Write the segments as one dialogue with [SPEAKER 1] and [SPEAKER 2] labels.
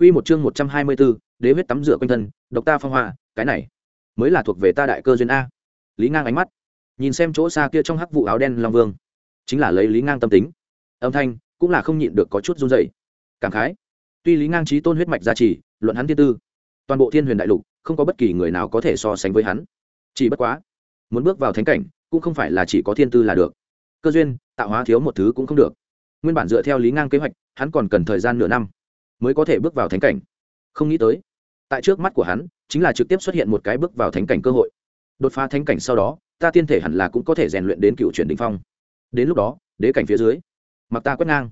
[SPEAKER 1] Quy một chương 124, đế huyết tắm rửa quanh thân, độc ta phong hoa, cái này mới là thuộc về ta đại cơ duyên a. Lý Ngang ánh mắt, nhìn xem chỗ xa kia trong hắc vụ áo đen Long Vương, chính là lấy Lý Ngang tâm tính. Âm thanh cũng là không nhịn được có chút run rẩy. Cảm khái, tuy Lý Ngang chí tôn huyết mạch gia trì, luận hắn thiên tư, toàn bộ Thiên Huyền đại lục, không có bất kỳ người nào có thể so sánh với hắn. Chỉ bất quá, muốn bước vào thánh cảnh, cũng không phải là chỉ có thiên tư là được. Cơ duyên, tạo hóa thiếu một thứ cũng không được. Nguyên bản dựa theo Lý Ngang kế hoạch, hắn còn cần thời gian nửa năm mới có thể bước vào thánh cảnh. Không nghĩ tới, tại trước mắt của hắn, chính là trực tiếp xuất hiện một cái bước vào thánh cảnh cơ hội. Đột phá thánh cảnh sau đó, ta tiên thể hẳn là cũng có thể rèn luyện đến cựu chuyển đình phong. Đến lúc đó, đế cảnh phía dưới, mặc ta quét ngang.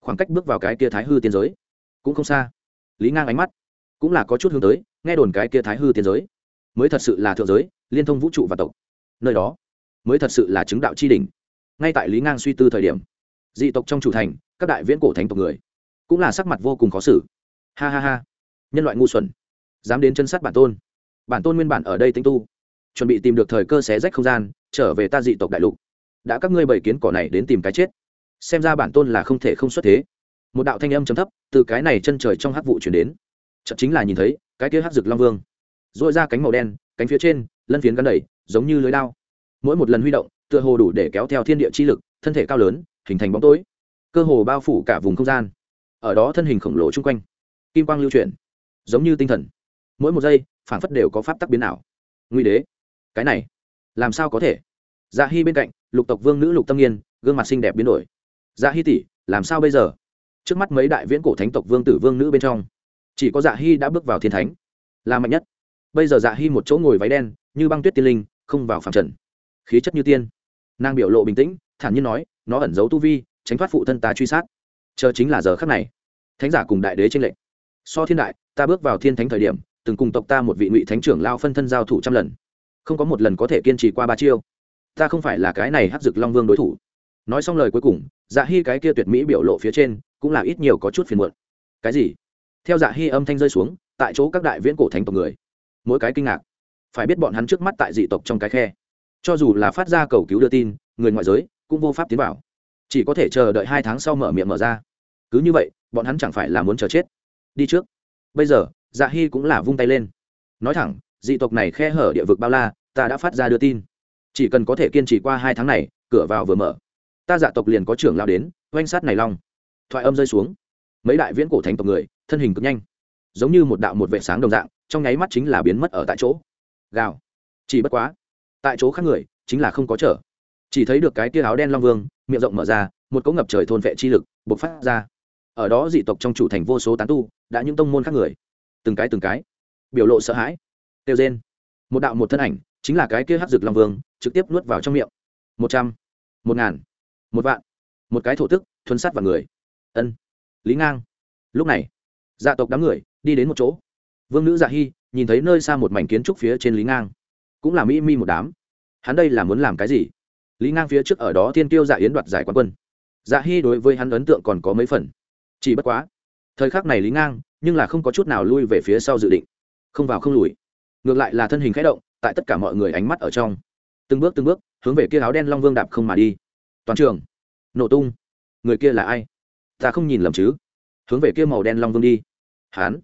[SPEAKER 1] Khoảng cách bước vào cái kia thái hư tiên giới, cũng không xa. Lý ngang ánh mắt cũng là có chút hướng tới, nghe đồn cái kia thái hư tiên giới mới thật sự là thượng giới, liên thông vũ trụ và tộc. Nơi đó mới thật sự là chứng đạo c h i đ ỉ n h ngay tại lý ngang suy tư thời điểm, dị tộc trong chủ thành, các đại viễn cổ thánh tộc người cũng là sắc mặt vô cùng khó xử. Ha ha ha. Nhân loại ngu xuẩn. Dám đến chân sát bản tôn. Bản tôn nguyên bản ở đây tinh tu. Chuẩn bị tìm được thời cơ xé rách không gian, trở về ta dị tộc đại lục. Đã các ngươi bày kiến cỏ này đến tìm cái chết. Xem ra bản tôn là không thể không xuất thế. Một đạo thanh âm chấm thấp từ cái này chân trời trong hắc vụ chuyển đến. Chậm chính là nhìn thấy cái kia hắc rực long vương. Dội ra cánh màu đen, cánh phía trên, lân phiến gắn đầy, giống như lưới đao. Mỗi một lần huy động, tựa hồ đủ để kéo theo thiên địa chi lực, thân thể cao lớn, hình thành bóng tối. Cơ hồ bao phủ cả vùng không gian ở đó thân hình khổng lồ chung quanh. Kim quang lưu chuyển, giống như tinh thần. Mỗi một giây phản phất đều có pháp tắc biến ảo. Nguy đế, cái này, làm sao có thể? Dạ hy bên cạnh, lục tộc vương nữ lục tâm nghiên, gương mặt xinh đẹp biến đổi. Dạ hy tỷ, làm sao bây giờ? Trước mắt mấy đại viễn cổ thánh tộc vương tử vương nữ bên trong, chỉ có dạ hy đã bước vào thiên thánh. Là mạnh nhất. Bây giờ dạ hy một chỗ ngồi váy đen, như băng tuyết tiên linh, không vào phạm trần. Khí chất như tiên. Nàng biểu lộ bình tĩnh, thản nhiên nói, nó ẩn giấu tu vi, tránh thoát phụ thân ta truy sát chờ chính là giờ khắc này. Thánh giả cùng đại đế tranh lệnh so thiên đại, ta bước vào thiên thánh thời điểm, từng cùng tộc ta một vị ngụy thánh trưởng lao phân thân giao thủ trăm lần. Không có một lần có thể kiên trì qua ba chiêu. Ta không phải là cái này hắc dực long vương đối thủ. Nói xong lời cuối cùng dạ hy cái kia tuyệt mỹ biểu lộ phía trên, cũng là ít nhiều có chút phiền muộn. Cái gì? Theo dạ hy âm thanh rơi xuống, tại chỗ các đại viễn cổ thánh tộc người. Mỗi cái kinh ngạc. Phải biết bọn hắn trước mắt tại dị tộc trong cái khe. Cho dù là phát ra cầu cứu đưa tin, người ngoại giới cũng vô pháp tiến vào. Chỉ có thể chờ đợi hai tháng sau mở miệng mở ra cứ như vậy, bọn hắn chẳng phải là muốn chờ chết. Đi trước. Bây giờ dạ hy cũng là vung tay lên. Nói thẳng, dị tộc này khe hở địa vực bao la, ta đã phát ra đưa tin. Chỉ cần có thể kiên trì qua hai tháng này, cửa vào vừa mở. Ta dạ tộc liền có trưởng lao đến, oanh sát này long. Thoại âm rơi xuống. Mấy đại viễn cổ thánh tộc người, thân hình cực nhanh. Giống như một đạo một vệ sáng đồng dạng, trong nháy mắt chính là biến mất ở tại chỗ. Gào. Chỉ bất quá, tại chỗ khác người, chính là không có trở. Chỉ thấy được cái tia áo đen long vương, miệng rộng mở ra, một cỗ ngập trời thôn vệ chi lực, bộc phát ra ở đó dị tộc trong chủ thành vô số tán tu, đã những tông môn khác người. Từng cái từng cái. Biểu lộ sợ hãi. Tiêu rên một đạo một thân ảnh, chính là cái kia hắc dược long vương, trực tiếp nuốt vào trong miệng. Một trăm, một ngàn, một vạn. Một cái thổ tức thuấn sát vào người. Ân. Lý ngang. Lúc này dạ tộc đám người, đi đến một chỗ. Vương nữ dạ hy nhìn thấy nơi xa một mảnh kiến trúc phía trên lý ngang, cũng là mỹ mi một đám. Hắn đây là muốn làm cái gì? Lý ngang phía trước ở đó thiên tiêu dạ yến đoạt giải quán quân. Dạ hy đối với hắn ấn tượng còn có mấy phần chỉ bất quá, thời khắc này lý ngang nhưng là không có chút nào lui về phía sau dự định. Không vào không lùi. Ngược lại là thân hình khẽ động, tại tất cả mọi người ánh mắt ở trong. Từng bước từng bước, hướng về kia áo đen long vương đạp không mà đi. Toàn trường. Nổ tung. Người kia là ai? Ta không nhìn lầm chứ. Hướng về kia màu đen long vương đi. Hán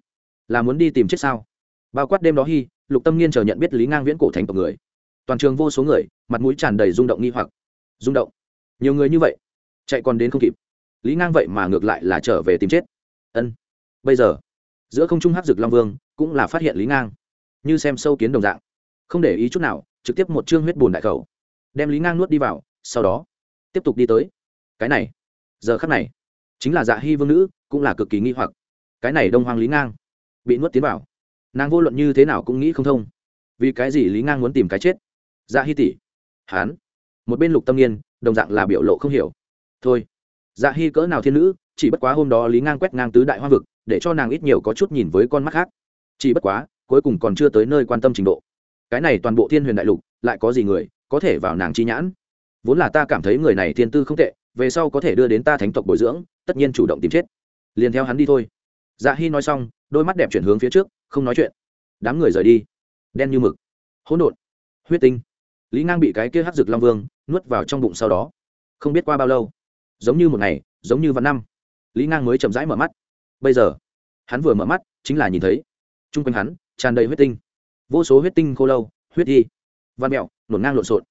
[SPEAKER 1] là muốn đi tìm chết sao? Bao quát đêm đó hy lục tâm nghiên chờ nhận biết lý ngang viễn cổ thành tộc người. Toàn trường vô số người, mặt mũi tràn đầy rung động nghi hoặc. Rung động. Nhiều người như vậy, chạy còn đến không kịp lý ngang vậy mà ngược lại là trở về tìm chết. Ân, bây giờ, giữa không trung hắc dực long vương cũng là phát hiện lý ngang, như xem sâu kiến đồng dạng, không để ý chút nào, trực tiếp một chương huyết bùn đại khẩu, đem lý ngang nuốt đi vào, sau đó, tiếp tục đi tới. Cái này, giờ khắc này, chính là dạ hy vương nữ, cũng là cực kỳ nghi hoặc. Cái này đông hoang lý ngang, bị nuốt tiến vào. Nàng vô luận như thế nào cũng nghĩ không thông. Vì cái gì lý ngang muốn tìm cái chết? Dạ hy tỷ hán một bên lục tâm nghiên đồng dạng là biểu lộ không hiểu. Thôi dạ hy cỡ nào thiên nữ, chỉ bất quá hôm đó lý ngang quét ngang tứ đại hoa vực, để cho nàng ít nhiều có chút nhìn với con mắt khác. Chỉ bất quá, cuối cùng còn chưa tới nơi quan tâm trình độ. Cái này toàn bộ thiên huyền đại lục, lại có gì người có thể vào nàng chi nhãn? Vốn là ta cảm thấy người này thiên tư không tệ, về sau có thể đưa đến ta thánh tộc bồi dưỡng, tất nhiên chủ động tìm chết. Liền theo hắn đi thôi. Dạ hy nói xong, đôi mắt đẹp chuyển hướng phía trước, không nói chuyện. Đám người rời đi. Đen như mực. Hỗn độn. Huyết tinh. Lý ngang bị cái kia hát rực long vương nuốt vào trong bụng sau đó. Không biết qua bao lâu giống như một ngày, giống như vạn năm. Lý ngang mới chậm rãi mở mắt. Bây giờ, hắn vừa mở mắt, chính là nhìn thấy, chung quanh hắn, tràn đầy huyết tinh. Vô số huyết tinh khô lâu, huyết thi văn mẹo, nổn ngang lộn xộn.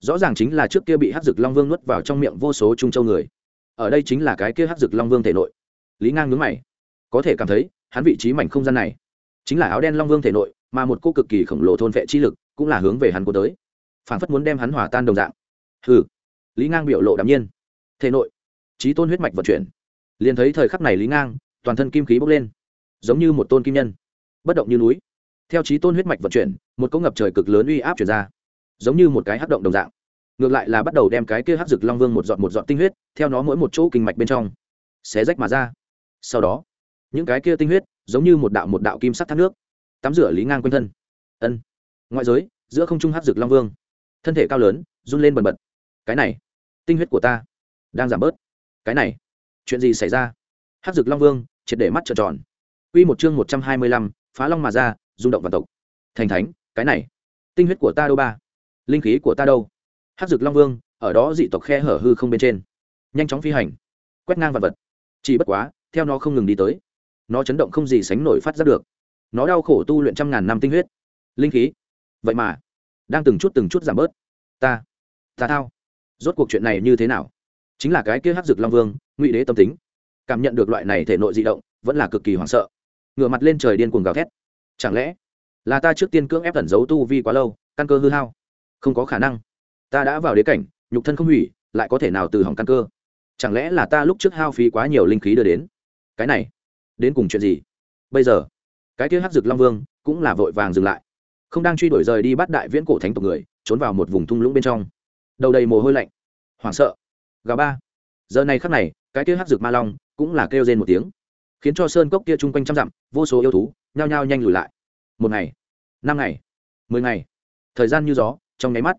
[SPEAKER 1] Rõ ràng chính là trước kia bị hát dực long vương nuốt vào trong miệng vô số trung châu người. Ở đây chính là cái kia hát dực long vương thể nội. Lý ngang nhướng mày. Có thể cảm thấy, hắn vị trí mảnh không gian này, chính là áo đen long vương thể nội, mà một cô cực kỳ khổng lồ thôn vệ chi lực, cũng là hướng về hắn cô tới. Phản phất muốn đem hắn hòa tan đồng dạng. Hừ. Lý ngang biểu lộ đ nhiên thể nội. Trí tôn huyết mạch vận chuyển. Liền thấy thời khắc này lý ngang, toàn thân kim khí bốc lên, giống như một tôn kim nhân, bất động như núi. Theo trí tôn huyết mạch vận chuyển, một cỗ ngập trời cực lớn uy áp chuyển ra, giống như một cái hắc động đồng dạng. Ngược lại là bắt đầu đem cái kia hắc rực long vương một giọt một giọt tinh huyết, theo nó mỗi một chỗ kinh mạch bên trong, xé rách mà ra. Sau đó, những cái kia tinh huyết, giống như một đạo một đạo kim sắc thác nước, tắm rửa lý ngang quanh thân. Ân. Ngoại giới, giữa không trung hắc rực long vương, thân thể cao lớn, run lên bần bật. Cái này, tinh huyết của ta đang giảm bớt cái này chuyện gì xảy ra hắc dực long vương triệt để mắt trợn tròn Quy một chương một trăm hai mươi lăm, phá long mà ra, rung động vạn tộc. Thành thánh, cái này, tinh huyết của ta đâu ba? Linh khí của ta đâu? Hắc Dực Long Vương, ở đó dị tộc khe hở hư không bên trên, nhanh chóng phi hành, quét ngang vạn vật. Chỉ bất quá, theo nó không ngừng đi tới, nó chấn động không gì sánh nổi phát ra được. Nó đau khổ tu luyện trăm ngàn năm tinh huyết, linh khí, vậy mà đang từng chút từng chút giảm bớt. Ta, ta thao, rốt cuộc chuyện này như thế nào? Chính là cái kia Hắc Dực Long Vương, Ngụy Đế tâm tính, cảm nhận được loại này thể nội dị động, vẫn là cực kỳ hoảng sợ. Ngửa mặt lên trời điên cuồng gào thét. Chẳng lẽ là ta trước tiên cưỡng ép tẩn giấu tu vi quá lâu căn cơ hư hao? Không có khả năng. Ta đã vào đế cảnh nhục thân không hủy lại có thể nào từ hỏng căn cơ? Chẳng lẽ là ta lúc trước hao phí quá nhiều linh khí đưa đến? Cái này đến cùng chuyện gì? Bây giờ cái kia hắc dực long vương cũng là vội vàng dừng lại. Không đang truy đuổi rời đi bắt đại viễn cổ thánh tộc người trốn vào một vùng thung lũng bên trong. Đầu đầy mồ hôi lạnh. Hoảng sợ gà ba. Giờ này khắc này, cái kia hắc rực ma long cũng là kêu rên một tiếng, khiến cho sơn cốc kia chung quanh trăm dặm, vô số yêu thú nhao nhao nhanh lùi lại. Một ngày, năm ngày, mười ngày, thời gian như gió, trong nháy mắt,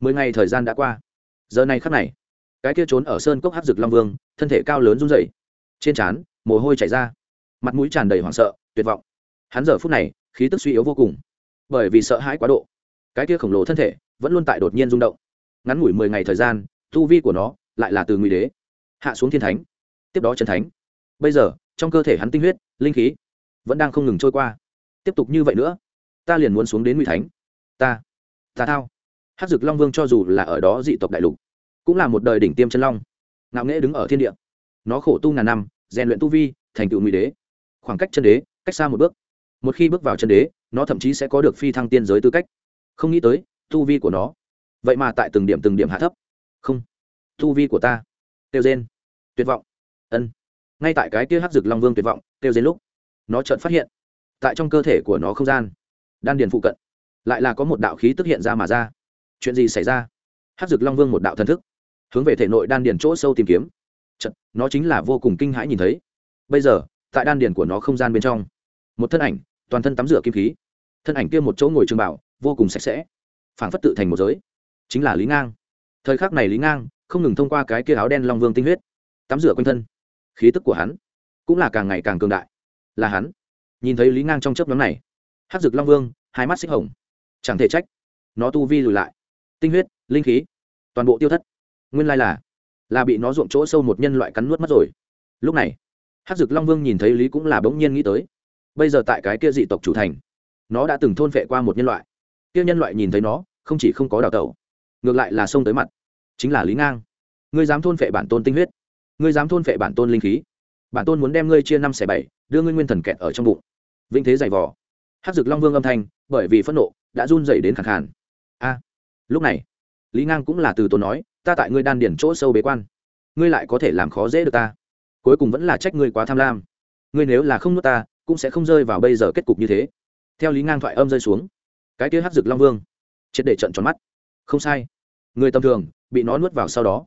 [SPEAKER 1] mười ngày thời gian đã qua. Giờ này khắc này, cái kia trốn ở sơn cốc hát rực long vương, thân thể cao lớn run rẩy, trên trán mồ hôi chảy ra, mặt mũi tràn đầy hoảng sợ, tuyệt vọng. Hắn giờ phút này, khí tức suy yếu vô cùng, bởi vì sợ hãi quá độ. Cái kia khổng lồ thân thể vẫn luôn tại đột nhiên rung động. Ngắn ngủi mười ngày thời gian, tu vi của nó lại là từ ngụy đế. Hạ xuống thiên thánh, tiếp đó trần thánh. Bây giờ, trong cơ thể hắn tinh huyết, linh khí vẫn đang không ngừng trôi qua. Tiếp tục như vậy nữa, ta liền muốn xuống đến ngụy thánh. Ta ta thao. Hát dực long vương cho dù là ở đó dị tộc đại lục, cũng là một đời đỉnh tiêm chân long. Ngạo nghễ đứng ở thiên địa. Nó khổ tu ngàn năm, rèn luyện tu vi, thành tựu ngụy đế. Khoảng cách chân đế, cách xa một bước. Một khi bước vào chân đế, nó thậm chí sẽ có được phi thăng tiên giới tư cách. Không nghĩ tới, tu vi của nó, vậy mà tại từng điểm từng điểm hạ thấp. Không. Thu vi của ta. Tiêu rên tuyệt vọng. Ân. Ngay tại cái kia hắc rực long vương tuyệt vọng tiêu đến lúc nó chợt phát hiện tại trong cơ thể của nó không gian đan điền phụ cận lại là có một đạo khí tức hiện ra mà ra. Chuyện gì xảy ra? Hắc rực long vương một đạo thần thức hướng về thể nội đan điền chỗ sâu tìm kiếm. Chật, nó chính là vô cùng kinh hãi nhìn thấy. Bây giờ tại đan điền của nó không gian bên trong một thân ảnh toàn thân tắm rửa kim khí. Thân ảnh kia một chỗ ngồi trường bảo vô cùng sạch sẽ phảng phất tự thành một giới. Chính là lý ngang. Thời khắc này lý ngang không ngừng thông qua cái kia áo đen long vương tinh huyết, tắm rửa quanh thân. Khí tức của hắn cũng là càng ngày càng cường đại. Là hắn. Nhìn thấy lý ngang trong chớp nhóm này hát dực long vương, hai mắt xích hồng. Chẳng thể trách, nó tu vi lùi lại. Tinh huyết, linh khí, toàn bộ tiêu thất. Nguyên lai là là bị nó ruộng chỗ sâu một nhân loại cắn nuốt mất rồi. Lúc này hát dực long vương nhìn thấy lý cũng là bỗng nhiên nghĩ tới, bây giờ tại cái kia dị tộc chủ thành, nó đã từng thôn vệ qua một nhân loại. Kia nhân loại nhìn thấy nó, không chỉ không có đào tẩu, ngược lại là xông tới mặt chính là lý ngang. Ngươi dám thôn phệ bản tôn tinh huyết. Ngươi dám thôn phệ bản tôn linh khí. Bản tôn muốn đem ngươi chia năm xẻ bảy, đưa ngươi nguyên thần kẹt ở trong bụng. Vĩnh thế giày vò. Hát dực long vương âm thanh, bởi vì phẫn nộ, đã run dày đến khẳng khàn. A, lúc này, lý ngang cũng là từ tôn nói, ta tại ngươi đan điển chỗ sâu bế quan. Ngươi lại có thể làm khó dễ được ta. Cuối cùng vẫn là trách ngươi quá tham lam. Ngươi nếu là không nuốt ta, cũng sẽ không rơi vào bây giờ kết cục như thế. Theo lý ngang thoại âm rơi xuống, cái kia hát dực long vương triệt để trận tròn mắt. Không sai. Người tầm thường bị nó nuốt vào sau đó.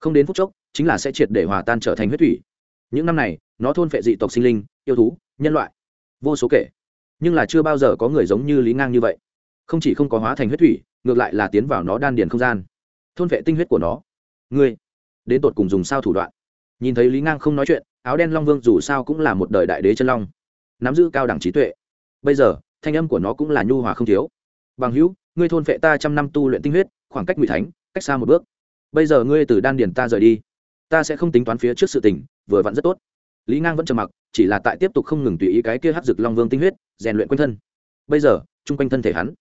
[SPEAKER 1] Không đến phút chốc, chính là sẽ triệt để hòa tan trở thành huyết thủy. Những năm này, nó thôn phệ dị tộc sinh linh, yêu thú, nhân loại, vô số kể. Nhưng là chưa bao giờ có người giống như lý ngang như vậy. Không chỉ không có hóa thành huyết thủy, ngược lại là tiến vào nó đan điền không gian. Thôn vệ tinh huyết của nó. Ngươi, đến tột cùng dùng sao thủ đoạn? Nhìn thấy lý ngang không nói chuyện, áo đen long vương dù sao cũng là một đời đại đế chân long, nắm giữ cao đẳng trí tuệ. Bây giờ, thanh âm của nó cũng là nhu hòa không thiếu. Bằng hữu, ngươi thôn vệ ta trăm năm tu luyện tinh huyết, khoảng cách ngụy thánh cách xa một bước. Bây giờ ngươi từ đan điền ta rời đi. Ta sẽ không tính toán phía trước sự tình, vừa vặn rất tốt. Lý ngang vẫn trầm mặc, chỉ là tại tiếp tục không ngừng tùy ý cái kia hát rực long vương tinh huyết, rèn luyện quanh thân. Bây giờ, chung quanh thân thể hắn,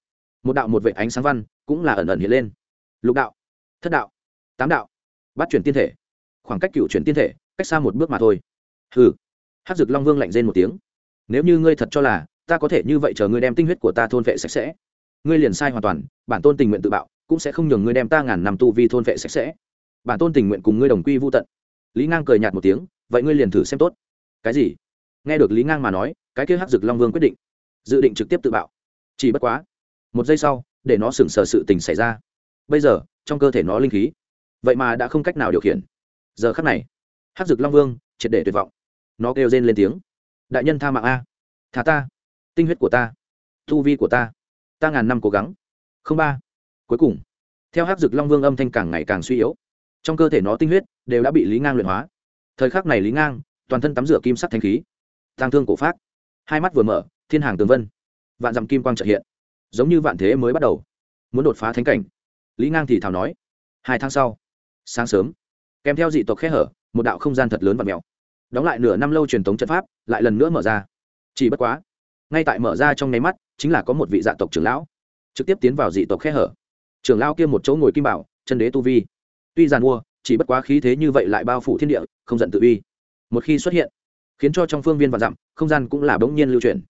[SPEAKER 1] một đạo một vệ ánh sáng văn cũng là ẩn ẩn hiện lên. Lục đạo, thất đạo, tám đạo, bắt chuyển tiên thể. Khoảng cách cựu chuyển tiên thể, cách xa một bước mà thôi. Hừ hát rực long vương lạnh rên một tiếng. Nếu như ngươi thật cho là, ta có thể như vậy chờ ngươi đem tinh huyết của ta thôn vệ sạch sẽ, ngươi liền sai hoàn toàn, bản tôn tình nguyện tự bạo cũng sẽ không nhường ngươi đem ta ngàn năm tu vi thôn vệ sạch sẽ. Bản tôn tình nguyện cùng ngươi đồng quy vô tận. Lý ngang cười nhạt một tiếng, vậy ngươi liền thử xem tốt. Cái gì? Nghe được lý ngang mà nói, cái kia hắc dực long vương quyết định, dự định trực tiếp tự bạo. Chỉ bất quá, một giây sau, để nó sừng sờ sự tình xảy ra. Bây giờ, trong cơ thể nó linh khí, vậy mà đã không cách nào điều khiển. Giờ khắc này, hắc dực long vương triệt để tuyệt vọng. Nó kêu rên lên tiếng. Đại nhân tha mạng a. Thả ta. Tinh huyết của ta. Thu vi của ta. Ta ngàn năm cố gắng. Không ba cuối cùng, theo hát dực long vương âm thanh càng ngày càng suy yếu, trong cơ thể nó tinh huyết đều đã bị lý ngang luyện hóa. Thời khắc này lý ngang, toàn thân tắm rửa kim sắc thanh khí tăng thương cổ phát, hai mắt vừa mở, thiên hàng tường vân, vạn dặm kim quang trợ hiện, giống như vạn thế mới bắt đầu, muốn đột phá thánh cảnh. Lý ngang thì thào nói, hai tháng sau, sáng sớm, kèm theo dị tộc khe hở, một đạo không gian thật lớn và mèo. Đóng lại nửa năm lâu truyền thống trận pháp, lại lần nữa mở ra. Chỉ bất quá, ngay tại mở ra trong nháy mắt, chính là có một vị dạ tộc trưởng lão, trực tiếp tiến vào dị tộc khe hở trưởng lão kia một chỗ ngồi kim bảo, chân đế tu vi. Tuy giàn mua, chỉ bất quá khí thế như vậy lại bao phủ thiên địa, không giận tự uy. Một khi xuất hiện, khiến cho trong phương viên và dặm, không gian cũng là bỗng nhiên lưu chuyển.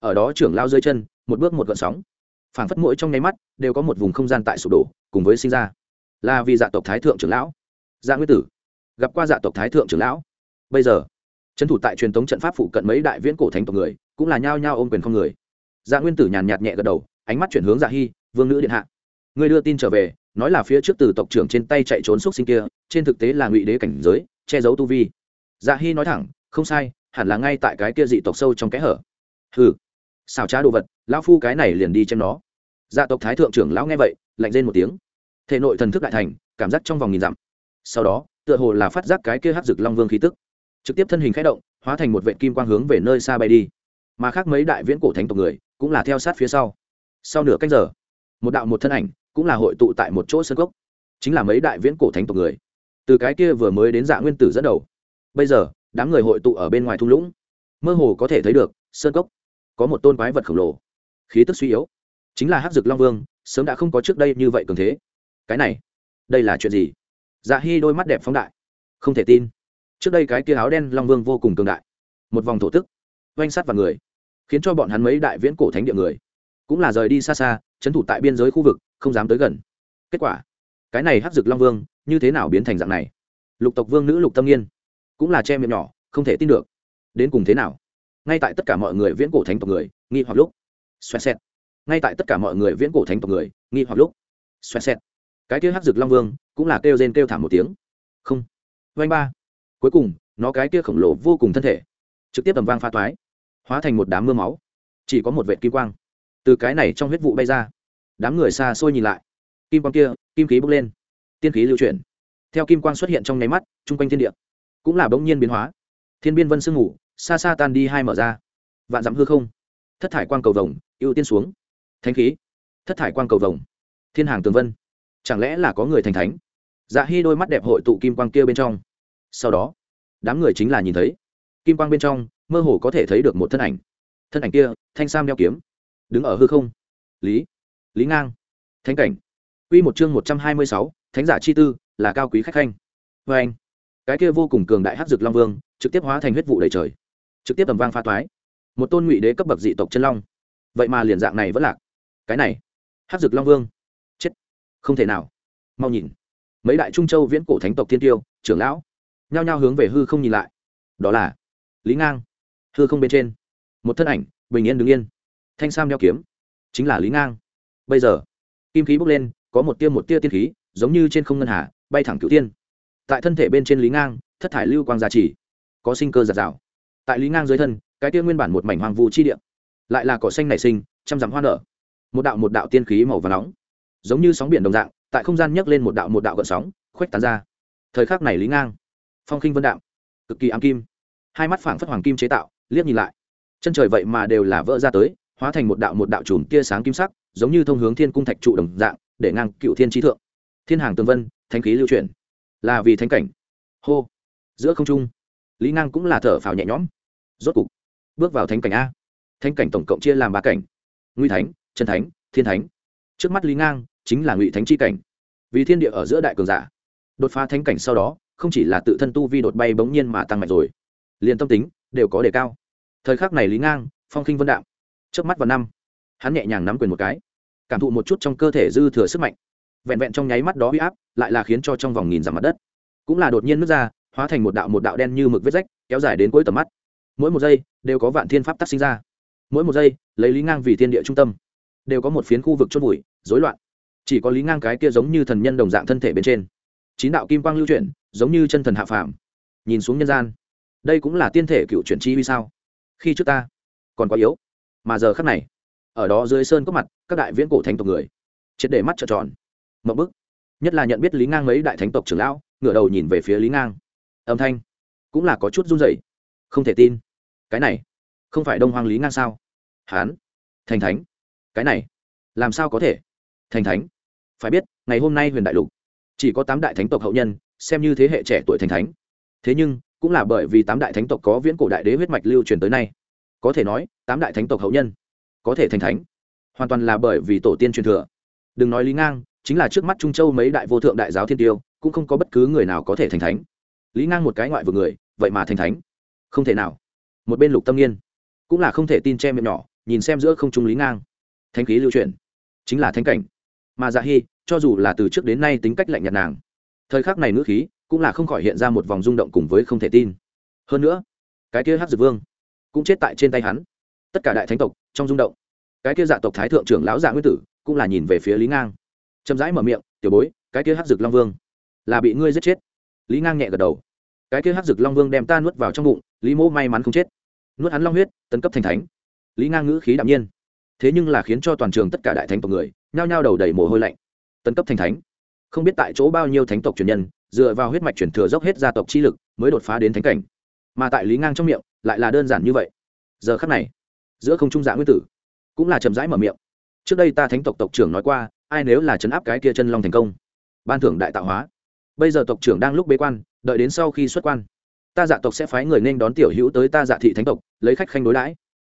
[SPEAKER 1] Ở đó trưởng lao dưới chân, một bước một gợn sóng. Phảng phất mỗi trong nháy mắt, đều có một vùng không gian tại sụp đổ, cùng với sinh ra. Là vì dạ tộc thái thượng trưởng lão. Dạ nguyên tử. Gặp qua dạ tộc thái thượng trưởng lão. Bây giờ, trấn thủ tại truyền thống trận pháp phụ cận mấy đại viễn cổ thánh tộc người, cũng là nhao nhao ôm quyền không người. Dạ nguyên tử nhàn nhạt nhẹ gật đầu, ánh mắt chuyển hướng dạ hy vương nữ điện hạ ngươi đưa tin trở về, nói là phía trước từ tộc trưởng trên tay chạy trốn x sinh kia, trên thực tế là ngụy đế cảnh giới, che giấu tu vi. Dạ hy nói thẳng, không sai, hẳn là ngay tại cái kia dị tộc sâu trong kẽ hở. Hừ xào trá đồ vật, lão phu cái này liền đi chém nó. Dạ tộc thái thượng trưởng lão nghe vậy, lạnh rên một tiếng. Thể nội thần thức đại thành, cảm giác trong vòng nghìn dặm. Sau đó, tựa hồ là phát giác cái kia hát rực long vương khí tức. Trực tiếp thân hình khẽ động, hóa thành một vệ kim quang hướng về nơi xa bay đi. Mà khác mấy đại viễn cổ thánh tộc người, cũng là theo sát phía sau. Sau nửa cách giờ, một đạo một thân ảnh cũng là hội tụ tại một chỗ sân gốc chính là mấy đại viễn cổ thánh tộc người. Từ cái kia vừa mới đến dạ nguyên tử dẫn đầu, bây giờ, đám người hội tụ ở bên ngoài thung lũng. Mơ hồ có thể thấy được sơn cốc, có một tôn quái vật khổng lồ. Khí tức suy yếu, chính là hắc dực long vương, sớm đã không có trước đây như vậy cường thế. Cái này, đây là chuyện gì? Dạ hy đôi mắt đẹp phóng đại, không thể tin. Trước đây cái kia áo đen long vương vô cùng cường đại, một vòng thổ tức, oanh sát vào người, khiến cho bọn hắn mấy đại viễn cổ thánh địa người, cũng là rời đi xa xa, trấn thủ tại biên giới khu vực không dám tới gần. Kết quả, cái này hắc dực long vương như thế nào biến thành dạng này? Lục tộc vương nữ lục tâm nghiên cũng là che miệng nhỏ, không thể tin được. Đến cùng thế nào? Ngay tại tất cả mọi người viễn cổ thánh tộc người, nghi hoặc lúc. Xoẹt xẹt. Ngay tại tất cả mọi người viễn cổ thánh tộc người, nghi hoặc lúc. Xoẹt xẹt. Cái kia hắc dực long vương cũng là kêu rên kêu thảm một tiếng. Không. Vanh ba. Cuối cùng, nó cái kia khổng lồ vô cùng thân thể, trực tiếp tầm vang pha toái, hóa thành một đám mưa máu. Chỉ có một vệ kim quang. Từ cái này trong huyết vụ bay ra đám người xa xôi nhìn lại. Kim quang kia, kim khí bốc lên. Tiên khí lưu chuyển. Theo kim quang xuất hiện trong nháy mắt, chung quanh thiên địa cũng là bỗng nhiên biến hóa. Thiên biên vân sương ngủ xa xa tan đi hai mở ra. Vạn dặm hư không. Thất thải quang cầu vồng, ưu tiên xuống. Thánh khí. Thất thải quang cầu vồng. Thiên hàng tường vân. Chẳng lẽ là có người thành thánh? Dạ hy đôi mắt đẹp hội tụ kim quang kia bên trong. Sau đó, đám người chính là nhìn thấy. Kim quang bên trong, mơ hồ có thể thấy được một thân ảnh. Thân ảnh kia, thanh sam đeo kiếm. Đứng ở hư không. Lý lý ngang. Thánh cảnh. Quy một chương một trăm hai mươi sáu, thánh giả chi tư, là cao quý khách khanh. Vê anh, cái kia vô cùng cường đại hắc dực long vương, trực tiếp hóa thành huyết vụ đầy trời. Trực tiếp tầm vang pha toái. Một tôn ngụy đế cấp bậc dị tộc chân long. Vậy mà liền dạng này vẫn lạc. Cái này, hắc dực long vương. Chết. Không thể nào. Mau nhìn. Mấy đại trung châu viễn cổ thánh tộc thiên tiêu, trưởng lão, nhao nhao hướng về hư không nhìn lại. Đó là lý ngang. Hư không bên trên. Một thân ảnh, bình yên đứng yên. Thanh sam đeo kiếm. Chính là lý ngang bây giờ. Kim khí bốc lên, có một tia một tia tiên khí, giống như trên không ngân hà, bay thẳng cửu tiên. Tại thân thể bên trên lý ngang, thất thải lưu quang gia trì. Có sinh cơ giạt rào. Tại lý ngang dưới thân, cái tia nguyên bản một mảnh hoàng vu chi địa. Lại là cỏ xanh nảy sinh, trăm dặm hoa nở. Một đạo một đạo tiên khí màu và nóng. Giống như sóng biển đồng dạng, tại không gian nhấc lên một đạo một đạo gợn sóng, khuếch tán ra. Thời khắc này lý ngang, phong khinh vân đạo cực kỳ ám kim. Hai mắt phảng phất hoàng kim chế tạo, liếc nhìn lại. Chân trời vậy mà đều là vỡ ra tới, hóa thành một đạo một đạo chùm tia sáng kim sắc giống như thông hướng thiên cung thạch trụ đồng dạng, để ngang cựu thiên trí thượng. Thiên hàng tường vân thanh khí lưu chuyển. Là vì thánh cảnh. Hô. Giữa không trung, lý ngang cũng là thở phào nhẹ nhõm. Rốt cục, bước vào thánh cảnh a. Thánh cảnh tổng cộng chia làm ba cảnh. Nguy thánh, chân thánh, thiên thánh. Trước mắt lý ngang chính là ngụy thánh c h i cảnh. Vì thiên địa ở giữa đại cường giả. Đột phá thánh cảnh sau đó, không chỉ là tự thân tu vi đột bay bỗng nhiên mà tăng mạnh rồi, liền tâm tính đều có đề cao. Thời khắc này lý ngang, phong khinh vân đạo. Trước mắt vào năm hắn nhẹ nhàng nắm quyền một cái. Cảm thụ một chút trong cơ thể dư thừa sức mạnh. Vẹn vẹn trong nháy mắt đó huy áp, lại là khiến cho trong vòng nghìn dặm mặt đất. Cũng là đột nhiên nước ra, hóa thành một đạo một đạo đen như mực vết rách, kéo dài đến cuối tầm mắt. Mỗi một giây, đều có vạn thiên pháp tắc sinh ra. Mỗi một giây, lấy lý ngang vì thiên địa trung tâm, đều có một phiến khu vực chốt bụi rối loạn. Chỉ có lý ngang cái kia giống như thần nhân đồng dạng thân thể bên trên. Chín đạo kim quang lưu chuyển, giống như chân thần hạ phàm. Nhìn xuống nhân gian, đây cũng là tiên thể cựu chuyển chi vì sao? Khi trước ta còn quá yếu, mà giờ khắc này ở đó dưới sơn có mặt, các đại viễn cổ thánh tộc người. Triệt để mắt trợn tròn. Mậu bức. Nhất là nhận biết lý ngang mấy đại thánh tộc trưởng lão, ngửa đầu nhìn về phía lý ngang. Âm thanh cũng là có chút run rẩy. Không thể tin. Cái này không phải đông hoàng lý ngang sao? Hán. Thành thánh. Cái này làm sao có thể? Thành thánh. Phải biết, ngày hôm nay huyền đại lục, chỉ có tám đại thánh tộc hậu nhân, xem như thế hệ trẻ tuổi thành thánh. Thế nhưng, cũng là bởi vì tám đại thánh tộc có viễn cổ đại đế huyết mạch lưu truyền tới nay, có thể nói, tám đại thánh tộc hậu nhân có thể thành thánh. Hoàn toàn là bởi vì tổ tiên truyền thừa. Đừng nói lý ngang, chính là trước mắt trung châu mấy đại vô thượng đại giáo thiên tiêu, cũng không có bất cứ người nào có thể thành thánh. Lý ngang một cái ngoại vừa người, vậy mà thành thánh. Không thể nào. Một bên lục tâm nghiên cũng là không thể tin che miệng nhỏ, nhìn xem giữa không trung lý ngang. Thanh khí lưu truyền chính là thanh cảnh. Mà dạ hy cho dù là từ trước đến nay tính cách lạnh nhạt nàng, thời khắc này ngữ khí cũng là không khỏi hiện ra một vòng rung động cùng với không thể tin. Hơn nữa, cái kia hát dược vương cũng chết tại trên tay hắn. Tất cả đại thánh tộc trong rung động. Cái kia dạ tộc thái thượng trưởng lão dạ nguyên tử cũng là nhìn về phía lý ngang. Chậm rãi mở miệng, tiểu bối, cái kia hát dược long vương là bị ngươi giết chết. Lý ngang nhẹ gật đầu. Cái kia hát dược long vương đem ta nuốt vào trong bụng, lý mô may mắn không chết. Nuốt hắn long huyết, tấn cấp thành thánh. Lý ngang ngữ khí đạm nhiên. Thế nhưng là khiến cho toàn trường tất cả đại thánh tộc người nhao nhao đầu đầy mồ hôi lạnh. Tấn cấp thành thánh. Không biết tại chỗ bao nhiêu thánh tộc truyền nhân, dựa vào huyết mạch chuyển thừa dốc hết gia tộc chi lực mới đột phá đến thánh cảnh. Mà tại lý ngang trong miệng lại là đơn giản như vậy. Giờ khắc này giữa không trung dạ nguyên tử, cũng là chậm rãi mở miệng. Trước đây ta thánh tộc tộc trưởng nói qua, ai nếu là chấn áp cái kia chân long thành công, ban thưởng đại tạo hóa. Bây giờ tộc trưởng đang lúc bế quan, đợi đến sau khi xuất quan, ta dạ tộc sẽ phái người nên đón tiểu hữu tới ta dạ thị thánh tộc, lấy khách khanh đối đãi.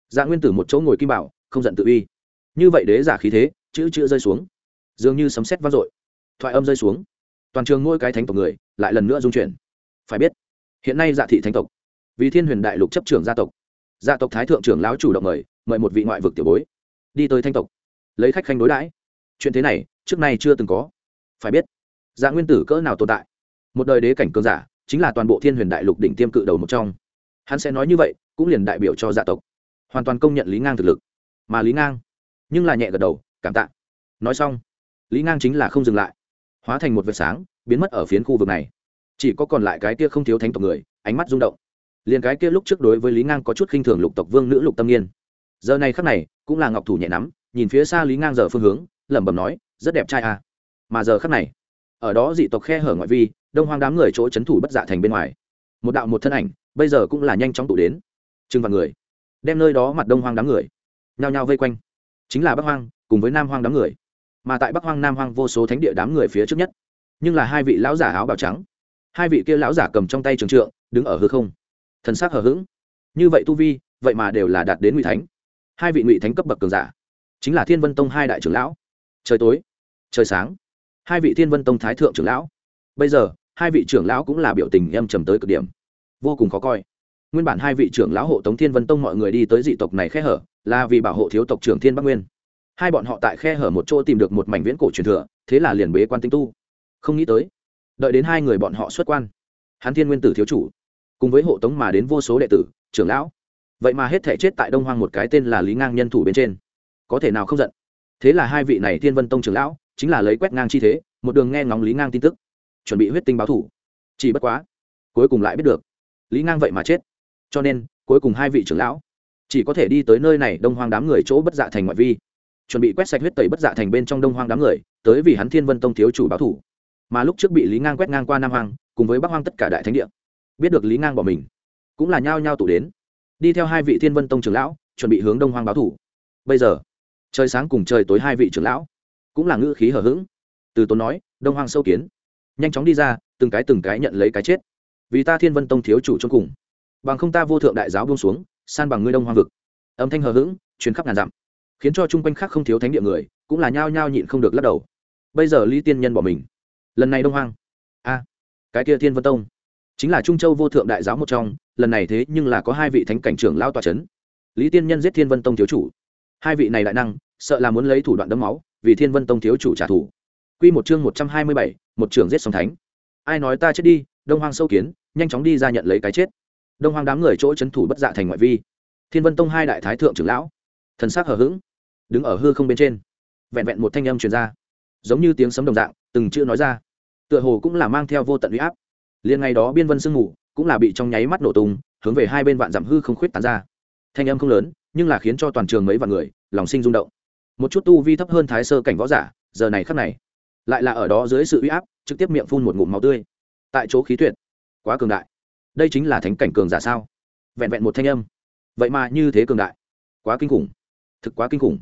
[SPEAKER 1] Dạ nguyên tử một chỗ ngồi kim bảo, không giận tự uy. Như vậy đế giả khí thế, chữ chữ rơi xuống, dường như sấm sét vang dội. Thoại âm rơi xuống, toàn trường ngôi cái thánh tộc người lại lần nữa dung chuyển. Phải biết, hiện nay dạ thị thánh tộc, vì thiên huyền đại lục chấp trưởng gia tộc gia tộc thái thượng trưởng lão chủ động mời mời một vị ngoại vực tiểu bối. Đi tới thanh tộc. Lấy khách khanh đối đãi. Chuyện thế này, trước nay chưa từng có. Phải biết dạ nguyên tử cỡ nào tồn tại? Một đời đế cảnh cơn giả, chính là toàn bộ thiên huyền đại lục đỉnh tiêm cự đầu một trong. Hắn sẽ nói như vậy, cũng liền đại biểu cho gia tộc. Hoàn toàn công nhận lý ngang thực lực. Mà lý ngang, nhưng là nhẹ gật đầu, cảm tạ. Nói xong, lý ngang chính là không dừng lại. Hóa thành một vệt sáng, biến mất ở phiến khu vực này. Chỉ có còn lại cái kia không thiếu thánh tộc người, ánh mắt rung động liền cái kia lúc trước đối với lý ngang có chút khinh thường lục tộc vương nữ lục tâm nghiên giờ này khắc này, cũng là ngọc thủ nhẹ nắm, nhìn phía xa lý ngang giờ phương hướng, lẩm bẩm nói, rất đẹp trai à. Mà giờ khắc này, ở đó dị tộc khe hở ngoại vi, đông hoang đám người chỗ c h ấ n thủ bất dạ thành bên ngoài. Một đạo một thân ảnh, bây giờ cũng là nhanh chóng tụ đến. Chừng vào người, đem nơi đó mặt đông hoang đám người, nhao nhao vây quanh. Chính là bắc hoang, cùng với nam hoang đám người. Mà tại bắc hoang, nam hoang vô số thánh địa đám người phía trước nhất. Nhưng là hai vị lão giả áo bào trắng. Hai vị kia lão giả cầm trong tay trường trượng, đứng ở hư không thần sắc hờ hững. Như vậy tu vi, vậy mà đều là đạt đến ngụy thánh. Hai vị ngụy thánh cấp bậc cường giả, chính là thiên vân tông hai đại trưởng lão. Trời tối, trời sáng, hai vị thiên vân tông thái thượng trưởng lão. Bây giờ, hai vị trưởng lão cũng là biểu tình em trầm tới cực điểm, vô cùng khó coi. Nguyên bản hai vị trưởng lão hộ tống thiên vân tông mọi người đi tới dị tộc này khe hở, là vì bảo hộ thiếu tộc trưởng thiên bắc nguyên. Hai bọn họ tại khe hở một chỗ tìm được một mảnh viễn cổ truyền thừa, thế là liền bế quan tinh tu. Không nghĩ tới, đợi đến hai người bọn họ xuất quan hắn thiên nguyên tử thiếu chủ cùng với hộ tống mà đến vô số đệ tử, trưởng lão. Vậy mà hết thể chết tại đông hoang một cái tên là lý ngang nhân thủ bên trên. Có thể nào không giận? Thế là hai vị này thiên vân tông trưởng lão, chính là lấy quét ngang chi thế, một đường nghe ngóng lý ngang tin tức, chuẩn bị huyết tinh báo thủ. Chỉ bất quá, cuối cùng lại biết được, lý ngang vậy mà chết. Cho nên, cuối cùng hai vị trưởng lão chỉ có thể đi tới nơi này đông hoang đám người chỗ bất dạ thành ngoại vi, chuẩn bị quét sạch huyết tẩy bất dạ thành bên trong đông hoang đám người, tới vì hắn thiên vân tông thiếu chủ báo thủ. Mà lúc trước bị lý ngang quét ngang qua nam hoang, cùng với bắc hoang tất cả đại thánh địa biết được lý ngang bỏ mình cũng là nhao nhao tụ đến đi theo hai vị thiên vân tông trưởng lão chuẩn bị hướng đông hoang báo thủ bây giờ trời sáng cùng trời tối hai vị trưởng lão cũng là ngữ khí hở h ữ g từ tốn nói đông hoang sâu kiến nhanh chóng đi ra từng cái từng cái nhận lấy cái chết vì ta thiên vân tông thiếu chủ trong cùng bằng không ta vô thượng đại giáo buông xuống san bằng ngươi đông hoang vực âm thanh hờ hững chuyến khắp ngàn dặm khiến cho chung quanh khác không thiếu thánh địa người cũng là nhao nhao nhịn không được lắc đầu bây giờ lý tiên nhân bỏ mình lần này đông hoang a cái kia thiên vân tông chính là trung châu vô thượng đại giáo một trong, lần này thế nhưng là có hai vị thánh cảnh trưởng lao tòa c h ấ n lý tiên nhân giết thiên vân tông thiếu chủ. Hai vị này đại năng, sợ là muốn lấy thủ đoạn đấm máu, vì thiên vân tông thiếu chủ trả thù. Q một chương một trăm hai mươi bảy, một trưởng giết song thánh. Ai nói ta chết đi, đông hoang sâu kiến, nhanh chóng đi ra nhận lấy cái chết. Đông hoang đám người chỗ c h ấ n thủ bất dạ thành ngoại vi. Thiên vân tông hai đại thái thượng trưởng lão, thần s ắ c hờ hững, đứng ở hư không bên trên. Vẹn vẹn một thanh âm truyền ra, giống như tiếng sấm đồng dạng, từng chữ nói ra. Tựa hồ cũng là mang theo vô tận u y áp liền ngày đó biên vân sương ngủ cũng là bị trong nháy mắt nổ tung, hướng về hai bên vạn dặm hư không khuyết tán ra. Thanh âm không lớn, nhưng là khiến cho toàn trường mấy vạn người, lòng sinh rung động. Một chút tu vi thấp hơn thái sơ cảnh võ giả, giờ này khắc này, lại là ở đó dưới sự uy áp, trực tiếp miệng phun một ngụm máu tươi. Tại chỗ khí tuyệt, quá cường đại. Đây chính là thánh cảnh cường giả sao? Vẹn vẹn một thanh âm. Vậy mà như thế cường đại. Quá kinh khủng. Thực quá kinh khủng.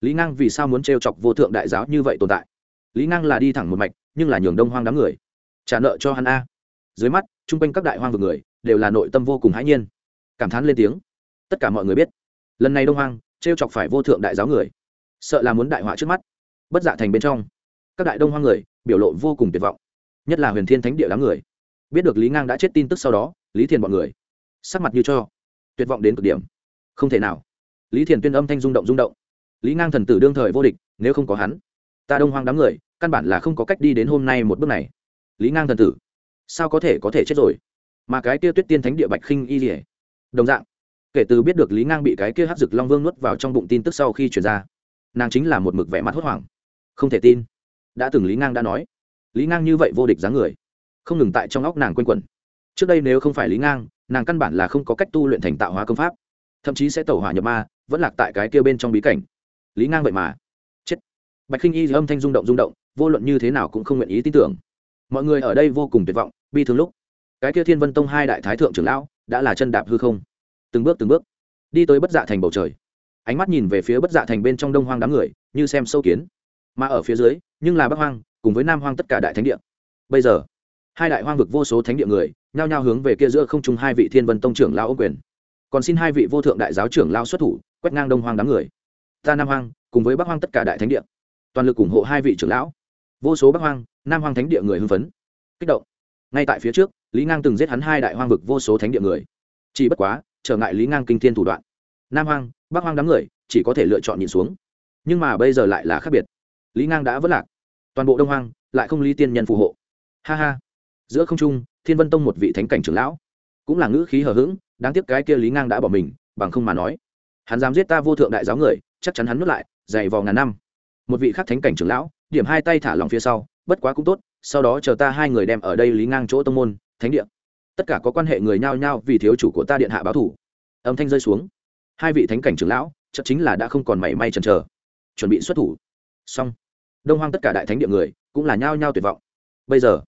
[SPEAKER 1] Lý ngang vì sao muốn t chọc vô thượng đại giáo như vậy tồn tại? Lý ngang là đi thẳng một mạch, nhưng là nhường đông hoang đám người. Trả nợ cho hắn a dưới mắt, chung quanh các đại hoang vực người đều là nội tâm vô cùng hãi nhiên. Cảm thán lên tiếng. Tất cả mọi người biết, lần này đông hoang t chọc phải vô thượng đại giáo người, sợ là muốn đại họa trước mắt. Bất dạ thành bên trong, các đại đông hoang người biểu lộ vô cùng tuyệt vọng, nhất là huyền thiên thánh địa đám người. Biết được lý ngang đã chết tin tức sau đó, lý thiền bọn người sắc mặt như cho, tuyệt vọng đến cực điểm. Không thể nào. Lý thiền tuyên âm thanh rung động rung động. Lý ngang thần tử đương thời vô địch, nếu không có hắn, ta đông hoang đám người, căn bản là không có cách đi đến hôm nay một bước này. Lý ngang thần tử sao có thể có thể chết rồi? Mà cái kia tuyết tiên thánh địa bạch khinh y dỉa đồng dạng, kể từ biết được lý ngang bị cái kia hắc dực long vương nuốt vào trong bụng tin tức sau khi chuyển ra, nàng chính là một mực vẻ mặt hốt hoảng. Không thể tin. Đã từng lý ngang đã nói, lý ngang như vậy vô địch dáng người, không ngừng tại trong óc nàng quanh quẩn. Trước đây nếu không phải lý ngang, nàng căn bản là không có cách tu luyện thành tạo hóa công pháp. Thậm chí sẽ tẩu hỏa nhập ma, vẫn lạc tại cái kia bên trong bí cảnh. Lý ngang vậy mà. Chết. Bạch khinh y âm thanh rung động rung động, vô luận như thế nào cũng không nguyện ý tin tưởng mọi người ở đây vô cùng tuyệt vọng, bi thương lúc. Cái kia thiên vân tông hai đại thái thượng trưởng lão đã là chân đạp hư không. Từng bước từng bước, đi tới bất dạ thành bầu trời. Ánh mắt nhìn về phía bất dạ thành bên trong đông hoang đám người, như xem sâu kiến. Mà ở phía dưới, nhưng là bắc hoang, cùng với nam hoang tất cả đại thánh địa. Bây giờ, hai đại hoang vực vô số thánh địa người, nhao nhao hướng về kia giữa không trung hai vị thiên vân tông trưởng lão ô quyền. Còn xin hai vị vô thượng đại giáo trưởng lao xuất thủ, quét ngang đông hoang đám người. Ta nam hoang, cùng với bắc hoang tất cả đại thánh địa. Toàn lực ủng hộ hai vị trưởng lão. Vô số bắc hoang nam hoang thánh địa người hưng phấn, kích động. Ngay tại phía trước, lý ngang từng giết hắn hai đại hoang vực vô số thánh địa người. Chỉ bất quá, trở ngại lý ngang kinh thiên thủ đoạn. Nam hoang, bắc hoang đám người, chỉ có thể lựa chọn nhìn xuống. Nhưng mà bây giờ lại là khác biệt. Lý ngang đã vất lạc. Toàn bộ đông hoang, lại không lý tiên nhân phù hộ. Ha ha. Giữa không trung, thiên vân tông một vị thánh cảnh trưởng lão. Cũng là ngữ khí hờ hững, đáng tiếc cái kia lý ngang đã bỏ mình, bằng không mà nói. Hắn dám giết ta vô thượng đại giáo người, chắc chắn hắn nuốt lại, dày vò ngàn năm. Một vị khác thánh cảnh trưởng lão, điểm hai tay thả lòng phía sau bất quá cũng tốt, sau đó chờ ta hai người đem ở đây lý ngang chỗ tông môn, thánh địa. Tất cả có quan hệ người nhao nhao vì thiếu chủ của ta điện hạ báo thủ. Âm thanh rơi xuống. Hai vị thánh cảnh trưởng lão, chợt chính là đã không còn mảy may chần chờ. Chuẩn bị xuất thủ. Xong. Đông hoang tất cả đại thánh địa người cũng là nhao nhao tuyệt vọng. Bây giờ,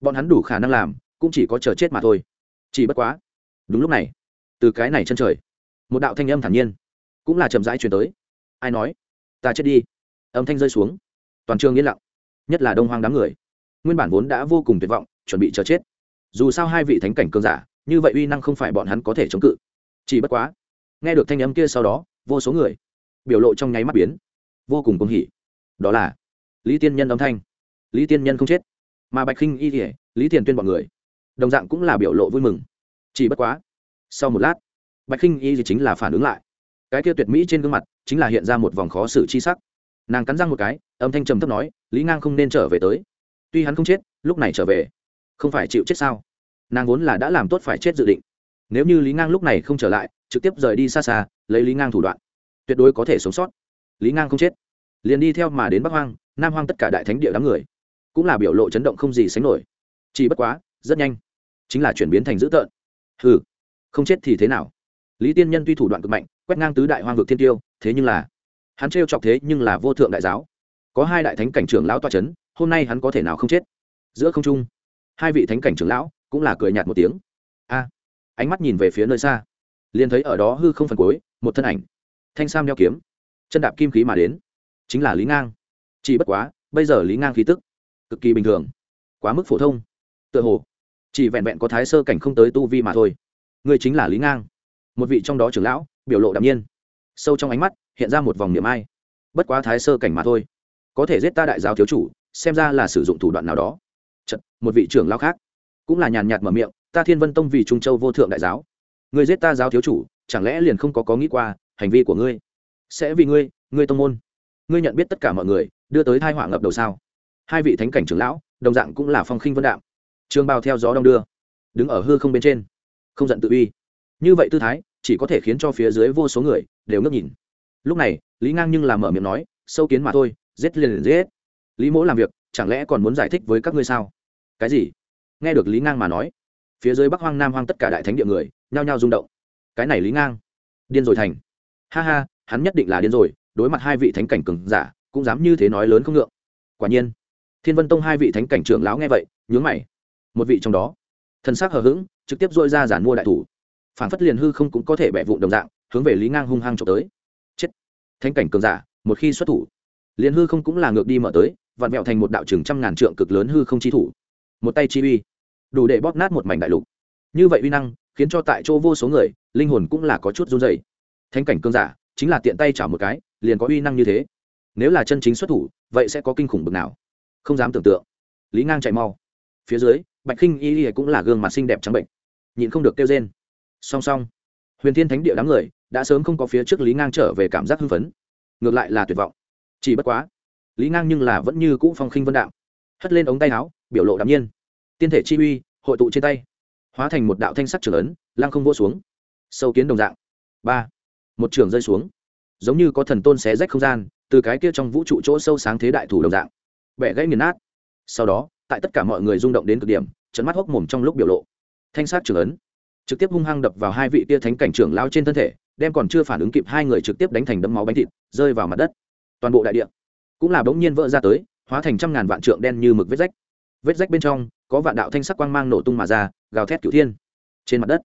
[SPEAKER 1] bọn hắn đủ khả năng làm, cũng chỉ có chờ chết mà thôi. Chỉ bất quá, đúng lúc này, từ cái này chân trời, một đạo thanh âm thản nhiên cũng là chậm rãi chuyển tới. Ai nói? Ta chết đi. Âm thanh rơi xuống. Toàn trường yên lặng nhất là đông hoang đám người. Nguyên bản vốn đã vô cùng tuyệt vọng, chuẩn bị chờ chết. Dù sao hai vị thánh cảnh cường giả, như vậy uy năng không phải bọn hắn có thể chống cự. Chỉ bất quá, nghe được thanh âm kia sau đó, vô số người biểu lộ trong nháy mắt biến. Vô cùng cuồng hỉ. Đó là lý tiên nhân âm thanh. Lý tiên nhân không chết, mà bạch khinh y thể lý thiền tuyên b ọ n người, đồng dạng cũng là biểu lộ vui mừng. Chỉ bất quá, sau một lát, bạch khinh y thì chính là phản ứng lại. Cái kia tuyệt mỹ trên gương mặt chính là hiện ra một vòng khó xử chi sắc. Nàng cắn răng một cái, âm thanh trầm thấp nói lý ngang không nên trở về tới. Tuy hắn không chết, lúc này trở về, không phải chịu chết sao? Nàng vốn là đã làm tốt phải chết dự định. Nếu như lý ngang lúc này không trở lại, trực tiếp rời đi xa xa, lấy lý ngang thủ đoạn, tuyệt đối có thể sống sót. Lý ngang không chết, liền đi theo mà đến bắc hoang, nam hoang tất cả đại thánh địa đám người, cũng là biểu lộ chấn động không gì sánh nổi. Chỉ bất quá, rất nhanh, chính là chuyển biến thành dữ tợn. Hừ, không chết thì thế nào? Lý tiên nhân tuy thủ đoạn cực mạnh, quét ngang tứ đại hoang vực thiên tiêu, thế nhưng là, hắn trêu chọc thế nhưng là vô thượng đại giáo có hai đại thánh cảnh trưởng lão toa c h ấ n hôm nay hắn có thể nào không chết giữa không trung hai vị thánh cảnh trưởng lão cũng là cười nhạt một tiếng a ánh mắt nhìn về phía nơi xa liền thấy ở đó hư không phần cuối một thân ảnh thanh sam đeo kiếm chân đạp kim khí mà đến chính là lý ngang chỉ bất quá bây giờ lý ngang khí tức cực kỳ bình thường quá mức phổ thông tựa hồ chỉ vẹn vẹn có thái sơ cảnh không tới tu vi mà thôi người chính là lý ngang một vị trong đó trưởng lão biểu lộ đạm nhiên sâu trong ánh mắt hiện ra một vòng niệm ai bất quá thái sơ cảnh mà thôi có thể giết ta đại giáo thiếu chủ xem ra là sử dụng thủ đoạn nào đó. Chật, một vị trưởng lão khác. Cũng là nhàn nhạt mở miệng ta thiên vân tông vì trung châu vô thượng đại giáo. Người giết ta giáo thiếu chủ chẳng lẽ liền không có có nghĩ qua hành vi của ngươi sẽ vì ngươi ngươi tông môn. Ngươi nhận biết tất cả mọi người đưa tới thai họa ngập đầu sao? Hai vị thánh cảnh trưởng lão đồng dạng cũng là phong khinh vân đạm. Trường bao theo gió đong đưa đứng ở hư không bên trên không giận tự uy. Như vậy tư thái chỉ có thể khiến cho phía dưới vô số người đều ngước nhìn. Lúc này lý ngang nhưng làm mở miệng nói sâu kiến mà thôi giết liền liền giết. Lý mỗ làm việc, chẳng lẽ còn muốn giải thích với các ngươi sao? Cái gì? Nghe được lý ngang mà nói, phía dưới bắc hoang nam hoang tất cả đại thánh địa người, nhao nhao rung động. Cái này lý ngang, điên rồi thành. Ha ha, hắn nhất định là điên rồi, đối mặt hai vị thánh cảnh cường giả, cũng dám như thế nói lớn không ngượng. Quả nhiên, thiên vân tông hai vị thánh cảnh trưởng lão nghe vậy, nhướng mày. Một vị trong đó thân sắc hờ hững, trực tiếp dội ra giản mua đại thủ. Phản phất liền hư không cũng có thể bẻ vụn đồng dạng, hướng về lý ngang hung hăng trộm tới. Chết! Thánh cảnh cường giả, một khi xuất thủ liền hư không cũng là ngược đi mở tới vặn vẹo thành một đạo chừng trăm ngàn trượng cực lớn hư không chi thủ. Một tay chi uy, đủ để bóp nát một mảnh đại lục. Như vậy uy năng, khiến cho tại chỗ vô số người, linh hồn cũng là có chút run dày thánh cảnh cương giả, chính là tiện tay chảo một cái, liền có uy năng như thế. Nếu là chân chính xuất thủ, vậy sẽ có kinh khủng bực nào? Không dám tưởng tượng. Lý ngang chạy mau. Phía dưới, bạch khinh y y cũng là gương mặt xinh đẹp trắng bệnh. Nhịn không được kêu rên. Song song, huyền thiên thánh địa đám người, đã sớm không có phía trước lý ngang trở về cảm giác hưng phấn. Ngược lại là tuyệt vọng chỉ bất quá, lý ngang nhưng là vẫn như cũ phong khinh vân đạo hất lên ống tay áo, biểu lộ đ nhiên. Tiên thể chi uy, hội tụ trên tay, hóa thành một đạo thanh sắc trưởng ấn, lăng không vô xuống. Sâu kiến đồng dạng. Ba. Một trường rơi xuống. Giống như có thần tôn xé rách không gian, từ cái kia trong vũ trụ chỗ sâu sáng thế đại thủ đồng dạng. Bẻ gãy nghiền nát. Sau đó, tại tất cả mọi người rung động đến cực điểm trận mắt hốc mồm trong lúc biểu lộ. Thanh sát trưởng ấn. Trực tiếp hung hăng đập vào hai vị tia thánh cảnh trưởng lao trên thân thể, đem còn chưa phản ứng kịp hai người trực tiếp đánh thành đấm máu bánh thịt, rơi vào mặt đất toàn bộ đại địa cũng là bỗng nhiên vỡ ra tới, hóa thành trăm ngàn vạn trượng đen như mực vết rách. Vết rách bên trong, có vạn đạo thanh sắc quang mang nổ tung mà ra, gào thét cửu thiên. Trên mặt đất,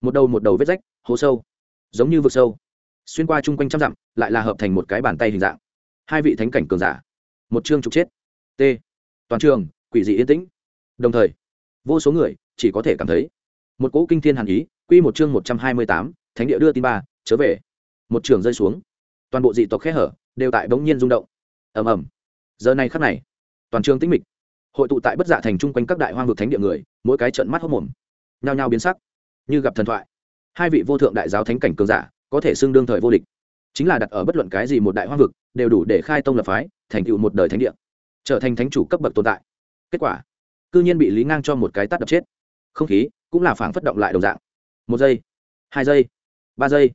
[SPEAKER 1] một đầu một đầu vết rách, hố sâu, giống như vực sâu, xuyên qua chung quanh trăm dặm, lại là hợp thành một cái bàn tay hình dạng. Hai vị thánh cảnh cường giả, một chương trục chết. T, toàn trường, quỷ dị yên tĩnh. Đồng thời, vô số người chỉ có thể cảm thấy, một cỗ kinh thiên hàn ý, quy một chương một trăm hai mươi tám, thánh địa đưa tin ba trở về. Một trường rơi xuống, toàn bộ dị tộc khẽ hở đều tại bỗng nhiên rung động. Ầm ầm. Giờ này khắc này, toàn trường tĩnh mịch. Hội tụ tại bất dạ thành chung quanh các đại hoang vực thánh địa người, mỗi cái trận mắt hốc mồm, nhao nhao biến sắc, như gặp thần thoại. Hai vị vô thượng đại giáo thánh cảnh cường giả, có thể xưng đương thời vô địch. Chính là đặt ở bất luận cái gì một đại hoang vực, đều đủ để khai tông lập phái, thành tựu một đời thánh địa, trở thành thánh chủ cấp bậc tồn tại. Kết quả, cư nhiên bị lý ngang cho một cái tắt đập chết. Không khí cũng là phảng phất động lại đồng dạng. Một giây, hai giây, ba giây,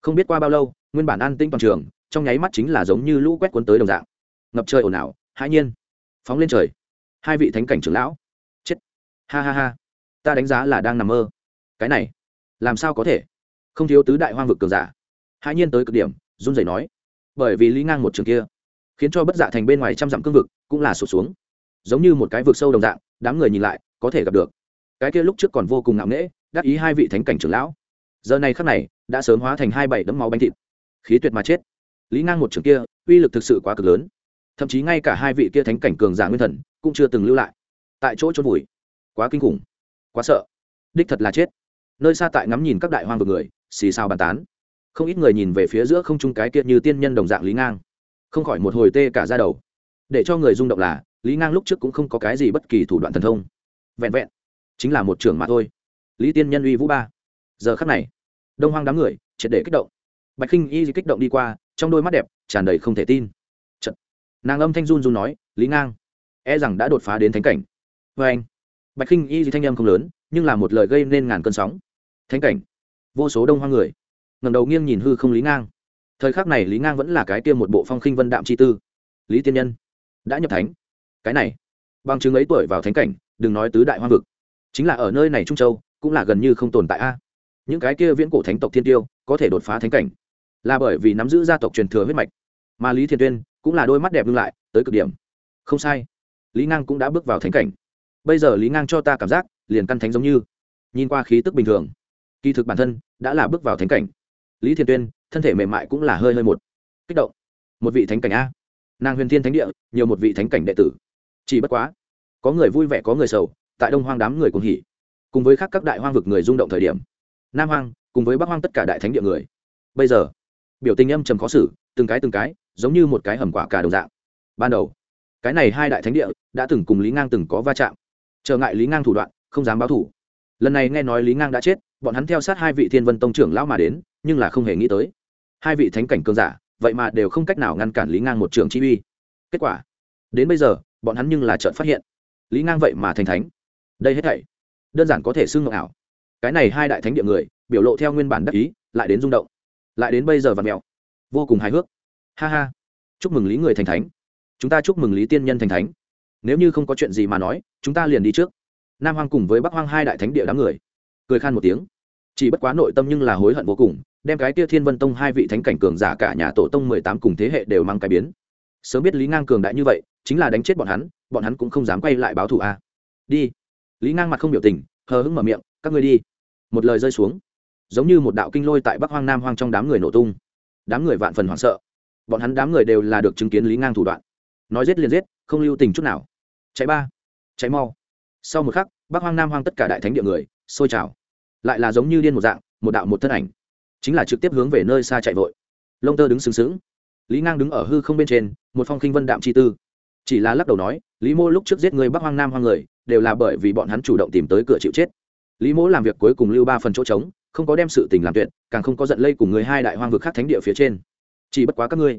[SPEAKER 1] không biết qua bao lâu, nguyên bản an tĩnh toàn trường trong nháy mắt chính là giống như lũ quét cuốn tới đồng dạng. Ngập trời ồn ào, hãi nhiên. Phóng lên trời. Hai vị thánh cảnh trưởng lão. Chết. Ha ha ha. Ta đánh giá là đang nằm mơ. Cái này, làm sao có thể? Không thiếu tứ đại hoang vực cường giả. Hãi nhiên tới cực điểm, run rẩy nói. Bởi vì lý ngang một trường kia, khiến cho bất dạ thành bên ngoài trăm dặm cương vực cũng là sụt xuống. Giống như một cái vực sâu đồng dạng, đám người nhìn lại, có thể gặp được. Cái kia lúc trước còn vô cùng ngạo nghễ, đắc ý hai vị thánh cảnh trưởng lão. Giờ này khắc này, đã sớm hóa thành hai bảy đấm máu bánh thịt. Khí tuyệt mà chết lý ngang một trường kia, uy lực thực sự quá cực lớn. Thậm chí ngay cả hai vị kia thánh cảnh cường giả nguyên thần cũng chưa từng lưu lại. Tại chỗ trôn vùi. Quá kinh khủng. Quá sợ. Đích thật là chết. Nơi xa tại ngắm nhìn các đại hoang vực người, xì sao bàn tán. Không ít người nhìn về phía giữa không trung cái kia như tiên nhân đồng dạng lý ngang. Không khỏi một hồi tê cả ra đầu. Để cho người rung động là, lý ngang lúc trước cũng không có cái gì bất kỳ thủ đoạn thần thông. Vẹn vẹn, chính là một trưởng mà thôi. Lý tiên nhân uy vũ ba. Giờ khắc này, đông hoang đám người triệt để kích động. Bạch khinh y kích động đi qua trong đôi mắt đẹp tràn đầy không thể tin. Chật. nàng âm thanh run run nói, lý ngang e rằng đã đột phá đến thánh cảnh. Vê anh, bạch khinh y thanh âm không lớn, nhưng là một lời gây nên ngàn cơn sóng. Thánh cảnh, vô số đông hoang người ngầm đầu nghiêng nhìn hư không lý ngang. Thời khắc này lý ngang vẫn là cái tiêm một bộ phong khinh vân đạm chi tư. Lý tiên nhân, đã nhập thánh. Cái này, bằng chứng ấy tuổi vào thánh cảnh, đừng nói tứ đại hoa vực, chính là ở nơi này trung châu, cũng là gần như không tồn tại a. Những cái kia viễn cổ thánh tộc thiên tiêu, có thể đột phá thánh cảnh là bởi vì nắm giữ gia tộc truyền thừa huyết mạch. Mà lý thiên tuyên cũng là đôi mắt đẹp ngưng lại, tới cực điểm. Không sai. Lý ngang cũng đã bước vào thánh cảnh. Bây giờ lý ngang cho ta cảm giác, liền căn thánh giống như. Nhìn qua khí tức bình thường, kỳ thực bản thân đã là bước vào thánh cảnh. Lý thiên tuyên, thân thể mềm mại cũng là hơi hơi một. Kích động. Một vị thánh cảnh a. Nàng huyền thiên thánh địa, nhiều một vị thánh cảnh đệ tử. Chỉ bất quá, có người vui vẻ, có người sầu, tại đông hoang đám người cùng hỉ. Cùng với khác các đại hoang vực người rung động thời điểm. Nam hoang, cùng với bắc hoang tất cả đại thánh địa người. Bây giờ biểu tình âm trầm khó xử, từng cái từng cái, giống như một cái hầm quả cả đồng dạng. Ban đầu, cái này hai đại thánh địa đã từng cùng lý ngang từng có va chạm. Trở ngại lý ngang thủ đoạn, không dám báo thủ. Lần này nghe nói lý ngang đã chết, bọn hắn theo sát hai vị thiên vân tông trưởng lão mà đến, nhưng là không hề nghĩ tới. Hai vị thánh cảnh cường giả, vậy mà đều không cách nào ngăn cản lý ngang một trường chi uy. Kết quả, đến bây giờ, bọn hắn nhưng là trợn phát hiện, lý ngang vậy mà thành thánh. Đây hết thảy, đơn giản có thể xưng ngọc ảo. Cái này hai đại thánh địa người, biểu lộ theo nguyên bản đắc ý, lại đến rung động lại đến bây giờ và mẹo. Vô cùng hài hước. Ha ha. Chúc mừng lý người thành thánh. Chúng ta chúc mừng lý tiên nhân thành thánh. Nếu như không có chuyện gì mà nói, chúng ta liền đi trước. Nam hoang cùng với bắc hoang hai đại thánh địa đám người. Cười khan một tiếng. Chỉ bất quá nội tâm nhưng là hối hận vô cùng, đem cái tia thiên vân tông hai vị thánh cảnh cường giả cả nhà tổ tông mười tám cùng thế hệ đều mang cái biến. Sớm biết lý ngang cường đại như vậy, chính là đánh chết bọn hắn bọn hắn cũng không dám quay lại báo thù a. À. đi. Lý ngang mặt không biểu tình, hờ hững mở miệng, các ngươi đi. Một lời rơi xuống giống như một đạo kinh lôi tại bắc hoang nam hoang trong đám người nổ tung. Đám người vạn phần hoảng sợ. Bọn hắn đám người đều là được chứng kiến lý ngang thủ đoạn. Nói giết liền giết, không lưu tình chút nào. Cháy ba cháy mau. Sau một khắc, bắc hoang nam hoang tất cả đại thánh địa người sôi trào. Lại là giống như điên một dạng, một đạo một thân ảnh. Chính là trực tiếp hướng về nơi xa chạy vội. Lông tơ đứng sừng sững. Lý ngang đứng ở hư không bên trên, một phong khinh vân đạm chi tư. Chỉ là lắc đầu nói, lý mô lúc trước giết người bắc hoang nam hoang người, đều là bởi vì bọn hắn chủ động tìm tới cửa chịu chết. Lý mỗ làm việc cuối cùng lưu ba phần chỗ trống không có đem sự tình làm tuyệt, càng không có giận lây cùng người hai đại hoang vực khác thánh địa phía trên. Chỉ bất quá các ngươi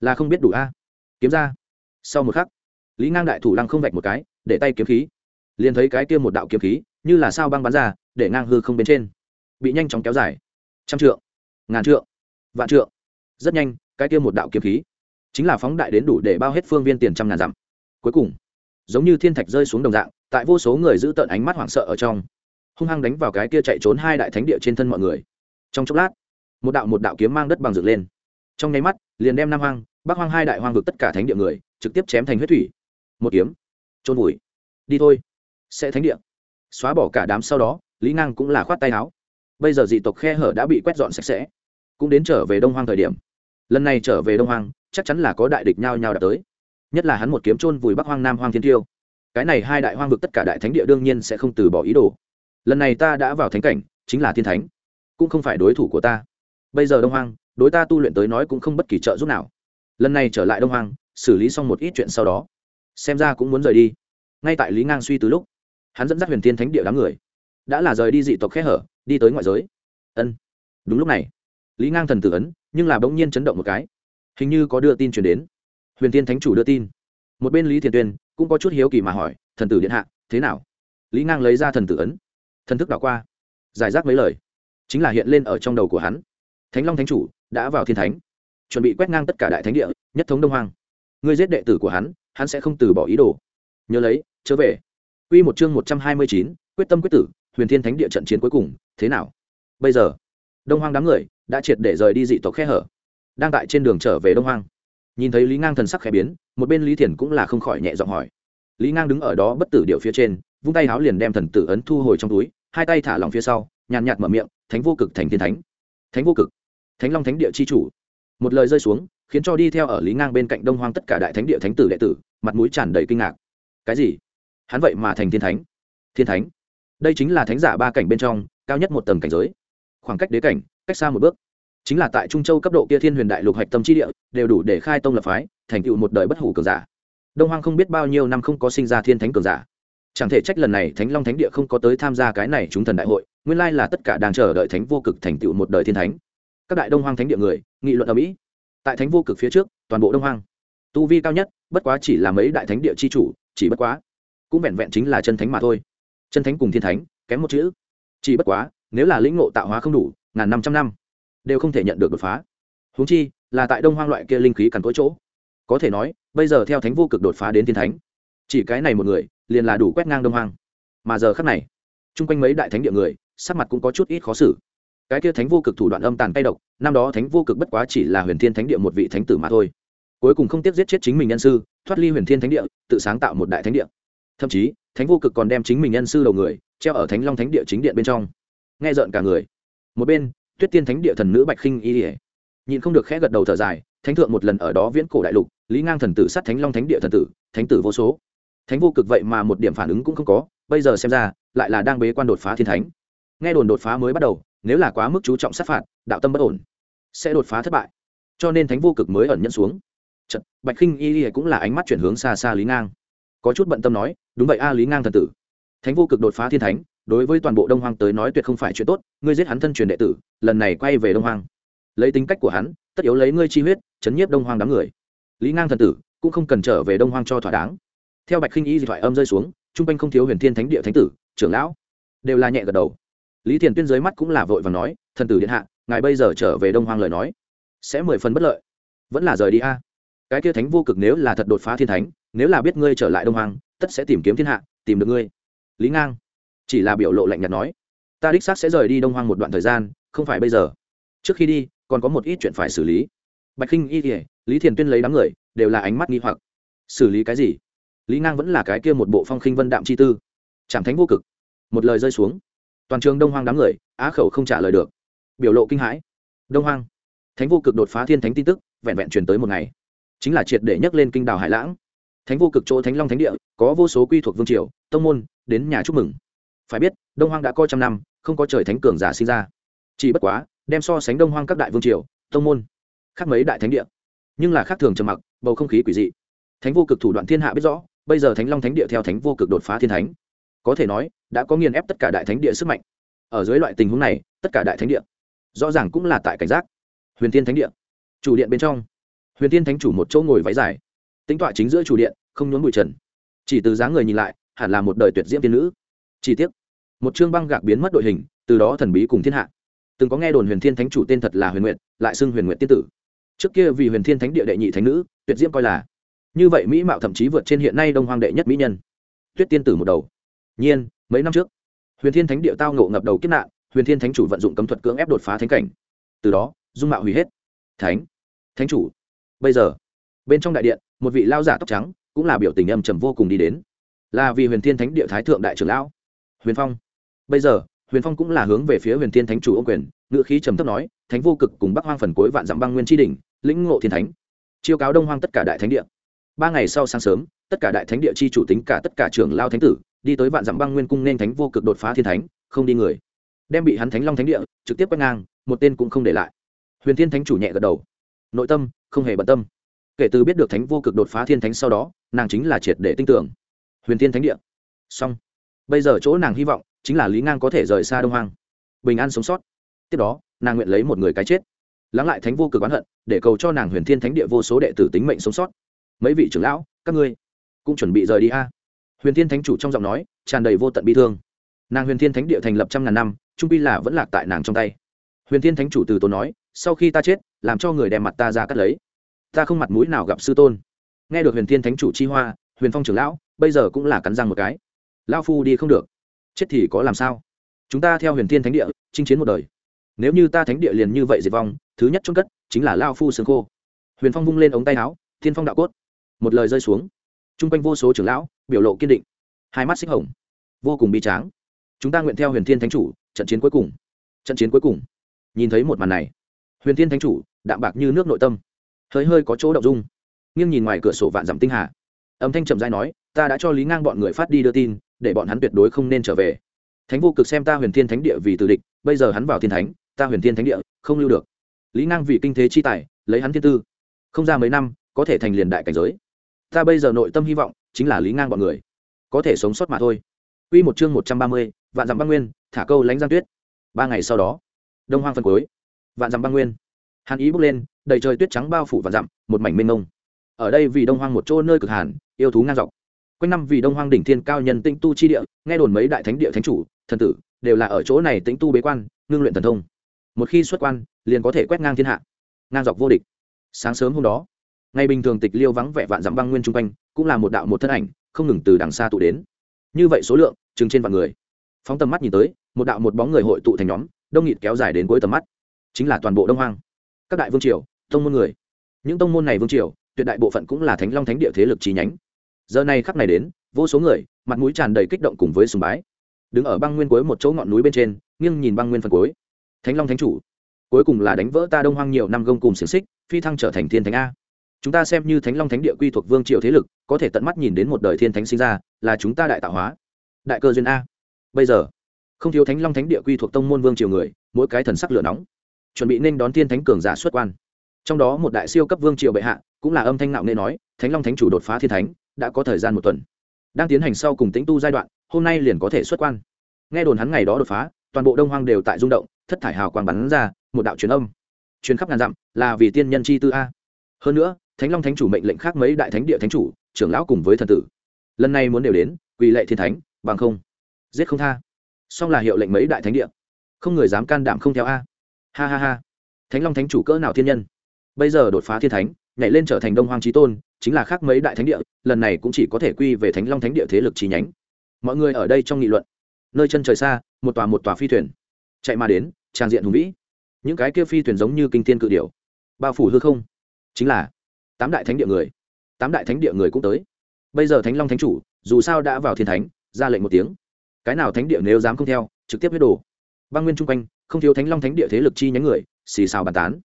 [SPEAKER 1] là không biết đủ a. À? Kiếm ra. Sau một khắc, lý ngang đại thủ lăng không vạch một cái, để tay kiếm khí. Liền thấy cái kia một đạo kiếm khí, như là sao băng bắn ra, để ngang hư không bên trên. Bị nhanh chóng kéo dài. Trăm trượng, ngàn trượng, vạn trượng. Rất nhanh, cái kia một đạo kiếm khí chính là phóng đại đến đủ để bao hết phương viên tiền trăm ngàn dặm. Cuối cùng, giống như thiên thạch rơi xuống đồng dạng, tại vô số người giữ tợn ánh mắt hoảng sợ ở trong hung hăng đánh vào cái kia chạy trốn hai đại thánh địa trên thân mọi người. Trong chốc lát, một đạo một đạo kiếm mang đất bằng dựng lên. Trong nháy mắt, liền đem nam hoang, bắc hoang hai đại hoang vực tất cả thánh địa người, trực tiếp chém thành huyết thủy. Một kiếm trôn vùi. Đi thôi, sẽ thánh địa. Xóa bỏ cả đám sau đó, lý năng cũng là khoát tay áo. Bây giờ dị tộc khe hở đã bị quét dọn sạch sẽ, cũng đến trở về đông hoang thời điểm. Lần này trở về đông hoang, chắc chắn là có đại địch nhao nhao đã tới. Nhất là hắn một kiếm trôn vùi bắc hoang nam hoang thiên tiêu. Cái này hai đại hoang vực tất cả đại thánh địa đương nhiên sẽ không từ bỏ ý đồ lần này ta đã vào thánh cảnh, chính là thiên thánh, cũng không phải đối thủ của ta. Bây giờ đông hoang, đối ta tu luyện tới nói cũng không bất kỳ trợ giúp nào. Lần này trở lại đông hoang, xử lý xong một ít chuyện sau đó, xem ra cũng muốn rời đi. Ngay tại lý ngang suy từ lúc, hắn dẫn dắt huyền thiên thánh địa đám người, đã là rời đi dị tộc khẽ hở, đi tới ngoại giới. Ân, đúng lúc này, lý ngang thần tử ấn, nhưng là bỗng nhiên chấn động một cái. Hình như có đưa tin chuyển đến. Huyền thiên thánh chủ đưa tin. Một bên lý thiền tuyên cũng có chút hiếu kỳ mà hỏi, thần tử điện hạ, thế nào? Lý ngang lấy ra thần tử ấn thần thức đảo qua giải rác mấy lời chính là hiện lên ở trong đầu của hắn thánh long thánh chủ đã vào thiên thánh chuẩn bị quét ngang tất cả đại thánh địa nhất thống đông Hoang. ngươi giết đệ tử của hắn hắn sẽ không từ bỏ ý đồ nhớ lấy chớ về Quy một chương một trăm hai mươi chín, quyết tâm quyết tử, Huyền Thiên Thánh địa trận chiến cuối cùng, thế nào? Bây giờ, Đông Hoang đám người đã triệt để rời đi dị tộc khe hở, đang tại trên đường trở về Đông Hoang. Nhìn thấy Lý Ngang thần sắc khẽ biến, một bên Lý Thiển cũng là không khỏi nhẹ giọng hỏi. Lý Ngang đứng ở đó bất tử điệu phía trên, vung tay háo liền đem thần tử ấn thu hồi trong túi, hai tay thả lỏng phía sau, nhàn nhạt mở miệng, "Thánh vô cực thành thiên thánh." Thánh vô cực, Thánh Long Thánh địa chi chủ. Một lời rơi xuống, khiến cho đi theo ở Lý Ngang bên cạnh Đông Hoang tất cả đại thánh địa thánh tử đệ tử, mặt mũi tràn đầy kinh ngạc. Cái gì? hắn vậy mà thành thiên thánh thiên thánh đây chính là thánh giả ba cảnh bên trong cao nhất một tầng cảnh giới khoảng cách đế cảnh cách xa một bước chính là tại trung châu cấp độ kia thiên huyền đại lục hạch tâm chi địa đều đủ để khai tông lập phái thành tựu một đời bất hủ cường giả đông hoang không biết bao nhiêu năm không có sinh ra thiên thánh cường giả. Chẳng thể trách lần này thánh long thánh địa không có tới tham gia cái này chúng thần đại hội, nguyên lai là tất cả đang chờ đợi thánh vô cực thành tựu một đời thiên thánh. Các đại đông hoang thánh địa người, nghị luận ở mỹ. Tại thánh vô cực phía trước, toàn bộ đông hoang, tu vi cao nhất, bất quá chỉ là mấy đại thánh địa c h i chủ, chỉ bất quá, cũng vẹn vẹn chính là chân thánh mà thôi. Chân thánh cùng thiên thánh, kém một chữ. Chỉ bất quá, nếu là lĩnh ngộ tạo hóa không đủ, ngàn năm trăm năm, đều không thể nhận được đột phá. Húng chi, là tại đông hoang loại kia linh khí cằn cỗi chỗ có thể nói, bây giờ theo thánh vô cực đột phá đến thiên thánh, chỉ cái này một người, liền là đủ quét ngang đông hoang. Mà giờ khắc này, chung quanh mấy đại thánh địa người, sắc mặt cũng có chút ít khó xử. Cái kia thánh vô cực thủ đoạn âm tàn tay độc, năm đó thánh vô cực bất quá chỉ là huyền thiên thánh địa một vị thánh tử mà thôi. Cuối cùng không tiếc giết chết chính mình nhân sư, thoát ly huyền thiên thánh địa, tự sáng tạo một đại thánh địa. Thậm chí, thánh vô cực còn đem chính mình nhân sư đầu người, treo ở thánh long thánh địa chính điện bên trong. Nghe rợn cả người. Một bên, tuyết tiên thánh địa thần nữ bạch khinh y ỉa nhìn không được khẽ gật đầu thở dài thánh thượng một lần ở đó viễn cổ đại lục lý ngang thần tử sát thánh long thánh địa thần tử thánh tử vô số. Thánh vô cực vậy mà một điểm phản ứng cũng không có bây giờ xem ra lại là đang bế quan đột phá thiên thánh. Nghe đồn đột phá mới bắt đầu nếu là quá mức chú trọng sát phạt đạo tâm bất ổn sẽ đột phá thất bại. Cho nên thánh vô cực mới ẩn nhẫn xuống. Chật, bạch khinh y y cũng là ánh mắt chuyển hướng xa xa lý ngang. Có chút bận tâm nói đúng vậy a lý ngang thần tử. Thánh vô cực đột phá thiên thánh đối với toàn bộ đông hoang tới nói tuyệt không phải chuyện tốt ngươi giết hắn thân truyền đệ tử lần này quay về đông hoang. Lấy tính cách của hắn tất yếu lấy ngươi chi huyết chấn nhiếp đông hoang đám người. Lý ngang thần tử cũng không cần trở về đông hoang cho thỏa đáng. Theo bạch khinh y dị thoại âm rơi xuống chung quanh không thiếu huyền thiên thánh địa thánh tử, trưởng lão đều là nhẹ gật đầu. Lý thiền tuyên dưới mắt cũng là vội và nói, thần tử điện hạ, ngài bây giờ trở về đông hoang lời nói sẽ mười phần bất lợi. Vẫn là rời đi a. Cái kia thánh vô cực nếu là thật đột phá thiên thánh, nếu là biết ngươi trở lại đông hoang, tất sẽ tìm kiếm thiên hạ, tìm được ngươi. Lý ngang chỉ là biểu lộ lạnh nhạt nói, ta đích xác sẽ rời đi đông hoang một đoạn thời gian, không phải bây giờ. Trước khi đi, còn có một ít chuyện phải xử lý bạch khinh y kỉa lý thiền tuyên lấy đám người, đều là ánh mắt nghi hoặc. Xử lý cái gì? Lý ngang vẫn là cái kia một bộ phong khinh vân đạm chi tư. Chẳng thánh vô cực. Một lời rơi xuống. Toàn trường đông hoang đám người, á khẩu không trả lời được. Biểu lộ kinh hãi. Đông hoang. Thánh vô cực đột phá thiên thánh tin tức, vẹn vẹn truyền tới một ngày. Chính là triệt để nhắc lên kinh đảo hải lãng. Thánh vô cực chỗ thánh long thánh địa, có vô số quy thuộc vương triều, tông môn, đến nhà chúc mừng. Phải biết, đông hoang đã coi trăm năm, không có trời thánh cường giả sinh ra. Chỉ bất quá, đem so sánh đông hoang các đại vương triều, tông môn khác mấy đại thánh địa. Nhưng là khác thường trầm mặc, bầu không khí quỷ dị. Thánh vô cực thủ đoạn thiên hạ biết rõ, bây giờ thánh long thánh địa theo thánh vô cực đột phá thiên thánh. Có thể nói, đã có nghiền ép tất cả đại thánh địa sức mạnh. Ở dưới loại tình huống này, tất cả đại thánh địa, rõ ràng cũng là tại cảnh giác. Huyền tiên thánh địa, chủ điện bên trong. Huyền tiên thánh chủ một chỗ ngồi váy dài. Tính tọa chính giữa chủ điện, không nhốn bụi trần. Chỉ từ dáng người nhìn lại, hẳn là một đời tuyệt diễm tiên nữ. Chi tiết một chương băng gạc biến mất đội hình, từ đó thần bí cùng thiên hạ. Từng có nghe đồn huyền thiên thánh chủ tên thật là huyền nguyện lại xưng huyền nguyện tiên tử trước kia vì huyền thiên thánh địa đệ nhị thánh nữ, tuyệt diễm coi là. Như vậy mỹ mạo thậm chí vượt trên hiện nay đông hoàng đệ nhất mỹ nhân. Tuyết tiên tử một đầu. Nhiên, mấy năm trước, huyền thiên thánh địa tao ngộ ngập đầu kiếp nạn, huyền thiên thánh chủ vận dụng cấm thuật cưỡng ép đột phá thánh cảnh. Từ đó, dung mạo hủy hết. Thánh thánh chủ. Bây giờ, bên trong đại điện, một vị lao giả tóc trắng, cũng là biểu tình âm trầm vô cùng đi đến. Là vì huyền thiên thánh địa thái thượng đại trưởng lão, huyền phong. Bây giờ huyền phong cũng là hướng về phía huyền thiên thánh chủ ô quyền, ngữ khí trầm thấp nói, thánh vô cực cùng bắc hoang phần cuối vạn dặm băng nguyên tri đình lĩnh ngộ thiên thánh, chiêu cáo đông hoang tất cả đại thánh địa. Ba ngày sau sáng sớm, tất cả đại thánh địa chi chủ tính cả tất cả trưởng lao thánh tử, đi tới vạn dặm băng nguyên cung nên thánh vô cực đột phá thiên thánh, không đi người. Đem bị hắn thánh long thánh địa, trực tiếp quét ngang, một tên cũng không để lại. Huyền thiên thánh chủ nhẹ gật đầu. Nội tâm, không hề bận tâm. Kể từ biết được thánh vô cực đột phá thiên thánh sau đó, nàng chính là triệt để tin tưởng. Huyền thiên thánh địa. Xong. Bây giờ chỗ nàng hy vọng chính là lý ngang có thể rời xa đông hoang. Bình an sống sót. Tiếp đó, nàng nguyện lấy một người cái chết. Lắng lại thánh vô cực oán hận, để cầu cho nàng huyền thiên thánh địa vô số đệ tử tính mệnh sống sót. Mấy vị trưởng lão, các ngươi cũng chuẩn bị rời đi a. Huyền thiên thánh chủ trong giọng nói tràn đầy vô tận bi thương. Nàng huyền thiên thánh địa thành lập trăm ngàn năm, trung pi là vẫn lạc tại nàng trong tay. Huyền thiên thánh chủ từ tốn nói, sau khi ta chết, làm cho người đem mặt ta ra cắt lấy. Ta không mặt mũi nào gặp sư tôn. Nghe được huyền thiên thánh chủ chi hoa, huyền phong trưởng lão, bây giờ cũng là cắn răng một cái. Lao phu đi không được chết thì có làm sao? Chúng ta theo huyền thiên thánh địa, chinh chiến một đời. Nếu như ta thánh địa liền như vậy diệt vong, thứ nhất chôn cất chính là lao phu xương khô. Huyền phong vung lên ống tay áo, thiên phong đạo cốt. Một lời rơi xuống. T r u n g quanh vô số trưởng lão, biểu lộ kiên định. Hai mắt xích hồng. Vô cùng bi tráng. Chúng ta nguyện theo huyền thiên thánh chủ, trận chiến cuối cùng. Trận chiến cuối cùng. Nhìn thấy một màn này, huyền thiên thánh chủ, đạm bạc như nước nội tâm. Hơi hơi có chỗ đậu dung. Nghiêng nhìn ngoài cửa sổ vạn dặm tinh hà âm thanh trầm dai nói ta đã cho lý ngang bọn người phát đi đưa tin để bọn hắn tuyệt đối không nên trở về. Thánh vô cực xem ta huyền thiên thánh địa vì từ địch bây giờ hắn vào thiên thánh ta huyền thiên thánh địa không lưu được. Lý ngang vì kinh thế chi tài lấy hắn thiên tư. Không ra mấy năm có thể thành liền đại cảnh giới. Ta bây giờ nội tâm hy vọng chính là lý ngang bọn người. Có thể sống sót mà thôi. Quy một chương một trăm ba mươi, vạn dặm băng nguyên, thả câu lánh giang tuyết. Ba ngày sau đó, đông hoang phân cuối, vạn dặm băng nguyên. Hàn ý bốc lên, đầy trời tuyết trắng bao phủ vạn dặm, một mảnh mênh mông. Ở đây vì đông hoang một chỗ nơi cực hàn, yêu thú ngang dọc. Quanh năm vì đông hoang đỉnh thiên cao nhân tĩnh tu chi địa, nghe đồn mấy đại thánh địa thánh chủ, thần tử đều là ở chỗ này tĩnh tu bế quan, ngưng luyện thần thông. Một khi xuất quan, liền có thể quét ngang thiên hạ, ngang dọc vô địch. Sáng sớm hôm đó, ngày bình thường tịch liêu vắng vẻ vạn dặm băng nguyên chung quanh cũng là một đạo một thân ảnh không ngừng từ đằng xa tụ đến như vậy số lượng chừng trên vạn người phóng tầm mắt nhìn tới một đạo một bóng người hội tụ thành nhóm đông nghịt kéo dài đến cuối tầm mắt chính là toàn bộ đông hoang các đại vương triều tông môn người những tông môn này vương triều tuyệt đại bộ phận cũng là thánh long thánh địa thế lực trí nhánh giờ này khắp này đến, vô số người, mặt mũi tràn đầy kích động cùng với sùng bái. Đứng ở băng nguyên cuối một chỗ ngọn núi bên trên, nghiêng nhìn băng nguyên phần cuối. Thánh long thánh chủ, cuối cùng là đánh vỡ ta đông hoang nhiều năm gông cùng xiềng xích, phi thăng trở thành thiên thánh a. Chúng ta xem như thánh long thánh địa quy thuộc vương triều thế lực, có thể tận mắt nhìn đến một đời thiên thánh sinh ra, là chúng ta đại tạo hóa. Đại cơ duyên a. Bây giờ, không thiếu thánh long thánh địa quy thuộc tông môn vương triều người, mỗi cái thần sắc lửa nóng, chuẩn bị nên đón thiên thánh cường giả xuất quan. Trong đó một đại siêu cấp vương triều bệ hạ, cũng là âm thanh nạo nghệ nói, thánh long thánh chủ đột phá thiên thánh đã có thời gian một tuần. Đang tiến hành sau cùng tĩnh tu giai đoạn, hôm nay liền có thể xuất quan. Nghe đồn hắn ngày đó đột phá, toàn bộ đông hoang đều tại rung động, thất thải hào quang bắn ra, một đạo truyền âm. Truyền khắp ngàn dặm, là vì tiên nhân chi tư a. Hơn nữa, thánh long thánh chủ mệnh lệnh khác mấy đại thánh địa thánh chủ, trưởng lão cùng với thần tử. Lần này muốn đều đến, quỳ lệ thiên thánh, bằng không, giết không tha. Song là hiệu lệnh mấy đại thánh địa. Không người dám can đảm không theo a. Ha ha ha. Thánh long thánh chủ cỡ nào thiên nhân. Bây giờ đột phá thiên thánh, nhảy lên trở thành đông hoang trí tôn chính là khác mấy đại thánh địa, lần này cũng chỉ có thể quy về thánh long thánh địa thế lực chi nhánh. Mọi người ở đây trong nghị luận. Nơi chân trời xa, một tòa một tòa phi thuyền. Chạy mà đến, trang diện hùng vĩ. Những cái kia phi thuyền giống như kinh tiên cự điểu. Bao phủ hư không. Chính là tám đại thánh địa người. Tám đại thánh địa người cũng tới. Bây giờ thánh long thánh chủ, dù sao đã vào thiên thánh, ra lệnh một tiếng. Cái nào thánh địa nếu dám không theo, trực tiếp huyết đồ. Băng nguyên chung quanh, không thiếu thánh long thánh địa thế lực chi nhánh người, xì xào bàn tán.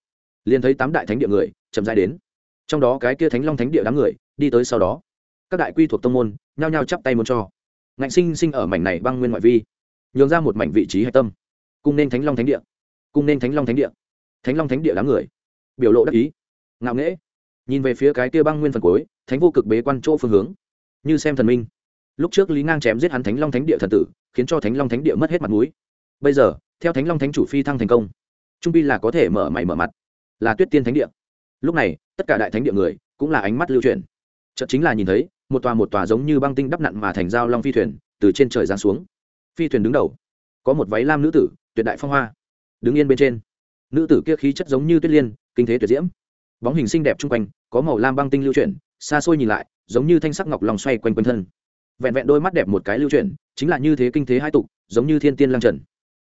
[SPEAKER 1] Liền thấy tám đại thánh địa người, chậm dài đến trong đó cái kia thánh long thánh địa đám người đi tới sau đó các đại quy thuộc tông môn nhao nhao chắp tay muốn cho ngạnh sinh sinh ở mảnh này băng nguyên ngoại vi nhường ra một mảnh vị trí hạch tâm cung nên thánh long thánh địa cung nên thánh long thánh địa thánh long thánh địa đám người biểu lộ đắc ý ngạo nghễ nhìn về phía cái kia băng nguyên phần cuối thánh vô cực bế quan chỗ phương hướng như xem thần minh lúc trước lý ngang chém giết hắn thánh long thánh địa thần tử khiến cho thánh long thánh địa mất hết mặt mũi bây giờ theo thánh long thánh chủ phi thăng thành công trung pi là có thể mở mày mở mặt là tuyết tiên thánh địa lúc này, tất cả đại thánh địa người cũng là ánh mắt lưu truyền chợt chính là nhìn thấy, một tòa một tòa giống như băng tinh đắp nặn mà thành dao long phi thuyền từ trên trời giáng xuống. Phi thuyền đứng đầu, có một váy lam nữ tử, tuyệt đại phong hoa, đứng yên bên trên. Nữ tử kia khí chất giống như tuyết liên, kinh thế tuyệt diễm. Bóng hình xinh đẹp chung quanh, có màu lam băng tinh lưu chuyển, xa xôi nhìn lại, giống như thanh sắc ngọc lòng xoay quanh quanh thân. Vẹn vẹn đôi mắt đẹp một cái lưu chuyển, chính là như thế kinh thế hai tục, giống như thiên tiên lang trần.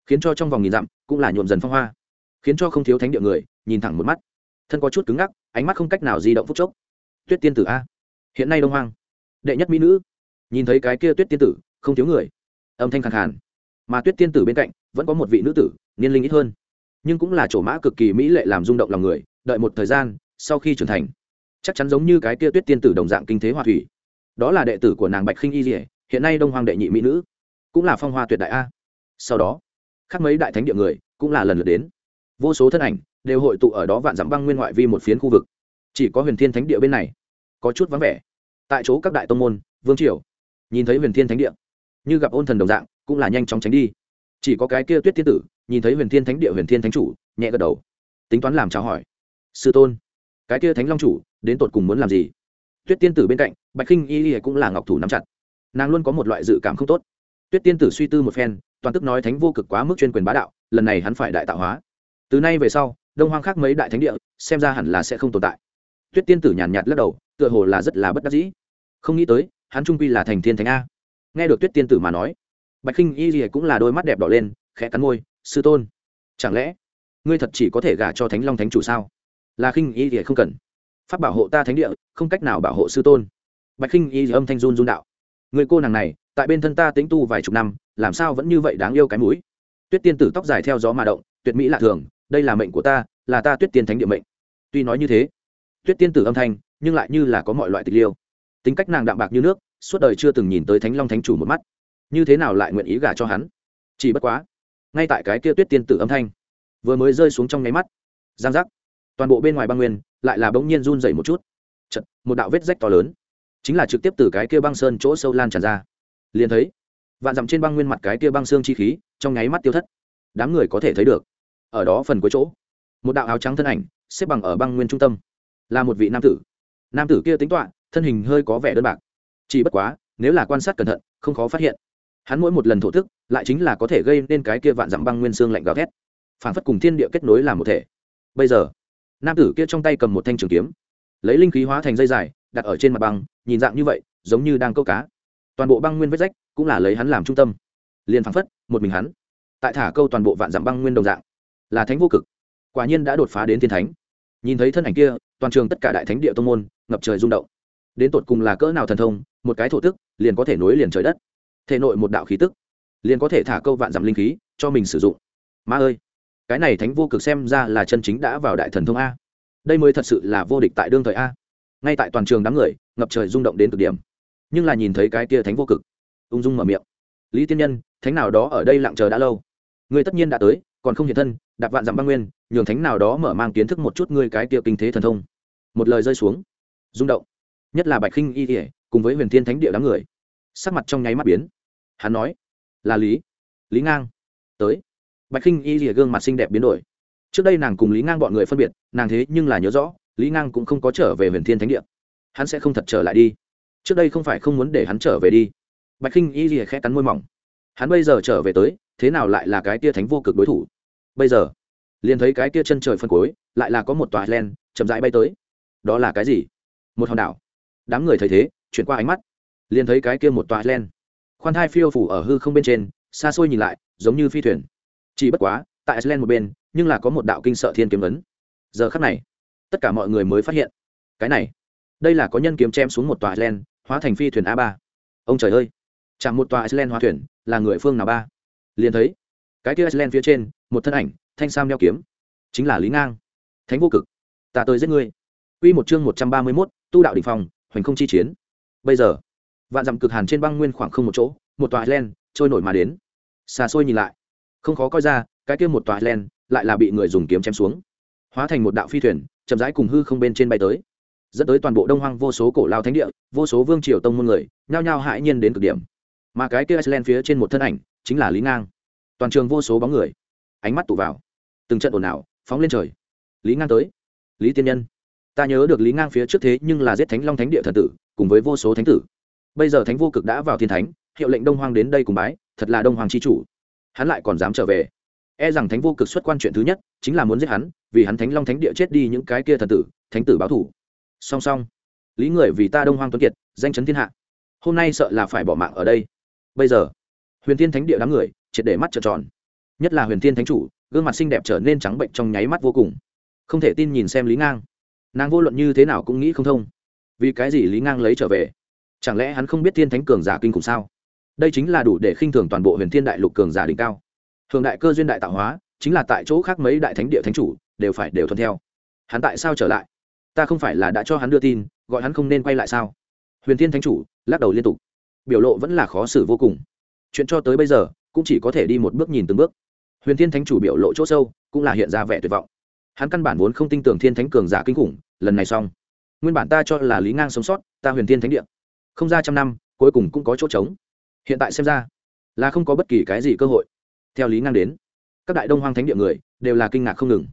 [SPEAKER 1] Khiến cho trong vòng nghìn dặm cũng là nhuộm dần phong hoa. Khiến cho không thiếu thánh địa người, nhìn thẳng một mắt thân có chút cứng ngắc, ánh mắt không cách nào di động phút chốc. Tuyết tiên tử a, hiện nay đông hoang. Đệ nhất mỹ nữ. Nhìn thấy cái kia tuyết tiên tử, không thiếu người. Âm thanh khẳng hẳn mà tuyết tiên tử bên cạnh, vẫn có một vị nữ tử, niên linh ít hơn. Nhưng cũng là chỗ mã cực kỳ mỹ lệ làm rung động lòng người, đợi một thời gian, sau khi trưởng thành, chắc chắn giống như cái kia tuyết tiên tử đồng dạng kinh thế hoa thủy. Đó là đệ tử của nàng bạch khinh y dỉa hiện nay đông hoàng đệ nhị mỹ nữ. Cũng là phong hoa tuyệt đại a. Sau đó, khác mấy đại thánh địa người cũng là lần lượt đến vô số thân ảnh đều hội tụ ở đó vạn dặm băng nguyên ngoại vi một phiến khu vực. Chỉ có huyền thiên thánh địa bên này có chút vắng vẻ. Tại chỗ các đại tông môn, vương triều, nhìn thấy huyền thiên thánh địa, như gặp ôn thần đồng dạng, cũng là nhanh chóng tránh đi. Chỉ có cái kia tuyết thiên tử, nhìn thấy huyền thiên thánh địa, huyền thiên thánh chủ, nhẹ gật đầu, tính toán làm chào hỏi. Sư tôn, cái kia thánh long chủ, đến tột cùng muốn làm gì? Tuyết tiên tử bên cạnh, bạch khinh y y cũng là ngọc thủ nắm chặt. Nàng luôn có một loại dự cảm không tốt. Tuyết tiên tử suy tư một phen, toàn tức nói thánh vô cực quá mức chuyên quyền bá đạo, lần này hắn phải đại tạo hóa từ nay về sau, đông hoang khác mấy đại thánh địa, xem ra hẳn là sẽ không tồn tại. Tuyết tiên tử nhàn nhạt lắc đầu, tựa hồ là rất là bất đắc dĩ. Không nghĩ tới, hắn trung quy là thành thiên thánh a. Nghe được tuyết tiên tử mà nói, bạch khinh y gì cũng là đôi mắt đẹp đỏ lên, khẽ cắn môi, sư tôn, chẳng lẽ ngươi thật chỉ có thể gả cho thánh long thánh chủ sao? Là khinh y gì không cần. Pháp bảo hộ ta thánh địa, không cách nào bảo hộ sư tôn. Bạch khinh y âm thanh run run đạo, người cô nàng này, tại bên thân ta tính tu vài chục năm, làm sao vẫn như vậy đáng yêu cái mũi? Tuyết tiên tử tóc dài theo gió mà động, tuyệt mỹ lạ thường đây là mệnh của ta là ta tuyết tiên thánh địa mệnh. Tuy nói như thế tuyết tiên tử âm thanh nhưng lại như là có mọi loại tịch liêu. Tính cách nàng đạm bạc như nước suốt đời chưa từng nhìn tới thánh long thánh chủ một mắt. Như thế nào lại nguyện ý gả cho hắn? Chỉ bất quá ngay tại cái kia tuyết tiên tử âm thanh vừa mới rơi xuống trong nháy mắt giang giác toàn bộ bên ngoài băng nguyên lại là bỗng nhiên run dày một chút. Chật, một đạo vết rách to lớn chính là trực tiếp từ cái kia băng sơn chỗ sâu lan tràn ra. Liền thấy vạn dặm trên băng nguyên mặt cái kia băng xương chi khí trong nháy mắt tiêu thất. Đám người có thể thấy được ở đó phần cuối chỗ. Một đạo áo trắng thân ảnh, xếp bằng ở băng nguyên trung tâm. Là một vị nam tử. Nam tử kia tính toạ thân hình hơi có vẻ đơn bạc. Chỉ bất quá, nếu là quan sát cẩn thận, không khó phát hiện. Hắn mỗi một lần thổ thức, lại chính là có thể gây nên cái kia vạn dặm băng nguyên xương lạnh gào thét. Phản phất cùng thiên địa kết nối làm một thể. Bây giờ, nam tử kia trong tay cầm một thanh trường kiếm, lấy linh khí hóa thành dây dài, đặt ở trên mặt băng, nhìn dạng như vậy, giống như đang câu cá. Toàn bộ băng nguyên vết rách cũng là lấy hắn làm trung tâm. Liền phảng phất, một mình hắn. Tại thả câu toàn bộ vạn dặm băng nguyên đồng dạng là thánh vô cực. Quả nhiên đã đột phá đến thiên thánh. Nhìn thấy thân ảnh kia, toàn trường tất cả đại thánh địa tô n g môn ngập trời rung động. Đến tột cùng là cỡ nào thần thông, một cái thổ tức, liền có thể nối liền trời đất. Thể nội một đạo khí tức, liền có thể thả câu vạn dặm linh khí cho mình sử dụng. Ma ơi, cái này thánh vô cực xem ra là chân chính đã vào đại thần thông a. Đây mới thật sự là vô địch tại đương thời a. Ngay tại toàn trường đám người, ngập trời rung động đến cực điểm. Nhưng là nhìn thấy cái kia thánh vô cực, ung dung mở miệng. Lý tiên nhân, thánh nào đó ở đây lặng chờ đã lâu. Ngươi tất nhiên đã tới còn không hiện thân, đạp vạn dặm băng nguyên, nhường thánh nào đó mở mang kiến thức một chút ngươi cái kia kinh thế thần thông. Một lời rơi xuống. Rung động. Nhất là bạch khinh y ỉa cùng với huyền thiên thánh địa đám người, sắc mặt trong nháy mắt biến. Hắn nói, là lý lý ngang, tới. Bạch khinh y ỉa gương mặt xinh đẹp biến đổi. Trước đây nàng cùng lý ngang bọn người phân biệt, nàng thế nhưng là nhớ rõ, lý ngang cũng không có trở về huyền thiên thánh địa. Hắn sẽ không thật trở lại đi. Trước đây không phải không muốn để hắn trở về đi. Bạch khinh y ỉa khẽ cắn môi mỏng. Hắn bây giờ trở về tới thế nào lại là cái tia thánh vô cực đối thủ? Bây giờ, liền thấy cái tia chân trời phân cối lại là có một tòa len chậm rãi bay tới. Đó là cái gì? Một hòn đảo. Đám người thấy thế, chuyển qua ánh mắt, liền thấy cái kia một tòa len khoan thai phiêu phủ ở hư không bên trên, xa xôi nhìn lại, giống như phi thuyền. Chỉ bất quá, tại iceland một bên, nhưng là có một đạo kinh sợ thiên kiếm ấn. Giờ khắc này, tất cả mọi người mới phát hiện, cái này, đây là có nhân kiếm chém xuống một tòa iceland hóa thành phi thuyền a ba. Ông trời ơi! Chẳng một tòa iceland hóa thuyền, là người phương nào ba? Liền thấy cái kia iceland phía trên một thân ảnh thanh sam đeo kiếm chính là lý ngang thánh vô cực ta tới giết ngươi Quy một chương một trăm ba mươi 131, tu đạo đỉnh phòng hoành không chi chiến. Bây giờ, vạn dặm cực hàn trên băng nguyên khoảng không một chỗ, một tòa len trôi nổi mà đến. Xa xôi nhìn lại, không khó coi ra, cái kia một tòa len lại là bị người dùng kiếm chém xuống, hóa thành một đạo phi thuyền, chậm rãi cùng hư không bên trên bay tới. Dẫn tới toàn bộ Đông Hoang vô số cổ lao thánh địa, vô số vương triều tông môn người, nhao nhao hãi nhiên đến cực điểm. Mà cái kia Iceland phía trên một thân ảnh, chính là Lý Ngang. Toàn trường vô số bóng người, ánh mắt tụ vào, từng trận ồn ào, phóng lên trời. Lý Ngang tới. Lý Tiên Nhân ta nhớ được lý ngang phía trước thế nhưng là giết thánh long thánh địa thần tử cùng với vô số thánh tử bây giờ thánh vô cực đã vào thiên thánh hiệu lệnh đông hoàng đến đây cùng bái thật là đông hoàng c h i chủ hắn lại còn dám trở về e rằng thánh vô cực xuất quan chuyện thứ nhất chính là muốn giết hắn vì hắn thánh long thánh địa chết đi những cái kia thần tử thánh tử báo thủ song song lý người vì ta đông hoàng tuấn kiệt danh chấn thiên hạ hôm nay sợ là phải bỏ mạng ở đây bây giờ, huyền thiên thánh địa đám người triệt để mắt trợn tròn. Nhất là huyền thiên thánh chủ, gương mặt xinh đẹp trở nên trắng bệnh trong nháy mắt vô cùng. Không thể tin nhìn xem lý ngang. Nàng vô luận như thế nào cũng nghĩ không thông. Vì cái gì lý ngang lấy trở về? Chẳng lẽ hắn không biết thiên thánh cường giả kinh khủng sao? Đây chính là đủ để khinh thường toàn bộ huyền thiên đại lục cường giả đỉnh cao. Thường đại cơ duyên đại tạo hóa, chính là tại chỗ khác mấy đại thánh địa thánh chủ đều phải đều thuận theo. Hắn tại sao trở lại? Ta không phải là đã cho hắn đưa tin, gọi hắn không nên quay lại sao? Huyền thiên thánh chủ, lắc đầu liên tục biểu lộ vẫn là khó xử vô cùng. Chuyện cho tới bây giờ, cũng chỉ có thể đi một bước nhìn từng bước. Huyền thiên thánh chủ biểu lộ chỗ sâu, cũng là hiện ra vẻ tuyệt vọng. Hắn căn bản vốn không tin tưởng thiên thánh cường giả kinh khủng, lần này xong. Nguyên bản ta cho là lý ngang sống sót, ta huyền thiên thánh địa. Không ra trăm năm, cuối cùng cũng có chỗ trống. Hiện tại xem ra, là không có bất kỳ cái gì cơ hội. Theo lý ngang đến, các đại đông hoang thánh địa người, đều là kinh ngạc không ngừng.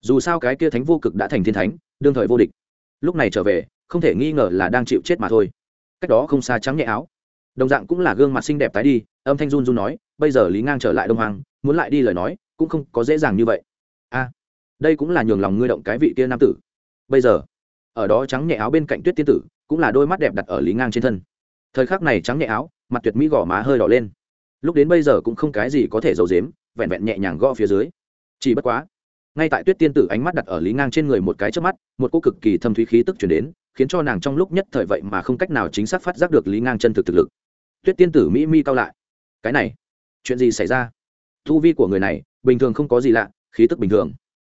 [SPEAKER 1] Dù sao cái kia thánh vô cực đã thành thiên thánh, đương thời vô địch. Lúc này trở về, không thể nghi ngờ là đang chịu chết mà thôi. Cách đó không xa trắng nhẹ áo đồng dạng cũng là gương mặt xinh đẹp tái đi, âm thanh run run nói, bây giờ lý ngang trở lại đông hoàng muốn lại đi lời nói, cũng không có dễ dàng như vậy. A, đây cũng là nhường lòng ngươi động cái vị kia nam tử. Bây giờ, ở đó trắng nhẹ áo bên cạnh tuyết tiên tử, cũng là đôi mắt đẹp đặt ở lý ngang trên thân. Thời khắc này trắng nhẹ áo, mặt tuyệt mỹ gò má hơi đỏ lên. Lúc đến bây giờ cũng không cái gì có thể giấu dếm vẹn vẹn nhẹ nhàng gõ phía dưới. Chỉ bất quá, ngay tại tuyết tiên tử ánh mắt đặt ở lý ngang trên người một cái trước mắt, một cô cực kỳ thâm thúy khí tức chuyển đến khiến cho nàng trong lúc nhất thời vậy mà không cách nào chính xác phát giác được lý ngang chân thực thực lực. Tuyết tiên tử mỹ mi cao lại. Cái này, chuyện gì xảy ra? Thu vi của người này, bình thường không có gì lạ, khí tức bình thường.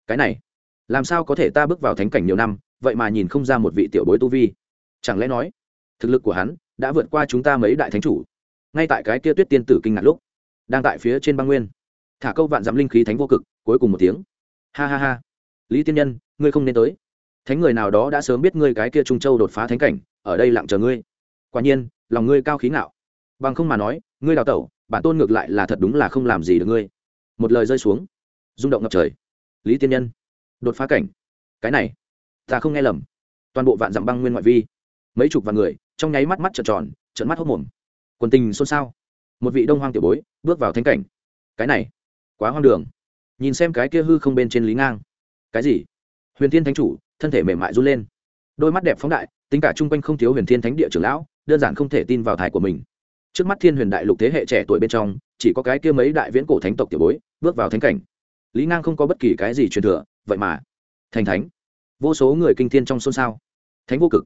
[SPEAKER 1] Cái này, làm sao có thể ta bước vào thánh cảnh nhiều năm, vậy mà nhìn không ra một vị tiểu bối tu vi? Chẳng lẽ nói, thực lực của hắn đã vượt qua chúng ta mấy đại thánh chủ? Ngay tại cái kia tuyết tiên tử kinh ngạc lúc, đang tại phía trên băng nguyên, thả câu vạn dặm linh khí thánh vô cực, cuối cùng một tiếng. Ha ha ha. Lý tiên nhân, ngươi không nên tới thánh người nào đó đã sớm biết ngươi cái kia trung châu đột phá thánh cảnh, ở đây lặng chờ ngươi. Quả nhiên, lòng ngươi cao khí ngạo. Bằng không mà nói, ngươi đào tẩu, bản tôn ngược lại là thật đúng là không làm gì được ngươi. Một lời rơi xuống, rung động ngập trời. Lý tiên nhân, đột phá cảnh. Cái này, ta không nghe lầm. Toàn bộ vạn dặm băng nguyên ngoại vi, mấy chục vạn người, trong nháy mắt mắt trợn tròn, trợn mắt hốc mồm. Quần tình xôn xao. Một vị đông hoang tiểu bối, bước vào thánh cảnh. Cái này, quá hoang đường. Nhìn xem cái kia hư không bên trên lý ngang. Cái gì? Huyền thiên thánh chủ thân thể mềm mại run lên. Đôi mắt đẹp phóng đại, tính cả chung quanh không thiếu huyền thiên thánh địa trưởng lão, đơn giản không thể tin vào thải của mình. Trước mắt thiên huyền đại lục thế hệ trẻ tuổi bên trong, chỉ có cái kia mấy đại viễn cổ thánh tộc tiểu bối, bước vào thánh cảnh. Lý ngang không có bất kỳ cái gì truyền thừa, vậy mà thành thánh. Vô số người kinh thiên trong xôn xao. Thánh vô cực.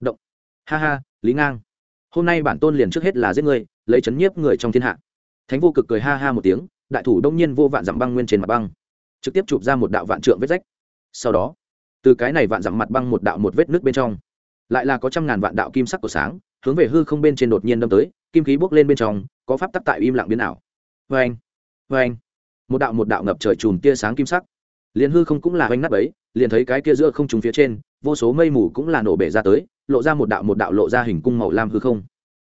[SPEAKER 1] Động. Ha ha, lý ngang. Hôm nay bản tôn liền trước hết là giết người lấy chấn nhiếp người trong thiên hạ. Thánh vô cực cười ha ha một tiếng, đại thủ đông nhiên vô vạn dặm băng nguyên trên mặt băng. Trực tiếp chụp ra một đạo vạn trượng vết rách. Sau đó từ cái này vạn dặm mặt băng một đạo một vết nước bên trong, lại là có trăm ngàn vạn đạo kim sắc của sáng, hướng về hư không bên trên đột nhiên đâm tới, kim khí bốc lên bên trong, có pháp tắc tại im lặng biến ảo. Vê anh vê anh một đạo một đạo ngập trời chùm tia sáng kim sắc. Liền hư không cũng là oanh nắp ấy liền thấy cái kia giữa không trùng phía trên, vô số mây mù cũng là nổ bể ra tới, lộ ra một đạo một đạo lộ ra hình cung màu lam hư không.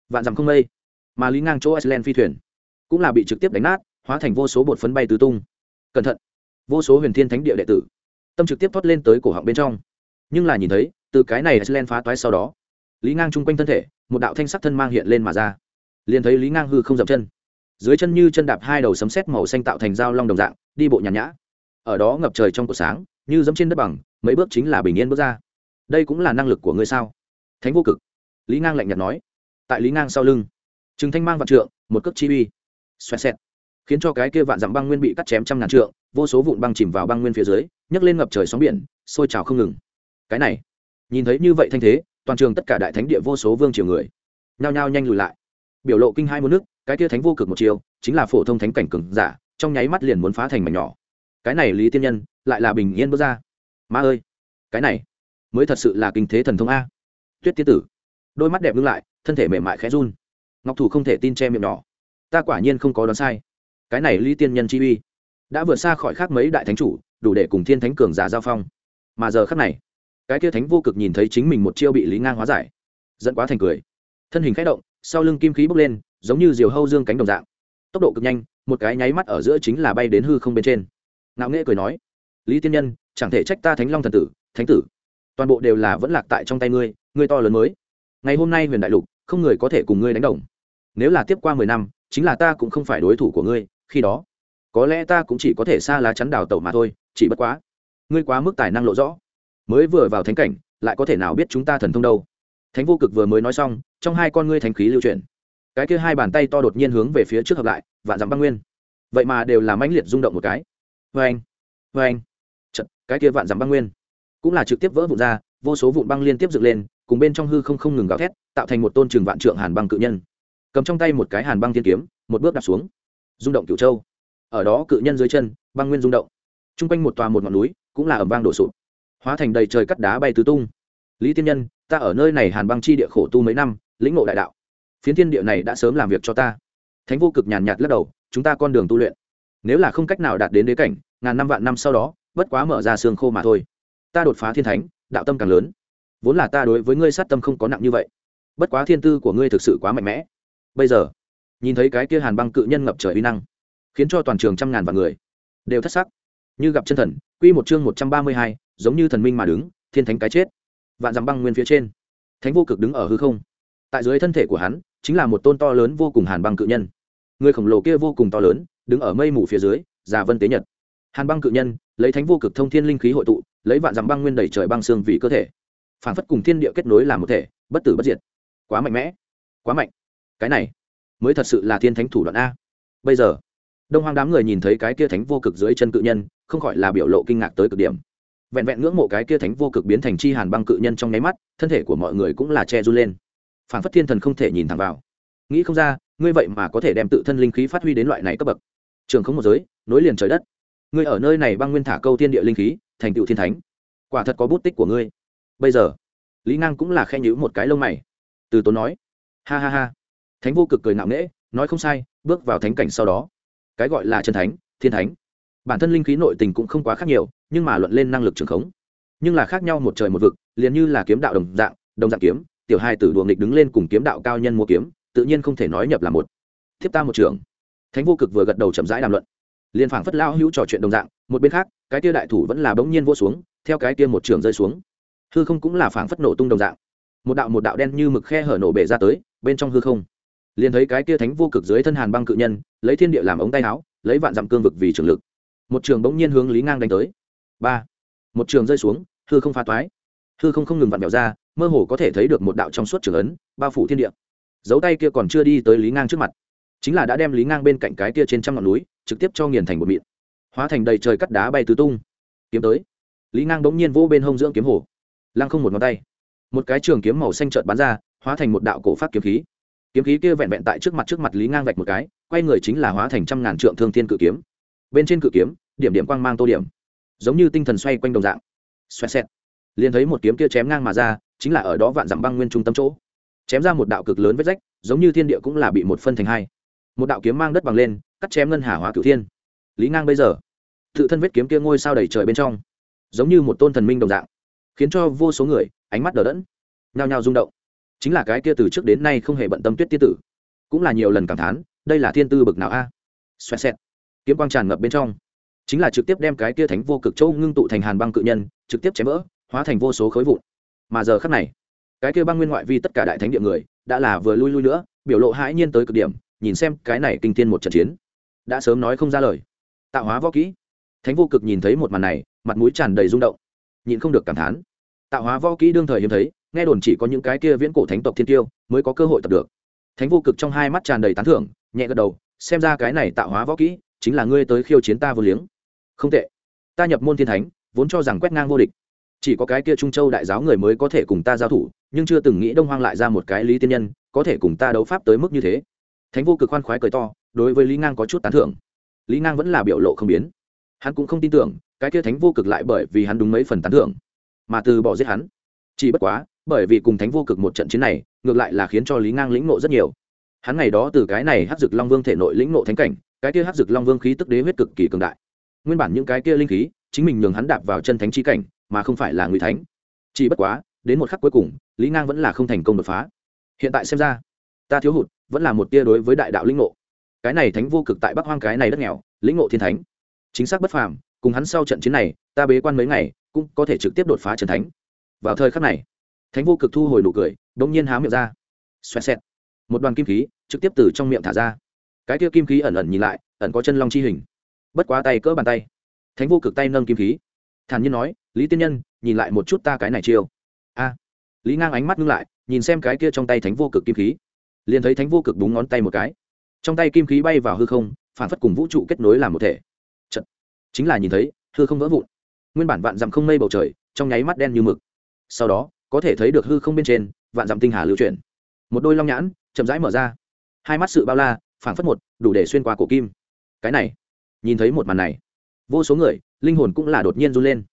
[SPEAKER 1] Vạn dặm không mây, mà lý ngang chỗ iceland phi thuyền cũng là bị trực tiếp đánh nát, hóa thành vô số bột phấn bay tứ tung. Cẩn thận, vô số huyền thiên thánh địa đệ tử tâm trực tiếp thoát lên tới cổ họng bên trong. Nhưng là nhìn thấy, từ cái này iceland phá toái sau đó, lý ngang chung quanh thân thể, một đạo thanh sắc thân mang hiện lên mà ra. Liền thấy lý ngang hư không dậm chân. Dưới chân như chân đạp hai đầu sấm sét màu xanh tạo thành dao long đồng dạng, đi bộ nhàn nhã. Ở đó ngập trời trong cổ sáng, như dẫm trên đất bằng, mấy bước chính là bình yên bước ra. Đây cũng là năng lực của ngươi sao? Thánh vô cực. Lý ngang lạnh nhạt nói. Tại lý ngang sau lưng trừng thanh mang vạn trượng, một cước chi uy. Xoẹt xẹt. Khiến cho cái kia vạn dặm băng nguyên bị cắt chém trăm ngàn trượng vô số vụn băng chìm vào băng nguyên phía dưới, nhấc lên ngập trời sóng biển, sôi trào không ngừng. Cái này, nhìn thấy như vậy thanh thế, toàn trường tất cả đại thánh địa vô số vương triều người, nhao nhao nhanh lùi lại. Biểu lộ kinh hai một nước, cái kia thánh vô cực một chiều chính là phổ thông thánh cảnh cường giả, trong nháy mắt liền muốn phá thành mảnh nhỏ. Cái này lý tiên nhân, lại là bình yên bước ra. Ma ơi, cái này, mới thật sự là kinh thế thần thông a. Tuyết tiên tử, đôi mắt đẹp ngưng lại, thân thể mềm mại khẽ run. Ngọc thủ không thể tin che miệng nhỏ. Ta quả nhiên không có đoán sai. Cái này lý tiên nhân chi uy đã vượt xa khỏi khác mấy đại thánh chủ, đủ để cùng thiên thánh cường giả giao phong. Mà giờ khắc này, cái kia thánh vô cực nhìn thấy chính mình một chiêu bị lý ngang hóa giải dẫn quá thành cười. Thân hình k h ẽ động, sau lưng kim khí bốc lên, giống như diều hâu dương cánh đồng dạng. Tốc độ cực nhanh, một cái nháy mắt ở giữa chính là bay đến hư không bên trên. Ngạo nghễ cười nói, lý tiên nhân, chẳng thể trách ta thánh long thần tử, thánh tử. Toàn bộ đều là vẫn lạc tại trong tay ngươi ngươi to lớn mới. Ngày hôm nay huyền đại lục, không người có thể cùng ngươi đánh đồng. Nếu là tiếp qua mười năm, chính là ta cũng không phải đối thủ của ngươi, khi đó có lẽ ta cũng chỉ có thể xa lá chắn đào tẩu mà thôi chỉ bất quá ngươi quá mức tài năng lộ rõ. Mới vừa vào thánh cảnh lại có thể nào biết chúng ta thần thông đâu? Thánh vô cực vừa mới nói xong trong hai con ngươi thánh khí lưu chuyển. Cái kia hai bàn tay to đột nhiên hướng về phía trước hợp lại vạn dặm băng nguyên. Vậy mà đều là mãnh liệt rung động một cái. Vê anh vê anh Chật, cái kia vạn dặm băng nguyên cũng là trực tiếp vỡ vụn ra vô số vụn băng liên tiếp dựng lên cùng bên trong hư không không ngừng gào thét tạo thành một tôn trường vạn trượng hàn băng cự nhân. Cầm trong tay một cái hàn băng thiên kiếm một bước đặt xuống. Rung động cửu châu ở đó cự nhân dưới chân, băng nguyên rung động. T r u n g quanh một tòa một ngọn núi cũng là ẩm vang đổ sụp. Hóa thành đầy trời cắt đá bay tứ tung. Lý tiên nhân, ta ở nơi này hàn băng chi địa khổ tu mấy năm, lĩnh ngộ đại đạo. Phiến thiên địa này đã sớm làm việc cho ta. Thánh vô cực nhàn nhạt lắc đầu, chúng ta con đường tu luyện. Nếu là không cách nào đạt đến đế cảnh, ngàn năm vạn năm sau đó, bất quá mở ra xương khô mà thôi. Ta đột phá thiên thánh, đạo tâm càng lớn. Vốn là ta đối với ngươi sát tâm không có nặng như vậy. Bất quá thiên tư của ngươi thực sự quá mạnh mẽ. Bây giờ, nhìn thấy cái kia hàn băng cự nhân ngập trời uy năng khiến cho toàn trường trăm ngàn vạn người đều thất sắc. Như gặp chân thần, quy một chương một trăm ba mươi hai, giống như thần minh mà đứng, thiên thánh cái chết. Vạn dặm băng nguyên phía trên, thánh vô cực đứng ở hư không. Tại dưới thân thể của hắn, chính là một tôn to lớn vô cùng hàn băng cự nhân. Người khổng lồ kia vô cùng to lớn, đứng ở mây mù phía dưới, già vân tế nhật. Hàn băng cự nhân, lấy thánh vô cực thông thiên linh khí hội tụ, lấy vạn dặm băng nguyên đầy trời băng xương vì cơ thể. Phản phất cùng thiên địa kết nối làm một thể, bất tử bất diệt. Quá mạnh mẽ, quá mạnh. Cái này mới thật sự là thiên thánh thủ đoạn a. Bây giờ đông hoang đám người nhìn thấy cái kia thánh vô cực dưới chân cự nhân, không khỏi là biểu lộ kinh ngạc tới cực điểm. Vẹn vẹn ngưỡng mộ cái kia thánh vô cực biến thành chi hàn băng cự nhân trong nháy mắt, thân thể của mọi người cũng là che run lên. Phản phất thiên thần không thể nhìn thẳng vào. Nghĩ không ra, ngươi vậy mà có thể đem tự thân linh khí phát huy đến loại này cấp bậc. Trường không một giới, nối liền trời đất. Ngươi ở nơi này băng nguyên thả câu thiên địa linh khí, thành tựu thiên thánh. Quả thật có bút tích của ngươi. Bây giờ, lý ngang cũng là khen nhữ một cái lông mày. Từ tốn nói, ha ha ha. Thánh vô cực cười nạo nễ nói không sai, bước vào thánh cảnh sau đó cái gọi là chân thánh, thiên thánh. Bản thân linh khí nội tình cũng không quá khác nhiều, nhưng mà luận lên năng lực trường khống. Nhưng là khác nhau một trời một vực, liền như là kiếm đạo đồng dạng đồng dạng kiếm, tiểu hai tử đùa nghịch đứng lên cùng kiếm đạo cao nhân mua kiếm, tự nhiên không thể nói nhập là một. Thiếp ta một trường thánh vô cực vừa gật đầu chậm rãi đàm luận. Liền phảng phất lao hữu trò chuyện đồng dạng, một bên khác, cái tia đại thủ vẫn là bỗng nhiên vô xuống, theo cái tia một trường rơi xuống. Hư không cũng là phảng phất nổ tung đồng dạng. Một đạo một đạo đen như mực khe hở nổ bể ra tới, bên trong hư không liền thấy cái kia thánh vô cực dưới thân hàn băng cự nhân, lấy thiên địa làm ống tay áo, lấy vạn dặm cương vực vì trường lực. Một trường bỗng nhiên hướng lý ngang đánh tới. Ba. Một trường rơi xuống, hư không pha toái. Hư không không ngừng vặn vẹo ra, mơ hồ có thể thấy được một đạo trong suốt trường ấn, bao phủ thiên địa. Dấu tay kia còn chưa đi tới lý ngang trước mặt, chính là đã đem lý ngang bên cạnh cái kia trên trăm ngọn núi, trực tiếp cho nghiền thành một mịn. Hóa thành đầy trời cắt đá bay tứ tung. Kiếm tới. Lý ngang bỗng nhiên vỗ bên hông dưỡng kiếm hồ lăng không một ngón tay. Một cái trường kiếm màu xanh trợt bắn ra, hóa thành một đạo cổ phát kiếm khí kiếm khí kia vẹn vẹn tại trước mặt trước mặt lý ngang vạch một cái, quay người chính là hóa thành trăm ngàn trượng thương thiên cự kiếm. Bên trên cự kiếm, điểm điểm quang mang tô điểm, giống như tinh thần xoay quanh đồng dạng. Xoẹt xẹt. Liền thấy một kiếm kia chém ngang mà ra, chính là ở đó vạn dặm băng nguyên trung tâm chỗ. Chém ra một đạo cực lớn vết rách, giống như thiên địa cũng là bị một phân thành hai. Một đạo kiếm mang đất bằng lên, cắt chém ngân hà hóa cửu thiên. Lý ngang bây giờ, tự thân vết kiếm kia ngôi sao đầy trời bên trong, giống như một tôn thần minh đồng dạng, khiến cho vô số người ánh mắt đờ đẫn, nhao nhao rung động chính là cái kia từ trước đến nay không hề bận tâm tuyết tiên tử. Cũng là nhiều lần cảm thán, đây là thiên tư bực nào a? À? xoẹt xẹt. Kiếm quang tràn ngập bên trong. Chính là trực tiếp đem cái kia thánh vô cực châu ngưng tụ thành hàn băng cự nhân, trực tiếp chém vỡ, hóa thành vô số khối vụn. Mà giờ khắc này, cái kia băng nguyên ngoại vi tất cả đại thánh địa người, đã là vừa lui lui nữa, biểu lộ hãi nhiên tới cực điểm, nhìn xem cái này kinh thiên một trận chiến. Đã sớm nói không ra lời. Tạo hóa võ kỹ. Thánh vô cực nhìn thấy một màn này, mặt mũi tràn đầy rung động nhìn không được cảm thán. Tạo hóa võ kỹ đương thời hiếm thấy nghe đồn chỉ có những cái kia viễn cổ thánh tộc thiên tiêu mới có cơ hội tập được. Thánh vô cực trong hai mắt tràn đầy tán thưởng, nhẹ gật đầu, xem ra cái này tạo hóa võ kỹ chính là ngươi tới khiêu chiến ta vô liếng. Không tệ. Ta nhập môn thiên thánh, vốn cho rằng quét ngang vô địch. Chỉ có cái kia trung châu đại giáo người mới có thể cùng ta giao thủ, nhưng chưa từng nghĩ đông hoang lại ra một cái lý tiên nhân, có thể cùng ta đấu pháp tới mức như thế. Thánh vô cực khoan khoái cười to, đối với lý ngang có chút tán thưởng. Lý ngang vẫn là biểu lộ không biến. Hắn cũng không tin tưởng, cái kia thánh vô cực lại bởi vì hắn đúng mấy phần tán thưởng, mà từ bỏ giết hắn chỉ bất quá, bởi vì cùng thánh vô cực một trận chiến này, ngược lại là khiến cho lý ngang lĩnh nộ rất nhiều. Hắn ngày đó từ cái này hát dực long vương thể nội lĩnh nộ thánh cảnh, cái kia hát dực long vương khí tức đế huyết cực kỳ cường đại. Nguyên bản những cái kia linh khí, chính mình nhường hắn đạp vào chân thánh chi cảnh, mà không phải là ngụy thánh. Chỉ bất quá, đến một khắc cuối cùng, lý ngang vẫn là không thành công đột phá. Hiện tại xem ra, ta thiếu hụt, vẫn là một tia đối với đại đạo lĩnh ngộ. Cái này thánh vô cực tại bắc hoang cái này đất nghèo, lĩnh ngộ thiên thánh. Chính xác bất phàm, cùng hắn sau trận chiến này, ta bế quan mấy ngày, cũng có thể trực tiếp đột phá trần thánh vào thời khắc này, thánh vô cực thu hồi nụ cười đ ỗ n g nhiên há miệng ra. Xoẹt xẹt. Một đoàn kim khí trực tiếp từ trong miệng thả ra. Cái kia kim khí ẩn ẩn nhìn lại, ẩn có chân long chi hình. Bất quá tay cỡ bàn tay. Thánh vô cực tay nâng kim khí. Thản nhiên nói, lý tiên nhân, nhìn lại một chút ta cái này chiêu. A. Lý ngang ánh mắt ngưng lại, nhìn xem cái kia trong tay thánh vô cực kim khí. Liền thấy thánh vô cực búng ngón tay một cái. Trong tay kim khí bay vào hư không, phản phất cùng vũ trụ kết nối làm một thể. Chật. chính là nhìn thấy, hư không vỡ vụn. Nguyên bản vạn dặm không mây bầu trời, trong nháy mắt đen như mực sau đó, có thể thấy được hư không bên trên, vạn dặm tinh hà lưu chuyển. Một đôi long nhãn chậm rãi mở ra. Hai mắt sự bao la, phảng phất một, đủ để xuyên qua cổ kim. Cái này, nhìn thấy một màn này, vô số người, linh hồn cũng là đột nhiên run lên.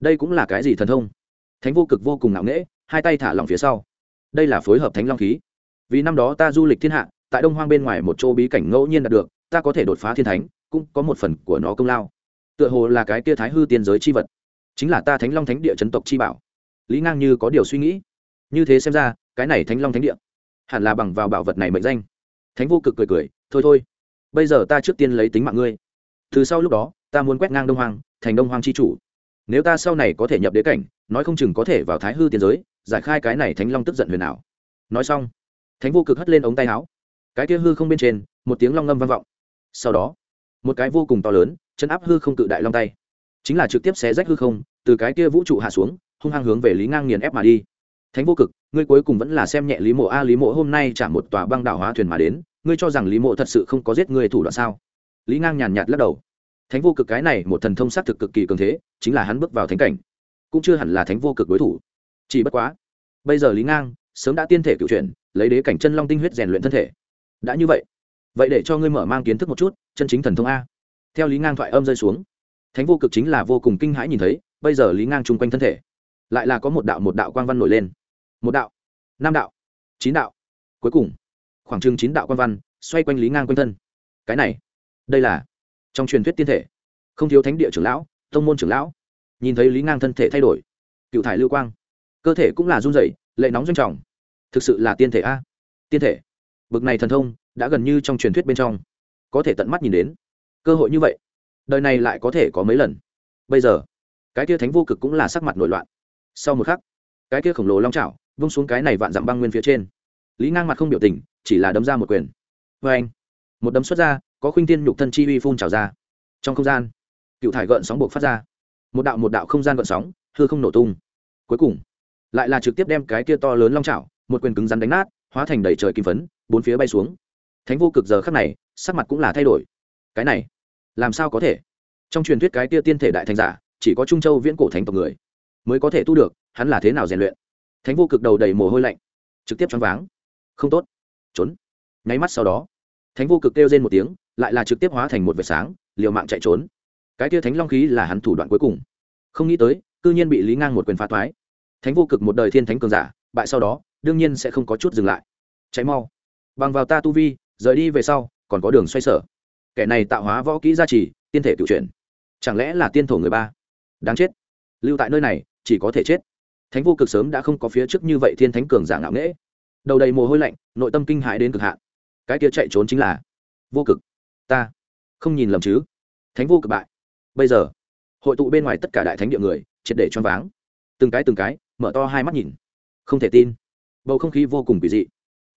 [SPEAKER 1] Đây cũng là cái gì thần thông? Thánh vô cực vô cùng ngạo nghễ, hai tay thả lỏng phía sau. Đây là phối hợp thánh long khí. Vì năm đó ta du lịch thiên hạ, tại đông hoang bên ngoài một chỗ bí cảnh ngẫu nhiên đạt được, ta có thể đột phá thiên thánh, cũng có một phần của nó công lao. Tựa hồ là cái tia thái hư tiên giới chi vật. Chính là ta thánh long thánh địa chấn tộc chi bảo lý ngang như có điều suy nghĩ. Như thế xem ra, cái này thánh long thánh địa, hẳn là bằng vào bảo vật này mệnh danh. Thánh vô cực cười cười, thôi thôi, bây giờ ta trước tiên lấy tính mạng ngươi. Từ sau lúc đó, ta muốn quét ngang đông hoàng thành đông hoàng c h i chủ. Nếu ta sau này có thể nhập đế cảnh, nói không chừng có thể vào thái hư tiên giới, giải khai cái này thánh long tức giận huyền ảo. Nói xong, thánh vô cực hất lên ống tay áo. Cái kia hư không bên trên, một tiếng long ngâm vang vọng. Sau đó, một cái vô cùng to lớn, chân áp hư không cự đại long tay. Chính là trực tiếp xé rách hư không, từ cái kia vũ trụ hạ xuống hung hăng hướng về lý ngang nghiền ép mà đi. Thánh vô cực, ngươi cuối cùng vẫn là xem nhẹ lý mộ a. Lý mộ hôm nay trả một tòa băng đảo hóa thuyền mà đến, ngươi cho rằng lý mộ thật sự không có giết ngươi thủ đoạn sao? Lý ngang nhàn nhạt lắc đầu. Thánh vô cực cái này một thần thông xác thực cực kỳ cường thế, chính là hắn bước vào thánh cảnh, cũng chưa hẳn là thánh vô cực đối thủ. Chỉ bất quá, bây giờ lý ngang sớm đã tiên thể cựu chuyển, lấy đế cảnh chân long tinh huyết rèn luyện thân thể. Đã như vậy vậy để cho ngươi mở mang kiến thức một chút, chân chính thần thông a. Theo lý ngang thoại âm rơi xuống, thánh vô cực chính là vô cùng kinh hãi nhìn thấy, bây giờ lý ngang chung quanh thân thể lại là có một đạo một đạo quang văn nổi lên. Một đạo, năm đạo, chín đạo. Cuối cùng, khoảng chừng chín đạo quang văn xoay quanh lý ngang quanh thân. Cái này, đây là trong truyền thuyết tiên thể. Không thiếu thánh địa trưởng lão, tông môn trưởng lão. Nhìn thấy lý ngang thân thể thay đổi, cựu thải lưu quang, cơ thể cũng là run rẩy, lệ nóng doanh trọng. Thực sự là tiên thể a. Tiên thể. Bực này thần thông đã gần như trong truyền thuyết bên trong, có thể tận mắt nhìn đến. Cơ hội như vậy, đời này lại có thể có mấy lần. Bây giờ, cái kia thánh vô cực cũng là sắc mặt nổi loạn sau một khắc, cái kia khổng lồ long trào vung xuống cái này vạn dặm băng nguyên phía trên. Lý ngang mặt không biểu tình, chỉ là đấm ra một quyền. Vê anh, một đấm xuất ra, có khuynh tiên nhục thân chi uy phun trào ra. Trong không gian, cựu thải gợn sóng buộc phát ra. Một đạo một đạo không gian gợn sóng, hư không nổ tung. Cuối cùng, lại là trực tiếp đem cái kia to lớn long trào một quyền cứng rắn đánh nát, hóa thành đầy trời kim phấn, bốn phía bay xuống. Thánh vô cực giờ khắc này, sắc mặt cũng là thay đổi. Cái này, làm sao có thể? Trong truyền thuyết cái kia tiên thể đại thành giả, chỉ có trung châu viễn cổ thánh tộc người mới có thể tu được, hắn là thế nào rèn luyện? Thánh vô cực đầu đầy mồ hôi lạnh, trực tiếp choáng váng. Không tốt. Trốn. Nháy mắt sau đó, thánh vô cực kêu lên một tiếng, lại là trực tiếp hóa thành một vệt sáng, liều mạng chạy trốn. Cái tia thánh long khí là hắn thủ đoạn cuối cùng. Không nghĩ tới, cư nhiên bị lý ngang một quyền phá thoái. Thánh vô cực một đời thiên thánh cường giả, bại sau đó, đương nhiên sẽ không có chút dừng lại. Cháy mau. Bằng vào ta tu vi, rời đi về sau, còn có đường xoay sở. Kẻ này tạo hóa võ kỹ gia trì, tiên thể cựu chuyển. Chẳng lẽ là tiên thổ người ba? Đáng chết. Lưu tại nơi này chỉ có thể chết. Thánh vô cực sớm đã không có phía trước như vậy thiên thánh cường giả ngạo nghễ. Đầu đầy mồ hôi lạnh, nội tâm kinh hãi đến cực hạn. Cái kia chạy trốn chính là vô cực. Ta không nhìn lầm chứ? Thánh vô cực bại. Bây giờ, hội tụ bên ngoài tất cả đại thánh địa người, triệt để choáng váng. Từng cái từng cái, mở to hai mắt nhìn. Không thể tin. Bầu không khí vô cùng kỳ dị.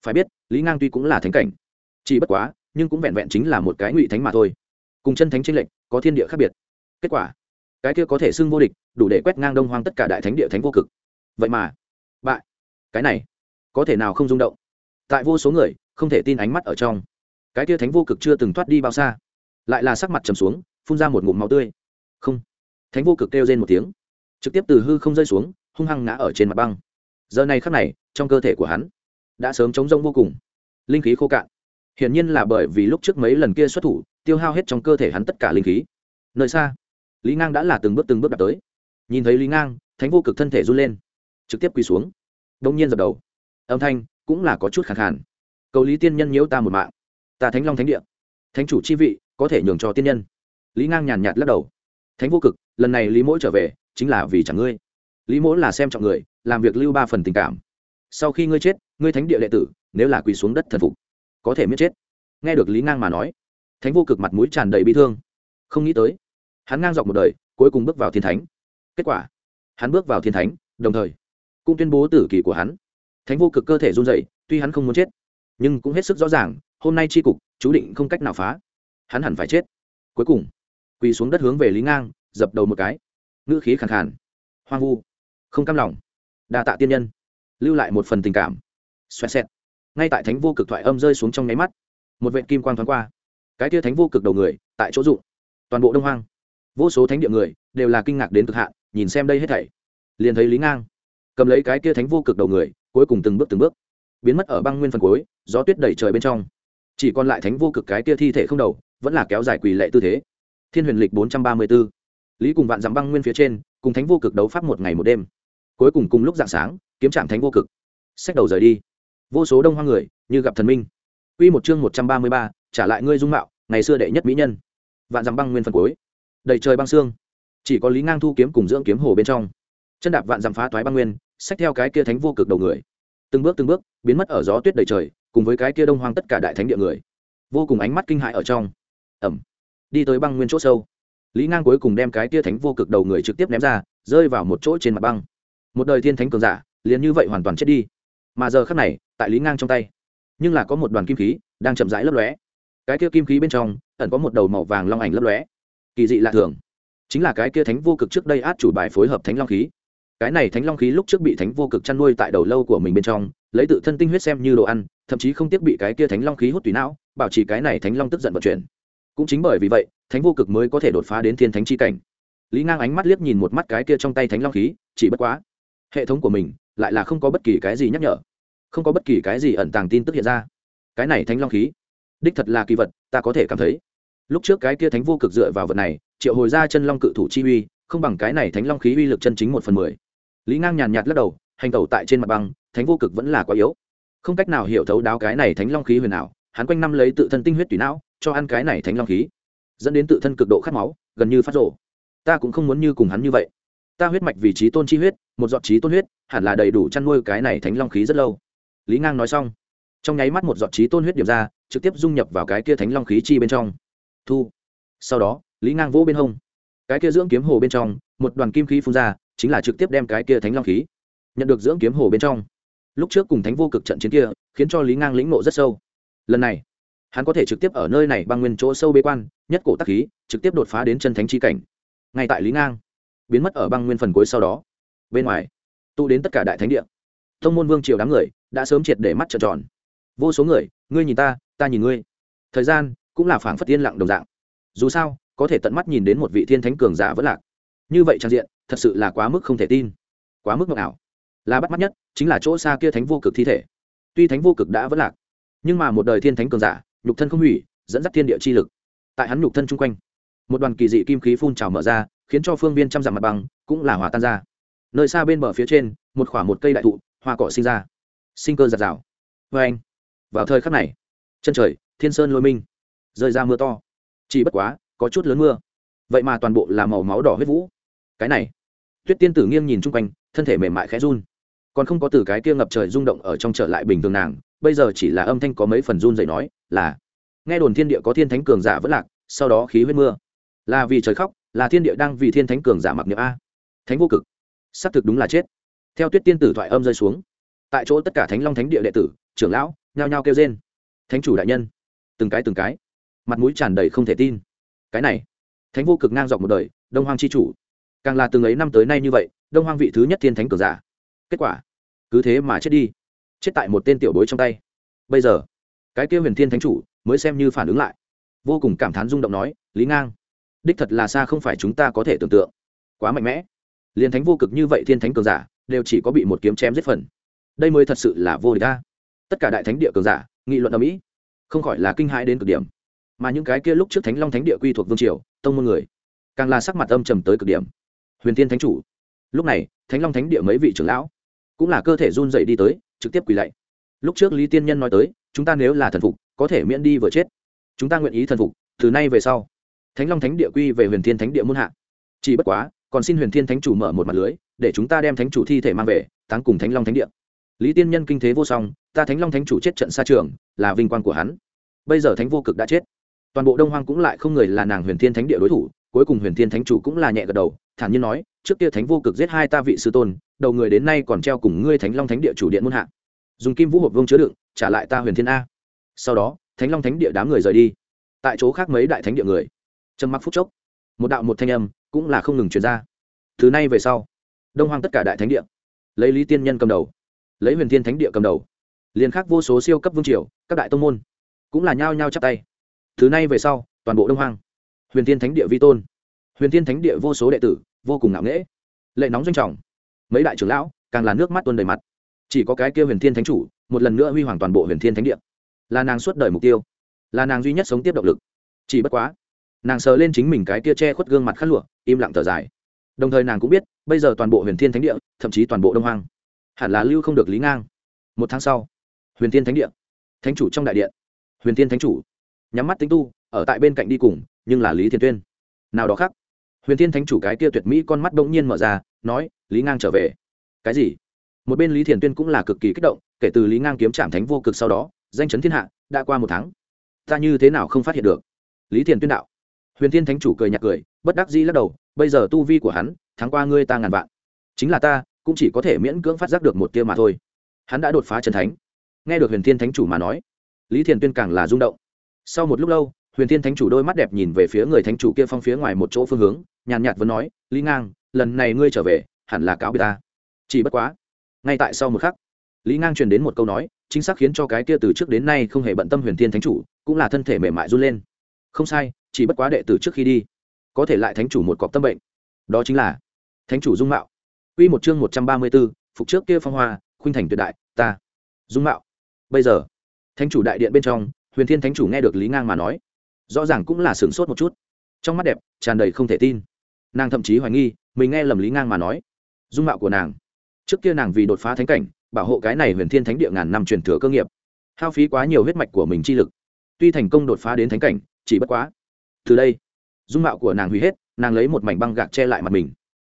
[SPEAKER 1] Phải biết, lý ngang tuy cũng là thánh cảnh, chỉ bất quá, nhưng cũng vẹn vẹn chính là một cái ngụy thánh mà thôi. Cùng chân thánh tranh lệnh có thiên địa khác biệt. Kết quả cái kia có thể xưng vô địch, đủ để quét ngang đông hoang tất cả đại thánh địa thánh vô cực. Vậy mà, bại. Cái này, có thể nào không rung động? Tại vô số người, không thể tin ánh mắt ở trong. Cái kia thánh vô cực chưa từng thoát đi bao xa. Lại là sắc mặt trầm xuống, phun ra một ngụm máu tươi. Không. Thánh vô cực kêu lên một tiếng. Trực tiếp từ hư không rơi xuống, hung hăng ngã ở trên mặt băng. Giờ này khắc này, trong cơ thể của hắn, đã sớm chống rông vô cùng. Linh khí khô cạn. Hiển nhiên là bởi vì lúc trước mấy lần kia xuất thủ, tiêu hao hết trong cơ thể hắn tất cả linh khí. Nơi xa lý ngang đã là từng bước từng bước đạt tới. Nhìn thấy lý ngang, thánh vô cực thân thể run lên, trực tiếp quỳ xuống. Đông nhiên dập đầu. Âm thanh cũng là có chút khẳng khàn. Cầu lý tiên nhân nhiễu ta một mạng. Ta thánh long thánh địa. Thánh chủ chi vị, có thể nhường cho tiên nhân. Lý ngang nhàn nhạt lắc đầu. Thánh vô cực, lần này lý mỗi trở về, chính là vì chẳng ngươi. Lý mỗi là xem trọng người, làm việc lưu ba phần tình cảm. Sau khi ngươi chết, ngươi thánh địa đệ tử, nếu là quỳ xuống đất thần phục, có thể miết chết. Nghe được lý ngang mà nói, thánh vô cực mặt mũi tràn đầy bi thương. Không nghĩ tới hắn ngang dọc một đời, cuối cùng bước vào thiên thánh. Kết quả, hắn bước vào thiên thánh, đồng thời cũng tuyên bố tử kỳ của hắn. Thánh vô cực cơ thể run dậy tuy hắn không muốn chết, nhưng cũng hết sức rõ ràng, hôm nay tri cục, chú định không cách nào phá. Hắn hẳn phải chết. Cuối cùng, quỳ xuống đất hướng về lý ngang, dập đầu một cái. Ngữ khí khẳng khàn. Hoang vu. Không cam lòng. Đa tạ tiên nhân. Lưu lại một phần tình cảm. Xoẹt xẹt. Ngay tại thánh vô cực thoại âm rơi xuống trong nháy mắt, một vện kim quang thoáng qua. Cái tia thánh vô cực đầu người, tại chỗ dụng toàn bộ đông hoang vô số thánh địa người đều là kinh ngạc đến cực hạn, nhìn xem đây hết thảy. Liền thấy lý ngang, cầm lấy cái kia thánh vô cực đầu người, cuối cùng từng bước từng bước, biến mất ở băng nguyên phần cuối, gió tuyết đẩy trời bên trong. Chỉ còn lại thánh vô cực cái kia thi thể không đầu, vẫn là kéo dài quỳ lệ tư thế. Thiên huyền lịch bốn trăm ba mươi b ố lý cùng vạn dặm băng nguyên phía trên, cùng thánh vô cực đấu pháp một ngày một đêm. Cuối cùng cùng lúc dạng sáng, kiếm trạm thánh vô cực. Xách đầu rời đi. Vô số đông hoa người, như gặp thần minh. Quy một chương một trăm ba mươi ba, trả lại ngươi dung mạo, ngày xưa đệ nhất mỹ nhân. Vạn dặm băng nguyên phần cuối đầy trời băng xương. Chỉ có lý ngang thu kiếm cùng dưỡng kiếm hồ bên trong. Chân đạp vạn dằm phá toái băng nguyên, xách theo cái kia thánh vô cực đầu người. Từng bước từng bước, biến mất ở gió tuyết đầy trời, cùng với cái kia đông hoang tất cả đại thánh địa người. Vô cùng ánh mắt kinh hại ở trong. Ẩm đi tới băng nguyên chỗ sâu. Lý ngang cuối cùng đem cái kia thánh vô cực đầu người trực tiếp ném ra, rơi vào một chỗ trên mặt băng. Một đời thiên thánh cường giả, liền như vậy hoàn toàn chết đi. Mà giờ khắc này, tại lý ngang trong tay, nhưng là có một đoàn kim khí đang chậm rãi lấp lóe. Cái kia kim khí bên trong, ẩn có một đầu màu vàng long ảnh lấp lóe kỳ dị lạ thường. Chính là cái kia thánh vô cực trước đây át chủ bài phối hợp thánh long khí. Cái này thánh long khí lúc trước bị thánh vô cực chăn nuôi tại đầu lâu của mình bên trong, lấy tự thân tinh huyết xem như đồ ăn, thậm chí không tiếc bị cái kia thánh long khí hút tùy não, bảo trì cái này thánh long tức giận vận chuyển. Cũng chính bởi vì vậy, thánh vô cực mới có thể đột phá đến thiên thánh chi cảnh. Lý ngang ánh mắt liếc nhìn một mắt cái kia trong tay thánh long khí, chỉ bất quá, hệ thống của mình lại là không có bất kỳ cái gì nhắc nhở, không có bất kỳ cái gì ẩn tàng tin tức hiện ra. Cái này thánh long khí, đích thật là kỳ vật, ta có thể cảm thấy lúc trước cái kia thánh vô cực dựa vào vật này, triệu hồi ra chân long cự thủ chi uy, không bằng cái này thánh long khí uy lực chân chính một phần mười. Lý ngang nhàn nhạt lắc đầu, hành tẩu tại trên mặt băng, thánh vô cực vẫn là quá yếu. Không cách nào hiểu thấu đáo cái này thánh long khí huyền nào hắn quanh năm lấy tự thân tinh huyết tùy não, cho ăn cái này thánh long khí, dẫn đến tự thân cực độ khát máu, gần như phát rổ ta cũng không muốn như cùng hắn như vậy. Ta huyết mạch vì trí tôn chi huyết, một giọt trí tôn huyết, hẳn là đầy đủ chăn nuôi cái này thánh long khí rất lâu. Lý ngang nói xong, trong nháy mắt một giọt trí tôn huyết điểm ra, trực tiếp dung nhập vào cái kia thánh long khí chi bên trong thu. Sau đó, lý ngang vỗ bên hông. Cái kia dưỡng kiếm hồ bên trong, một đoàn kim khí phun ra, chính là trực tiếp đem cái kia thánh long khí nhận được dưỡng kiếm hồ bên trong. Lúc trước cùng thánh vô cực trận chiến kia, khiến cho lý ngang lĩnh nộ rất sâu. Lần này, hắn có thể trực tiếp ở nơi này băng nguyên chỗ sâu bế quan, nhất cổ tắc khí, trực tiếp đột phá đến chân thánh chi cảnh. Ngay tại lý ngang biến mất ở băng nguyên phần cuối sau đó, bên ngoài, tụ đến tất cả đại thánh địa. Thông môn vương triều đám người đã sớm triệt để mắt trợn tròn. Vô số người, ngươi nhìn ta ta nhìn ngươi. Thời gian cũng là phảng phất tiên lặng đồng dạng. Dù sao, có thể tận mắt nhìn đến một vị thiên thánh cường giả vẫn lạc. Như vậy trang diện, thật sự là quá mức không thể tin. Quá mức mộng ảo. Là bắt mắt nhất, chính là chỗ xa kia thánh vô cực thi thể. Tuy thánh vô cực đã vẫn lạc, nhưng mà một đời thiên thánh cường giả, nhục thân không hủy, dẫn dắt thiên địa chi lực. Tại hắn nhục thân chung quanh, một đoàn kỳ dị kim khí phun trào mở ra, khiến cho phương viên trăm dặm mặt bằng cũng là hòa tan ra. Nơi xa bên bờ phía trên, một khoảng một cây đại thụ, hoa cỏ sinh ra. Sinh cơ giạt rào. Vê anh vào thời khắc này, chân trời, thiên sơn lôi minh rơi ra mưa to. Chỉ bất quá, có chút lớn mưa. Vậy mà toàn bộ là màu máu đỏ huyết vũ. Cái này, tuyết tiên tử nghiêng nhìn chung quanh, thân thể mềm mại khẽ run. Còn không có từ cái kia ngập trời rung động ở trong trở lại bình thường nàng, bây giờ chỉ là âm thanh có mấy phần run dậy nói, là, nghe đồn thiên địa có thiên thánh cường giả vất lạc, sau đó khí huyết mưa. Là vì trời khóc, là thiên địa đang vì thiên thánh cường giả mặc niệm a. Thánh vô cực. Xác thực đúng là chết. Theo tuyết tiên tử thoại âm rơi xuống, tại chỗ tất cả thánh long thánh địa đệ tử, trưởng lão, nhao nhao kêu trên thánh chủ đại nhân, từng cái từng cái mặt mũi tràn đầy không thể tin. Cái này, thánh vô cực ngang dọc một đời, đông hoang c h i chủ. Càng là từng ấy năm tới nay như vậy, đông hoang vị thứ nhất thiên thánh cường giả. Kết quả, cứ thế mà chết đi. Chết tại một tên tiểu bối trong tay. Bây giờ, cái kia huyền thiên thánh chủ mới xem như phản ứng lại. Vô cùng cảm thán rung động nói, lý ngang, đích thật là xa không phải chúng ta có thể tưởng tượng. Quá mạnh mẽ. Liền thánh vô cực như vậy thiên thánh cường giả, đều chỉ có bị một kiếm chém giết phần. Đây mới thật sự là vô địch ta tất cả đại thánh địa cường giả, nghị luận ở mỹ, không khỏi là kinh hãi đến cực điểm mà những cái kia lúc trước thánh long thánh địa quy thuộc vương triều, tông môn người, càng là sắc mặt âm trầm tới cực điểm. Huyền tiên thánh chủ. Lúc này, thánh long thánh địa mấy vị trưởng lão cũng là cơ thể run dậy đi tới, trực tiếp quỳ lạy. Lúc trước lý tiên nhân nói tới, chúng ta nếu là thần phục, có thể miễn đi vừa chết. Chúng ta nguyện ý thần phục, từ nay về sau. Thánh long thánh địa quy về huyền thiên thánh địa muôn hạ. Chỉ bất quá, còn xin huyền thiên thánh chủ mở một mặt lưới, để chúng ta đem thánh chủ thi thể mang về, táng cùng thánh long thánh địa. Lý tiên nhân kinh thế vô song, ta thánh long thánh chủ chết trận xa trường, là vinh quang của hắn. Bây giờ thánh vô cực đã chết toàn bộ đông hoang cũng lại không người là nàng huyền thiên thánh địa đối thủ, cuối cùng huyền thiên thánh chủ cũng là nhẹ gật đầu, thản nhiên nói, trước kia thánh vô cực giết hai ta vị sư tôn, đầu người đến nay còn treo cùng ngươi thánh long thánh địa chủ điện muôn hạ. Dùng kim vũ hộp vương chứa đựng, trả lại ta huyền thiên a. Sau đó, thánh long thánh địa đám người rời đi. Tại chỗ khác mấy đại thánh địa người. Trầm mặc phút chốc, một đạo một thanh âm cũng là không ngừng truyền ra. Từ nay về sau, đông hoang tất cả đại thánh địa, lấy lý tiên nhân cầm đầu, lấy huyền thiên thánh địa cầm đầu, liền khác vô số siêu cấp vương triều, các đại tông môn, cũng là nhao nhao chắp tay thứ nay về sau, toàn bộ đông hoang. Huyền thiên thánh địa vi tôn. Huyền thiên thánh địa vô số đệ tử, vô cùng ngạo nghễ. Lệ nóng doanh trọng. Mấy đại trưởng lão, càng là nước mắt tuôn đầy mặt. Chỉ có cái kia huyền thiên thánh chủ, một lần nữa huy hoàng toàn bộ huyền thiên thánh địa. Là nàng suốt đời mục tiêu. Là nàng duy nhất sống tiếp động lực. Chỉ bất quá, nàng sờ lên chính mình cái kia che khuất gương mặt khát lụa, im lặng thở dài. Đồng thời nàng cũng biết, bây giờ toàn bộ huyền thiên thánh địa, thậm chí toàn bộ đông hoang, hẳn là lưu không được lý ngang. Một tháng sau, huyền thiên thánh địa. Thánh chủ trong đại điện. Huyền thiên thánh chủ nhắm mắt tính tu, ở tại bên cạnh đi cùng, nhưng là lý thiên tuyên. Nào đó khác. Huyền thiên thánh chủ cái kia tuyệt mỹ con mắt bỗng nhiên mở ra, nói, lý ngang trở về. Cái gì? Một bên lý thiền tuyên cũng là cực kỳ kích động, kể từ lý ngang kiếm trạm thánh vô cực sau đó, danh chấn thiên hạ, đã qua một tháng. Ta như thế nào không phát hiện được? Lý thiền tuyên đạo. Huyền thiên thánh chủ cười nhạt cười, bất đắc dĩ lắc đầu, bây giờ tu vi của hắn tháng qua ngươi ta ngàn vạn. Chính là ta, cũng chỉ có thể miễn cưỡng phát giác được một tia mà thôi. Hắn đã đột phá trần thánh. Nghe được huyền thiên thánh chủ mà nói, lý thiền tuyên càng là rung động sau một lúc lâu huyền thiên thánh chủ đôi mắt đẹp nhìn về phía người thánh chủ kia phong phía ngoài một chỗ phương hướng nhàn nhạt vẫn nói lý ngang lần này ngươi trở về hẳn là cáo biệt ta chỉ bất quá ngay tại sau một khắc lý ngang truyền đến một câu nói chính xác khiến cho cái kia từ trước đến nay không hề bận tâm huyền thiên thánh chủ cũng là thân thể mềm mại run lên không sai chỉ bất quá đệ từ trước khi đi có thể lại thánh chủ một cọc tâm bệnh đó chính là thánh chủ dung mạo Quy một chương một trăm ba mươi 134, phục trước kia phong hoa, khuynh thành tuyệt đại, ta. Dung mạo. Bây giờ, thánh chủ đại điện bên trong, Huyền Thiên thánh chủ nghe được Lý Ngang mà nói, rõ ràng cũng là sửng sốt một chút. Trong mắt đẹp, tràn đầy không thể tin. Nàng thậm chí hoài nghi, mình nghe lầm Lý Ngang mà nói. Dung mạo của nàng, trước kia nàng vì đột phá thánh cảnh, bảo hộ cái này Huyền Thiên thánh địa ngàn năm truyền thừa cơ nghiệp, hao phí quá nhiều huyết mạch của mình chi lực. Tuy thành công đột phá đến thánh cảnh, chỉ bất quá. Từ đây, dung mạo của nàng hủy hết, nàng lấy một mảnh băng gạc che lại mặt mình.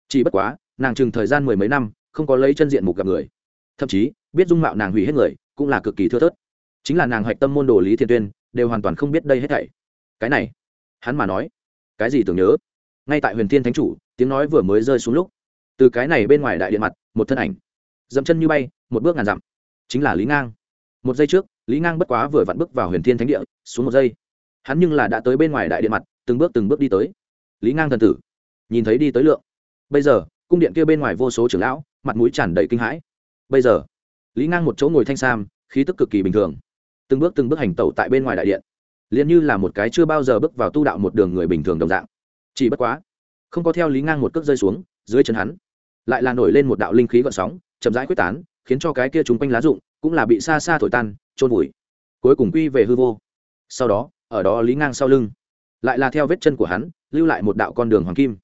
[SPEAKER 1] Chỉ bất quá, nàng chừng thời gian mười mấy năm không có lấy chân diện mục gặp người thậm chí biết dung mạo nàng hủy hết người cũng là cực kỳ thưa thớt chính là nàng hạch tâm môn đồ lý thiên tuyên đều hoàn toàn không biết đây hết thảy cái này hắn mà nói cái gì tưởng nhớ ngay tại huyền thiên thánh chủ tiếng nói vừa mới rơi xuống lúc từ cái này bên ngoài đại điện mặt một thân ảnh dẫm chân như bay một bước ngàn dặm chính là lý ngang một giây trước lý ngang bất quá vừa vặn bước vào huyền thiên thánh địa xuống một giây hắn nhưng là đã tới bên ngoài đại điện mặt từng bước từng bước đi tới lý ngang thần tử nhìn thấy đi tới lượng bây giờ cung điện kia bên ngoài vô số trưởng lão mặt mũi tràn đầy kinh hãi bây giờ lý ngang một chỗ ngồi thanh sam khí tức cực kỳ bình thường từng bước từng bước hành tẩu tại bên ngoài đại điện, liền như là một cái chưa bao giờ bước vào tu đạo một đường người bình thường đồng dạng. Chỉ bất quá, không có theo lý ngang một cước rơi xuống, dưới chân hắn lại là nổi lên một đạo linh khí gợn sóng, chậm rãi quyết tán, khiến cho cái kia chúng quanh lá rụng cũng là bị xa xa thổi tan trôn vùi. Cuối cùng quy về hư vô. Sau đó, ở đó lý ngang sau lưng, lại là theo vết chân của hắn, lưu lại một đạo con đường hoàng kim.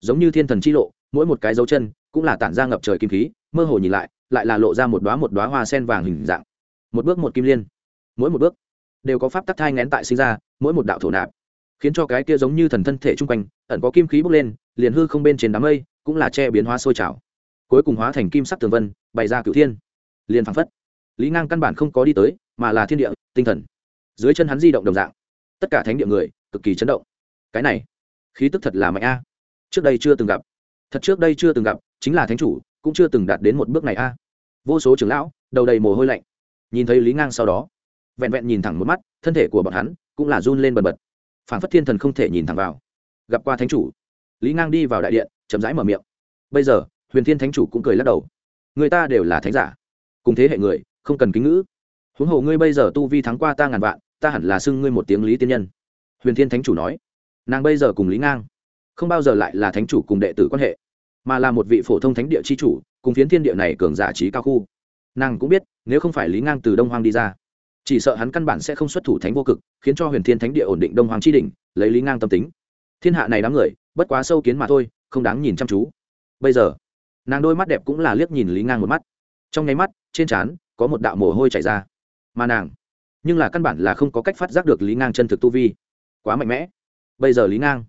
[SPEAKER 1] Giống như thiên thần chi lộ, mỗi một cái dấu chân cũng là tản ra ngập trời kim khí, mơ hồ nhìn lại lại là lộ ra một đoá một đoá hoa sen vàng hình dạng. Một bước một kim liên mỗi một bước đều có pháp tắc thai ngén tại sinh ra, mỗi một đạo thổ nạp, khiến cho cái kia giống như thần thân thể chung quanh, ẩn có kim khí bốc lên, liền hư không bên trên đám mây cũng là che biến hóa sôi trào. Cuối cùng hóa thành kim sắc tường vân, bày ra cửu thiên. Liền phăng phất, lý ngang căn bản không có đi tới, mà là thiên địa, tinh thần. Dưới chân hắn di động đồng dạng, tất cả thánh địa người, cực kỳ chấn động. Cái này, khí tức thật là mạnh a. Trước đây chưa từng gặp. Thật trước đây chưa từng gặp, chính là thánh chủ, cũng chưa từng đạt đến một bước này a. Vô số trưởng lão, đầu đầy mồ hôi lạnh. Nhìn thấy lý ngang sau đó vẹn vẹn nhìn thẳng một mắt, thân thể của bọn hắn cũng là run lên bần bật. Phản phất thiên thần không thể nhìn thẳng vào. Gặp qua thánh chủ, lý ngang đi vào đại điện, chậm rãi mở miệng. Bây giờ, huyền thiên thánh chủ cũng cười lắc đầu. Người ta đều là thánh giả, cùng thế hệ người, không cần kính ngữ. Huống hồ ngươi bây giờ tu vi thắng qua ta ngàn vạn, ta hẳn là xưng ngươi một tiếng lý tiên nhân. Huyền thiên thánh chủ nói. Nàng bây giờ cùng lý ngang, không bao giờ lại là thánh chủ cùng đệ tử quan hệ, mà là một vị phổ thông thánh địa c h i chủ, cùng phiến thiên địa này cường giả trí cao khu. Nàng cũng biết, nếu không phải lý ngang từ đông hoang đi ra chỉ sợ hắn căn bản sẽ không xuất thủ thánh vô cực, khiến cho huyền thiên thánh địa ổn định đông hoàng tri đình lấy lý ngang tâm tính. Thiên hạ này đám người, bất quá sâu kiến mà thôi, không đáng nhìn chăm chú. Bây giờ, nàng đôi mắt đẹp cũng là liếc nhìn lý ngang một mắt. Trong nháy mắt, trên trán, có một đạo mồ hôi chảy ra. Mà nàng, nhưng là căn bản là không có cách phát giác được lý ngang chân thực tu vi. Quá mạnh mẽ. Bây giờ lý ngang,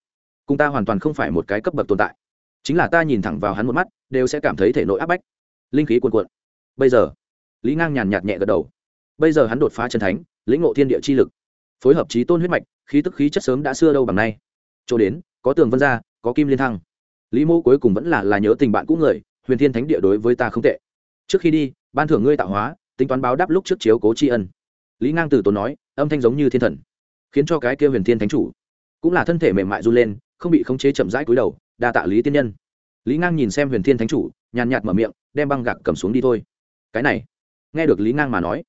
[SPEAKER 1] cùng ta hoàn toàn không phải một cái cấp bậc tồn tại. Chính là ta nhìn thẳng vào hắn một mắt, đều sẽ cảm thấy thể nội áp bách. Linh khí cuồn cuộn. Bây giờ, lý ngang nhàn nhạt nhẹ gật đầu bây giờ hắn đột phá chân thánh, lĩnh ngộ thiên địa chi lực. Phối hợp trí tôn huyết mạch, khí tức khí chất sớm đã xưa đâu bằng nay. Chỗ đến, có tường vân gia, có kim liên thăng. Lý mô cuối cùng vẫn là là nhớ tình bạn cũ người, huyền thiên thánh địa đối với ta không tệ. Trước khi đi, ban thưởng ngươi tạo hóa, tính toán báo đáp lúc trước chiếu cố tri ân. Lý ngang từ tốn nói, âm thanh giống như thiên thần, khiến cho cái kia huyền thiên thánh chủ cũng là thân thể mềm mại run lên, không bị khống chế chậm rãi cúi đầu, đa tạ lý tiên nhân. Lý ngang nhìn xem huyền thiên thánh chủ, nhàn nhạt mở miệng, đem băng gạc cầm xuống đi thôi. Cái này, nghe được lý ngang mà nói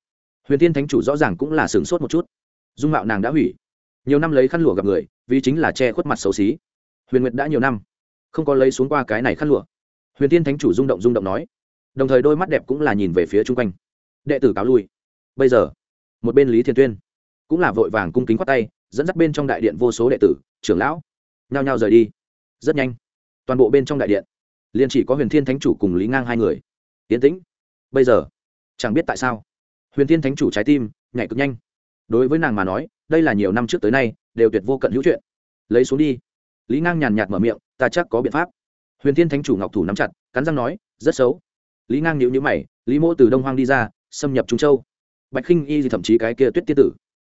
[SPEAKER 1] huyền thiên thánh chủ rõ ràng cũng là sửng sốt một chút. Dung mạo nàng đã hủy. Nhiều năm lấy khăn lụa gặp người, vì chính là che khuất mặt xấu xí. Huyền nguyệt đã nhiều năm không có lấy xuống qua cái này khăn lụa. Huyền thiên thánh chủ rung động rung động nói. Đồng thời đôi mắt đẹp cũng là nhìn về phía chung quanh. Đệ tử cáo lui. Bây giờ, một bên lý thiên tuyên cũng là vội vàng cung kính khoát tay, dẫn dắt bên trong đại điện vô số đệ tử, trưởng lão, nhao nhao rời đi. Rất nhanh, toàn bộ bên trong đại điện, liền chỉ có huyền thiên thánh chủ cùng lý ngang hai người. Tiến tĩnh. Bây giờ, chẳng biết tại sao huyền thiên thánh chủ trái tim nhảy cực nhanh. Đối với nàng mà nói, đây là nhiều năm trước tới nay đều tuyệt vô cận hữu chuyện. Lấy xuống đi. Lý ngang nhàn nhạt mở miệng, ta chắc có biện pháp. Huyền thiên thánh chủ ngọc thủ nắm chặt, cắn răng nói, rất xấu. Lý ngang nhịu nhữ mày, lý mô từ đông hoang đi ra, xâm nhập trung châu. Bạch khinh y thì thậm chí cái kia tuyết tiên tử,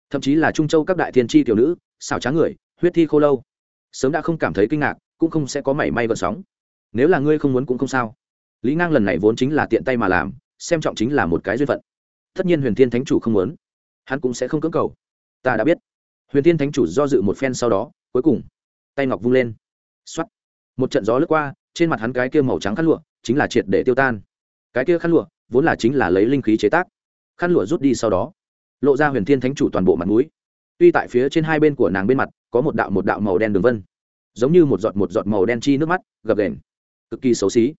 [SPEAKER 1] thậm chí là trung châu các đại thiên tri tiểu nữ, xảo trá người, huyết thi khô lâu. Sớm đã không cảm thấy kinh ngạc, cũng không sẽ có mảy may gợn sóng. Nếu là ngươi không muốn cũng không sao. Lý ngang lần này vốn chính là tiện tay mà làm, xem trọng chính là một cái duyên phận tất nhiên huyền thiên thánh chủ không muốn. Hắn cũng sẽ không cưỡng cầu. Ta đã biết. Huyền thiên thánh chủ do dự một phen sau đó, cuối cùng, tay ngọc vung lên. X o á t một trận gió lướt qua, trên mặt hắn cái kia màu trắng khăn lụa chính là triệt để tiêu tan. Cái kia khăn lụa vốn là chính là lấy linh khí chế tác. Khăn lụa rút đi sau đó, lộ ra huyền thiên thánh chủ toàn bộ mặt mũi. Tuy tại phía trên hai bên của nàng bên mặt, có một đạo một đạo màu đen đường vân, giống như một giọt một giọt màu đen chi nước mắt, gập đền cực kỳ xấu xí.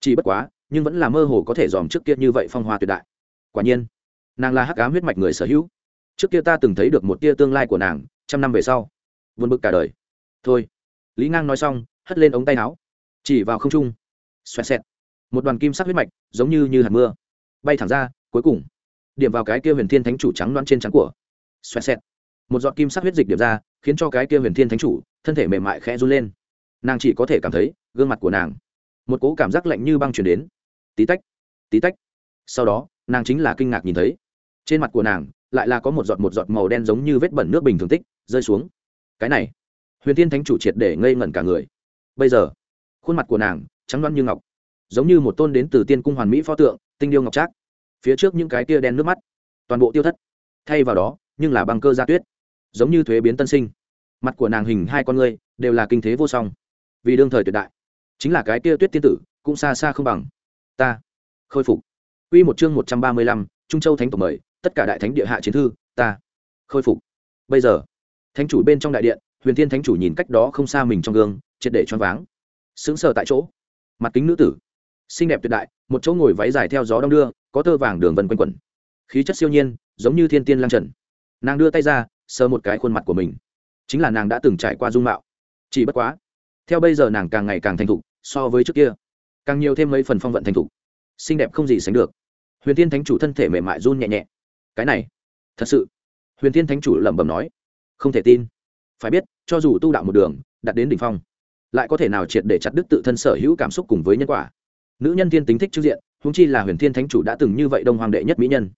[SPEAKER 1] Chỉ bất quá, nhưng vẫn là mơ hồ có thể dòm trước kia như vậy phong hoa tuyệt đại. Quả nhiên nàng là hắc ám huyết mạch người sở hữu. Trước kia ta từng thấy được một tia tương lai của nàng, trăm năm về sau. Vượt bực cả đời. Thôi. Lý ngang nói xong, hất lên ống tay áo. Chỉ vào không trung. Xoẹt xẹt. Một đoàn kim sắc huyết mạch, giống như như hạt mưa. Bay thẳng ra, cuối cùng. Điểm vào cái kia huyền thiên thánh chủ trắng đoán trên trắng của. Xoẹt xẹt. Một giọt kim sắc huyết dịch điểm ra, khiến cho cái kia huyền thiên thánh chủ, thân thể mềm mại khẽ run lên. Nàng chỉ có thể cảm thấy, gương mặt của nàng. Một cố cảm giác lạnh như băng chuyển đến. Tí tách. Tí tách. Sau đó, nàng chính là kinh ngạc nhìn thấy trên mặt của nàng lại là có một giọt một giọt màu đen giống như vết bẩn nước bình thường tích rơi xuống. Cái này huyền thiên thánh chủ triệt để ngây ngẩn cả người. Bây giờ khuôn mặt của nàng trắng loăn như ngọc giống như một tôn đến từ tiên cung hoàn mỹ pho tượng tinh điêu ngọc trác. Phía trước những cái tia đen nước mắt toàn bộ tiêu thất. Thay vào đó nhưng là băng cơ gia tuyết giống như thuế biến tân sinh. Mặt của nàng hình hai con ngươi đều là kinh thế vô song. Vì đương thời tuyệt đại chính là cái tia tuyết tiên tử cũng xa xa không bằng. Ta khôi phục. Quy một chương một trăm ba mươi lăm, Trung Châu Thánh tổng mời, tất cả đại thánh địa hạ chiến thư, ta khôi phục. Bây giờ, thánh chủ bên trong đại điện, Huyền Thiên Thánh chủ nhìn cách đó không xa mình trong gương, triệt để choáng váng. Sững sờ tại chỗ. Mặt kính nữ tử, xinh đẹp tuyệt đại, một chỗ ngồi váy dài theo gió đông đưa, có tơ vàng đường vân quanh quẩn. Khí chất siêu nhiên, giống như thiên tiên lang trần. Nàng đưa tay ra, sờ một cái khuôn mặt của mình. Chính là nàng đã từng trải qua dung mạo. Chỉ bất quá, theo bây giờ nàng càng ngày càng thành thục, so với trước kia, càng nhiều thêm mấy phần phong vận thành thục. Xinh đẹp không gì sánh được huyền thiên thánh chủ thân thể mềm mại run nhẹ nhẹ cái này, thật sự. Huyền thiên thánh chủ lẩm bẩm nói, không thể tin. Phải biết, cho dù tu đạo một đường đặt đến đỉnh phong, lại có thể nào triệt để chặt đứt tự thân sở hữu cảm xúc cùng với nhân quả? Nữ nhân thiên tính thích trước diện húng chi là huyền thiên thánh chủ đã từng như vậy đông hoàng đệ nhất mỹ nhân.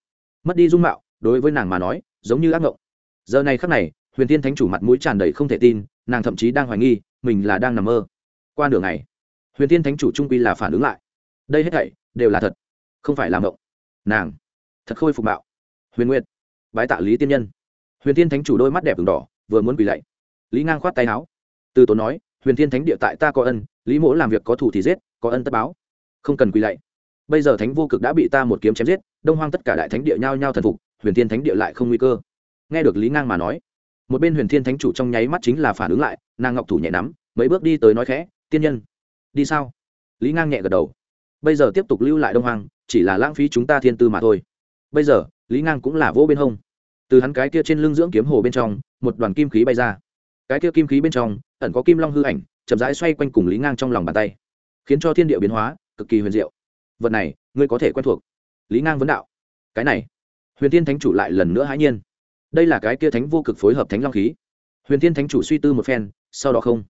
[SPEAKER 1] Mất đi dung mạo, đối với nàng mà nói, giống như ác mộng giờ này khắc này, huyền thiên thánh chủ mặt mũi tràn đầy không thể tin, nàng thậm chí đang hoài nghi, mình là đang nằm mơ. Qua nửa ngày, huyền thiên thánh chủ trung quy là phản ứng lại. Đây hết thảy đều là thật, không phải là mộng nàng, thật khôi phục bạo huyền nguyệt. Bái tạ lý tiên nhân. Huyền thiên thánh chủ đôi mắt đẹp v đỏ, vừa muốn quỳ lạy. Lý ngang khoát tay áo. Từ tốn nói, huyền thiên thánh địa tại ta có ân, lý mỗ làm việc có thủ thì giết, có ân tất báo. Không cần quỳ lạy. Bây giờ thánh vô cực đã bị ta một kiếm chém giết, đông hoang tất cả đại thánh địa nhao nhao thần phục, huyền thiên thánh địa lại không nguy cơ. Nghe được lý ngang mà nói, một bên huyền thiên thánh chủ trong nháy mắt chính là phản ứng lại, nàng ngọc thủ nhẹ nắm, mấy bước đi tới nói khẽ, tiên nhân, đi sao? Lý ngang nhẹ gật đầu. Bây giờ tiếp tục lưu lại đông hoang, chỉ là lãng phí chúng ta thiên tư mà thôi. Bây giờ lý ngang cũng là vỗ bên hông. Từ hắn cái kia trên lưng dưỡng kiếm hồ bên trong, một đoàn kim khí bay ra. Cái kia kim khí bên trong, ẩn có kim long hư ảnh, chậm rãi xoay quanh cùng lý ngang trong lòng bàn tay, khiến cho thiên địa biến hóa cực kỳ huyền diệu. Vật này, ngươi có thể quen thuộc. Lý ngang vấn đạo. Cái này, huyền Thiên thánh chủ lại lần nữa hãi nhiên. Đây là cái kia thánh vô cực phối hợp thánh long khí. Huyền Thiên thánh chủ suy tư một phen, sau đó không.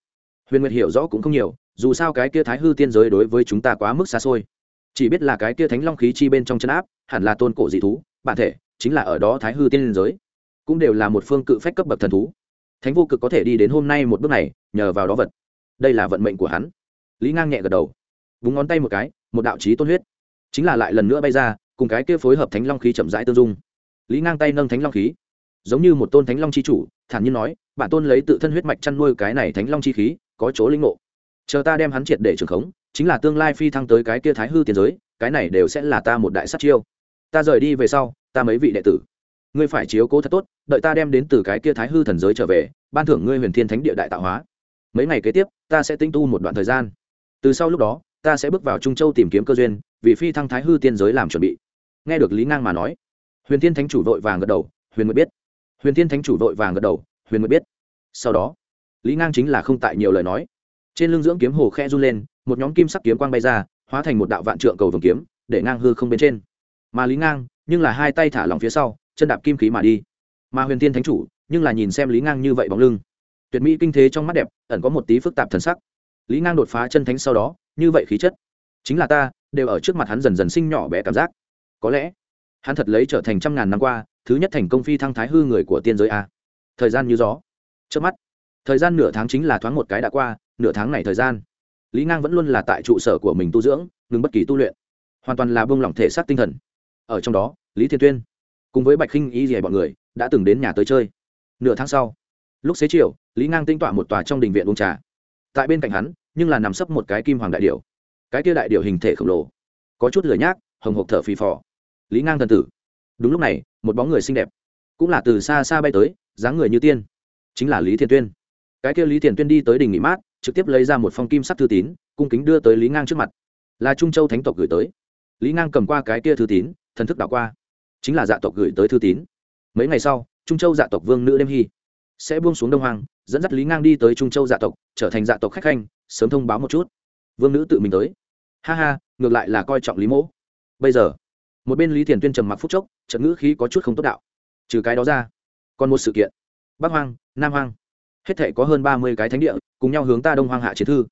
[SPEAKER 1] Huyền nguyệt hiểu rõ cũng không nhiều, dù sao cái kia thái hư tiên giới đối với chúng ta quá mức xa xôi. Chỉ biết là cái kia thánh long khí chi bên trong chân áp, hẳn là tôn cổ dị thú bản thể chính là ở đó thái hư tiên giới, cũng đều là một phương cự phách cấp bậc thần thú. Thánh vô cực có thể đi đến hôm nay một bước này, nhờ vào đó vật. Đây là vận mệnh của hắn. Lý ngang nhẹ gật đầu búng ngón tay một cái, một đạo trí tôn huyết, chính là lại lần nữa bay ra, cùng cái kia phối hợp thánh long khí chậm rãi tương dung. Lý ngang tay nâng thánh long khí, giống như một tôn thánh long chi chủ, thản nhiên nói, bản tôn lấy tự thân huyết mạch chăn nuôi cái này thánh long chi khí, có chỗ linh ngộ. Chờ ta đem hắn triệt để trường khống, chính là tương lai phi thăng tới cái kia thái hư tiền giới, cái này đều sẽ là ta một đại sát chiêu ta rời đi về sau, ta mấy vị đệ tử. Ngươi phải chiếu cố thật tốt, đợi ta đem đến từ cái kia thái hư thần giới trở về, ban thưởng ngươi huyền thiên thánh địa đại tạo hóa. Mấy ngày kế tiếp, ta sẽ tinh tu một đoạn thời gian. Từ sau lúc đó, ta sẽ bước vào trung châu tìm kiếm cơ duyên, vì phi thăng thái hư tiên giới làm chuẩn bị. Nghe được lý ngang mà nói, huyền thiên thánh chủ vội vàng gật đầu, huyền mới biết. Huyền thiên thánh chủ vội vàng gật đầu, huyền mới biết. Sau đó, lý ngang chính là không tại nhiều lời nói. Trên lưng dưỡng kiếm hồ khe run lên, một nhóm kim sắc kiếm quang bay ra, hóa thành một đạo vạn trượng cầu vồng kiếm, để ngang hư không bên trên mà lý ngang nhưng là hai tay thả lỏng phía sau chân đạp kim khí mà đi mà huyền tiên thánh chủ nhưng là nhìn xem lý ngang như vậy bóng lưng tuyệt mỹ kinh thế trong mắt đẹp ẩn có một tí phức tạp thần sắc lý ngang đột phá chân thánh sau đó như vậy khí chất chính là ta đều ở trước mặt hắn dần dần sinh nhỏ bé cảm giác có lẽ hắn thật lấy trở thành trăm ngàn năm qua thứ nhất thành công phi thăng thái hư người của tiên giới a thời gian như gió trước mắt thời gian nửa tháng chính là thoáng một cái đã qua nửa tháng này thời gian lý ngang vẫn luôn là tại trụ sở của mình tu dưỡng ngừng bất kỳ tu luyện hoàn toàn là buông lỏng thể xác tinh thần ở trong đó, lý thiên tuyên cùng với bạch khinh y dì bọn người đã từng đến nhà tới chơi. Nửa tháng sau, lúc xế chiều, lý ngang tinh tọa một tòa trong đình viện uống trà. Tại bên cạnh hắn, nhưng là nằm sấp một cái kim hoàng đại điệu cái kia đại điệu hình thể khổng lồ, có chút lửa nhác, hồng hộc thở phì phò. Lý ngang thần tử, đúng lúc này, một bóng người xinh đẹp, cũng là từ xa xa bay tới, dáng người như tiên, chính là lý thiên tuyên. Cái kia lý Thiên tuyên đi tới đình nghỉ mát, trực tiếp lấy ra một phong kim sắc thư tín, cung kính đưa tới lý ngang trước mặt. Là trung châu thánh tộc gửi tới. Lý ngang cầm qua cái kia thư tín thần thức đảo qua. Chính là dạ tộc gửi tới thư tín. Mấy ngày sau, trung châu dạ tộc vương nữ đêm hy sẽ buông xuống đông hoàng dẫn dắt lý ngang đi tới trung châu dạ tộc, trở thành dạ tộc khách khanh, sớm thông báo một chút. Vương nữ tự mình tới. Ha ha, ngược lại là coi trọng lý mỗ. Bây giờ, một bên lý thiền tuyên trầm mặc phúc chốc, trận ngữ khí có chút không tốt đạo. Trừ cái đó ra, còn một sự kiện. Bắc hoang, nam hoang, hết thể có hơn ba mươi cái thánh địa, cùng nhau hướng ta đông hoang hạ chiến thư.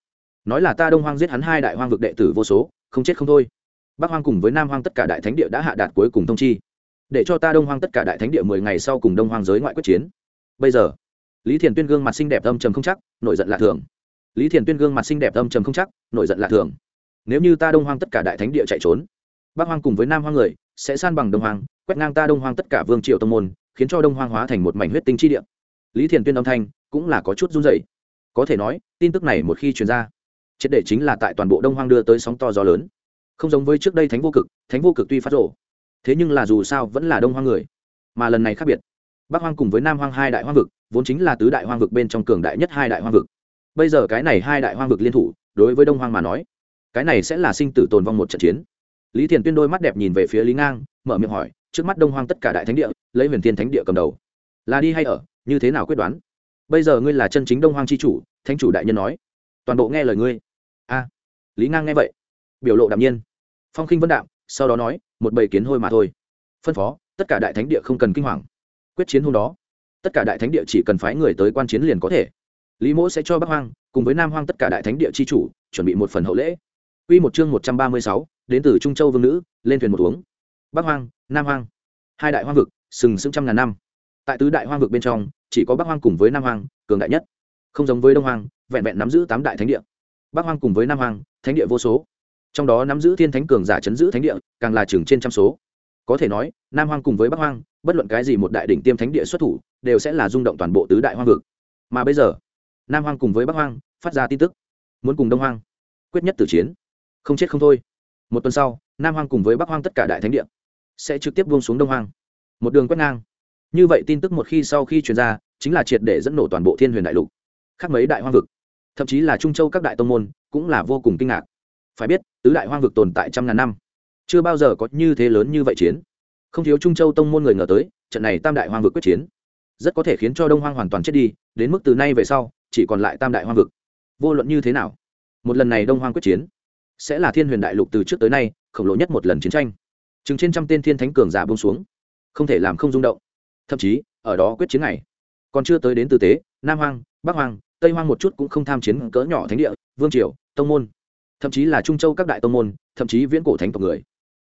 [SPEAKER 1] Nói là ta đông hoang giết hắn hai đại hoang vực đệ tử vô số, không chết không thôi bắc hoang cùng với nam hoang tất cả đại thánh địa đã hạ đạt cuối cùng thông chi. Để cho ta đông hoang tất cả đại thánh địa mười ngày sau cùng đông hoang giới ngoại quyết chiến. Bây giờ, lý thiền tuyên gương mặt xinh đẹp âm trầm không chắc, nổi giận lạ thường. Lý thiền tuyên gương mặt xinh đẹp âm trầm không chắc, nổi giận lạ thường. Nếu như ta đông hoang tất cả đại thánh địa chạy trốn, bắc hoang cùng với nam hoang người sẽ san bằng đông hoang, quét ngang ta đông hoang tất cả vương triệu tông môn, khiến cho đông hoang hóa thành một mảnh huyết tinh chi địa. Lý thiền tuyên âm thanh cũng là có chút run rẩy. Có thể nói, tin tức này một khi truyền ra, triệt để chính là tại toàn bộ đông hoang đưa tới sóng to gió lớn không giống với trước đây thánh vô cực, thánh vô cực tuy phát rộ thế nhưng là dù sao vẫn là đông hoang người. Mà lần này khác biệt, bắc hoang cùng với nam hoang hai đại hoang vực, vốn chính là tứ đại hoang vực bên trong cường đại nhất hai đại hoang vực. Bây giờ cái này hai đại hoang vực liên thủ, đối với đông hoang mà nói, cái này sẽ là sinh tử tồn vong một trận chiến. Lý thiền tuyên đôi mắt đẹp nhìn về phía lý ngang, mở miệng hỏi, trước mắt đông hoang tất cả đại thánh địa, lấy huyền thiên thánh địa cầm đầu, là đi hay ở, như thế nào quyết đoán? Bây giờ ngươi là chân chính đông hoang c h i chủ, thánh chủ đại nhân nói, toàn bộ nghe lời ngươi. A, lý ngang nghe vậy, biểu lộ đạm nhiên phong khinh vân đạm sau đó nói một bầy kiến hôi mà thôi phân phó tất cả đại thánh địa không cần kinh hoàng quyết chiến hôm đó tất cả đại thánh địa chỉ cần phái người tới quan chiến liền có thể lý mỗ sẽ cho bắc hoang cùng với nam hoang tất cả đại thánh địa chi chủ chuẩn bị một phần hậu lễ Quy một chương một trăm ba mươi sáu, đến từ Trung Châu Vương nữ, lên thuyền một uống. Bắc Hoang, Nam Hoang, hai đại hoang vực, sừng sững trăm ngàn năm. Tại tứ đại hoang vực bên trong, chỉ có Bắc Hoang cùng với Nam Hoang cường đại nhất. Không giống với Đông Hoang, vẹn vẹn nắm giữ tám đại thánh địa. Bắc Hoang cùng với Nam Hoang, thánh địa vô số. Trong đó nắm giữ thiên thánh cường giả chấn giữ thánh địa, càng là chừng trên trăm số. Có thể nói, Nam Hoang cùng với Bắc Hoang, bất luận cái gì một đại đỉnh tiêm thánh địa xuất thủ, đều sẽ là rung động toàn bộ tứ đại hoang vực. Mà bây giờ, Nam Hoang cùng với Bắc Hoang phát ra tin tức, muốn cùng Đông Hoang quyết nhất tử chiến. Không chết không thôi. Một tuần sau nam hoang cùng với bắc hoang tất cả đại thánh địa sẽ trực tiếp buông xuống đông hoang. Một đường quét ngang. Như vậy tin tức một khi sau khi truyền ra chính là triệt để dẫn nổ toàn bộ thiên huyền đại lục. Khác mấy đại hoang vực thậm chí là trung châu các đại tông môn cũng là vô cùng kinh ngạc phải biết, tứ đại hoang vực tồn tại trăm ngàn năm. Chưa bao giờ có như thế lớn như vậy chiến. Không thiếu trung châu tông môn người ngờ tới, trận này tam đại hoang vực quyết chiến, rất có thể khiến cho đông hoang hoàn toàn chết đi, đến mức từ nay về sau, chỉ còn lại tam đại hoang vực. Vô luận như thế nào, một lần này đông hoang quyết chiến, sẽ là thiên huyền đại lục từ trước tới nay, khổng lồ nhất một lần chiến tranh. Chừng trên trăm tên thiên thánh cường giả bông xuống, không thể làm không rung động. Thậm chí, ở đó quyết chiến này, còn chưa tới đến tư tế, nam hoang, bắc hoang, tây hoang một chút cũng không tham chiến cỡ nhỏ thánh địa, vương triều, tông môn thậm chí là trung châu các đại tông môn, thậm chí viễn cổ thánh tộc người.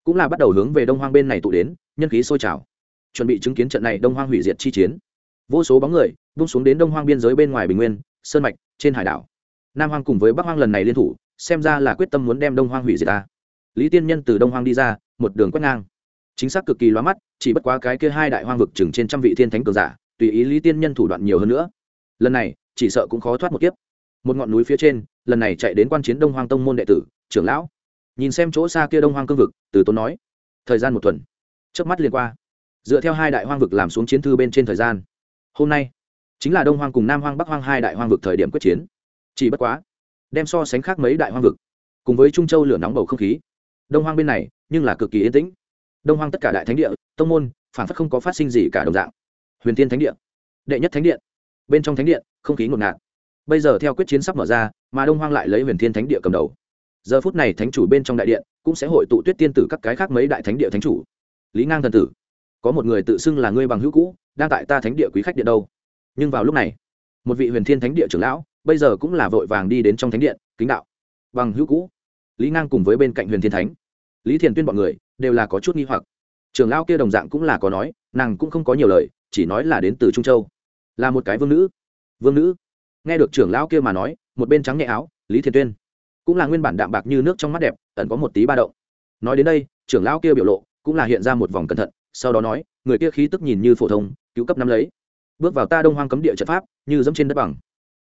[SPEAKER 1] Cũng là bắt đầu hướng về đông hoang bên này tụ đến, nhân khí sôi trào. Chuẩn bị chứng kiến trận này đông hoang hủy diệt chi chiến. Vô số bóng người bung xuống đến đông hoang biên giới bên ngoài bình nguyên, sơn mạch, trên hải đảo. Nam hoang cùng với bắc hoang lần này liên thủ, xem ra là quyết tâm muốn đem đông hoang hủy diệt ta. Lý tiên nhân từ đông hoang đi ra, một đường quét ngang. Chính xác cực kỳ loa mắt, chỉ bất quá cái kia hai đại hoang vực chừng trên trăm vị thiên thánh cường giả, tùy ý lý tiên nhân thủ đoạn nhiều hơn nữa. Lần này, chỉ sợ cũng khó thoát một kiếp một ngọn núi phía trên, lần này chạy đến quan chiến đông hoang tông môn đệ tử, trưởng lão. Nhìn xem chỗ xa kia đông hoang cương vực, từ tốn nói, thời gian một tuần. Trước mắt liền qua. Dựa theo hai đại hoang vực làm xuống chiến thư bên trên thời gian. Hôm nay, chính là đông hoang cùng nam hoang bắc hoang hai đại hoang vực thời điểm quyết chiến. Chỉ bất quá, đem so sánh khác mấy đại hoang vực, cùng với trung châu lửa nóng bầu không khí, đông hoang bên này, nhưng là cực kỳ yên tĩnh. Đông hoang tất cả đại thánh địa, tông môn, phản phất không có phát sinh gì cả đồng dạng. Huyền tiên thánh địa, đệ nhất thánh điện. Bên trong thánh điện, không khí ngột ngạt bây giờ theo quyết chiến sắp mở ra, mà đông hoang lại lấy huyền thiên thánh địa cầm đầu. Giờ phút này thánh chủ bên trong đại điện cũng sẽ hội tụ tuyết tiên tử các cái khác mấy đại thánh địa thánh chủ. Lý ngang thần tử, có một người tự xưng là ngươi bằng hữu cũ, đang tại ta thánh địa quý khách điện đâu? Nhưng vào lúc này, một vị huyền thiên thánh địa trưởng lão, bây giờ cũng là vội vàng đi đến trong thánh điện, kính đạo. Bằng hữu cũ. Lý ngang cùng với bên cạnh huyền thiên thánh, lý thiền tuyên b ọ n người đều là có chút nghi hoặc. Trường Lão kia đồng dạng cũng là có nói, nàng cũng không có nhiều lời, chỉ nói là đến từ trung châu. Là một cái vương nữ. Vương nữ? Nghe được trưởng lão kia mà nói, một bên trắng nhẹ áo, lý thiền tuyên cũng là nguyên bản đạm bạc như nước trong mắt đẹp, ẩn có một tí ba động. Nói đến đây, trưởng lão kia biểu lộ cũng là hiện ra một vòng cẩn thận, sau đó nói, người kia khí tức nhìn như phổ thông, cứu cấp năm lấy. Bước vào ta đông hoang cấm địa trận pháp, như dẫm trên đất bằng.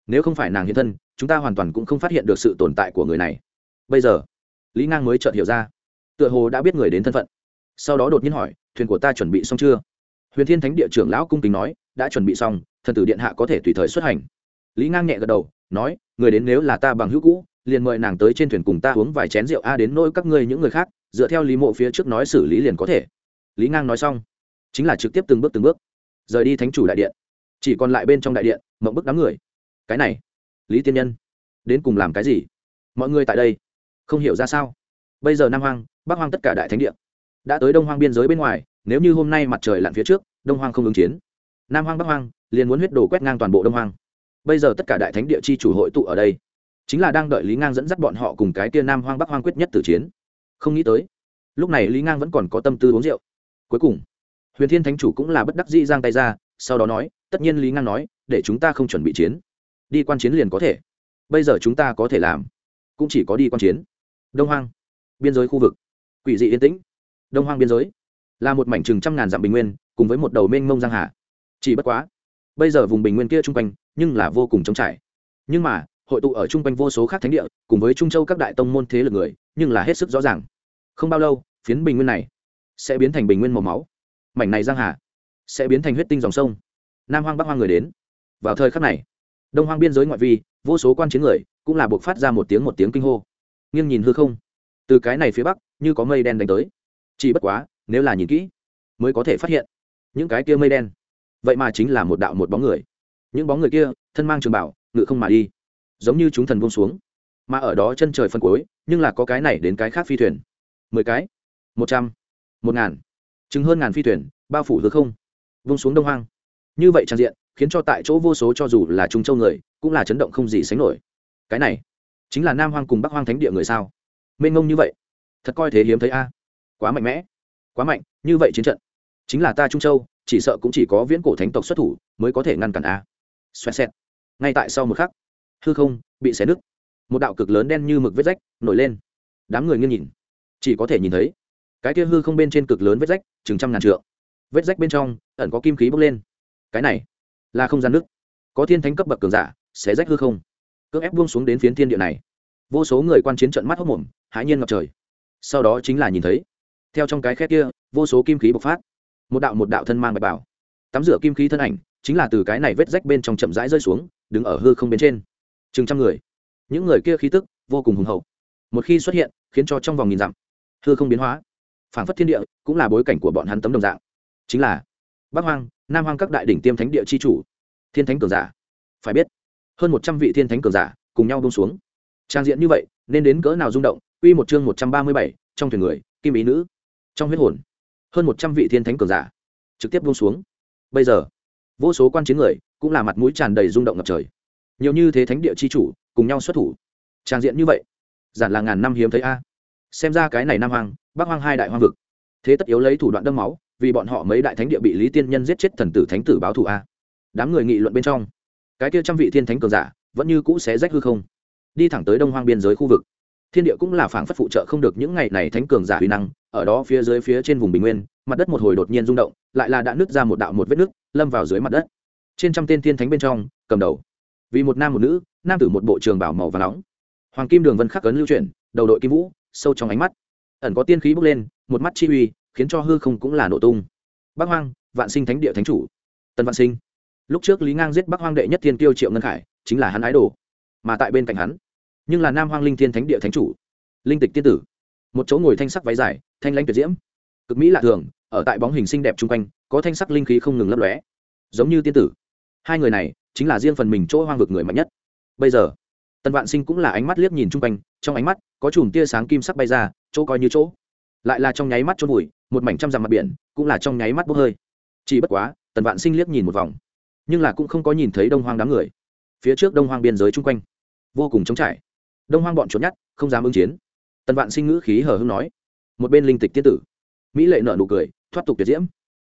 [SPEAKER 1] Nếu không phải nàng hiện thân, chúng ta hoàn toàn cũng không phát hiện được sự tồn tại của người này. Bây giờ, lý ngang mới chợt hiểu ra, tựa hồ đã biết người đến thân phận. Sau đó đột nhiên hỏi, thuyền của ta chuẩn bị xong chưa? Huyền thiên thánh địa trưởng lão cung kính nói, đã chuẩn bị xong, thần tử điện hạ có thể tùy thời xuất hành lý ngang nhẹ gật đầu, nói, người đến nếu là ta bằng hữu cũ, liền mời nàng tới trên thuyền cùng ta uống vài chén rượu a đến nôi các ngươi những người khác, dựa theo lý mộ phía trước nói xử lý liền có thể. Lý ngang nói xong, chính là trực tiếp từng bước từng bước, rời đi thánh chủ đại điện. Chỉ còn lại bên trong đại điện, mộng bức đám người. Cái này, lý tiên nhân, đến cùng làm cái gì? Mọi người tại đây, không hiểu ra sao. Bây giờ nam hoang, bắc hoang tất cả đại thánh Điện đã tới đông hoang biên giới bên ngoài, nếu như hôm nay mặt trời lặn phía trước, đông hoang không ứng chiến. Nam hoang, bắc hoang, liền muốn huyết đổ quét ngang toàn bộ đông hoang bây giờ tất cả đại thánh địa chi chủ hội tụ ở đây, chính là đang đợi lý ngang dẫn dắt bọn họ cùng cái tia nam hoang bắc hoang quyết nhất tử chiến. Không nghĩ tới, lúc này lý ngang vẫn còn có tâm tư uống rượu. Cuối cùng, huyền thiên thánh chủ cũng là bất đắc dĩ giang tay ra, sau đó nói, tất nhiên lý ngang nói, để chúng ta không chuẩn bị chiến. Đi quan chiến liền có thể. Bây giờ chúng ta có thể làm, cũng chỉ có đi quan chiến. Đông hoang, biên giới khu vực, quỷ dị yên tĩnh. Đông hoang biên giới, là một mảnh chừng trăm ngàn dặm bình nguyên, cùng với một đầu mênh mông giang hà. Chỉ bất quá bây giờ vùng bình nguyên kia chung quanh, nhưng là vô cùng trống trải. Nhưng mà, hội tụ ở chung quanh vô số khác thánh địa, cùng với trung châu các đại tông môn thế lực người, nhưng là hết sức rõ ràng. Không bao lâu, phiến bình nguyên này sẽ biến thành bình nguyên màu máu. Mảnh này giang hà sẽ biến thành huyết tinh dòng sông. Nam hoang bắc hoang người đến. Vào thời khắc này, đông hoang biên giới ngoại vi, vô số quan chiến người cũng là buộc phát ra một tiếng một tiếng kinh hô. Nghiêng nhìn hư không, từ cái này phía bắc, như có mây đen đánh tới. Chỉ bất quá, nếu là nhìn kỹ, mới có thể phát hiện những cái kia mây đen vậy mà chính là một đạo một bóng người. Những bóng người kia, thân mang trường bảo, ngự không mà đi. Giống như chúng thần buông xuống. Mà ở đó chân trời phân cuối, nhưng là có cái này đến cái khác phi thuyền. Mười cái, một trăm, một ngàn. Chứng hơn ngàn phi thuyền, bao phủ hứa không. Vung xuống đông hoang. Như vậy trang diện, khiến cho tại chỗ vô số cho dù là trung châu người, cũng là chấn động không gì sánh nổi. Cái này, chính là nam hoang cùng bắc hoang thánh địa người sao? Mênh ngông như vậy. Thật coi thế hiếm thấy a. Quá mạnh mẽ. Quá mạnh, như vậy chiến trận. Chính là ta trung châu chỉ sợ cũng chỉ có viễn cổ thánh tộc xuất thủ mới có thể ngăn cản a. Xoẹt xẹt. Ngay tại sau một khắc, hư không bị xé nứt. Một đạo cực lớn đen như mực vết rách nổi lên. Đám người nghiêng nhìn, chỉ có thể nhìn thấy cái kia hư không bên trên cực lớn vết rách chừng trăm ngàn trượng. Vết rách bên trong ẩn có kim khí bốc lên. Cái này là không gian nước có thiên thánh cấp bậc cường giả xé rách hư không, cưỡng ép buông xuống đến phiến thiên địa này. Vô số người quan chiến trận mắt hốc mồm, hãi nhiên ngập trời. Sau đó chính là nhìn thấy, theo trong cái khe kia, vô số kim khí bộc phát một đạo một đạo thân mang bạch bảo. Tắm rửa kim khí thân ảnh, chính là từ cái này vết rách bên trong chậm rãi rơi xuống, đứng ở hư không bên trên. Chừng trăm người. Những người kia khí tức vô cùng hùng hậu. Một khi xuất hiện, khiến cho trong vòng nghìn dặm, hư không biến hóa. Phản phất thiên địa, cũng là bối cảnh của bọn hắn tấm đồng dạng. Chính là bắc hoang, nam hoang các đại đỉnh tiêm thánh địa c h i chủ, thiên thánh cường giả. Phải biết, hơn một trăm vị thiên thánh cường giả cùng nhau bông xuống. Trang diện như vậy, nên đến cỡ nào rung động? Quy một chương một trăm ba mươi bảy, trong thuyền người, kim ý nữ. Trong huyết hồn hơn một trăm vị thiên thánh cường giả trực tiếp buông xuống. Bây giờ, vô số quan chiến người cũng là mặt mũi tràn đầy rung động ngập trời. Nhiều như thế thánh địa chi chủ cùng nhau xuất thủ. Trang diện như vậy, giản là ngàn năm hiếm thấy a. Xem ra cái này nam hoàng bắc hoang hai đại hoang vực, thế tất yếu lấy thủ đoạn đâm máu, vì bọn họ mấy đại thánh địa bị lý tiên nhân giết chết thần tử thánh tử báo thù a. Đám người nghị luận bên trong, cái kia trăm vị thiên thánh cường giả vẫn như cũ sẽ rách hư không, đi thẳng tới đông hoang biên giới khu vực. Thiên địa cũng là phảng phất phụ trợ không được những ngày này thánh cường giả huy năng ở đó phía dưới phía trên vùng bình nguyên, mặt đất một hồi đột nhiên rung động, lại là đã nứt ra một đạo một vết nứt, lâm vào dưới mặt đất. Trên trăm tên thiên thánh bên trong, cầm đầu. Vì một nam một nữ, nam tử một bộ trường bảo màu và nóng. Hoàng kim đường vân khắc cấn lưu chuyển, đầu đội kim vũ, sâu trong ánh mắt. Ẩn có tiên khí bốc lên, một mắt chi uy, khiến cho hư không cũng là nổ tung. Bắc hoang, vạn sinh thánh địa thánh chủ. Tân vạn sinh. Lúc trước lý ngang giết bắc hoang đệ nhất thiên tiêu triệu ngân khải, chính là hắn ái đồ mà tại bên cạnh hắn, nhưng là nam hoang linh thiên thánh địa thánh chủ. Linh tịch tiên tử. Một chỗ ngồi thanh sắc váy dài thanh lãnh tuyệt diễm. Cực mỹ lạ thường, ở tại bóng hình xinh đẹp chung quanh, có thanh sắc linh khí không ngừng lấp lóe. Giống như tiên tử. Hai người này, chính là riêng phần mình chỗ hoang vực người mạnh nhất. Bây giờ, tần vạn sinh cũng là ánh mắt liếc nhìn chung quanh, trong ánh mắt, có chùm tia sáng kim sắc bay ra, chỗ coi như chỗ. Lại là trong nháy mắt trôn bụi một mảnh trăm dặm mặt biển, cũng là trong nháy mắt bốc hơi. Chỉ bất quá, tần vạn sinh liếc nhìn một vòng, nhưng là cũng không có nhìn thấy đông hoang đám người. Phía trước đông hoang biên giới chung quanh, vô cùng trống trải. Đông hoang bọn trốn nhát không dám ứng chiến. Tần vạn sinh ngữ khí hờ hưng nói một bên linh tịch tiên tử. Mỹ lệ nợ nụ cười, thoát tục tuyệt diễm.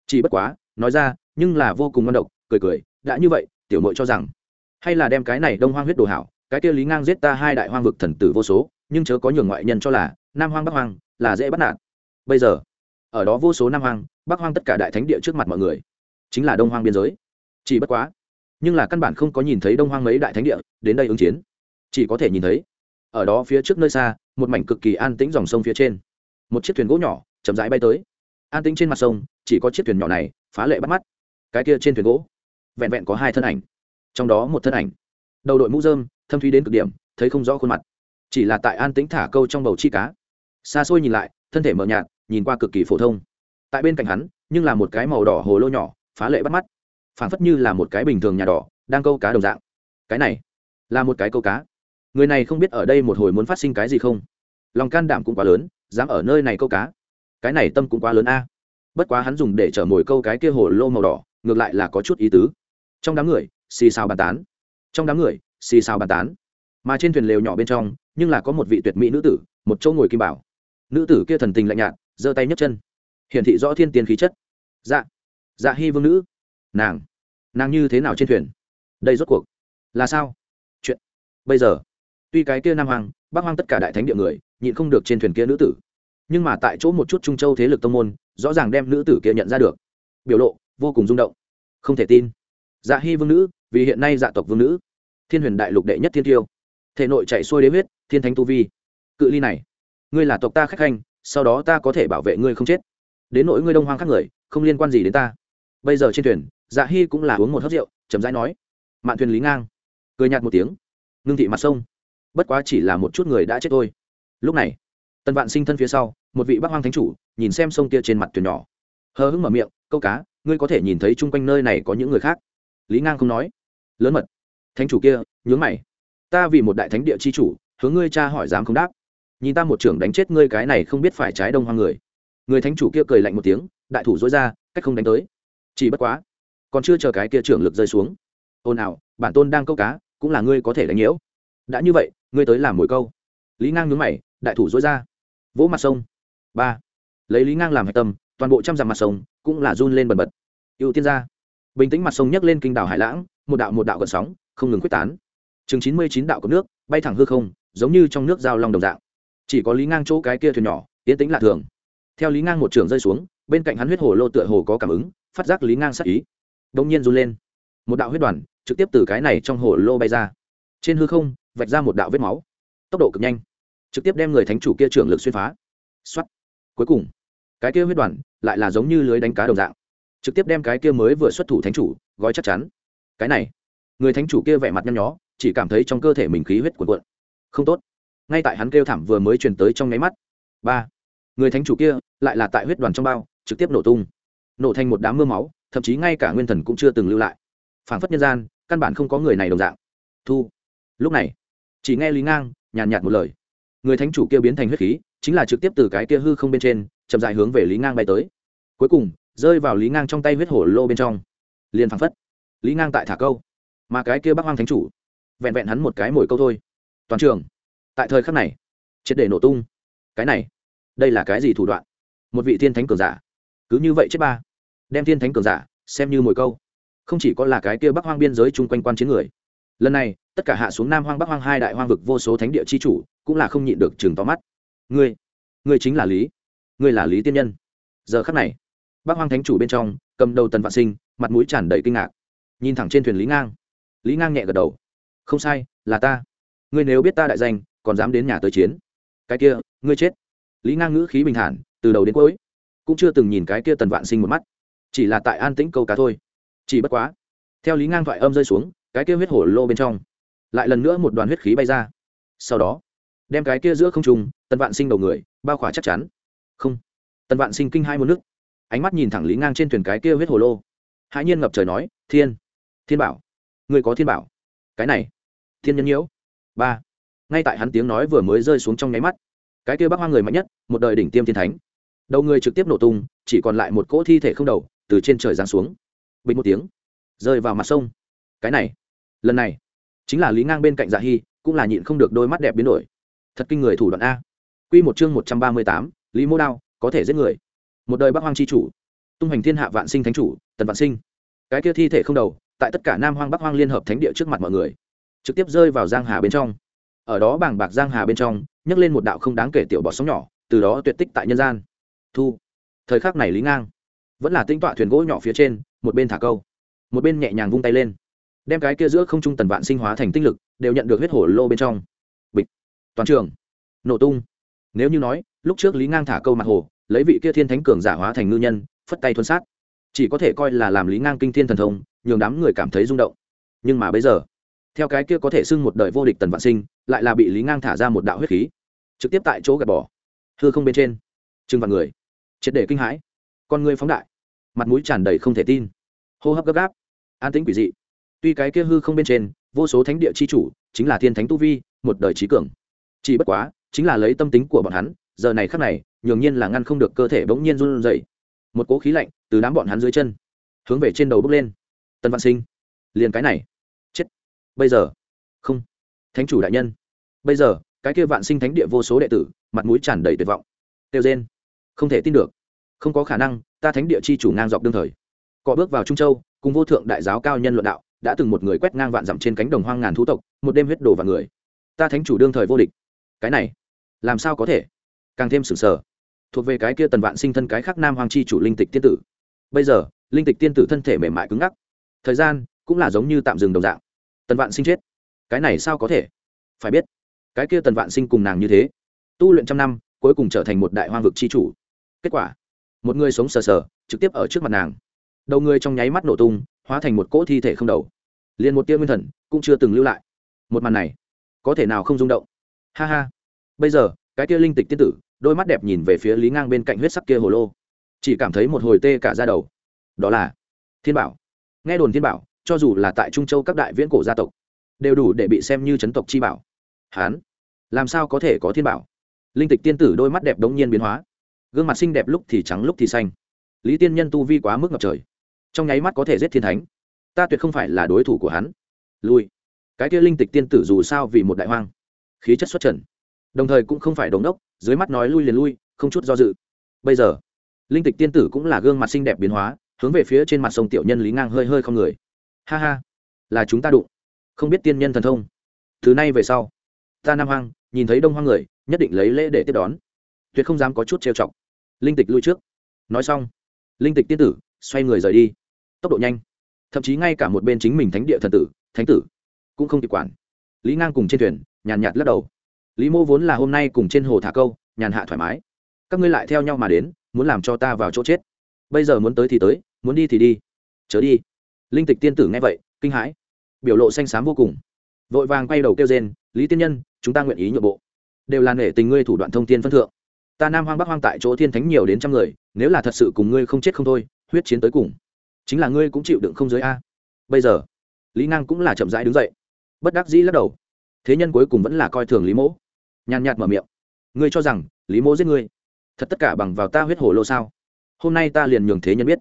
[SPEAKER 1] Chỉ bất quá, nói ra, nhưng là vô cùng ngon độc, cười cười, đã như vậy, tiểu mội cho rằng, hay là đem cái này đông hoang huyết đồ hảo, cái kia lý ngang giết ta hai đại hoang vực thần tử vô số, nhưng chớ có nhường ngoại nhân cho là, nam hoang bắc hoang là dễ bắt nạt. Bây giờ, ở đó vô số nam hoang, bắc hoang tất cả đại thánh địa trước mặt mọi người, chính là đông hoang biên giới. Chỉ bất quá, nhưng là căn bản không có nhìn thấy đông hoang mấy đại thánh địa, đến đây ứng chiến. Chỉ có thể nhìn thấy, ở đó phía trước nơi xa, một mảnh cực kỳ an tĩnh dòng sông phía trên một chiếc thuyền gỗ nhỏ chậm rãi bay tới. An tĩnh trên mặt sông, chỉ có chiếc thuyền nhỏ này phá lệ bắt mắt. Cái kia trên thuyền gỗ, vẹn vẹn có hai thân ảnh. Trong đó một thân ảnh, đầu đội mũ dơm thâm thúy đến cực điểm, thấy không rõ khuôn mặt. Chỉ là tại an tĩnh thả câu trong bầu chi cá. Xa xôi nhìn lại, thân thể mờ nhạt, nhìn qua cực kỳ phổ thông. Tại bên cạnh hắn, nhưng là một cái màu đỏ hồ lô nhỏ, phá lệ bắt mắt. Phảng phất như là một cái bình thường nhà đỏ, đang câu cá đồng dạng. Cái này, là một cái câu cá. Người này không biết ở đây một hồi muốn phát sinh cái gì không? Lòng can đảm cũng quá lớn dám ở nơi này câu cá. Cái này tâm cũng quá lớn a. Bất quá hắn dùng để chở mồi câu cái kia hồ lô màu đỏ, ngược lại là có chút ý tứ. Trong đám người, xì xào bàn tán. Trong đám người, xì xào bàn tán. Mà trên thuyền lều nhỏ bên trong, nhưng là có một vị tuyệt mỹ nữ tử, một chỗ ngồi kim bảo. Nữ tử kia thần tình lạnh nhạt, giơ tay nhấc chân. Hiển thị rõ thiên tiên khí chất. Dạ. Dạ hy vương nữ. Nàng. Nàng như thế nào trên thuyền? Đây rốt cuộc là sao? Chuyện. Bây giờ, tuy cái kia nam hoàng bắc hoang tất cả đại thánh địa người nhịn không được trên thuyền kia nữ tử. Nhưng mà tại chỗ một chút trung châu thế lực tông môn, rõ ràng đem nữ tử kia nhận ra được. Biểu lộ, vô cùng rung động. Không thể tin. Dạ hy vương nữ, vì hiện nay dạ tộc vương nữ. Thiên huyền đại lục đệ nhất thiên tiêu. Thể nội chạy xuôi đế huyết, thiên thánh tu vi. Cự ly này, ngươi là tộc ta khách khanh, sau đó ta có thể bảo vệ ngươi không chết. Đến nỗi ngươi đông hoang khác người, không liên quan gì đến ta. Bây giờ trên thuyền dạ hy cũng là uống một hớt rượu chấm rãi nói. Mạn thuyền lý ngang. Cười nhạt một tiếng. Ngưng thị mặt sông. Bất quá chỉ là một chút người đã chết thôi lúc này tân vạn sinh thân phía sau, một vị bắc hoang thánh chủ, nhìn xem sông kia trên mặt thuyền nhỏ. Hờ hững mở miệng, câu cá, ngươi có thể nhìn thấy chung quanh nơi này có những người khác? Lý ngang không nói. Lớn mật. Thánh chủ kia nhướng mày. Ta vì một đại thánh địa chi chủ, hướng ngươi cha hỏi dám không đáp. Nhìn ta một trưởng đánh chết ngươi cái này không biết phải trái đông hoang người. Người thánh chủ kia cười lạnh một tiếng, đại thủ dối ra, cách không đánh tới. Chỉ bất quá, còn chưa chờ cái kia trưởng lực rơi xuống. Ồn ào, bản tôn đang câu cá, cũng là ngươi có thể đánh nhiễu. Đã như vậy, ngươi tới làm mồi câu. Lý ngang nhướng mày đại thủ dối ra. Vỗ mặt sông. Ba. Lấy lý ngang làm hạch tâm, toàn bộ trăm dặm mặt sông cũng là run lên bần bật. Ưu tiên ra bình tĩnh mặt sông nhấc lên kinh đảo hải lãng, một đạo một đạo gần sóng, không ngừng quyết tán. Chừng chín mươi chín đạo cấp nước bay thẳng hư không, giống như trong nước giao long đồng dạng. Chỉ có lý ngang chỗ cái kia thuyền nhỏ tiến tĩnh lạ thường. Theo lý ngang một trường rơi xuống, bên cạnh hắn huyết hồ lô tựa hồ có cảm ứng, phát giác lý ngang sắc ý. Đông nhiên run lên. Một đạo huyết đoàn trực tiếp từ cái này trong hồ lô bay ra. Trên hư không, vạch ra một đạo vết máu. Tốc độ cực nhanh trực tiếp đem người thánh chủ kia trưởng lực xuyên phá. X cuối cùng, cái kia huyết đoàn lại là giống như lưới đánh cá đồng dạng, trực tiếp đem cái kia mới vừa xuất thủ thánh chủ gói chắc chắn. Cái này, người thánh chủ kia vẻ mặt nhăn nhó, chỉ cảm thấy trong cơ thể mình khí huyết cuộn cuộn. Không tốt. Ngay tại hắn kêu thảm vừa mới truyền tới trong nháy mắt. Ba. Người thánh chủ kia lại là tại huyết đoàn trong bao, trực tiếp nổ tung. Nổ thành một đám mưa máu, thậm chí ngay cả nguyên thần cũng chưa từng lưu lại. Phảng phất nhân gian, căn bản không có người này đồng dạng. Thu. Lúc này, chỉ nghe lý ngang nhàn nhạt một lời người thánh chủ kia biến thành huyết khí, chính là trực tiếp từ cái kia hư không bên trên, chậm dài hướng về lý ngang bay tới. Cuối cùng, rơi vào lý ngang trong tay huyết hổ lô bên trong. Liền phăng phất. Lý ngang tại thả câu. Mà cái kia bắc hoang thánh chủ, vẹn vẹn hắn một cái mồi câu thôi. Toàn trường. Tại thời khắc này, triệt để nổ tung. Cái này, đây là cái gì thủ đoạn? Một vị thiên thánh cường giả. Cứ như vậy chết ba. Đem thiên thánh cường giả xem như mồi câu. Không chỉ có là cái kia bắc hoang biên giới chung quanh quan chiến người. Lần này tất cả hạ xuống nam hoang bắc hoang hai đại hoang vực vô số thánh địa chi chủ, cũng là không nhịn được chừng to mắt. Ngươi ngươi chính là lý, ngươi là lý tiên nhân. Giờ khắc này, bắc hoang thánh chủ bên trong, cầm đầu tần vạn sinh, mặt mũi tràn đầy kinh ngạc. Nhìn thẳng trên thuyền lý ngang lý ngang nhẹ gật đầu. Không sai, là ta. Ngươi nếu biết ta đại danh, còn dám đến nhà tới chiến. Cái kia, ngươi chết. Lý ngang ngữ khí bình thản, từ đầu đến cuối, cũng chưa từng nhìn cái kia tần vạn sinh một mắt. Chỉ là tại an tĩnh câu cá thôi. Chỉ bất quá, theo lý ngang thoại âm rơi xuống, cái kia huyết hổ lô bên trong lại lần nữa một đoàn huyết khí bay ra. Sau đó, đem cái kia giữa không trùng tần vạn sinh đầu người, bao khỏa chắc chắn. Không. Tần vạn sinh kinh hai một nước. Ánh mắt nhìn thẳng lý ngang trên thuyền cái kia huyết hồ lô. Hãi nhiên ngập trời nói, thiên thiên bảo, người có thiên bảo? Cái này, thiên nhân nhiễu. Ba. Ngay tại hắn tiếng nói vừa mới rơi xuống trong nháy mắt, cái kia bác hoa người mạnh nhất, một đời đỉnh tiêm thiên thánh. Đầu người trực tiếp nổ tung, chỉ còn lại một cỗ thi thể không đầu, từ trên trời giáng xuống. Bình một tiếng, rơi vào mặt sông. Cái này, lần này chính là lý ngang bên cạnh dạ hy cũng là nhịn không được đôi mắt đẹp biến đổi thật kinh người thủ đoạn a q một chương một trăm ba mươi tám, lý mô đao, có thể giết người. Một đời bắc hoang c h i chủ, tung hoành thiên hạ vạn sinh thánh chủ, tần vạn sinh. Cái kia thi thể không đầu, tại tất cả nam hoang bắc hoang liên hợp thánh địa trước mặt mọi người, trực tiếp rơi vào giang hà bên trong. Ở đó bảng bạc giang hà bên trong, nhấc lên một đạo không đáng kể tiểu bọt sóng nhỏ, từ đó tuyệt tích tại nhân gian. Thu. Thời khắc này lý ngang vẫn là tinh tọa thuyền gỗ nhỏ phía trên, một bên thả câu, một bên nhẹ nhàng vung tay lên đem cái kia giữa không trung tần vạn sinh hóa thành tinh lực, đều nhận được huyết hổ lô bên trong. Bịch. Toàn trường. Nổ tung. Nếu như nói, lúc trước lý ngang thả câu mặt hồ, lấy vị kia thiên thánh cường giả hóa thành ngư nhân, phất tay thuần sát. Chỉ có thể coi là làm lý ngang kinh thiên thần thông, nhường đám người cảm thấy rung động. Nhưng mà bây giờ, theo cái kia có thể xưng một đời vô địch tần vạn sinh, lại là bị lý ngang thả ra một đạo huyết khí. Trực tiếp tại chỗ gạt bỏ. Hư không bên trên. Chừng vạn người. Triệt để kinh hãi. Con người phóng đại. Mặt mũi tràn đầy không thể tin. Hô hấp gấp gáp. An tĩnh quỷ dị tuy cái kia hư không bên trên, vô số thánh địa c h i chủ, chính là thiên thánh tu vi, một đời trí cường. Chỉ bất quá, chính là lấy tâm tính của bọn hắn, giờ này khắc này, nhường nhiên là ngăn không được cơ thể bỗng nhiên run dậy một cỗ khí lạnh từ đám bọn hắn dưới chân, hướng về trên đầu bước lên. Tân văn sinh, liền cái này. Chết. Bây giờ. Không. Thánh chủ đại nhân. Bây giờ, cái kia vạn sinh thánh địa vô số đệ tử, mặt mũi tràn đầy tuyệt vọng. Tiêu rên không thể tin được. Không có khả năng, ta thánh địa chi chủ ngang dọc đương thời. Cọ bước vào trung châu, cùng vô thượng đại giáo cao nhân luận đạo đã từng một người quét ngang vạn dặm trên cánh đồng hoang ngàn thú tộc, một đêm huyết đổ và người. Ta thánh chủ đương thời vô địch. Cái này, làm sao có thể? Càng thêm sừng sờ. Thuộc về cái kia tần vạn sinh thân cái khác nam hoàng chi chủ linh tịch tiên tử. Bây giờ, linh tịch tiên tử thân thể mềm mại cứng ngắc. Thời gian cũng là giống như tạm dừng đồng dạng. Tần vạn sinh chết. Cái này sao có thể? Phải biết, cái kia tần vạn sinh cùng nàng như thế, tu luyện trăm năm, cuối cùng trở thành một đại hoang vực chi chủ. Kết quả, một người sống sờ sờ, trực tiếp ở trước mặt nàng. Đầu người trong nháy mắt nổ tung hóa thành một cỗ thi thể không đầu. Liền một tia nguyên thần cũng chưa từng lưu lại. Một màn này, có thể nào không rung động? Ha ha. Bây giờ, cái tia linh tịch tiên tử, đôi mắt đẹp nhìn về phía lý ngang bên cạnh huyết sắc kia hồ lô. Chỉ cảm thấy một hồi tê cả ra đầu. Đó là thiên bảo. Nghe đồn thiên bảo, cho dù là tại trung châu các đại viễn cổ gia tộc, đều đủ để bị xem như chấn tộc chi bảo. Hán, làm sao có thể có thiên bảo? Linh tịch tiên tử đôi mắt đẹp đống nhiên biến hóa. Gương mặt xinh đẹp lúc thì trắng lúc thì xanh. Lý tiên nhân tu vi quá mức ngập trời trong nháy mắt có thể giết thiên thánh. Ta tuyệt không phải là đối thủ của hắn. Lui. Cái kia linh tịch tiên tử dù sao vì một đại hoang, khí chất xuất trần, đồng thời cũng không phải đống đốc, dưới mắt nói lui liền lui, không chút do dự. Bây giờ, linh tịch tiên tử cũng là gương mặt xinh đẹp biến hóa, hướng về phía trên mặt sông tiểu nhân lý ngang hơi hơi không người. Ha ha, là chúng ta đụng. Không biết tiên nhân thần thông. Thứ nay về sau, ta nam hoang, nhìn thấy đông hoang người, nhất định lấy lễ để tiếp đón. Tuyệt không dám có chút trêu chọc. Linh tịch lui trước. Nói xong, linh tịch tiên tử, xoay người rời đi tốc độ nhanh. Thậm chí ngay cả một bên chính mình thánh địa thần tử, thánh tử cũng không kịp quản. Lý ngang cùng trên thuyền, nhàn nhạt lắc đầu. Lý mô vốn là hôm nay cùng trên hồ thả câu, nhàn hạ thoải mái. Các ngươi lại theo nhau mà đến, muốn làm cho ta vào chỗ chết. Bây giờ muốn tới thì tới, muốn đi thì đi. Chớ đi. Linh tịch tiên tử nghe vậy, kinh hãi. Biểu lộ xanh xám vô cùng. Vội vàng quay đầu kêu rên, lý tiên nhân, chúng ta nguyện ý nhượng bộ. Đều là nể tình ngươi thủ đoạn thông tin phân thượng. Ta nam hoang bắc hoang tại chỗ thiên thánh nhiều đến trăm người, nếu là thật sự cùng ngươi không chết không thôi, huyết chiến tới cùng chính là ngươi cũng chịu đựng không giới a. Bây giờ lý năng cũng là chậm rãi đứng dậy. Bất đắc dĩ lắc đầu. Thế nhân cuối cùng vẫn là coi thường lý mỗ. Nhàn nhạt mở miệng. Ngươi cho rằng lý mỗ giết ngươi? Thật tất cả bằng vào ta huyết hồ lô sao? Hôm nay ta liền nhường thế nhân biết.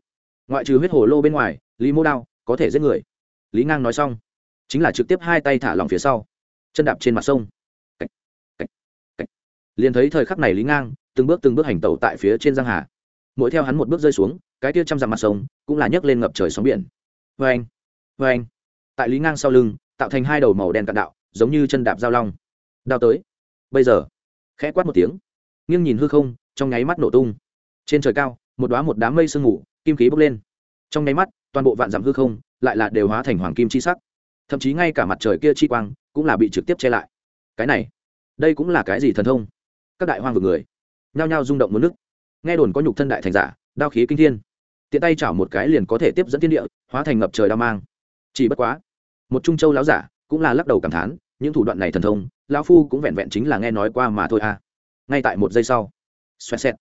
[SPEAKER 1] Ngoại trừ huyết hồ lô bên ngoài lý mỗ đao có thể giết người. Lý ngang nói xong chính là trực tiếp hai tay thả lòng phía sau chân đạp trên mặt sông. Cách, cách, cách. liền thấy thời khắc này lý ngang từng bước từng bước hành tẩu tại phía trên giang hà mỗi theo hắn một bước rơi xuống, cái tia trăm dặm mặt sông cũng là nhấc lên ngập trời sóng biển. Vê anh vê anh. Tại lý ngang sau lưng, tạo thành hai đầu màu đen cạn đạo, giống như chân đạp giao long. Đao tới. Bây giờ, khẽ quát một tiếng. Nghiêng nhìn hư không, trong nháy mắt nổ tung. Trên trời cao, một đoá một đám mây sương mù, kim khí bốc lên. Trong nháy mắt, toàn bộ vạn dặm hư không lại là đều hóa thành hoàng kim chi sắc. Thậm chí ngay cả mặt trời kia chi quang cũng là bị trực tiếp che lại. Cái này, đây cũng là cái gì thần thông? Các đại hoang vực người, nhao nhao rung động muốn nước nghe đồn có nhục thân đại thành giả, đao khí kinh thiên. Tiện tay chảo một cái liền có thể tiếp dẫn thiên địa, hóa thành ngập trời đao mang. Chỉ bất quá, một trung châu láo giả cũng là lắc đầu cảm thán, những thủ đoạn này thần thông, lão phu cũng vẹn vẹn chính là nghe nói qua mà thôi à. Ngay tại một giây sau, xoẹt xẹt.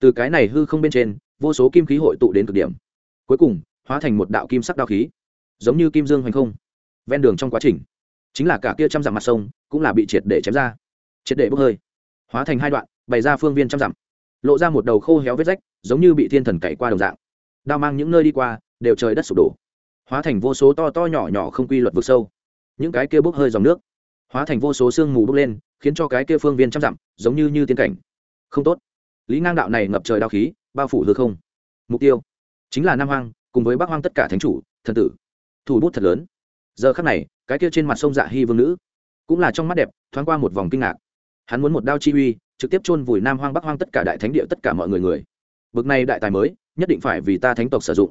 [SPEAKER 1] Từ cái này hư không bên trên, vô số kim khí hội tụ đến cực điểm. Cuối cùng, hóa thành một đạo kim sắc đao khí, giống như kim dương hoành không, ven đường trong quá trình. Chính là cả kia trăm dặm mặt sông cũng là bị triệt để chém ra. Triệt để bốc hơi. Hóa thành hai đoạn, bày ra phương viên trăm dặm lộ ra một đầu khô héo vết rách, giống như bị thiên thần cày qua đồng dạng. Đao mang những nơi đi qua, đều trời đất sụp đổ. Hóa thành vô số to to nhỏ nhỏ không quy luật vực sâu. Những cái kia bốc hơi dòng nước. Hóa thành vô số sương mù bốc lên, khiến cho cái kia phương viên trăm dặm, giống như như tiên cảnh. Không tốt. Lý ngang đạo này ngập trời đao khí, bao phủ hư không. Mục tiêu chính là nam hoang, cùng với bắc hoang tất cả thánh chủ, thần tử. Thủ bút thật lớn. Giờ khắc này, cái kia trên mặt sông dạ hy vương nữ cũng là trong mắt đẹp, thoáng qua một vòng kinh ngạc. Hắn muốn một đao chi uy trực tiếp chôn vùi nam hoang bắc hoang tất cả đại thánh địa, tất cả mọi người người. Bực này đại tài mới, nhất định phải vì ta thánh tộc sử dụng.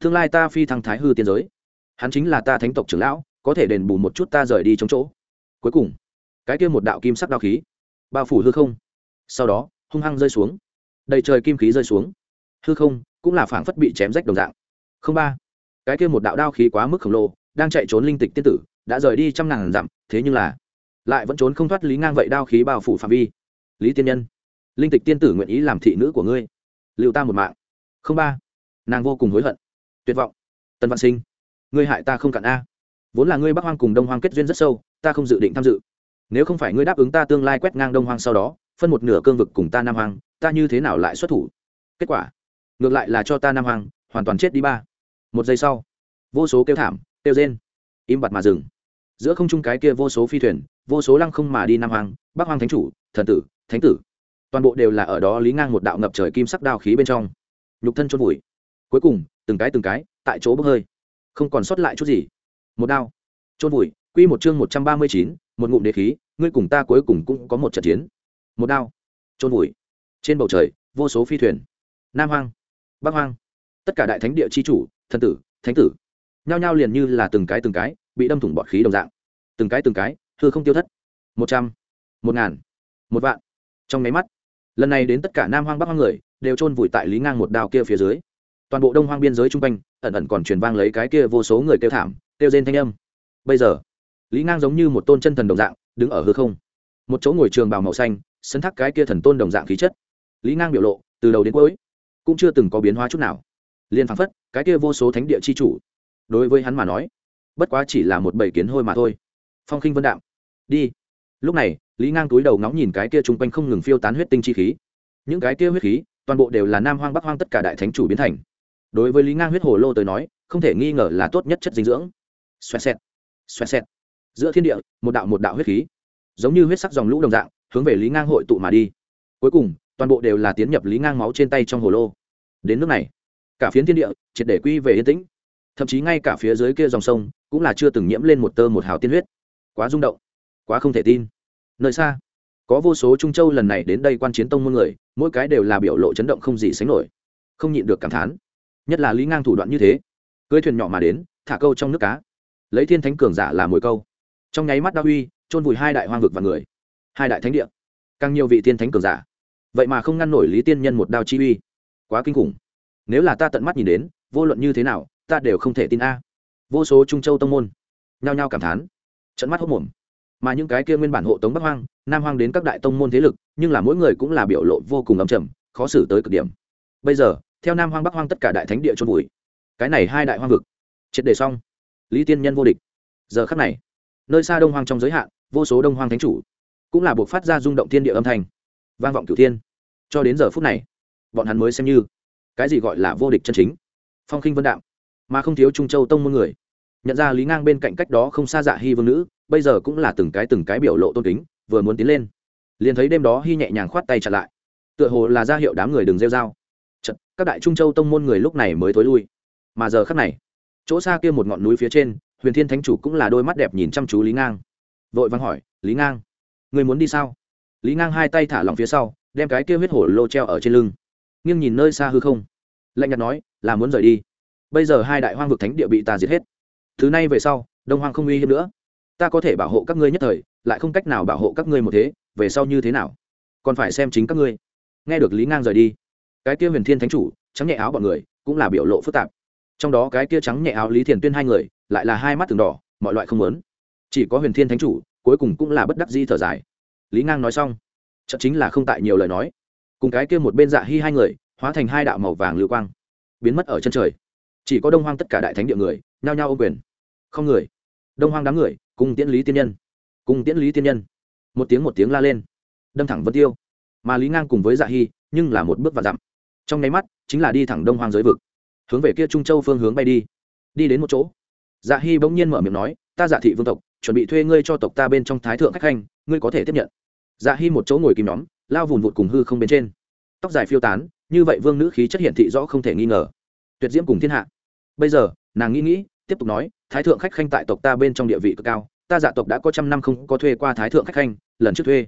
[SPEAKER 1] Tương lai ta phi thăng thái hư tiên giới. Hắn chính là ta thánh tộc trưởng lão, có thể đền bù một chút ta rời đi chống chỗ. Cuối cùng, cái kia một đạo kim sắc đao khí, bao phủ hư không. Sau đó, hung hăng rơi xuống. Đầy trời kim khí rơi xuống. Hư không cũng là phảng phất bị chém rách đồng dạng. Không ba, cái kia một đạo đao khí quá mức khổng lồ, đang chạy trốn linh tịch tiên tử, đã rời đi trăm ngàn dặm, thế nhưng là lại vẫn trốn không thoát lý ngang vậy đao khí bao phủ phạm vi lý tiên nhân, linh tịch tiên tử nguyện ý làm thị nữ của ngươi liệu ta một mạng. Không ba, nàng vô cùng hối hận, tuyệt vọng. Tân văn sinh, ngươi hại ta không cạn a. Vốn là ngươi bắc hoang cùng đông hoang kết duyên rất sâu, ta không dự định tham dự. Nếu không phải ngươi đáp ứng ta tương lai quét ngang đông hoang sau đó, phân một nửa cương vực cùng ta nam hoang, ta như thế nào lại xuất thủ? Kết quả, ngược lại là cho ta nam hoang hoàn toàn chết đi ba. Một giây sau, vô số kêu thảm, kêu rên, im bặt mà dừng. Giữa không trung cái kia vô số phi thuyền, vô số lăng không mà đi nam hoang, bắc hoang thánh chủ, thần tử thánh tử. Toàn bộ đều là ở đó lý ngang một đạo ngập trời kim sắc đao khí bên trong. Nhục thân chôn vùi. Cuối cùng, từng cái từng cái, tại chỗ bốc hơi. Không còn sót lại chút gì. Một đao. Chôn vùi, quy một chương một trăm ba mươi chín, một ngụm đế khí, ngươi cùng ta cuối cùng cũng có một trận chiến. Một đao. Chôn vùi. Trên bầu trời, vô số phi thuyền. Nam hoang, bắc hoang. Tất cả đại thánh địa chi chủ thân tử, thánh tử. Nhao nhao liền như là từng cái từng cái, bị đâm thủng bọt khí đồng dạng. Từng cái từng cái thưa không tiêu thất. Một trăm, một ngàn, một vạn trong máy mắt, lần này đến tất cả nam hoang bắc hoang người đều chôn vùi tại lý ngang một đao kia phía dưới. Toàn bộ đông hoang biên giới chung quanh ẩn ẩn còn truyền vang lấy cái kia vô số người kêu thảm, kêu rên thanh âm. Bây giờ, lý ngang giống như một tôn chân thần đồng dạng, đứng ở hư không. Một chỗ ngồi trường bào màu xanh sân thác cái kia thần tôn đồng dạng khí chất. Lý ngang biểu lộ, từ đầu đến cuối, cũng chưa từng có biến hóa chút nào. Liền phăng phất, cái kia vô số thánh địa chi chủ. Đối với hắn mà nói, bất quá chỉ là một bầy kiến hôi mà thôi. Phong khinh vân đạm, đi. Lúc này lý ngang túi đầu ngóng nhìn cái kia chung quanh không ngừng phiêu tán huyết tinh chi khí. Những cái kia huyết khí, toàn bộ đều là nam hoang bắc hoang tất cả đại thánh chủ biến thành. Đối với lý ngang huyết hồ lô tới nói, không thể nghi ngờ là tốt nhất chất dinh dưỡng. Xoẹt xẹt xoẹt xẹt. Giữa thiên địa, một đạo một đạo huyết khí, giống như huyết sắc dòng lũ đồng dạng, hướng về lý ngang hội tụ mà đi. Cuối cùng, toàn bộ đều là tiến nhập lý ngang máu trên tay trong hồ lô. Đến nước này, cả phiến thiên địa, triệt để quy về yên tĩnh. Thậm chí ngay cả phía dưới kia dòng sông, cũng là chưa từng nhiễm lên một tơ một hào tiên huyết. Quá rung động, quá không thể tin nơi xa. Có vô số trung châu lần này đến đây quan chiến tông môn người, mỗi cái đều là biểu lộ chấn động không gì sánh nổi. Không nhịn được cảm thán. Nhất là lý ngang thủ đoạn như thế. Cưới thuyền nhỏ mà đến, thả câu trong nước cá. Lấy thiên thánh cường giả là mồi câu. Trong nháy mắt đa huy, chôn vùi hai đại hoang vực và người. Hai đại thánh địa. Càng nhiều vị tiên thánh cường giả. Vậy mà không ngăn nổi lý tiên nhân một đao chi uy. Quá kinh khủng. Nếu là ta tận mắt nhìn đến, vô luận như thế nào, ta đều không thể tin a. Vô số trung châu tông môn. Nhao nhao cảm thán. Trận mắt hốc mồm mà những cái kia nguyên bản hộ tống bắc hoang, nam hoang đến các đại tông môn thế lực, nhưng là mỗi người cũng là biểu lộ vô cùng ấm trầm, khó xử tới cực điểm. Bây giờ, theo nam hoang bắc hoang tất cả đại thánh địa trôn vùi, cái này hai đại hoang vực, triệt đề xong. Lý tiên nhân vô địch. Giờ khắc này, nơi xa đông hoang trong giới hạn, vô số đông hoang thánh chủ, cũng là buộc phát ra rung động thiên địa âm thanh. Vang vọng cửu thiên. Cho đến giờ phút này, bọn hắn mới xem như cái gì gọi là vô địch chân chính. Phong khinh vân đạo, mà không thiếu trung châu tông môn người nhận ra lý ngang bên cạnh cách đó không xa dạ hy vương nữ bây giờ cũng là từng cái từng cái biểu lộ tôn kính vừa muốn tiến lên liền thấy đêm đó hy nhẹ nhàng khoát tay chặt lại tựa hồ là ra hiệu đám người đừng rêu dao Chật, các đại trung châu tông môn người lúc này mới thối lui. Mà giờ khắc này chỗ xa kia một ngọn núi phía trên huyền thiên thánh chủ cũng là đôi mắt đẹp nhìn chăm chú lý ngang. Vội vắng hỏi lý ngang người muốn đi sao? Lý ngang hai tay thả lỏng phía sau đem cái kia huyết hổ lô treo ở trên lưng. Nghiêng nhìn nơi xa hư không lạnh nhạt nói là muốn rời đi. Bây giờ hai đại hoang vực thánh địa bị ta diệt hết thứ này về sau, đông hoang không uy hiếp nữa. Ta có thể bảo hộ các ngươi nhất thời, lại không cách nào bảo hộ các ngươi một thế, về sau như thế nào? Còn phải xem chính các ngươi. Nghe được lý ngang rời đi, cái kia huyền thiên thánh chủ, trắng nhẹ áo bọn người, cũng là biểu lộ phức tạp. Trong đó cái kia trắng nhẹ áo lý thiền tuyên hai người, lại là hai mắt từng đỏ, mọi loại không lớn chỉ có huyền thiên thánh chủ, cuối cùng cũng là bất đắc di thở dài. Lý ngang nói xong chậm chính là không tại nhiều lời nói. Cùng cái kia một bên dạ hy hai người, hóa thành hai đạo màu vàng lưu quang, biến mất ở chân trời chỉ có đông hoang tất cả đại thánh địa người, nhao nhao ô quyền. Không người. Đông hoang đám người, cùng tiễn lý tiên nhân. Cùng tiễn lý tiên nhân. Một tiếng một tiếng la lên. Đâm thẳng vân tiêu. Mà lý ngang cùng với dạ hy, nhưng là một bước và dặm. Trong nháy mắt, chính là đi thẳng đông hoang giới vực. Hướng về kia trung châu phương hướng bay đi. Đi đến một chỗ. Dạ hy bỗng nhiên mở miệng nói, ta dạ thị vương tộc, chuẩn bị thuê ngươi cho tộc ta bên trong thái thượng khách khanh, ngươi có thể tiếp nhận. Dạ hy một chỗ ngồi kìm nhóm, lao vùn vụt cùng hư không bên trên. Tóc dài phiêu tán, như vậy vương nữ khí chất hiện thị rõ không thể nghi ngờ. Tuyệt diễm cùng thiên hạ bây giờ, nàng nghĩ nghĩ, tiếp tục nói, thái thượng khách khanh tại tộc ta bên trong địa vị cực cao, ta dạ tộc đã có trăm năm không có thuê qua thái thượng khách khanh, lần trước thuê,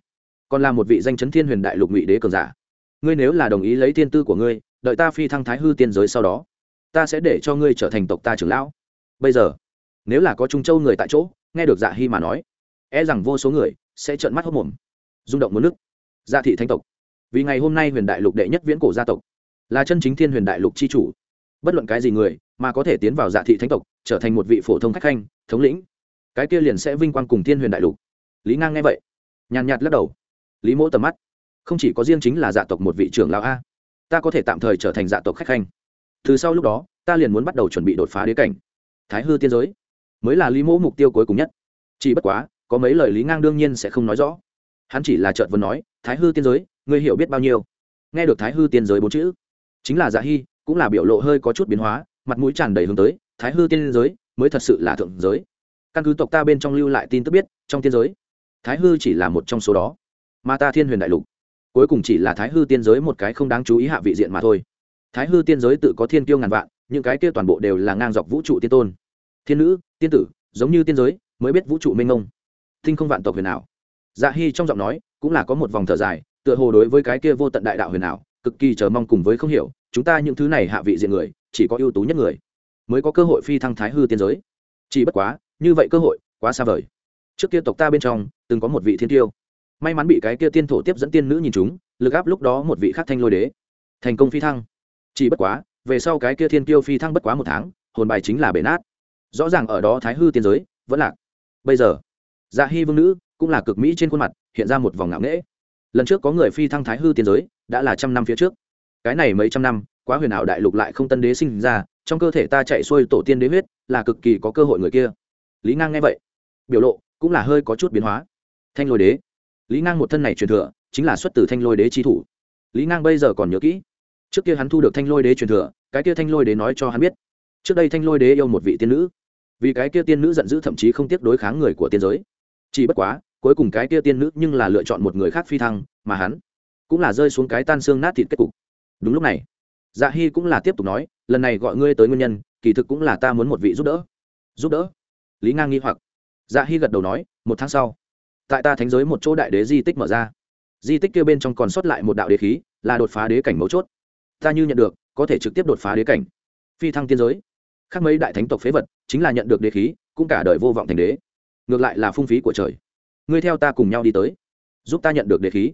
[SPEAKER 1] còn là một vị danh chấn thiên huyền đại lục ngụy đế cường giả. Ngươi nếu là đồng ý lấy thiên tư của ngươi, đợi ta phi thăng thái hư tiên giới sau đó, ta sẽ để cho ngươi trở thành tộc ta trưởng lão. Bây giờ, nếu là có trung châu người tại chỗ, nghe được dạ hy mà nói e rằng vô số người sẽ trợn mắt hốc mồm, rung động muốn nước gia dạ thị thánh tộc, vì ngày hôm nay huyền đại lục đệ nhất viễn cổ gia tộc, là chân chính thiên huyền đại lục c h i chủ. Bất luận cái gì người mà có thể tiến vào dạ thị thánh tộc, trở thành một vị phổ thông khách khanh, thống lĩnh. Cái kia liền sẽ vinh quang cùng thiên huyền đại lục. Lý ngang nghe vậy, nhàn nhạt lắc đầu. Lý mỗ tầm mắt, không chỉ có riêng chính là dạ tộc một vị trưởng lão a. Ta có thể tạm thời trở thành dạ tộc khách khanh. Từ sau lúc đó, ta liền muốn bắt đầu chuẩn bị đột phá đế cảnh. Thái hư tiên giới, mới là lý mỗ mục tiêu cuối cùng nhất. Chỉ bất quá, có mấy lời lý ngang đương nhiên sẽ không nói rõ. Hắn chỉ là trợt vừa nói, thái hư tiên giới, ngươi hiểu biết bao nhiêu? Nghe được thái hư tiên giới bốn chữ, chính là dạ hy, cũng là biểu lộ hơi có chút biến hóa mặt mũi tràn đầy hướng tới, thái hư tiên giới mới thật sự là thượng giới. Căn cứ tộc ta bên trong lưu lại tin tức biết, trong tiên giới, thái hư chỉ là một trong số đó. Mà ta thiên huyền đại lục, cuối cùng chỉ là thái hư tiên giới một cái không đáng chú ý hạ vị diện mà thôi. Thái hư tiên giới tự có thiên tiêu ngàn vạn, những cái kia toàn bộ đều là ngang dọc vũ trụ tiên tôn. Thiên nữ, tiên tử, giống như tiên giới, mới biết vũ trụ mênh mông. Thinh không vạn tộc huyền ảo. Dạ hy trong giọng nói cũng là có một vòng thở dài, tựa hồ đối với cái kia vô tận đại đạo huyền ảo, cực kỳ chờ mong cùng với không hiểu, chúng ta những thứ này hạ vị diện người chỉ có ưu tú nhất người mới có cơ hội phi thăng thái hư tiên giới. Chỉ bất quá, như vậy cơ hội quá xa vời. Trước kia tộc ta bên trong, từng có một vị thiên tiêu. May mắn bị cái kia tiên thổ tiếp dẫn tiên nữ nhìn chúng, lực áp lúc đó một vị khắc thanh lôi đế. Thành công phi thăng. Chỉ bất quá, về sau cái kia thiên tiêu phi thăng bất quá một tháng, hồn bài chính là bể nát. Rõ ràng ở đó thái hư tiên giới, vẫn lạc. Bây giờ dạ hy vương nữ cũng là cực mỹ trên khuôn mặt, hiện ra một vòng ngạo nghễ. Lần trước có người phi thăng thái hư tiên giới, đã là trăm năm phía trước. Cái này mấy trăm năm quá huyền ảo đại lục lại không tân đế sinh ra, trong cơ thể ta chạy xuôi tổ tiên đế huyết, là cực kỳ có cơ hội người kia. Lý ngang nghe vậy, biểu lộ cũng là hơi có chút biến hóa. Thanh lôi đế. Lý ngang một thân này truyền thừa, chính là xuất từ thanh lôi đế chi thủ. Lý ngang bây giờ còn nhớ kỹ. Trước kia hắn thu được thanh lôi đế truyền thừa, cái kia thanh lôi đế nói cho hắn biết. Trước đây thanh lôi đế yêu một vị tiên nữ. Vì cái kia tiên nữ giận dữ thậm chí không tiếc đối kháng người của tiên giới. Chỉ bất quá, cuối cùng cái kia tiên nữ nhưng là lựa chọn một người khác phi thăng, mà hắn cũng là rơi xuống cái tan xương nát thịt kết cục. Đúng lúc này dạ hy cũng là tiếp tục nói, lần này gọi ngươi tới nguyên nhân, kỳ thực cũng là ta muốn một vị giúp đỡ. Giúp đỡ? Lý ngang nghi hoặc. Dạ hy gật đầu nói, một tháng sau, tại ta thánh giới một chỗ đại đế di tích mở ra. Di tích kia bên trong còn sót lại một đạo đế khí, là đột phá đế cảnh mấu chốt. Ta như nhận được, có thể trực tiếp đột phá đế cảnh. Phi thăng tiên giới. Khác mấy đại thánh tộc phế vật, chính là nhận được đế khí, cũng cả đời vô vọng thành đế. Ngược lại là phung phí của trời. Ngươi theo ta cùng nhau đi tới. Giúp ta nhận được đế khí.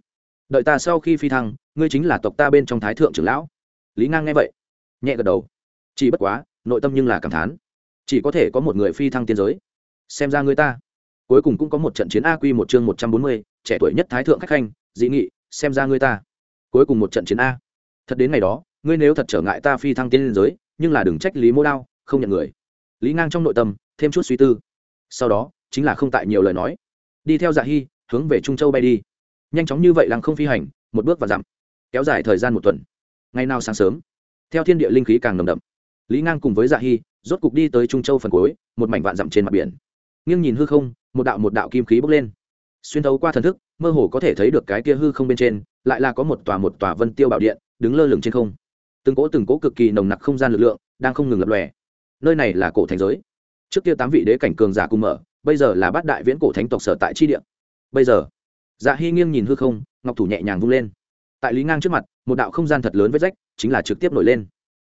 [SPEAKER 1] Đợi ta sau khi phi thăng, ngươi chính là tộc ta bên trong thái thượng trưởng lão lý ngang nghe vậy, nhẹ gật đầu. Chỉ bất quá, nội tâm nhưng là cảm thán. Chỉ có thể có một người phi thăng tiên giới. Xem ra người ta, cuối cùng cũng có một trận chiến a quy một chương một trăm bốn mươi, trẻ tuổi nhất thái thượng khách khanh, dị nghị, xem ra người ta, cuối cùng một trận chiến a. Thật đến ngày đó, ngươi nếu thật trở ngại ta phi thăng tiên giới, nhưng là đừng trách lý mô đao, không nhận người. Lý ngang trong nội tâm, thêm chút suy tư. Sau đó, chính là không tại nhiều lời nói. Đi theo dạ hy hướng về trung châu bay đi. Nhanh chóng như vậy lăng không phi hành, một bước và dặm. Kéo dài thời gian một tuần ngày nào sáng sớm. Theo thiên địa linh khí càng nồng đậm, lý ngang cùng với dạ hy rốt cục đi tới trung châu phần cuối, một mảnh vạn dặm trên mặt biển. Nghiêng nhìn hư không, một đạo một đạo kim khí bốc lên. Xuyên thấu qua thần thức, mơ hồ có thể thấy được cái kia hư không bên trên, lại là có một tòa một tòa vân tiêu bảo điện đứng lơ lửng trên không. Từng cỗ từng cỗ cực kỳ nồng nặc không gian lực lượng đang không ngừng lập lòe. Nơi này là cổ thành giới. Trước kia tám vị đế cảnh cường giả cùng mở, bây giờ là bát đại viễn cổ thánh tộc sở tại chi địa. Bây giờ dạ hy nghiêng nhìn hư không, ngọc thủ nhẹ nhàng vung lên. Tại lý ngang trước mặt một đạo không gian thật lớn vết rách chính là trực tiếp nổi lên.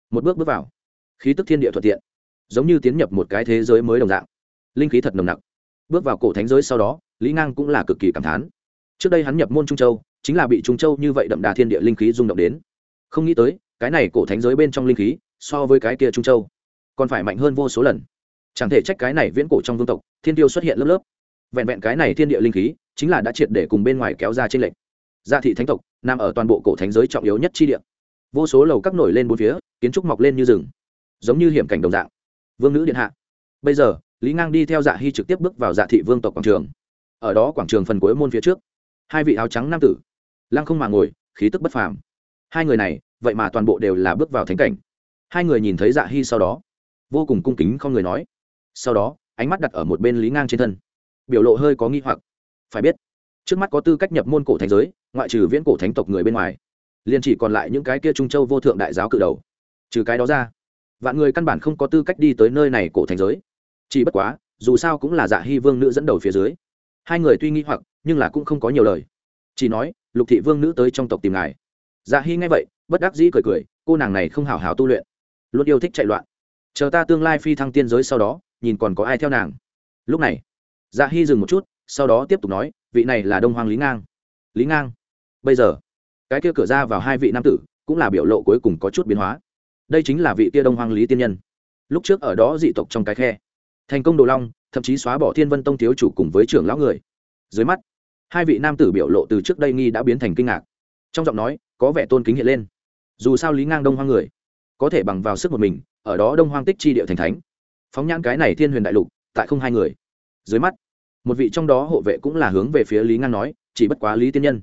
[SPEAKER 1] Một bước bước vào, khí tức thiên địa thuận tiện, giống như tiến nhập một cái thế giới mới đồng dạng. Linh khí thật nồng nặc. Bước vào cổ thánh giới sau đó, lý ngang cũng là cực kỳ cảm thán. Trước đây hắn nhập môn trung châu, chính là bị trung châu như vậy đậm đà thiên địa linh khí rung động đến. Không nghĩ tới, cái này cổ thánh giới bên trong linh khí, so với cái kia trung châu, còn phải mạnh hơn vô số lần. Chẳng thể trách cái này viễn cổ trong vương tộc, thiên tiêu xuất hiện lớp lớp. Vẹn vẹn cái này thiên địa linh khí, chính là đã triệt để cùng bên ngoài kéo ra trên lệnh gia dạ thị thánh tộc nằm ở toàn bộ cổ thánh giới trọng yếu nhất chi địa. Vô số lầu các nổi lên bốn phía, kiến trúc mọc lên như rừng, giống như hiểm cảnh đồng dạng. Vương nữ điện hạ. Bây giờ, lý ngang đi theo dạ hy trực tiếp bước vào dạ thị vương tộc quảng trường. Ở đó quảng trường phần cuối môn phía trước, hai vị áo trắng nam tử, lăng không mà ngồi, khí tức bất phàm. Hai người này, vậy mà toàn bộ đều là bước vào thánh cảnh. Hai người nhìn thấy dạ hy sau đó, vô cùng cung kính không người nói. Sau đó, ánh mắt đặt ở một bên lý ngang trên thân, biểu lộ hơi có nghi hoặc. Phải biết trước mắt có tư cách nhập môn cổ thánh giới, ngoại trừ viễn cổ thánh tộc người bên ngoài, liền chỉ còn lại những cái kia trung châu vô thượng đại giáo cự đầu. Trừ cái đó ra, vạn người căn bản không có tư cách đi tới nơi này cổ thánh giới. Chỉ bất quá, dù sao cũng là dạ hy vương nữ dẫn đầu phía dưới. Hai người tuy nghi hoặc, nhưng là cũng không có nhiều lời. Chỉ nói, lục thị vương nữ tới trong tộc tìm ngài. Dạ hy nghe vậy, bất đắc dĩ cười cười, cô nàng này không hào hào tu luyện, luôn yêu thích chạy loạn. Chờ ta tương lai phi thăng tiên giới sau đó, nhìn còn có ai theo nàng. Lúc này dạ hy dừng một chút, sau đó tiếp tục nói vị này là đông hoàng lý ngang. Lý ngang. Bây giờ, cái kia cửa ra vào hai vị nam tử cũng là biểu lộ cuối cùng có chút biến hóa. Đây chính là vị kia đông hoàng lý tiên nhân. Lúc trước ở đó dị tộc trong cái khe. Thành công đồ long, thậm chí xóa bỏ thiên vân tông thiếu chủ cùng với trưởng lão người. Dưới mắt, hai vị nam tử biểu lộ từ trước đây nghi đã biến thành kinh ngạc. Trong giọng nói, có vẻ tôn kính hiện lên. Dù sao lý ngang đông hoang người, có thể bằng vào sức một mình, ở đó đông hoang tích chi địa thành thánh. Phóng nhãn cái này thiên huyền đại lục, tại không hai người. Dưới mắt một vị trong đó hộ vệ cũng là hướng về phía lý ngang nói, chỉ bất quá lý tiên nhân.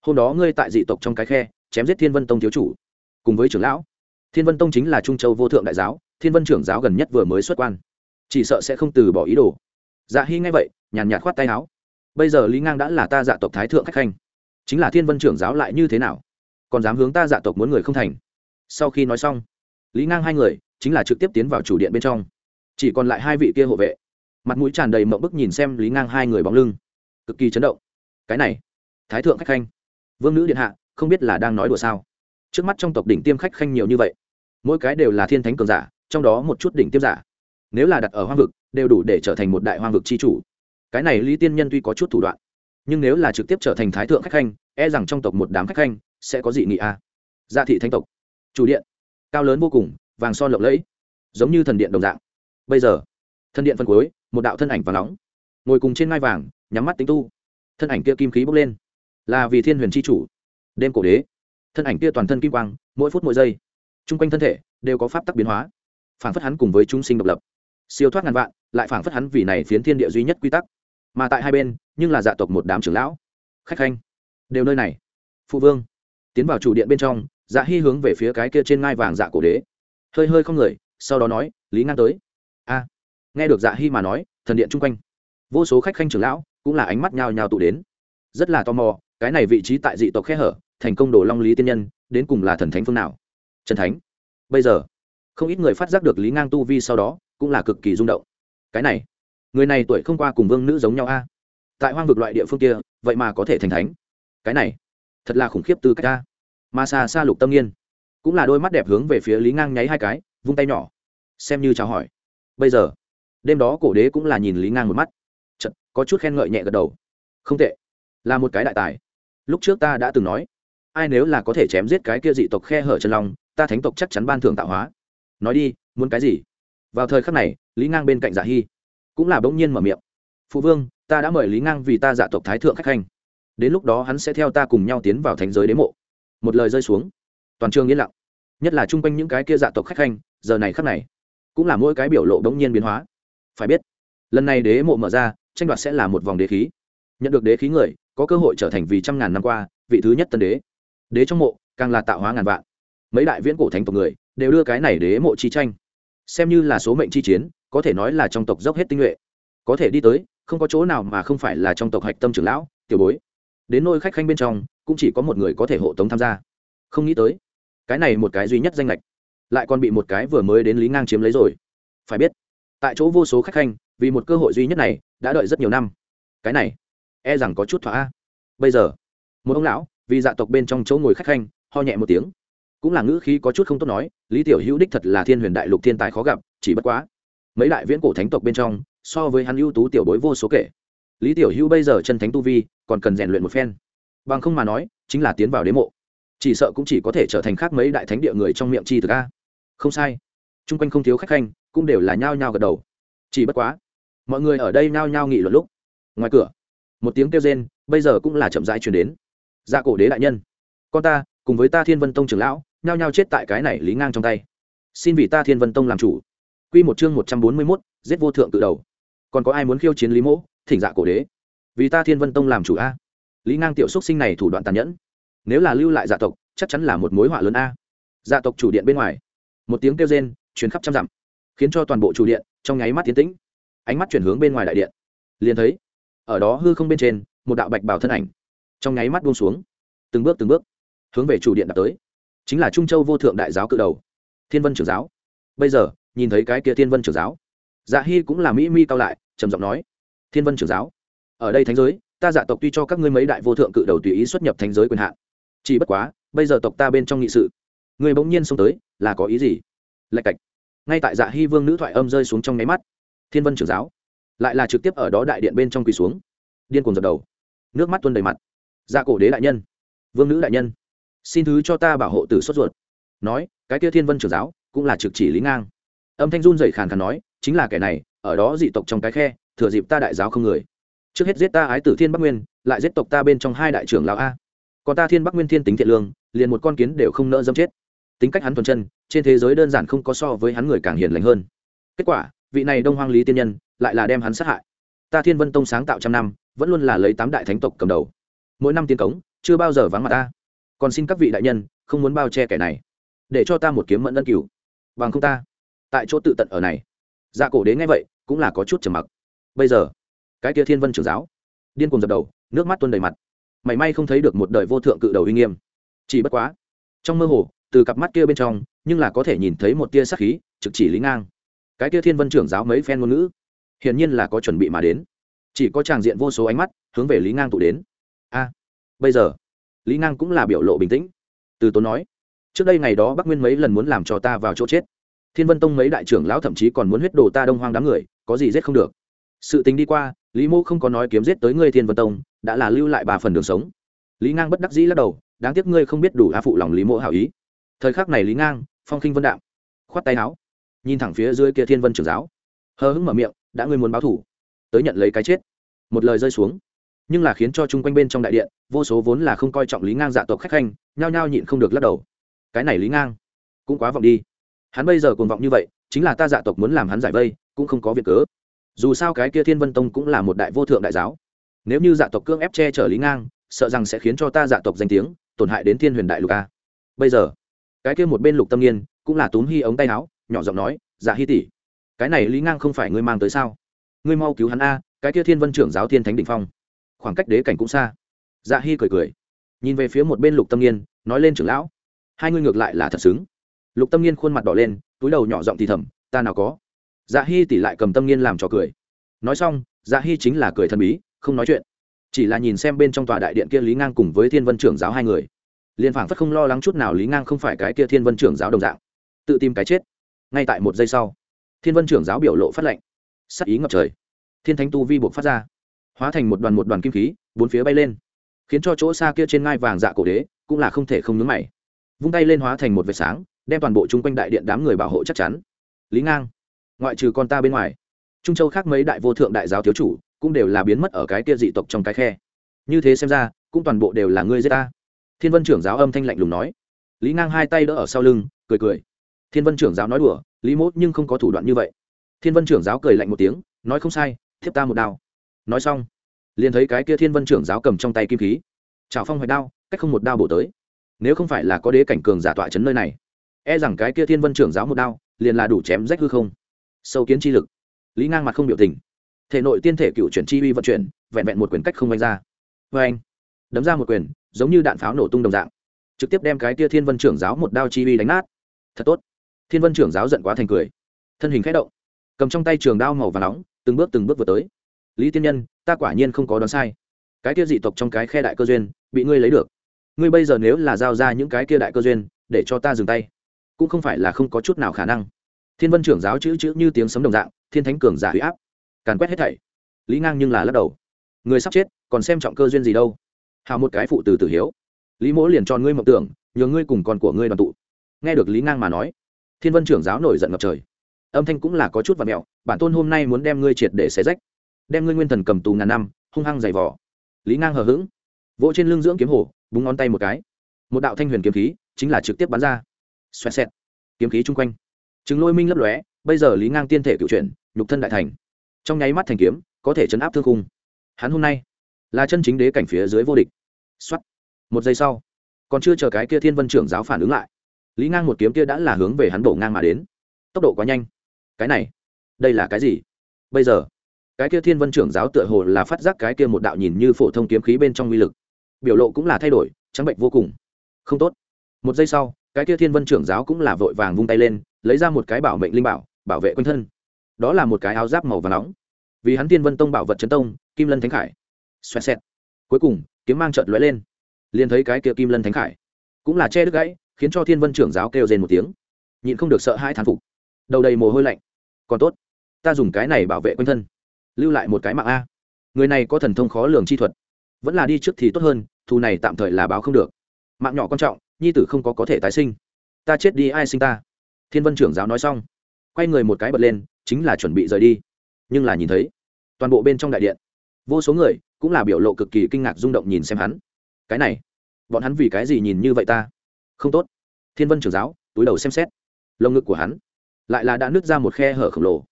[SPEAKER 1] Hôm đó ngươi tại dị tộc trong cái khe, chém giết thiên vân tông thiếu chủ. Cùng với trưởng lão, thiên vân tông chính là trung châu vô thượng đại giáo, thiên vân trưởng giáo gần nhất vừa mới xuất quan. Chỉ sợ sẽ không từ bỏ ý đồ. Dạ hy ngay vậy, nhàn nhạt khoát tay áo. Bây giờ lý ngang đã là ta dạ tộc thái thượng khách khanh. Chính là thiên vân trưởng giáo lại như thế nào? Còn dám hướng ta dạ tộc muốn người không thành? Sau khi nói xong, lý ngang hai người chính là trực tiếp tiến vào chủ điện bên trong. Chỉ còn lại hai vị kia hộ vệ mặt mũi tràn đầy mộng bức nhìn xem lý ngang hai người bóng lưng cực kỳ chấn động cái này thái thượng khách khanh vương nữ điện hạ không biết là đang nói đùa sao trước mắt trong tộc đỉnh tiêm khách khanh nhiều như vậy mỗi cái đều là thiên thánh cường giả trong đó một chút đỉnh tiêm giả nếu là đặt ở hoang vực đều đủ để trở thành một đại hoang vực c h i chủ cái này lý tiên nhân tuy có chút thủ đoạn nhưng nếu là trực tiếp trở thành thái thượng khách khanh e rằng trong tộc một đám khách khanh sẽ có dị nghị a à. gia thị thanh tộc chủ điện cao lớn vô cùng vàng son lộng lẫy giống như thần điện đồng dạng bây giờ thần điện phân cuối một đạo thân ảnh vàng nóng, ngồi cùng trên ngai vàng, nhắm mắt tính tu. Thân ảnh kia kim khí bốc lên, là vì thiên huyền c h i chủ, đêm cổ đế. Thân ảnh kia toàn thân kim quang, mỗi phút mỗi giây t r u n g quanh thân thể đều có pháp tắc biến hóa phản phất hắn cùng với chúng sinh độc lập. Siêu thoát ngàn vạn, lại phảng phất hắn vì này phiến thiên địa duy nhất quy tắc. Mà tại hai bên, nhưng là dạ tộc một đám trưởng lão, khách khanh, đều nơi này. Phụ vương, tiến vào chủ điện bên trong dạ hy hướng về phía cái kia trên ngai vàng dạ cổ đế. Hơi hơi không người, sau đó nói, lý ngang tới. A nghe được dạ hy mà nói, thần điện chung quanh, vô số khách khanh trưởng lão cũng là ánh mắt nhao nhao tụ đến. Rất là tò mò, cái này vị trí tại dị tộc khe hở, thành công đồ long lý tiên nhân, đến cùng là thần thánh phương nào? Trần thánh, bây giờ, không ít người phát giác được lý ngang tu vi sau đó cũng là cực kỳ rung động. Cái này, người này tuổi không qua cùng vương nữ giống nhau a. Tại hoang vực loại địa phương kia, vậy mà có thể thành thánh. Cái này, thật là khủng khiếp từ cách ta mà xa xa lục tâm nghiên, cũng là đôi mắt đẹp hướng về phía lý ngang nháy hai cái, vung tay nhỏ, xem như chào hỏi. Bây giờ đêm đó cổ đế cũng là nhìn lý ngang một mắt Chật, có chút khen ngợi nhẹ gật đầu không tệ là một cái đại tài lúc trước ta đã từng nói ai nếu là có thể chém giết cái kia dị tộc khe hở chân lòng ta thánh tộc chắc chắn ban thưởng tạo hóa nói đi muốn cái gì vào thời khắc này lý ngang bên cạnh giả dạ hy cũng là bỗng nhiên mở miệng phụ vương ta đã mời lý ngang vì ta dạ tộc thái thượng khách khanh đến lúc đó hắn sẽ theo ta cùng nhau tiến vào thành giới đế mộ một lời rơi xuống toàn trường yên lặng nhất là chung quanh những cái kia dạ tộc khách khanh giờ này khắc này cũng là mỗi cái biểu lộ bỗng nhiên biến hóa phải biết, lần này đế mộ mở ra, tranh đoạt sẽ là một vòng đế khí. Nhận được đế khí người, có cơ hội trở thành vì trăm ngàn năm qua, vị thứ nhất tân đế. Đế trong mộ, càng là tạo hóa ngàn vạn. Mấy đại viễn cổ thánh tộc người, đều đưa cái này đế mộ chi tranh. Xem như là số mệnh chi chiến, có thể nói là trong tộc dốc hết tinh nhuệ. Có thể đi tới, không có chỗ nào mà không phải là trong tộc hạch tâm trưởng lão, tiểu bối. Đến nôi khách khanh bên trong, cũng chỉ có một người có thể hộ tống tham gia. Không nghĩ tới, cái này một cái duy nhất danh lệch, lại còn bị một cái vừa mới đến lý ngang chiếm lấy rồi. Phải biết tại chỗ vô số khách khanh, vì một cơ hội duy nhất này, đã đợi rất nhiều năm. Cái này e rằng có chút thỏa bây giờ, một ông lão, vì dạ tộc bên trong chỗ ngồi khách khanh, ho nhẹ một tiếng. Cũng là ngữ khí có chút không tốt nói, lý tiểu hữu đích thật là thiên huyền đại lục thiên tài khó gặp, chỉ bất quá, mấy đại viễn cổ thánh tộc bên trong, so với hắn ưu tú tiểu bối vô số kể. Lý tiểu hữu bây giờ chân thánh tu vi, còn cần rèn luyện một phen. Bằng không mà nói, chính là tiến vào đế mộ. Chỉ sợ cũng chỉ có thể trở thành khác mấy đại thánh địa người trong miệng chi thực a. Không sai. T r u n g quanh không thiếu khách khanh cũng đều là nhao nhao gật đầu. Chỉ bất quá, mọi người ở đây nhao nhao nghị luận lúc, ngoài cửa, một tiếng kêu rên, bây giờ cũng là chậm rãi chuyển đến. Gia cổ đế đại nhân, con ta, cùng với ta thiên vân tông trưởng lão, nhao nhao chết tại cái này lý ngang trong tay. Xin vì ta thiên vân tông làm chủ. Q một chương một trăm bốn mươi mốt, giết vô thượng tự đầu. Còn có ai muốn khiêu chiến lý mỗ, thỉnh dạ cổ đế. Vì ta thiên vân tông làm chủ a. Lý ngang tiểu xúc sinh này thủ đoạn tàn nhẫn. Nếu là lưu lại dạ tộc, chắc chắn là một mối họa lớn a. Dạ tộc chủ điện bên ngoài, một tiếng kêu rên chuyến khắp trăm dặm khiến cho toàn bộ chủ điện trong nháy mắt tiến tĩnh. Ánh mắt chuyển hướng bên ngoài đại điện. Liền thấy, ở đó hư không bên trên, một đạo bạch bào thân ảnh trong nháy mắt buông xuống. Từng bước từng bước, hướng về chủ điện đạp tới. Chính là trung châu vô thượng đại giáo cự đầu, thiên vân trưởng giáo. Bây giờ, nhìn thấy cái kia thiên vân trưởng giáo dạ hy cũng là mỹ mi cao lại, trầm giọng nói, thiên vân trưởng giáo, ở đây thánh giới, ta dạ tộc tuy cho các ngươi mấy đại vô thượng cự đầu tùy ý xuất nhập thánh giới quyền hạn, chỉ bất quá, bây giờ tộc ta bên trong nghị sự người bỗng nhiên xông tới, là có ý gì? Lạch cạch ngay tại dạ hy vương nữ thoại âm rơi xuống trong nháy mắt, thiên vân trưởng giáo lại là trực tiếp ở đó đại điện bên trong quỳ xuống, điên cuồng dập đầu, nước mắt tuôn đầy mặt. Dạ cổ đế đại nhân, vương nữ đại nhân, xin thứ cho ta bảo hộ tử sốt ruột. Nói, cái kia thiên vân trưởng giáo cũng là trực chỉ lý ngang. Âm thanh run dậy khàn khàn nói, chính là kẻ này, ở đó dị tộc trong cái khe, thừa dịp ta đại giáo không người. Trước hết giết ta ái tử thiên bắc nguyên, lại giết tộc ta bên trong hai đại trưởng lão a. Còn ta thiên bắc nguyên thiên tính thiện lương, liền một con kiến đều không nỡ dâm chết tính cách hắn thuần chân, trên thế giới đơn giản không có so với hắn người càng hiền lành hơn. Kết quả, vị này đông hoang lý tiên nhân lại là đem hắn sát hại. Ta thiên vân tông sáng tạo trăm năm, vẫn luôn là lấy tám đại thánh tộc cầm đầu. Mỗi năm tiến cống, chưa bao giờ vắng mặt ta. Còn xin các vị đại nhân, không muốn bao che kẻ này. Để cho ta một kiếm mẫn ân cửu. Bằng không ta, tại chỗ tự tận ở này. Dạ cổ đế nghe vậy, cũng là có chút trầm mặc. Bây giờ, cái kia thiên vân trưởng giáo, điên cùng dập đầu, nước mắt tuôn đầy mặt. Mảy may không thấy được một đời vô thượng cự đầu uy nghiêm. Chỉ bất quá, trong mơ hồ từ cặp mắt kia bên trong, nhưng là có thể nhìn thấy một tia sắc khí, trực chỉ lý ngang. Cái kia thiên vân trưởng giáo mấy phen ngôn ngữ, hiển nhiên là có chuẩn bị mà đến. Chỉ có tràng diện vô số ánh mắt, hướng về lý ngang tụ đến. A, bây giờ, lý ngang cũng là biểu lộ bình tĩnh. Từ tốn nói, trước đây ngày đó bắc nguyên mấy lần muốn làm cho ta vào chỗ chết. Thiên vân tông mấy đại trưởng lão thậm chí còn muốn huyết đồ ta đông hoang đám người, có gì giết không được. Sự tính đi qua, lý mô không có nói kiếm giết tới ngươi thiên vân tông, đã là lưu lại ba phần đường sống. Lý ngang bất đắc dĩ lắc đầu, đáng tiếc ngươi không biết đủ a phụ lòng lý mộ hảo ý thời khắc này lý ngang, phong khinh vân đạm, khoát tay áo, nhìn thẳng phía dưới kia thiên vân trưởng giáo. Hờ hững mở miệng, đã ngươi muốn báo thủ, tới nhận lấy cái chết. Một lời rơi xuống. Nhưng là khiến cho chung quanh bên trong đại điện, vô số vốn là không coi trọng lý ngang dạ tộc khách khanh, nhao nhao nhịn không được lắc đầu. Cái này lý ngang, cũng quá vọng đi. Hắn bây giờ cuồng vọng như vậy, chính là ta dạ tộc muốn làm hắn giải vây, cũng không có việc cớ. Dù sao cái kia thiên vân tông cũng là một đại vô thượng đại giáo. Nếu như dạ tộc cương ép che chở lý ngang, sợ rằng sẽ khiến cho ta dạ tộc danh tiếng, tổn hại đến thiên huyền đại lục a. Bây giờ cái kia một bên lục tâm nghiên cũng là túm hy ống tay áo, nhỏ giọng nói dạ hy tỷ, cái này lý ngang không phải ngươi mang tới sao? Ngươi mau cứu hắn a, cái kia thiên vân trưởng giáo thiên thánh định phong. Khoảng cách đế cảnh cũng xa. Dạ hy cười cười, nhìn về phía một bên lục tâm nghiên nói lên trưởng lão, hai ngươi ngược lại là thật xứng. Lục tâm nghiên khuôn mặt đỏ lên, túi đầu nhỏ giọng thì thầm, ta nào có. Dạ hy tỷ lại cầm tâm nghiên làm trò cười. Nói xong dạ hy chính là cười thần bí, không nói chuyện. Chỉ là nhìn xem bên trong tòa đại điện kia lý ngang cùng với thiên vân trưởng giáo hai người liền phảng phất không lo lắng chút nào lý ngang không phải cái kia thiên vân trưởng giáo đồng dạng tự tìm cái chết ngay tại một giây sau thiên vân trưởng giáo biểu lộ phát lệnh sắc ý ngập trời thiên thánh tu vi buộc phát ra hóa thành một đoàn một đoàn kim khí bốn phía bay lên khiến cho chỗ xa kia trên ngai vàng dạ cổ đế cũng là không thể không nhướng mày vung tay lên hóa thành một vệt sáng đem toàn bộ chung quanh đại điện đám người bảo hộ chắc chắn lý ngang ngoại trừ con ta bên ngoài trung châu khác mấy đại vô thượng đại giáo thiếu chủ cũng đều là biến mất ở cái kia dị tộc trong cái khe như thế xem ra cũng toàn bộ đều là ngươi giết ta thiên vân trưởng giáo âm thanh lạnh lùng nói. Lý ngang hai tay đỡ ở sau lưng, cười cười. Thiên vân trưởng giáo nói đùa, lý mốt nhưng không có thủ đoạn như vậy. Thiên vân trưởng giáo cười lạnh một tiếng, nói không sai, thiếp ta một đao. Nói xong, liền thấy cái kia thiên vân trưởng giáo cầm trong tay kim khí. Trào phong hoạch đao, cách không một đao bổ tới. Nếu không phải là có đế cảnh cường giả tọa chấn nơi này e rằng cái kia thiên vân trưởng giáo một đao, liền là đủ chém rách hư không. Sâu kiến chi lực. Lý ngang mặt không biểu tình. Thể nội tiên thể cựu chuyển chi uy vận chuyển, vẹn vẹn một quyền cách không đánh ra. Vê anh đấm ra một quyền giống như đạn pháo nổ tung đồng dạng. Trực tiếp đem cái kia thiên vân trưởng giáo một đao chi uy đánh nát. Thật tốt. Thiên vân trưởng giáo giận quá thành cười. Thân hình k h ẽ động. Cầm trong tay trường đao màu và nóng, từng bước từng bước vừa tới. Lý tiên nhân, ta quả nhiên không có đoán sai. Cái kia dị tộc trong cái khe đại cơ duyên, bị ngươi lấy được. Ngươi bây giờ nếu là giao ra những cái kia đại cơ duyên, để cho ta dừng tay, cũng không phải là không có chút nào khả năng. Thiên vân trưởng giáo chữ chữ như tiếng sấm đồng dạng, thiên thánh cường giả huy áp. Càn quét hết thảy. Lý ngang nhưng là lắc đầu. Người sắp chết, còn xem trọng cơ duyên gì đâu hào một cái phụ từ tử hiếu. Lý mỗ liền cho ngươi mộng tưởng, nhờ ngươi cùng con của ngươi đoàn tụ. Nghe được lý ngang mà nói, thiên vân trưởng giáo nổi giận ngập trời. Âm thanh cũng là có chút và mẹo, bản tôn hôm nay muốn đem ngươi triệt để xé rách, đem ngươi nguyên thần cầm tù ngàn năm, hung hăng dày vỏ lý ngang hờ hững, vỗ trên lưng dưỡng kiếm hổ, búng ngón tay một cái. Một đạo thanh huyền kiếm khí chính là trực tiếp bắn ra. Xoẹt xẹt, kiếm khí chung quanh. Chứng lôi minh lấp lóe, bây giờ lý ngang tiên thể cựu chuyển, nhục thân đại thành. Trong nháy mắt thành kiếm, có thể chấn áp thương khung. Hắn hôm nay là chân chính đế cảnh phía dưới vô địch. Soát. một giây sau, còn chưa chờ cái kia thiên vân trưởng giáo phản ứng lại, lý ngang một kiếm kia đã là hướng về hắn đổ ngang mà đến. Tốc độ quá nhanh. Cái này, đây là cái gì? Bây giờ, cái kia thiên vân trưởng giáo tựa hồ là phát giác cái kia một đạo nhìn như phổ thông kiếm khí bên trong uy lực. Biểu lộ cũng là thay đổi, trắng bệnh vô cùng. Không tốt. Một giây sau, cái kia thiên vân trưởng giáo cũng là vội vàng vung tay lên, lấy ra một cái bảo mệnh linh bảo bảo vệ quanh thân. Đó là một cái áo giáp màu vàng nóng. Vì hắn thiên vân tông bảo vật trấn tông, kim lân thánh khải. Xoẹt xẹt. Cuối cùng kiếm mang trợt lóe lên. Liền thấy cái kia kim lân thánh khải cũng là che đứt gãy, khiến cho thiên vân trưởng giáo kêu rên một tiếng. Nhịn không được sợ hai thán phục. Đầu đầy mồ hôi lạnh. Còn tốt, ta dùng cái này bảo vệ quanh thân, lưu lại một cái mạng a. Người này có thần thông khó lường chi thuật, vẫn là đi trước thì tốt hơn, thù này tạm thời là báo không được. Mạng nhỏ quan trọng, nhi tử không có có thể tái sinh. Ta chết đi ai sinh ta? Thiên vân trưởng giáo nói xong, quay người một cái bật lên, chính là chuẩn bị rời đi. Nhưng là nhìn thấy, toàn bộ bên trong đại điện, vô số người cũng là biểu lộ cực kỳ kinh ngạc rung động nhìn xem hắn. Cái này, bọn hắn vì cái gì nhìn như vậy ta? Không tốt. Thiên vân trưởng giáo, túi đầu xem xét. Lồng ngực của hắn lại là đã nứt ra một khe hở khổng lồ.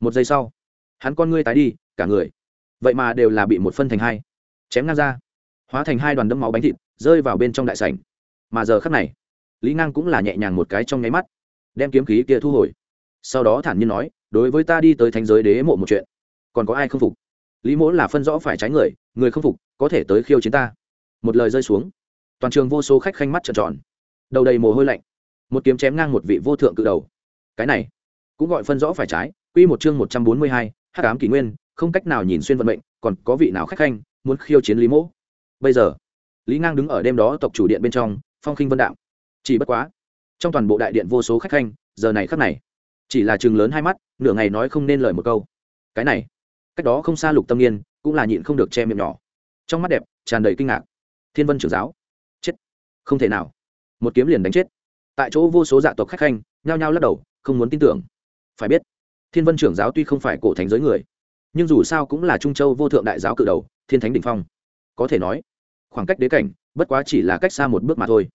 [SPEAKER 1] Một giây sau, hắn con ngươi tái đi, cả người. Vậy mà đều là bị một phân thành hai, chém ngang ra. Hóa thành hai đoàn đấm máu bánh thịt, rơi vào bên trong đại sảnh. Mà giờ khắc này, lý ngang cũng là nhẹ nhàng một cái trong nháy mắt, đem kiếm khí kia thu hồi. Sau đó thản nhiên nói, đối với ta đi tới thành giới đế mộ một chuyện, còn có ai không phục? Lý mỗ là phân rõ phải trái người người không phục, có thể tới khiêu chiến ta. Một lời rơi xuống, toàn trường vô số khách khanh mắt trợn tròn. Đầu đầy mồ hôi lạnh. Một kiếm chém ngang một vị vô thượng cự đầu. Cái này, cũng gọi phân rõ phải trái, quy một chương một trăm bốn mươi hai, hắc ám kỷ nguyên, không cách nào nhìn xuyên vận mệnh, còn có vị nào khách khanh muốn khiêu chiến lý mỗ? Bây giờ, lý ngang đứng ở đêm đó tộc chủ điện bên trong, phong khinh vân đạo chỉ bất quá, trong toàn bộ đại điện vô số khách khanh, giờ này khắc này, chỉ là chừng lớn hai mắt, nửa ngày nói không nên lời một câu. Cái này cách đó không xa lục tâm nghiên, cũng là nhịn không được che miệng nhỏ. Trong mắt đẹp, tràn đầy kinh ngạc. Thiên vân trưởng giáo. Chết. Không thể nào. Một kiếm liền đánh chết. Tại chỗ vô số dạ tộc khách khanh, nhao nhao lắc đầu, không muốn tin tưởng. Phải biết, thiên vân trưởng giáo tuy không phải cổ thánh giới người, nhưng dù sao cũng là trung châu vô thượng đại giáo cự đầu, thiên thánh đình phong. Có thể nói, khoảng cách đế cảnh, bất quá chỉ là cách xa một bước mà thôi.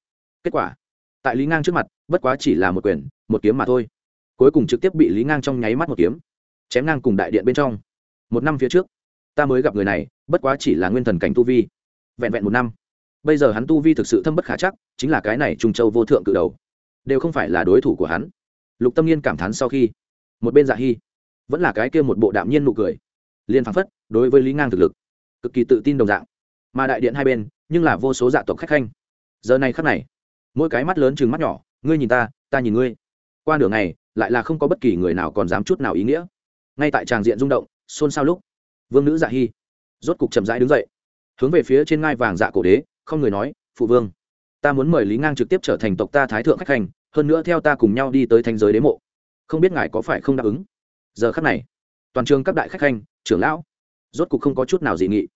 [SPEAKER 1] Kết quả, tại lý ngang trước mặt, bất quá chỉ là một quyền, một kiếm mà thôi. Cuối cùng trực tiếp bị lý ngang trong nháy mắt một kiếm, chém ngang cùng đại điện bên trong một năm phía trước, ta mới gặp người này, bất quá chỉ là nguyên thần cảnh tu vi, vẹn vẹn một năm. Bây giờ hắn tu vi thực sự thâm bất khả chắc, chính là cái này trung châu vô thượng cự đầu, đều không phải là đối thủ của hắn. Lục tâm nghiên cảm thán sau khi, một bên dạ hy vẫn là cái kia một bộ đạm nhiên nụ cười liên phán phất, đối với lý ngang thực lực, cực kỳ tự tin đồng dạng. Mà đại điện hai bên, nhưng là vô số dạ tộc khách khanh. Giờ này khắc này, mỗi cái mắt lớn chừng mắt nhỏ, ngươi nhìn ta ta nhìn ngươi. Qua nửa ngày, lại là không có bất kỳ người nào còn dám chút nào ý nghĩa. Ngay tại tràng diện rung động xôn xao lúc, vương nữ dạ hy rốt cục chậm rãi đứng dậy, hướng về phía trên ngai vàng dạ cổ đế, không người nói, phụ vương, ta muốn mời lý ngang trực tiếp trở thành tộc ta thái thượng khách hành, hơn nữa theo ta cùng nhau đi tới thanh giới đế mộ. Không biết ngài có phải không đáp ứng? Giờ khắc này, toàn trường các đại khách hành, trưởng lão, rốt cục không có chút nào dị nghị.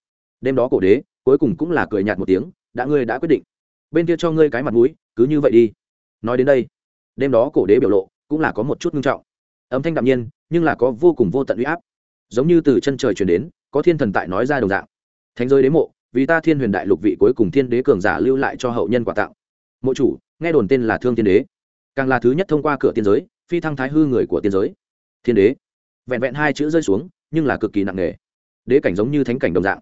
[SPEAKER 1] Đêm đó cổ đế, cuối cùng cũng là cười nhạt một tiếng, đã ngươi đã quyết định, bên kia cho ngươi cái mặt mũi, cứ như vậy đi. Nói đến đây, đêm đó cổ đế biểu lộ cũng là có một chút ngưng trọng. Âm thanh đạm nhiên, nhưng là có vô cùng vô tận uy áp giống như từ chân trời truyền đến, có thiên thần tại nói ra đồng dạng. Thánh giới đế mộ, vì ta thiên huyền đại lục vị cuối cùng thiên đế cường giả lưu lại cho hậu nhân quà tặng. Mộ chủ, nghe đồn tên là thương thiên đế. Càng là thứ nhất thông qua cửa tiên giới, phi thăng thái hư người của tiên giới. Thiên đế. Vẹn vẹn hai chữ rơi xuống, nhưng là cực kỳ nặng nề. Đế cảnh giống như thánh cảnh đồng dạng.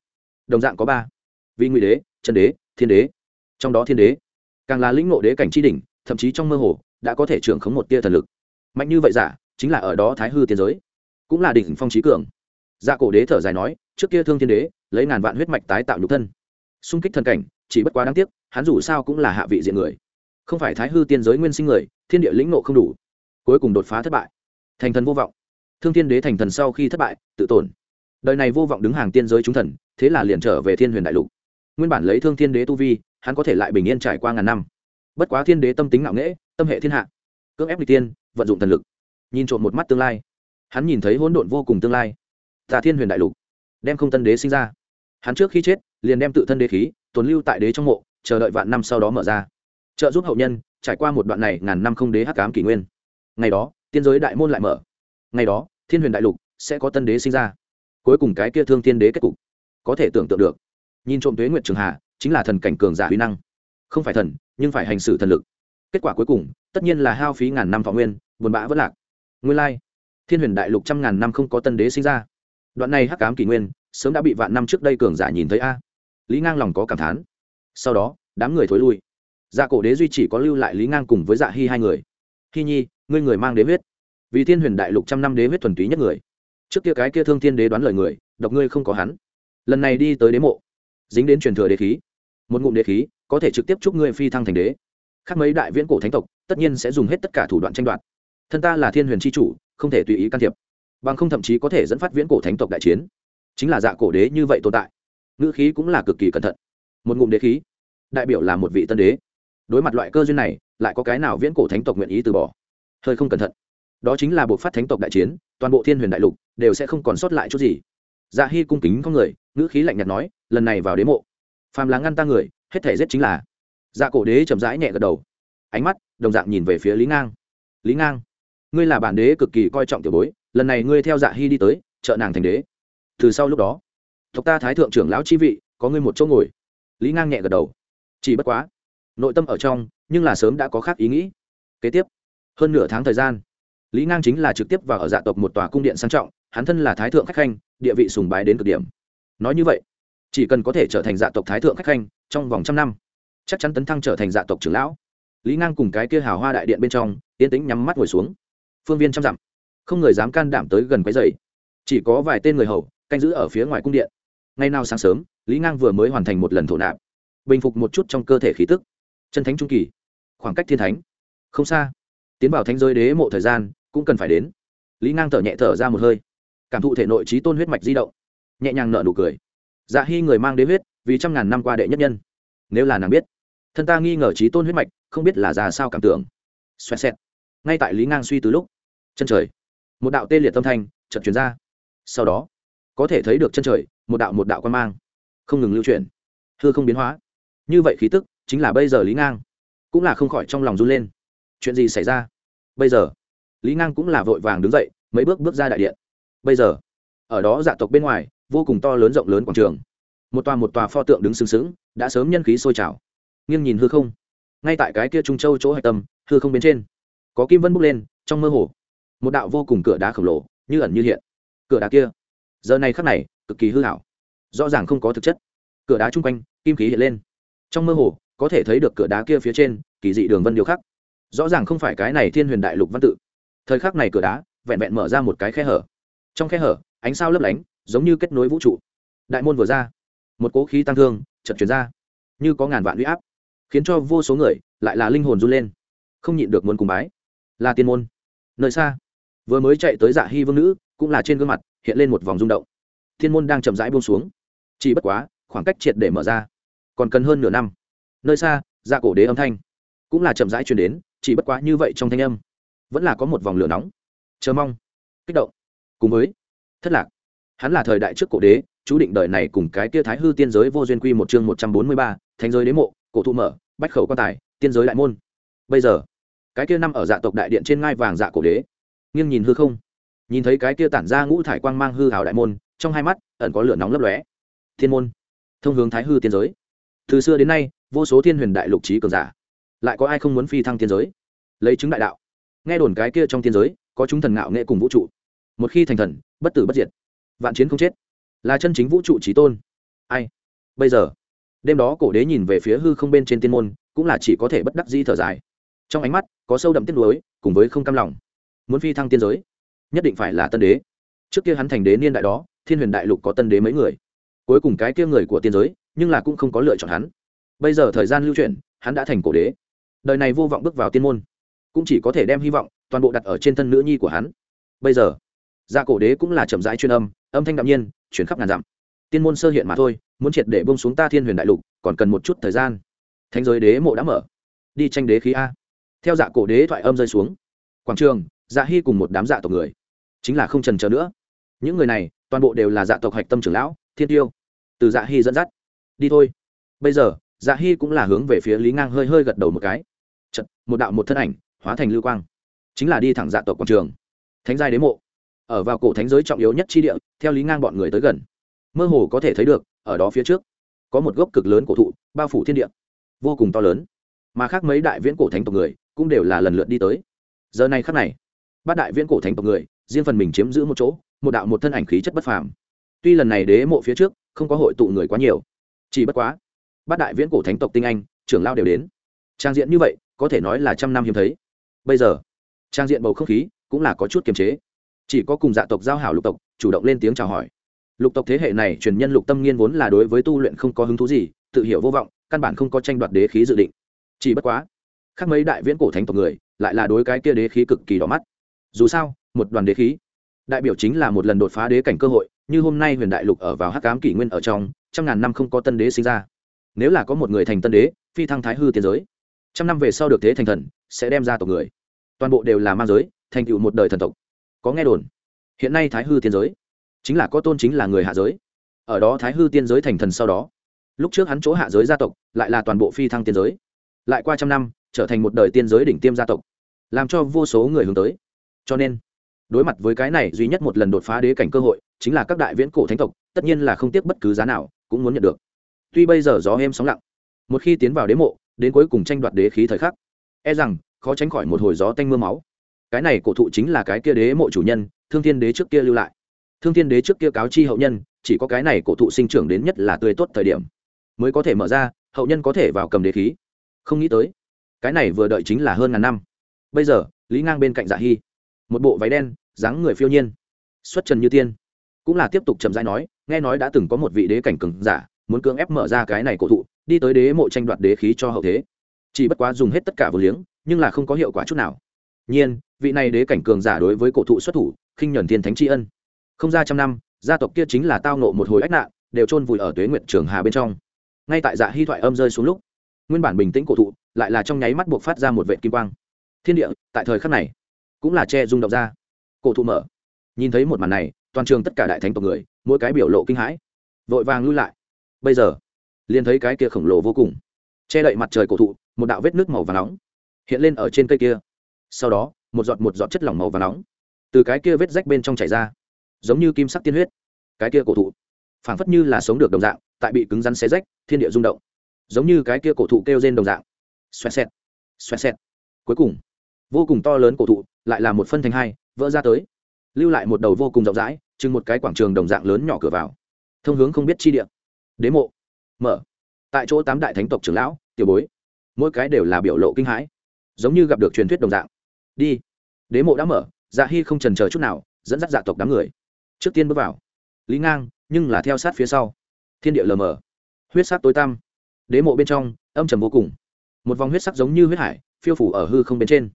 [SPEAKER 1] Đồng dạng có ba. Vị ngụy đế, chân đế, thiên đế. Trong đó thiên đế, càng là lĩnh ngộ đế cảnh tri đỉnh, thậm chí trong mơ hồ, đã có thể trưởng khống một tia thần lực. Mạnh như vậy giả, chính là ở đó thái hư tiên giới. Cũng là đỉnh phong trí cường dạ cổ đế thở dài nói, trước kia thương thiên đế, lấy ngàn vạn huyết mạch tái tạo nhục thân. Xung kích thần cảnh, chỉ bất quá đáng tiếc, hắn dù sao cũng là hạ vị diện người. Không phải thái hư tiên giới nguyên sinh người, thiên địa lĩnh nộ không đủ. Cuối cùng đột phá thất bại. Thành thần vô vọng. Thương thiên đế thành thần sau khi thất bại, tự tổn. Đời này vô vọng đứng hàng tiên giới chúng thần, thế là liền trở về thiên huyền đại lục. Nguyên bản lấy thương thiên đế tu vi, hắn có thể lại bình yên trải qua ngàn năm. Bất quá thiên đế tâm tính ngạo nghễ, tâm hệ thiên hạ. Cưỡng ép n tiên, vận dụng thần lực. Nhìn trộm một mắt tương lai. Hắn nhìn thấy hỗn độn vô cùng tương lai tà thiên huyền đại lục, đem không tân đế sinh ra. Hắn trước khi chết, liền đem tự thân đế khí, tồn lưu tại đế trong mộ, chờ đợi vạn năm sau đó mở ra. Trợ giúp hậu nhân, trải qua một đoạn này ngàn năm không đế hắc cám kỷ nguyên. Ngày đó, tiên giới đại môn lại mở. Ngày đó, thiên huyền đại lục sẽ có tân đế sinh ra. Cuối cùng cái kia thương tiên đế kết cục, có thể tưởng tượng được. Nhìn trộm tuế nguyệt trường hà, chính là thần cảnh cường giả huy năng. Không phải thần, nhưng phải hành xử thần lực. Kết quả cuối cùng, tất nhiên là hao phí ngàn năm thọ nguyên, buồn bã vất lạc. Nguyên lai, thiên huyền đại lục trăm ngàn năm không có tân đế sinh ra đoạn này hắc cám kỷ nguyên, sớm đã bị vạn năm trước đây cường giả nhìn thấy a. Lý ngang lòng có cảm thán. Sau đó, đám người thối lui. Dạ cổ đế duy chỉ có lưu lại lý ngang cùng với dạ hy hai người. Hy nhi, ngươi người mang đế huyết. Vì thiên huyền đại lục trăm năm đế huyết thuần túy nhất người. Trước kia cái kia thương thiên đế đoán lời người, độc ngươi không có hắn. Lần này đi tới đế mộ, dính đến truyền thừa đế khí. Một ngụm đế khí, có thể trực tiếp chúc ngươi phi thăng thành đế. Khác mấy đại viễn cổ thánh tộc, tất nhiên sẽ dùng hết tất cả thủ đoạn tranh đoạt. Thân ta là thiên huyền tri chủ, không thể tùy ý can thiệp bằng không thậm chí có thể dẫn phát viễn cổ thánh tộc đại chiến. Chính là dạ cổ đế như vậy tồn tại, ngữ khí cũng là cực kỳ cẩn thận. Một ngụm đế khí, đại biểu là một vị tân đế. Đối mặt loại cơ duyên này, lại có cái nào viễn cổ thánh tộc nguyện ý từ bỏ? Hơi không cẩn thận. Đó chính là buộc phát thánh tộc đại chiến, toàn bộ thiên huyền đại lục đều sẽ không còn sót lại chút gì. Dạ hy cung kính có người, ngữ khí lạnh nhạt nói, lần này vào đế mộ, phàm là ngăn ta người, hết thể giết chính là. Dạ cổ đế chậm rãi nhẹ gật đầu. Ánh mắt đồng dạng nhìn về phía lý ngang. Lý ngang, ngươi là bản đế cực kỳ coi trọng tiểu bối lần này ngươi theo dạ hy đi tới trợ nàng thành đế. Từ sau lúc đó, tộc ta thái thượng trưởng lão chi vị, có ngươi một chỗ ngồi. Lý ngang nhẹ gật đầu. Chỉ bất quá, nội tâm ở trong, nhưng là sớm đã có khác ý nghĩ. Kế tiếp, hơn nửa tháng thời gian, lý ngang chính là trực tiếp vào ở dạ tộc một tòa cung điện sang trọng, hắn thân là thái thượng khách khanh, địa vị sùng bái đến cực điểm. Nói như vậy, chỉ cần có thể trở thành dạ tộc thái thượng khách khanh, trong vòng trăm năm, chắc chắn tấn thăng trở thành dạ tộc trưởng lão. Lý ngang cùng cái kia hào hoa đại điện bên trong, yên tĩnh nhắm mắt ngồi xuống. Phương viên trăm dặm không người dám can đảm tới gần quấy dày. Chỉ có vài tên người hầu, canh giữ ở phía ngoài cung điện. Ngay nào sáng sớm, lý ngang vừa mới hoàn thành một lần thổ nạp, bình phục một chút trong cơ thể khí tức. Chân thánh trung kỳ, khoảng cách thiên thánh, không xa. Tiến vào thánh giới đế mộ thời gian cũng cần phải đến. Lý ngang thở nhẹ thở ra một hơi. Cảm thụ thể nội trí tôn huyết mạch di động, nhẹ nhàng nợ nụ cười. Dạ hy người mang đế huyết, vì trăm ngàn năm qua đệ nhất nhân. Nếu là nàng biết, thân ta nghi ngờ trí tôn huyết mạch, không biết là già sao cảm tưởng. Xoẹt xẹt. Ngay tại lý ngang suy từ lúc, chân trời một đạo tê liệt tâm thanh chợt chuyển ra. Sau đó, có thể thấy được chân trời, một đạo một đạo quan mang, không ngừng lưu chuyển, hư không biến hóa. Như vậy khí tức chính là bây giờ lý ngang, cũng là không khỏi trong lòng run lên. Chuyện gì xảy ra? Bây giờ, lý ngang cũng là vội vàng đứng dậy, mấy bước bước ra đại điện. Bây giờ, ở đó dạ tộc bên ngoài, vô cùng to lớn rộng lớn quảng trường. Một tòa một tòa pho tượng đứng sừng sững, đã sớm nhân khí sôi trào. Nghiêng nhìn hư không, ngay tại cái kia trung châu chỗ hạch tâm, hư không bên trên, có kim vân bốc lên, trong mơ hồ một đạo vô cùng cửa đá khổng lồ, như ẩn như hiện. Cửa đá kia, giờ này khắc này, cực kỳ hư hảo rõ ràng không có thực chất. Cửa đá chung quanh, kim khí hiện lên. Trong mơ hồ, có thể thấy được cửa đá kia phía trên, kỳ dị đường vân điều khắc. Rõ ràng không phải cái này thiên huyền đại lục văn tự. Thời khắc này cửa đá, vẹn vẹn mở ra một cái khe hở. Trong khe hở, ánh sao lấp lánh, giống như kết nối vũ trụ. Đại môn vừa ra, một cỗ khí tăng thương chật chuyển ra, như có ngàn vạn huy áp, khiến cho vô số người lại là linh hồn run lên, không nhịn được muốn cùng bái. Là tiên môn. Nơi xa vừa mới chạy tới dạ hy vương nữ, cũng là trên gương mặt, hiện lên một vòng rung động. Thiên môn đang chậm rãi buông xuống. Chỉ bất quá, khoảng cách triệt để mở ra. Còn cần hơn nửa năm. Nơi xa dạ cổ đế âm thanh cũng là chậm rãi truyền đến, chỉ bất quá như vậy trong thanh âm, vẫn là có một vòng lửa nóng. Chờ mong, kích động. Cùng với, thất lạc. Hắn là thời đại trước cổ đế, chú định đời này cùng cái tia thái hư tiên giới vô duyên quy một chương một trăm bốn mươi ba, thánh giới đế mộ, cổ thụ mở, bách khẩu quan tài, tiên giới đại môn. Bây giờ, cái kia năm ở dạ tộc đại điện trên ngai vàng dạ cổ đế nghiêng nhìn hư không. Nhìn thấy cái kia tản ra ngũ thải quang mang hư hào đại môn, trong hai mắt ẩn có lửa nóng lấp lóe. Thiên môn, thông hướng thái hư tiên giới. Từ xưa đến nay, vô số thiên huyền đại lục trí cường giả, lại có ai không muốn phi thăng tiên giới? Lấy chứng đại đạo. Nghe đồn cái kia trong tiên giới, có chúng thần ngạo nghệ cùng vũ trụ. Một khi thành thần, bất tử bất diệt, vạn chiến không chết. Là chân chính vũ trụ trí tôn. Ai? Bây giờ, đêm đó cổ đế nhìn về phía hư không bên trên tiên môn, cũng là chỉ có thể bất đắc di thở dài. Trong ánh mắt, có sâu đậm tiếc nuối, cùng với không cam lòng muốn phi thăng tiên giới, nhất định phải là tân đế. Trước kia hắn thành đế niên đại đó, thiên huyền đại lục có tân đế mấy người. Cuối cùng cái kia người của tiên giới, nhưng là cũng không có lựa chọn hắn. Bây giờ thời gian lưu chuyển, hắn đã thành cổ đế. Đời này vô vọng bước vào tiên môn, cũng chỉ có thể đem hy vọng toàn bộ đặt ở trên thân nữ nhi của hắn. Bây giờ, gia cổ đế cũng là chậm rãi chuyên âm âm thanh đạm nhiên, chuyển khắp ngàn dặm. Tiên môn sơ hiện mà thôi, muốn triệt để bông xuống ta thiên huyền đại lục, còn cần một chút thời gian. Thánh giới đế mộ đã mở. Đi tranh đế khí a. Theo dạ cổ đế thoại âm rơi xuống. Quảng trường dạ hy cùng một đám dạ tộc người. Chính là không trần chờ nữa. Những người này toàn bộ đều là dạ tộc hạch tâm trưởng lão thiên tiêu. Từ dạ hy dẫn dắt. Đi thôi. Bây giờ dạ hy cũng là hướng về phía lý ngang hơi hơi gật đầu một cái. Chật, một đạo một thân ảnh hóa thành lưu quang. Chính là đi thẳng dạ tộc quảng trường. Thánh giai đế mộ. Ở vào cổ thánh giới trọng yếu nhất chi địa theo lý ngang bọn người tới gần. Mơ hồ có thể thấy được ở đó phía trước có một gốc cực lớn cổ thụ bao phủ thiên địa. Vô cùng to lớn. Mà khác mấy đại viễn cổ thánh tộc người cũng đều là lần lượt đi tới. Giờ này khắc này bát đại viễn cổ thánh tộc người, riêng phần mình chiếm giữ một chỗ, một đạo một thân ảnh khí chất bất phàm. Tuy lần này đế mộ phía trước, không có hội tụ người quá nhiều, chỉ bất quá, bát đại viễn cổ thánh tộc tinh anh, trưởng lao đều đến. Trang diện như vậy, có thể nói là trăm năm hiếm thấy. Bây giờ, trang diện bầu không khí cũng là có chút kiềm chế. Chỉ có cùng dạ tộc giao hảo lục tộc, chủ động lên tiếng chào hỏi. Lục tộc thế hệ này truyền nhân lục tâm nghiên vốn là đối với tu luyện không có hứng thú gì, tự hiểu vô vọng, căn bản không có tranh đoạt đế khí dự định. Chỉ bất quá, khác mấy đại viễn cổ thánh tộc người, lại là đối cái kia đế khí cực kỳ đỏ mắt dù sao, một đoàn đế khí. Đại biểu chính là một lần đột phá đế cảnh cơ hội, như hôm nay huyền đại lục ở vào hắc cám kỷ nguyên ở trong, trăm ngàn năm không có tân đế sinh ra. Nếu là có một người thành tân đế, phi thăng thái hư tiến giới, trăm năm về sau được thế thành thần, sẽ đem ra tộc người. Toàn bộ đều là ma giới, thành tựu một đời thần tộc. Có nghe đồn, hiện nay thái hư tiên giới, chính là có tôn chính là người hạ giới. Ở đó thái hư tiên giới thành thần sau đó, lúc trước hắn chỗ hạ giới gia tộc, lại là toàn bộ phi thăng tiên giới. Lại qua trăm năm, trở thành một đời tiên giới đỉnh tiêm gia tộc, làm cho vô số người hướng tới cho nên, đối mặt với cái này duy nhất một lần đột phá đế cảnh cơ hội, chính là các đại viễn cổ thánh tộc, tất nhiên là không tiếc bất cứ giá nào, cũng muốn nhận được. Tuy bây giờ gió êm sóng lặng, một khi tiến vào đế mộ, đến cuối cùng tranh đoạt đế khí thời khắc e rằng khó tránh khỏi một hồi gió tanh m ư a máu. Cái này cổ thụ chính là cái kia đế mộ chủ nhân, thương thiên đế trước kia lưu lại. Thương thiên đế trước kia cáo chi hậu nhân, chỉ có cái này cổ thụ sinh trưởng đến nhất là tươi tốt thời điểm, mới có thể mở ra, hậu nhân có thể vào cầm đế khí. Không nghĩ tới, cái này vừa đợi chính là hơn ngàn năm. Bây giờ, lý ngang bên cạnh dạ hy một bộ váy đen, dáng người phiêu nhiên. Xuất trần như tiên. Cũng là tiếp tục chậm rãi nói, nghe nói đã từng có một vị đế cảnh cừng giả, muốn cưỡng ép mở ra cái này cổ thụ, đi tới đế mộ tranh đoạt đế khí cho hậu thế. Chỉ bất quá dùng hết tất cả vừa liếng, nhưng là không có hiệu quả chút nào. Nhiên, vị này đế cảnh cường giả đối với cổ thụ xuất thủ, khinh nhuần thiên thánh tri ân. Không ra trăm năm, gia tộc kia chính là tao nộ một hồi ách nạn, đều chôn vùi ở tuế nguyện trường hà bên trong. Ngay tại dạ hy thoại âm rơi xuống lúc, nguyên bản bình tĩnh cổ thụ lại là trong nháy mắt buộc phát ra một vệ kim quang. Thiên địa, tại thời khắc này cũng là che rung động ra. Cổ thụ mở. Nhìn thấy một màn này, toàn trường tất cả đại thánh tộc người, mỗi cái biểu lộ kinh hãi. Vội vàng lui lại. Bây giờ, liền thấy cái kia khổng lồ vô cùng. Che đậy mặt trời cổ thụ, một đạo vết nước màu và nóng hiện lên ở trên cây kia. Sau đó, một giọt một giọt chất lỏng màu và nóng từ cái kia vết rách bên trong chảy ra, giống như kim sắc tiên huyết. Cái kia cổ thụ, phảng phất như là sống được đồng dạng, tại bị cứng rắn xé rách, thiên địa rung động. Giống như cái kia cổ thụ kêu trên đồng dạng. Xoẹt xẹt xoẹt xẹt. Cuối cùng vô cùng to lớn cổ thụ, lại là một phân thành hai, vỡ ra tới. Lưu lại một đầu vô cùng rộng rãi, chừng một cái quảng trường đồng dạng lớn nhỏ cửa vào. Thông hướng không biết chi địa. Đế mộ. Mở. Tại chỗ tám đại thánh tộc trưởng lão, tiểu bối. Mỗi cái đều là biểu lộ kinh hãi. Giống như gặp được truyền thuyết đồng dạng. Đi. Đế mộ đã mở dạ hy không trần chờ chút nào, dẫn dắt dạ tộc đám người. Trước tiên bước vào. Lý ngang, nhưng là theo sát phía sau. Thiên địa lờ mờ. Huyết sắc tối tăm. Đế mộ bên trong, âm trầm vô cùng. Một vòng huyết sắc giống như huyết hải, phiêu phủ ở hư không bên trên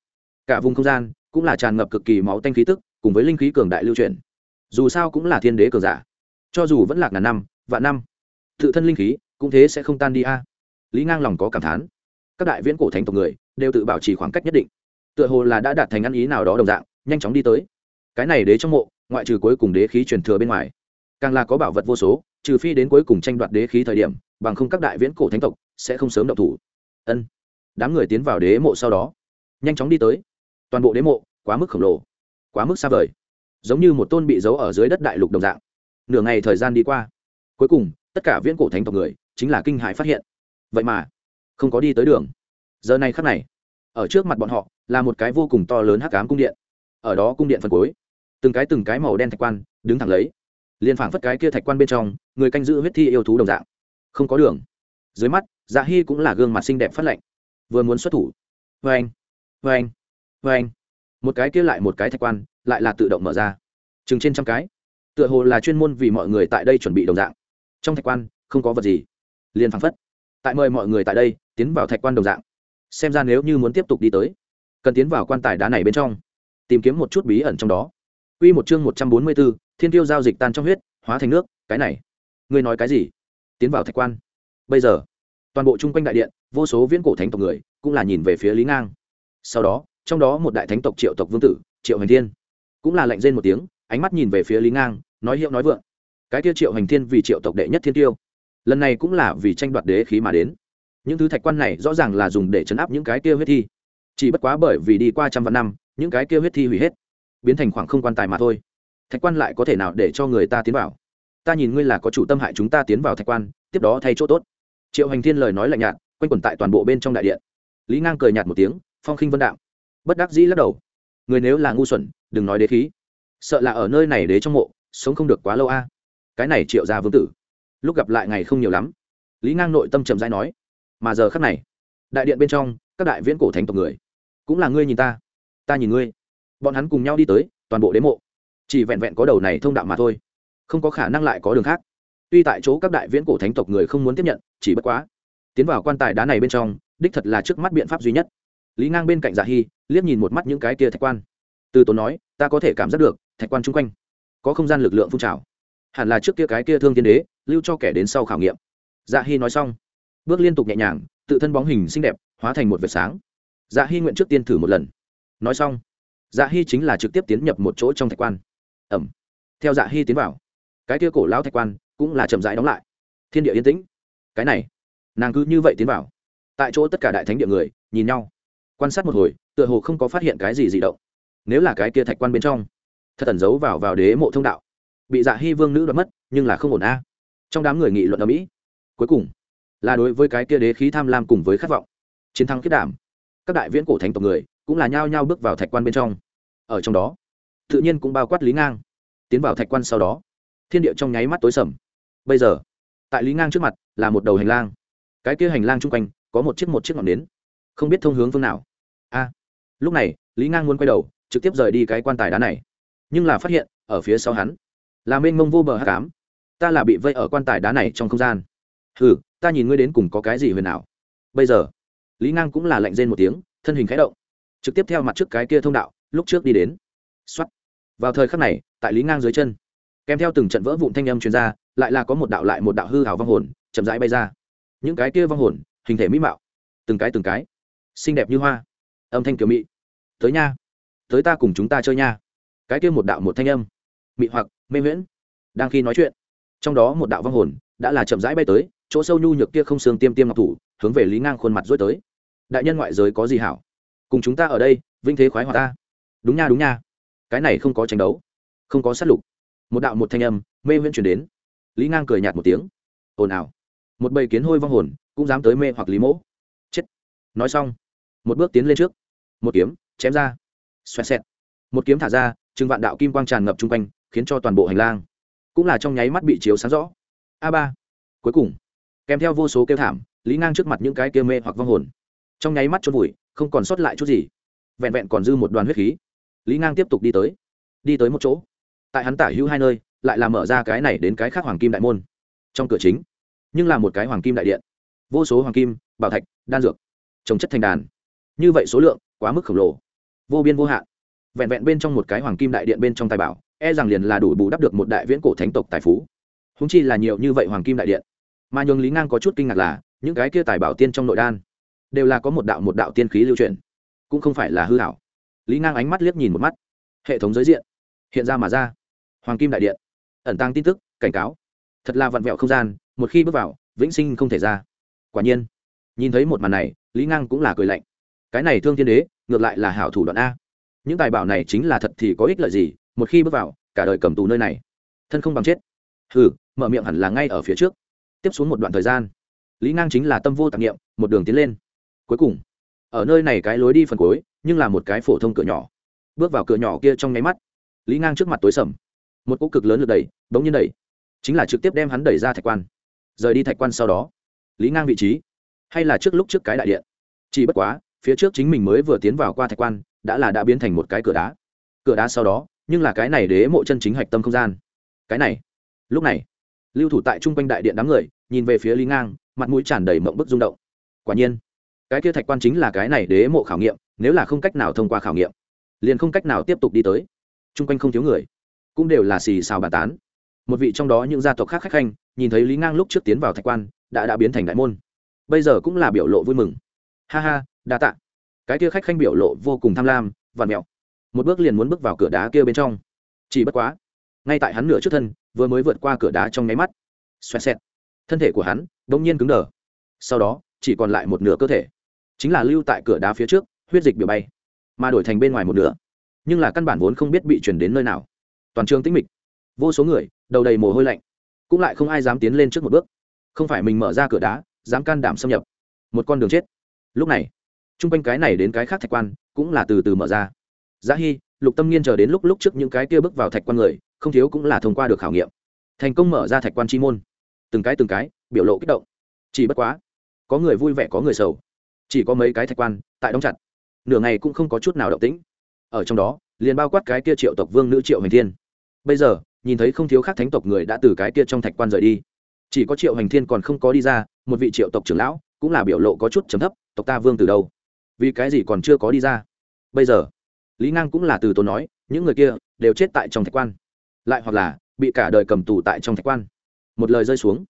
[SPEAKER 1] cả vùng không gian cũng là tràn ngập cực kỳ máu tanh khí tức, cùng với linh khí cường đại lưu truyền dù sao cũng là thiên đế cường giả. Cho dù vẫn lạc ngàn năm, vạn năm, tự thân linh khí cũng thế sẽ không tan đi a. Lý ngang lòng có cảm thán. Các đại viễn cổ thánh tộc người đều tự bảo trì khoảng cách nhất định. Tựa hồ là đã đạt thành ăn ý nào đó đồng dạng, nhanh chóng đi tới. Cái này đế trong mộ, ngoại trừ cuối cùng đế khí truyền thừa bên ngoài, càng là có bảo vật vô số, trừ phi đến cuối cùng tranh đoạt đế khí thời điểm, bằng không các đại viễn cổ thánh tộc sẽ không sớm động thủ. Ân. Đám người tiến vào đế mộ sau đó, nhanh chóng đi tới toàn bộ đế mộ quá mức khổng lồ, quá mức xa vời, giống như một tôn bị giấu ở dưới đất đại lục đồng dạng. Nửa ngày thời gian đi qua, cuối cùng, tất cả viễn cổ thánh tộc người chính là kinh hãi phát hiện. Vậy mà, không có đi tới đường. Giờ này khắc này, ở trước mặt bọn họ là một cái vô cùng to lớn hắc ám cung điện. Ở đó cung điện phần cuối, từng cái từng cái màu đen thạch quan đứng thẳng lấy, liền phảng phất cái kia thạch quan bên trong, người canh giữ huyết thi yêu thú đồng dạng. Không có đường. Dưới mắt dạ hy cũng là gương mặt xinh đẹp phát lạnh vừa muốn xuất thủ. Vê anh vê anh vê anh. Một cái kia lại một cái thạch quan lại là tự động mở ra. Chừng trên trăm cái. Tựa hồ là chuyên môn vì mọi người tại đây chuẩn bị đồng dạng. Trong thạch quan không có vật gì. Liền phăng phất. Tại mời mọi người tại đây tiến vào thạch quan đồng dạng. Xem ra nếu như muốn tiếp tục đi tới cần tiến vào quan tài đá này bên trong. Tìm kiếm một chút bí ẩn trong đó. Quy một chương một trăm bốn mươi 144, Thiên Tiêu giao dịch tan trong huyết, hóa thành nước, cái này, ngươi nói cái gì? Tiến vào thạch quan. Bây giờ, toàn bộ trung quanh đại điện, vô số viễn cổ thánh tộc người, cũng là nhìn về phía Lý Ngang. Sau đó, trong đó một đại thánh tộc Triệu tộc vương tử, Triệu Hành Thiên, cũng là lạnh rên một tiếng, ánh mắt nhìn về phía Lý Ngang, nói hiệu nói vượng. Cái kia Triệu Hành Thiên vì Triệu tộc đệ nhất thiên tiêu, lần này cũng là vì tranh đoạt đế khí mà đến. Những thứ thạch quan này rõ ràng là dùng để chấn áp những cái kia huyết thi. Chỉ bất quá bởi vì đi qua trăm vạn năm, những cái kia huyết thi hủy hết biến thành khoảng không quan tài mà thôi. Thạch quan lại có thể nào để cho người ta tiến vào? Ta nhìn ngươi là có chủ tâm hại chúng ta tiến vào thạch quan tiếp đó thay chỗ tốt. Triệu hành thiên lời nói lạnh nhạt quanh quẩn tại toàn bộ bên trong đại điện. Lý ngang cười nhạt một tiếng phong khinh vân đạo bất đắc dĩ lắc đầu. Người nếu là ngu xuẩn, đừng nói đế khí. Sợ là ở nơi này đế trong mộ, sống không được quá lâu a. Cái này triệu ra vương tử. Lúc gặp lại ngày không nhiều lắm. Lý ngang nội tâm trầm dai nói, mà giờ khắc này, đại điện bên trong, các đại viễn cổ thánh tộc người, cũng là ngươi nhìn ta ta nhìn ngươi. Bọn hắn cùng nhau đi tới, toàn bộ đế mộ. Chỉ vẹn vẹn có đầu này thông đạo mà thôi, không có khả năng lại có đường khác. Tuy tại chỗ các đại viễn cổ thánh tộc người không muốn tiếp nhận, chỉ bất quá, tiến vào quan tài đá này bên trong, đích thật là trước mắt biện pháp duy nhất lý ngang bên cạnh dạ hy liếc nhìn một mắt những cái kia thạch quan. Từ tốn nói, ta có thể cảm giác được, thạch quan chung quanh có không gian lực lượng phun trào. Hẳn là trước kia cái kia thương Thiên đế, lưu cho kẻ đến sau khảo nghiệm. Dạ hy nói xong, bước liên tục nhẹ nhàng, tự thân bóng hình xinh đẹp, hóa thành một vệt sáng. Dạ hy nguyện trước tiên thử một lần. Nói xong dạ hy chính là trực tiếp tiến nhập một chỗ trong thạch quan. Ẩm. Theo dạ hy tiến vào, cái kia cổ lão thạch quan cũng là chậm rãi đóng lại. Thiên địa yên tĩnh. Cái này, nàng cứ như vậy tiến vào. Tại chỗ tất cả đại thánh địa người, nhìn nhau quan sát một hồi, tựa hồ không có phát hiện cái gì dị động. Nếu là cái kia thạch quan bên trong, thật ẩn giấu vào vào đế mộ thông đạo. Bị dạ hy vương nữ đoạt mất, nhưng là không ổn a. Trong đám người nghị luận ở mỹ, cuối cùng là đối với cái kia đế khí tham lam cùng với khát vọng, chiến thắng kết đảm các đại viễn cổ thánh tộc người cũng là nhao nhao bước vào thạch quan bên trong. Ở trong đó, tự nhiên cũng bao quát lý ngang, tiến vào thạch quan sau đó. Thiên địa trong nháy mắt tối sầm. Bây giờ, tại lý ngang trước mặt là một đầu hành lang. Cái kia hành lang chung quanh có một chiếc một chiếc ngọn nến không biết thông hướng phương nào. A, lúc này, lý ngang muốn quay đầu, trực tiếp rời đi cái quan tài đá này. Nhưng là phát hiện, ở phía sau hắn, là mênh mông vô bờ hát cám ta là bị vây ở quan tài đá này trong không gian. Hừ, ta nhìn ngươi đến cùng có cái gì huyền ảo. bây giờ, lý ngang cũng là lạnh rên một tiếng, thân hình khẽ động, trực tiếp theo mặt trước cái kia thông đạo, lúc trước đi đến. Xuất vào thời khắc này, tại lý ngang dưới chân, kèm theo từng trận vỡ vụn thanh âm chuyên gia lại là có một đạo lại một đạo hư hào vong hồn chậm rãi bay ra. Những cái kia vong hồn, hình thể mỹ mạo, từng cái từng cái xinh đẹp như hoa. Âm thanh kiểu mỹ tới nha. Tới ta cùng chúng ta chơi nha. Cái kia một đạo một thanh âm. Mị hoặc, mê miễn đang khi nói chuyện, trong đó một đạo vong hồn đã là chậm rãi bay tới, chỗ sâu nhu nhược kia không xương tiêm tiêm ngọc thủ, hướng về lý ngang khuôn mặt rối tới. Đại nhân ngoại giới có gì hảo? Cùng chúng ta ở đây, vinh thế khoái hòa ta. Đúng nha đúng nha. Cái này không có tranh đấu, không có sát lục. Một đạo một thanh âm, mê huyễn chuyển đến. Lý ngang cười nhạt một tiếng. Ồn ào. Một bầy kiến hôi vong hồn cũng dám tới mê hoặc lý mỗ. Chết. Nói xong một bước tiến lên trước. Một kiếm, chém ra. Xoẹt xẹt. Một kiếm thả ra chừng vạn đạo kim quang tràn ngập chung quanh, khiến cho toàn bộ hành lang cũng là trong nháy mắt bị chiếu sáng rõ. A ba. Cuối cùng, kèm theo vô số kêu thảm, lý ngang trước mặt những cái kêu mê hoặc vong hồn. Trong nháy mắt trôn vùi, không còn sót lại chút gì. Vẹn vẹn còn dư một đoàn huyết khí. Lý ngang tiếp tục đi tới. Đi tới một chỗ. Tại hắn tả hữu hai nơi, lại là mở ra cái này đến cái khác hoàng kim đại môn. Trong cửa chính, nhưng là một cái hoàng kim đại điện. Vô số hoàng kim, bảo thạch, đan dược. Trồng chất thành đàn như vậy số lượng, quá mức khổng lồ. Vô biên vô hạn. Vẹn vẹn bên trong một cái hoàng kim đại điện bên trong tài bảo e rằng liền là đủ bù đắp được một đại viễn cổ thánh tộc tài phú. Húng chi là nhiều như vậy hoàng kim đại điện. Mà nhường lý ngang có chút kinh ngạc là, những cái kia tài bảo tiên trong nội đan, đều là có một đạo một đạo tiên khí lưu truyền, cũng không phải là hư hảo. Lý ngang ánh mắt liếc nhìn một mắt. Hệ thống giới diện, hiện ra mà ra. Hoàng kim đại điện. Ẩn tăng tin tức, cảnh cáo. Thật là vặn vẹo không gian, một khi bước vào, vĩnh sinh không thể ra. Quả nhiên, nhìn thấy một màn này, lý ngang cũng là cười lạnh cái này thương thiên đế, ngược lại là hảo thủ đoạn a. Những tài bảo này chính là thật thì có ích lợi gì, một khi bước vào, cả đời cầm tù nơi này, thân không bằng chết. Hừ, mở miệng hẳn là ngay ở phía trước. Tiếp xuống một đoạn thời gian, lý ngang chính là tâm vô tạp nghiệm một đường tiến lên. Cuối cùng, ở nơi này cái lối đi phần cuối, nhưng là một cái phổ thông cửa nhỏ. Bước vào cửa nhỏ kia trong nháy mắt, lý ngang trước mặt tối sầm. Một cỗ cực lớn lực đẩy, bỗng nhiên đẩy. Chính là trực tiếp đem hắn đẩy ra thạch quan. Rời đi thạch quan sau đó, lý ngang vị trí, hay là trước lúc trước cái đại điện. Chỉ bất quá phía trước chính mình mới vừa tiến vào qua thạch quan, đã là đã biến thành một cái cửa đá. Cửa đá sau đó, nhưng là cái này đế mộ chân chính hạch tâm không gian. Cái này, lúc này, lưu thủ tại trung quanh đại điện đám người, nhìn về phía lý ngang, mặt mũi tràn đầy mộng bức rung động. Quả nhiên, cái kia thạch quan chính là cái này đế mộ khảo nghiệm, nếu là không cách nào thông qua khảo nghiệm, liền không cách nào tiếp tục đi tới. Trung quanh không thiếu người, cũng đều là xì xào bàn tán. Một vị trong đó những gia tộc khác khách khanh, nhìn thấy lý ngang lúc trước tiến vào thạch quan, đã đã biến thành đại môn. Bây giờ cũng là biểu lộ vui mừng. Ha ha đa tạ. Cái kia khách khanh biểu lộ vô cùng tham lam và mẹo. Một bước liền muốn bước vào cửa đá kia bên trong. Chỉ bất quá, ngay tại hắn nửa trước thân, vừa mới vượt qua cửa đá trong nháy mắt. Xoẹt xẹt. Thân thể của hắn đ ỗ n g nhiên cứng đờ. Sau đó, chỉ còn lại một nửa cơ thể. Chính là lưu tại cửa đá phía trước, huyết dịch biểu bay, mà đổi thành bên ngoài một nửa. Nhưng là căn bản vốn không biết bị chuyển đến nơi nào. Toàn trường tĩnh mịch. Vô số người, đầu đầy mồ hôi lạnh. Cũng lại không ai dám tiến lên trước một bước. Không phải mình mở ra cửa đá, dám can đảm xâm nhập. Một con đường chết. Lúc này t r u n g quanh cái này đến cái khác thạch quan, cũng là từ từ mở ra. Giá hy lục tâm nghiên chờ đến lúc lúc trước những cái kia bước vào thạch quan người, không thiếu cũng là thông qua được khảo nghiệm. Thành công mở ra thạch quan chi môn. Từng cái từng cái, biểu lộ kích động. Chỉ bất quá, có người vui vẻ có người sầu. Chỉ có mấy cái thạch quan, tại đóng chặt. Nửa ngày cũng không có chút nào động tĩnh. Ở trong đó, liền bao quát cái kia triệu tộc vương nữ triệu hành thiên. Bây giờ, nhìn thấy không thiếu khác thánh tộc người đã từ cái kia trong thạch quan rời đi. Chỉ có triệu hành thiên còn không có đi ra, một vị triệu tộc trưởng lão, cũng là biểu lộ có chút chấm thấp, tộc ta vương từ đâu? Vì cái gì còn chưa có đi ra? Bây giờ, lý ngang cũng là từ tốn nói, những người kia đều chết tại trong thạch quan. Lại hoặc là bị cả đời cầm tù tại trong thạch quan. Một lời rơi xuống.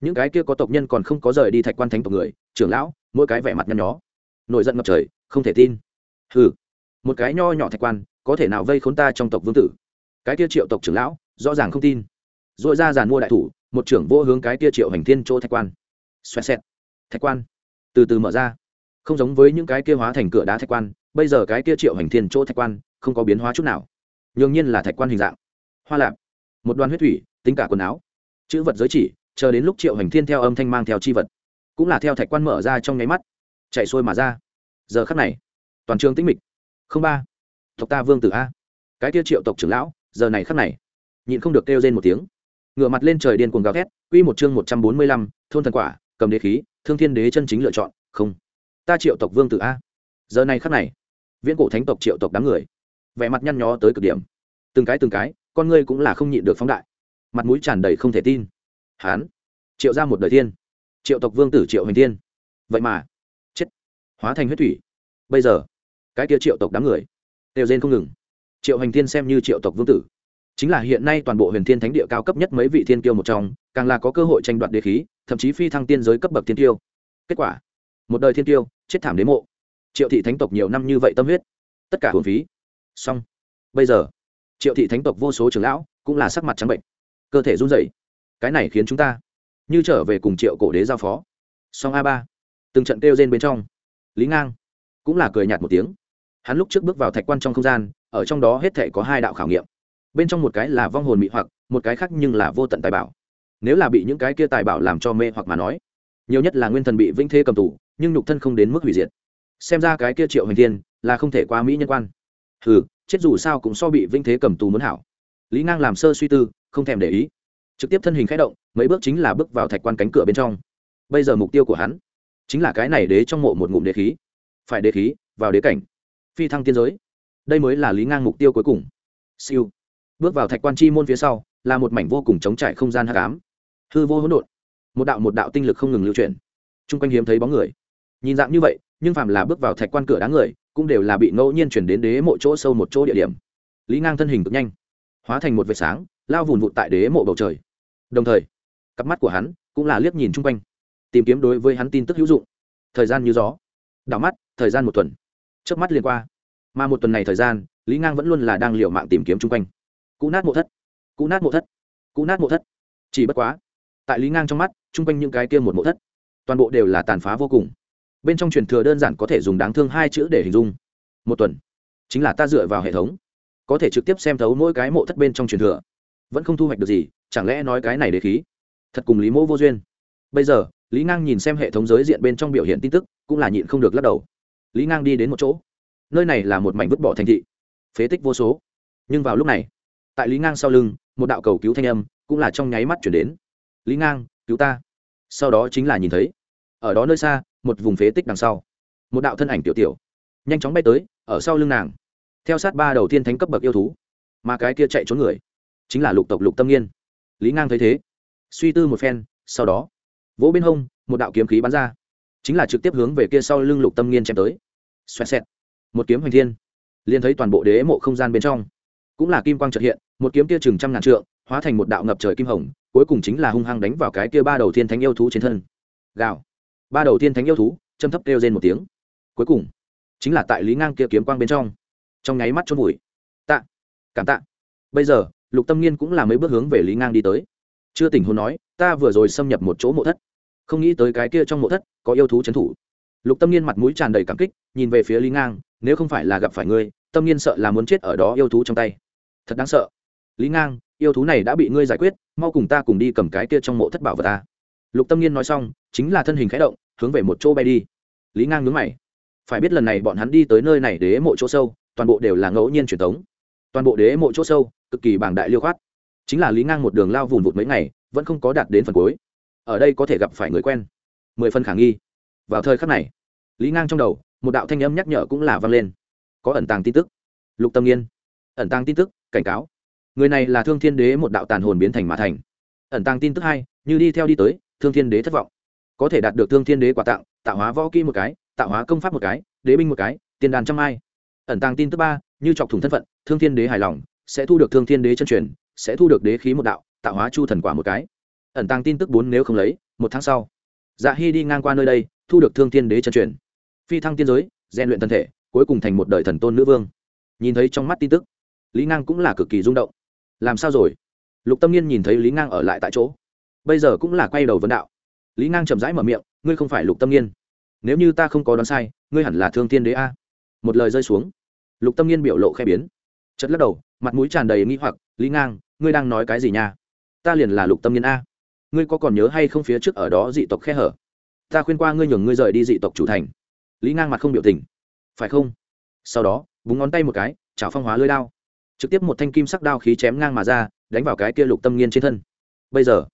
[SPEAKER 1] Những cái kia có tộc nhân còn không có rời đi thạch quan thánh tộc người, trưởng lão, mỗi cái vẻ mặt nhăn nhó. Nổi giận ngập trời, không thể tin. Hừ, một cái nho nhỏ thạch quan, có thể nào vây khốn ta trong tộc vương tử? Cái kia triệu tộc trưởng lão, rõ ràng không tin. R ồ i ra giàn mua đại thủ, một trưởng vô hướng cái kia triệu hành thiên chỗ thạch quan. Xoẹt xẹt. Thạch quan, từ từ mở ra không giống với những cái kia hóa thành cửa đá thạch quan, bây giờ cái kia triệu hành thiên chỗ thạch quan không có biến hóa chút nào. Nhường nhiên là thạch quan hình dạng. Hoa lạp, một đoàn huyết thủy, tính cả quần áo. Chữ vật giới chỉ, chờ đến lúc triệu hành thiên theo âm thanh mang theo chi vật, cũng là theo thạch quan mở ra trong nháy mắt, chạy xuôi mà ra. Giờ khắc này, toàn trường tĩnh mịch. Không ba, tộc ta vương tử a. Cái kia triệu tộc trưởng lão, giờ này khắc này, nhịn không được kêu lên một tiếng. Ngửa mặt lên trời điên cuồng gào thét, quy một chương một trăm bốn mươi lăm, thôn thần quả, cầm đế khí, thương thiên đế chân chính lựa chọn, không ta triệu tộc vương tử a. Giờ này khắc này, viễn cổ thánh tộc triệu tộc đám người, vẻ mặt nhăn nhó tới cực điểm. Từng cái từng cái, con ngươi cũng là không nhịn được phóng đại. Mặt mũi tràn đầy không thể tin. Hán, triệu ra một đời thiên. Triệu tộc vương tử triệu hành thiên. Vậy mà, chết. Hóa thành huyết thủy. Bây giờ, cái kia triệu tộc đám người, đều rên không ngừng. Triệu hành thiên xem như triệu tộc vương tử. Chính là hiện nay toàn bộ huyền thiên thánh địa cao cấp nhất mấy vị thiên kiêu một trong, càng là có cơ hội tranh đoạt đế khí, thậm chí phi thăng tiên giới cấp bậc thiên kiêu. Kết quả một đời thiên tiêu, chết thảm đến mộ. Triệu thị thánh tộc nhiều năm như vậy tâm huyết tất cả hồn phí. Xong. Bây giờ triệu thị thánh tộc vô số trưởng lão cũng là sắc mặt trắng bệnh cơ thể run rẩy. Cái này khiến chúng ta như trở về cùng triệu cổ đế giao phó. Song a ba. Từng trận kêu rên bên trong. Lý ngang cũng là cười nhạt một tiếng. Hắn lúc trước bước vào thạch quan trong không gian ở trong đó hết thể có hai đạo khảo nghiệm. Bên trong một cái là vong hồn mị hoặc một cái khác nhưng là vô tận tài bảo. Nếu là bị những cái kia tài bảo làm cho mê hoặc mà nói nhiều nhất là nguyên thần bị vĩnh thế cầm tù nhưng nhục thân không đến mức hủy diệt. Xem ra cái kia triệu hành thiên là không thể qua mỹ nhân quan. Hừ, chết dù sao cũng so bị vinh thế cầm tù muốn hảo. Lý ngang làm sơ suy tư, không thèm để ý. Trực tiếp thân hình k h ẽ động, mấy bước chính là bước vào thạch quan cánh cửa bên trong. Bây giờ mục tiêu của hắn chính là cái này đế trong mộ một ngụm đế khí. Phải đế khí, vào đế cảnh. Phi thăng tiên giới. Đây mới là lý ngang mục tiêu cuối cùng. Siêu. Bước vào thạch quan chi môn phía sau, là một mảnh vô cùng trống trải không gian hạ cám hư vô hỗn độn. Một đạo một đạo tinh lực không ngừng lưu chuyển. Chung quanh hiếm thấy bóng người nhìn dạng như vậy, nhưng phàm là bước vào thạch quan cửa đá người, cũng đều là bị ngẫu nhiên chuyển đến đế mộ chỗ sâu một chỗ địa điểm. Lý ngang thân hình cực nhanh, hóa thành một vệt sáng, lao vùn vụt tại đế mộ bầu trời. Đồng thời, cặp mắt của hắn cũng là liếc nhìn chung quanh, tìm kiếm đối với hắn tin tức hữu dụng. Thời gian như gió, đảo mắt, thời gian một tuần trước mắt liền qua. Mà một tuần này thời gian, lý ngang vẫn luôn là đang liều mạng tìm kiếm chung quanh. Cũ nát mộ thất, cũ nát mộ thất, cũ nát mộ thất. Chỉ bất quá, tại lý ngang trong mắt, chung quanh những cái kia một mộ thất, toàn bộ đều là tàn phá vô cùng bên trong truyền thừa đơn giản có thể dùng đáng thương hai chữ để hình dung. Một tuần, chính là ta dựa vào hệ thống. Có thể trực tiếp xem thấu mỗi cái mộ thất bên trong truyền thừa. Vẫn không thu hoạch được gì, chẳng lẽ nói cái này để khí? Thật cùng lý mẫu vô duyên. Bây giờ, lý ngang nhìn xem hệ thống giới diện bên trong biểu hiện tin tức, cũng là nhịn không được lắc đầu. Lý ngang đi đến một chỗ. Nơi này là một mảnh vứt bỏ thành thị. Phế tích vô số. Nhưng vào lúc này, tại lý ngang sau lưng, một đạo cầu cứu thanh âm cũng là trong nháy mắt chuyển đến. Lý ngang, cứu ta. Sau đó chính là nhìn thấy ở đó nơi xa, một vùng phế tích đằng sau. Một đạo thân ảnh tiểu tiểu, nhanh chóng bay tới, ở sau lưng nàng. Theo sát ba đầu tiên thánh cấp bậc yêu thú, mà cái kia chạy trốn người, chính là lục tộc lục tâm nghiên. Lý ngang thấy thế, suy tư một phen, sau đó, vỗ bên hông, một đạo kiếm khí bắn ra, chính là trực tiếp hướng về kia sau lưng lục tâm nghiên chém tới. Xoẹt xẹt, một kiếm hoành thiên, liền thấy toàn bộ đế mộ không gian bên trong, cũng là kim quang trật hiện, một kiếm kia chừng trăm ngàn trượng, hóa thành một đạo ngập trời kim hồng, cuối cùng chính là hung hăng đánh vào cái kia ba đầu tiên thánh yêu thú trên thân. Gào ba đầu tiên thánh yêu thú, châm thấp kêu trên một tiếng. Cuối cùng, chính là tại lý ngang kia kiếm quang bên trong. Trong nháy mắt chôn vùi. Tạ. Cảm tạ. Bây giờ, lục tâm nghiên cũng là mấy bước hướng về lý ngang đi tới. Chưa tỉnh hôn nói, ta vừa rồi xâm nhập một chỗ mộ thất. Không nghĩ tới cái kia trong mộ thất có yêu thú trấn thủ. Lục tâm nghiên mặt mũi tràn đầy cảm kích, nhìn về phía lý ngang, nếu không phải là gặp phải ngươi, tâm nghiên sợ là muốn chết ở đó yêu thú trong tay. Thật đáng sợ. Lý ngang, yêu thú này đã bị ngươi giải quyết, mau cùng ta cùng đi cầm cái kia trong mộ thất bảo vật ta lục tâm nghiên nói xong, chính là thân hình khẽ động, hướng về một chỗ bay đi. Lý ngang nhướng mày. Phải biết lần này bọn hắn đi tới nơi này đế mộ chỗ sâu, toàn bộ đều là ngẫu nhiên truyền thống. Toàn bộ đế mộ chỗ sâu, cực kỳ bảng đại liêu khoát. Chính là lý ngang một đường lao vùn vụt mấy ngày, vẫn không có đạt đến phần cuối. Ở đây có thể gặp phải người quen. Mười phân khả nghi. Vào thời khắc này, lý ngang trong đầu, một đạo thanh âm nhắc nhở cũng là vang lên. Có ẩn tàng tin tức. Lục tâm nghiên. Ẩn tàng tin tức, cảnh cáo. Người này là thương thiên đế một đạo tàn hồn biến thành mã thành. Ẩn tàng tin tức hai, như đi theo đi tới thương thiên đế thất vọng. Có thể đạt được thương thiên đế quà tặng, tạo hóa võ kỹ một cái, tạo hóa công pháp một cái, đế binh một cái tiền đàn trăm ai ẩn tàng tin tức ba, như chọc thủng thân phận, thương thiên đế hài lòng, sẽ thu được thương thiên đế chân truyền, sẽ thu được đế khí một đạo, tạo hóa chu thần quả một cái. Ẩn tàng tin tức bốn nếu không lấy, một tháng sau. Dạ hy đi ngang qua nơi đây, thu được thương thiên đế chân truyền. Phi thăng tiên giới, rèn luyện thân thể, cuối cùng thành một đời thần tôn nữ vương. Nhìn thấy trong mắt tin tức, lý ngang cũng là cực kỳ rung động. Làm sao rồi? Lục tâm nhiên nhìn thấy lý ngang ở lại tại chỗ bây giờ cũng là quay đầu vấn đạo. Lý ngang chậm rãi mở miệng, ngươi không phải lục tâm nghiên. Nếu như ta không có đoán sai, ngươi hẳn là thương thiên đế a. Một lời rơi xuống. Lục tâm nghiên biểu lộ khẽ biến. Chất lắc đầu, mặt mũi tràn đầy nghi hoặc, lý ngang, ngươi đang nói cái gì nha? Ta liền là lục tâm nghiên a. Ngươi có còn nhớ hay không phía trước ở đó dị tộc khe hở? Ta khuyên qua ngươi nhường ngươi rời đi dị tộc chủ thành. Lý ngang mặt không biểu tình. Phải không? Sau đó, búng ngón tay một cái, chảo phong hóa lưới đao. Trực tiếp một thanh kim sắc đao khí chém ngang mà ra, đánh vào cái kia lục tâm nghiên trên thân. Bây giờ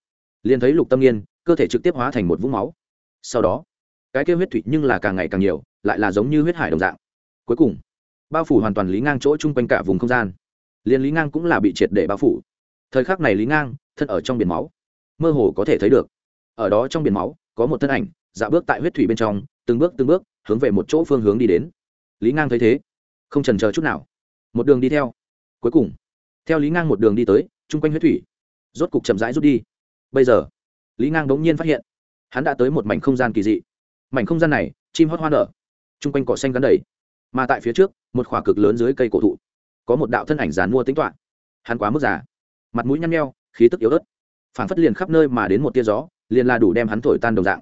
[SPEAKER 1] liền thấy lục tâm nghiên, cơ thể trực tiếp hóa thành một vũng máu. Sau đó, cái kia huyết thủy nhưng là càng ngày càng nhiều, lại là giống như huyết hải đồng dạng. Cuối cùng, bao phủ hoàn toàn lý ngang chỗ chung quanh cả vùng không gian. Liền lý ngang cũng là bị triệt để bao phủ. Thời khắc này lý ngang, thân ở trong biển máu. Mơ hồ có thể thấy được. Ở đó trong biển máu, có một thân ảnh dạo bước tại huyết thủy bên trong, từng bước từng bước, hướng về một chỗ phương hướng đi đến. Lý ngang thấy thế, không trần chờ chút nào. Một đường đi theo. Cuối cùng, theo lý ngang một đường đi tới, chung quanh huyết thủy. Rốt cục chậm rãi rút đi bây giờ? Lý ngang bỗng nhiên phát hiện hắn đã tới một mảnh không gian kỳ dị. Mảnh không gian này chim hót hoa nở chung quanh cỏ xanh gắn đầy. Mà tại phía trước một khỏa cực lớn dưới cây cổ thụ có một đạo thân ảnh dàn mua tính toạ hắn quá mức già mặt mũi nhăn nheo khí tức yếu ớt phảng phất liền khắp nơi mà đến một tia gió liền là đủ đem hắn thổi tan đồng dạng.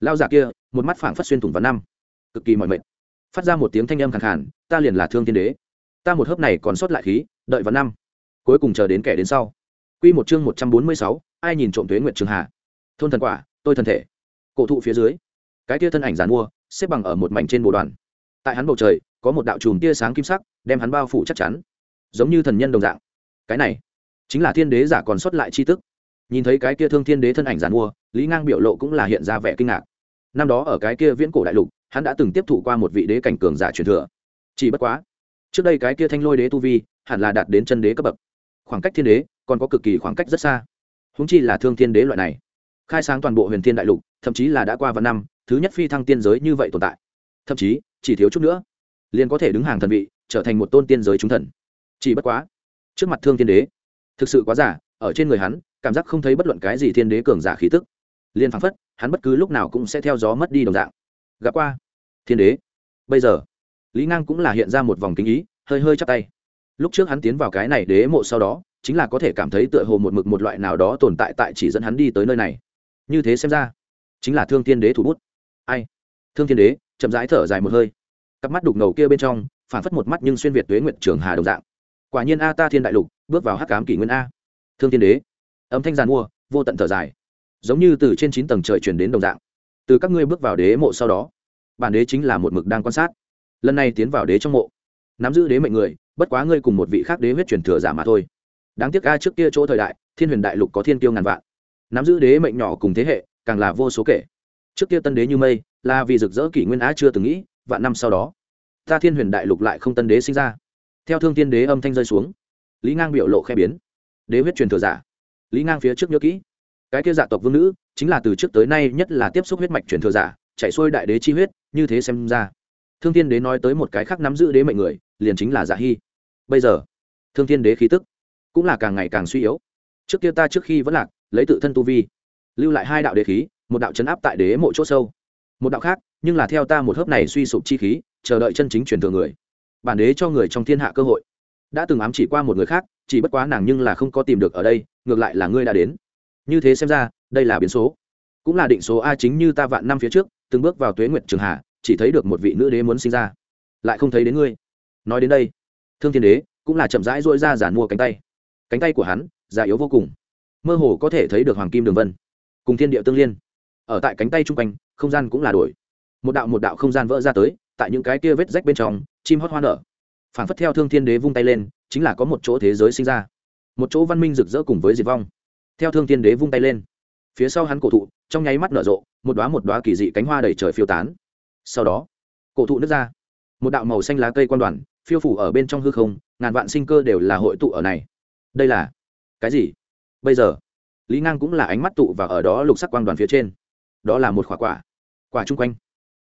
[SPEAKER 1] Lao giả kia một mắt phảng phất xuyên thủng vào năm cực kỳ mỏi mệt. Phát ra một tiếng thanh âm khẳng khản ta liền là thương thiên đế. Ta một hớp này còn sót lại khí đợi vào năm cuối cùng chờ đến kẻ đến sau. Quy một chương một trăm bốn mươi sáu, ai nhìn trộm tuế nguyệt trường hạ. Thôn thần quả, tôi thân thể. Cổ thụ phía dưới, cái tia thân ảnh giàn mua, xếp bằng ở một mảnh trên bộ đoàn. Tại hắn bầu trời, có một đạo chùm tia sáng kim sắc, đem hắn bao phủ chắc chắn, giống như thần nhân đồng dạng. Cái này, chính là thiên đế giả còn sót lại chi tức. Nhìn thấy cái kia thương thiên đế thân ảnh giàn mua, Lý Ngang biểu lộ cũng là hiện ra vẻ kinh ngạc. Năm đó ở cái kia viễn cổ đại lục, hắn đã từng tiếp thụ qua một vị đế cảnh cường giả truyền thừa. Chỉ bất quá, trước đây cái kia thanh lôi đế tu vi, hẳn là đạt đến chân đế cấp bậc khoảng cách thiên đế còn có cực kỳ khoảng cách rất xa húng chi là thương thiên đế loại này. Khai sáng toàn bộ huyền thiên đại lục, thậm chí là đã qua vạn năm, thứ nhất phi thăng tiên giới như vậy tồn tại. Thậm chí, chỉ thiếu chút nữa, liền có thể đứng hàng thần vị, trở thành một tôn tiên giới chúng thần. Chỉ bất quá, trước mặt thương thiên đế, thực sự quá giả, ở trên người hắn, cảm giác không thấy bất luận cái gì thiên đế cường giả khí tức. Liền phảng phất, hắn bất cứ lúc nào cũng sẽ theo gió mất đi đồng dạng. Gặp qua, thiên đế. Bây giờ, lý ngang cũng là hiện ra một vòng kính ý, hơi hơi chắp tay. Lúc trước hắn tiến vào cái này đế mộ sau đó chính là có thể cảm thấy tựa hồ một mực một loại nào đó tồn tại tại chỉ dẫn hắn đi tới nơi này. Như thế xem ra, chính là thương thiên đế thủ bút. Ai? Thương thiên đế, chậm rãi thở dài một hơi. Cặp mắt đục ngầu kia bên trong, phản phất một mắt nhưng xuyên việt tuế nguyện trường hà đồng dạng. Quả nhiên a ta thiên đại lục, bước vào hắc cám kỷ nguyên a. Thương thiên đế, âm thanh giàn mua, vô tận thở dài. Giống như từ trên chín tầng trời truyền đến đồng dạng. Từ các ngươi bước vào đế mộ sau đó, bản đế chính là một mực đang quan sát. Lần này tiến vào đế trong mộ, nắm giữ đế mệnh người, bất quá ngươi cùng một vị khác đế huyết truyền thừa giả mà thôi đáng tiếc a trước kia chỗ thời đại, thiên huyền đại lục có thiên tiêu ngàn vạn. Nắm giữ đế mệnh nhỏ cùng thế hệ, càng là vô số kể. Trước kia tân đế như mây, là vì rực rỡ kỷ nguyên á chưa từng nghĩ, vạn năm sau đó, ta thiên huyền đại lục lại không tân đế sinh ra. Theo thương tiên đế âm thanh rơi xuống, lý ngang biểu lộ khe biến. Đế huyết truyền thừa giả. Lý ngang phía trước nhớ kỹ, cái kia dạ tộc vương nữ, chính là từ trước tới nay nhất là tiếp xúc huyết mạch truyền thừa giả, chạy xuôi đại đế chi huyết, như thế xem ra. Thương tiên đế nói tới một cái khác nắm giữ đế mệnh người, liền chính là giả hy. Bây giờ, thương tiên đế khí tức cũng là càng ngày càng suy yếu. Trước kia ta trước khi vẫn lạc, lấy tự thân tu vi, lưu lại hai đạo đế khí, một đạo chấn áp tại đế mộ chỗ sâu. Một đạo khác, nhưng là theo ta một hớp này suy sụp chi khí, chờ đợi chân chính truyền thừa người. Bản đế cho người trong thiên hạ cơ hội. Đã từng ám chỉ qua một người khác, chỉ bất quá nàng nhưng là không có tìm được ở đây, ngược lại là ngươi đã đến. Như thế xem ra, đây là biến số. Cũng là định số a chính như ta vạn năm phía trước, từng bước vào tuế nguyệt trường hạ, chỉ thấy được một vị nữ đế muốn sinh ra. Lại không thấy đến ngươi. Nói đến đây, thương thiên đế cũng là chậm rãi dỗi ra giản mua cánh tay cánh tay của hắn, già yếu vô cùng. Mơ hồ có thể thấy được hoàng kim đường vân, cùng thiên địa tương liên. Ở tại cánh tay chung quanh, không gian cũng là đổi. Một đạo một đạo không gian vỡ ra tới, tại những cái kia vết rách bên trong, chim hót hoa nở. Phản phất theo thương thiên đế vung tay lên, chính là có một chỗ thế giới sinh ra. Một chỗ văn minh rực rỡ cùng với diệt vong. Theo thương thiên đế vung tay lên, phía sau hắn cổ thụ, trong nháy mắt nở rộ, một đoá một đoá kỳ dị cánh hoa đầy trời phiêu tán. Sau đó, cổ thụ nước ra. Một đạo màu xanh lá cây quan đoàn, phiêu phủ ở bên trong hư không, ngàn vạn sinh cơ đều là hội tụ ở này đây là cái gì? Bây giờ, lý ngang cũng là ánh mắt tụ và ở đó lục sắc quang đoàn phía trên. Đó là một quả quả quả chung quanh.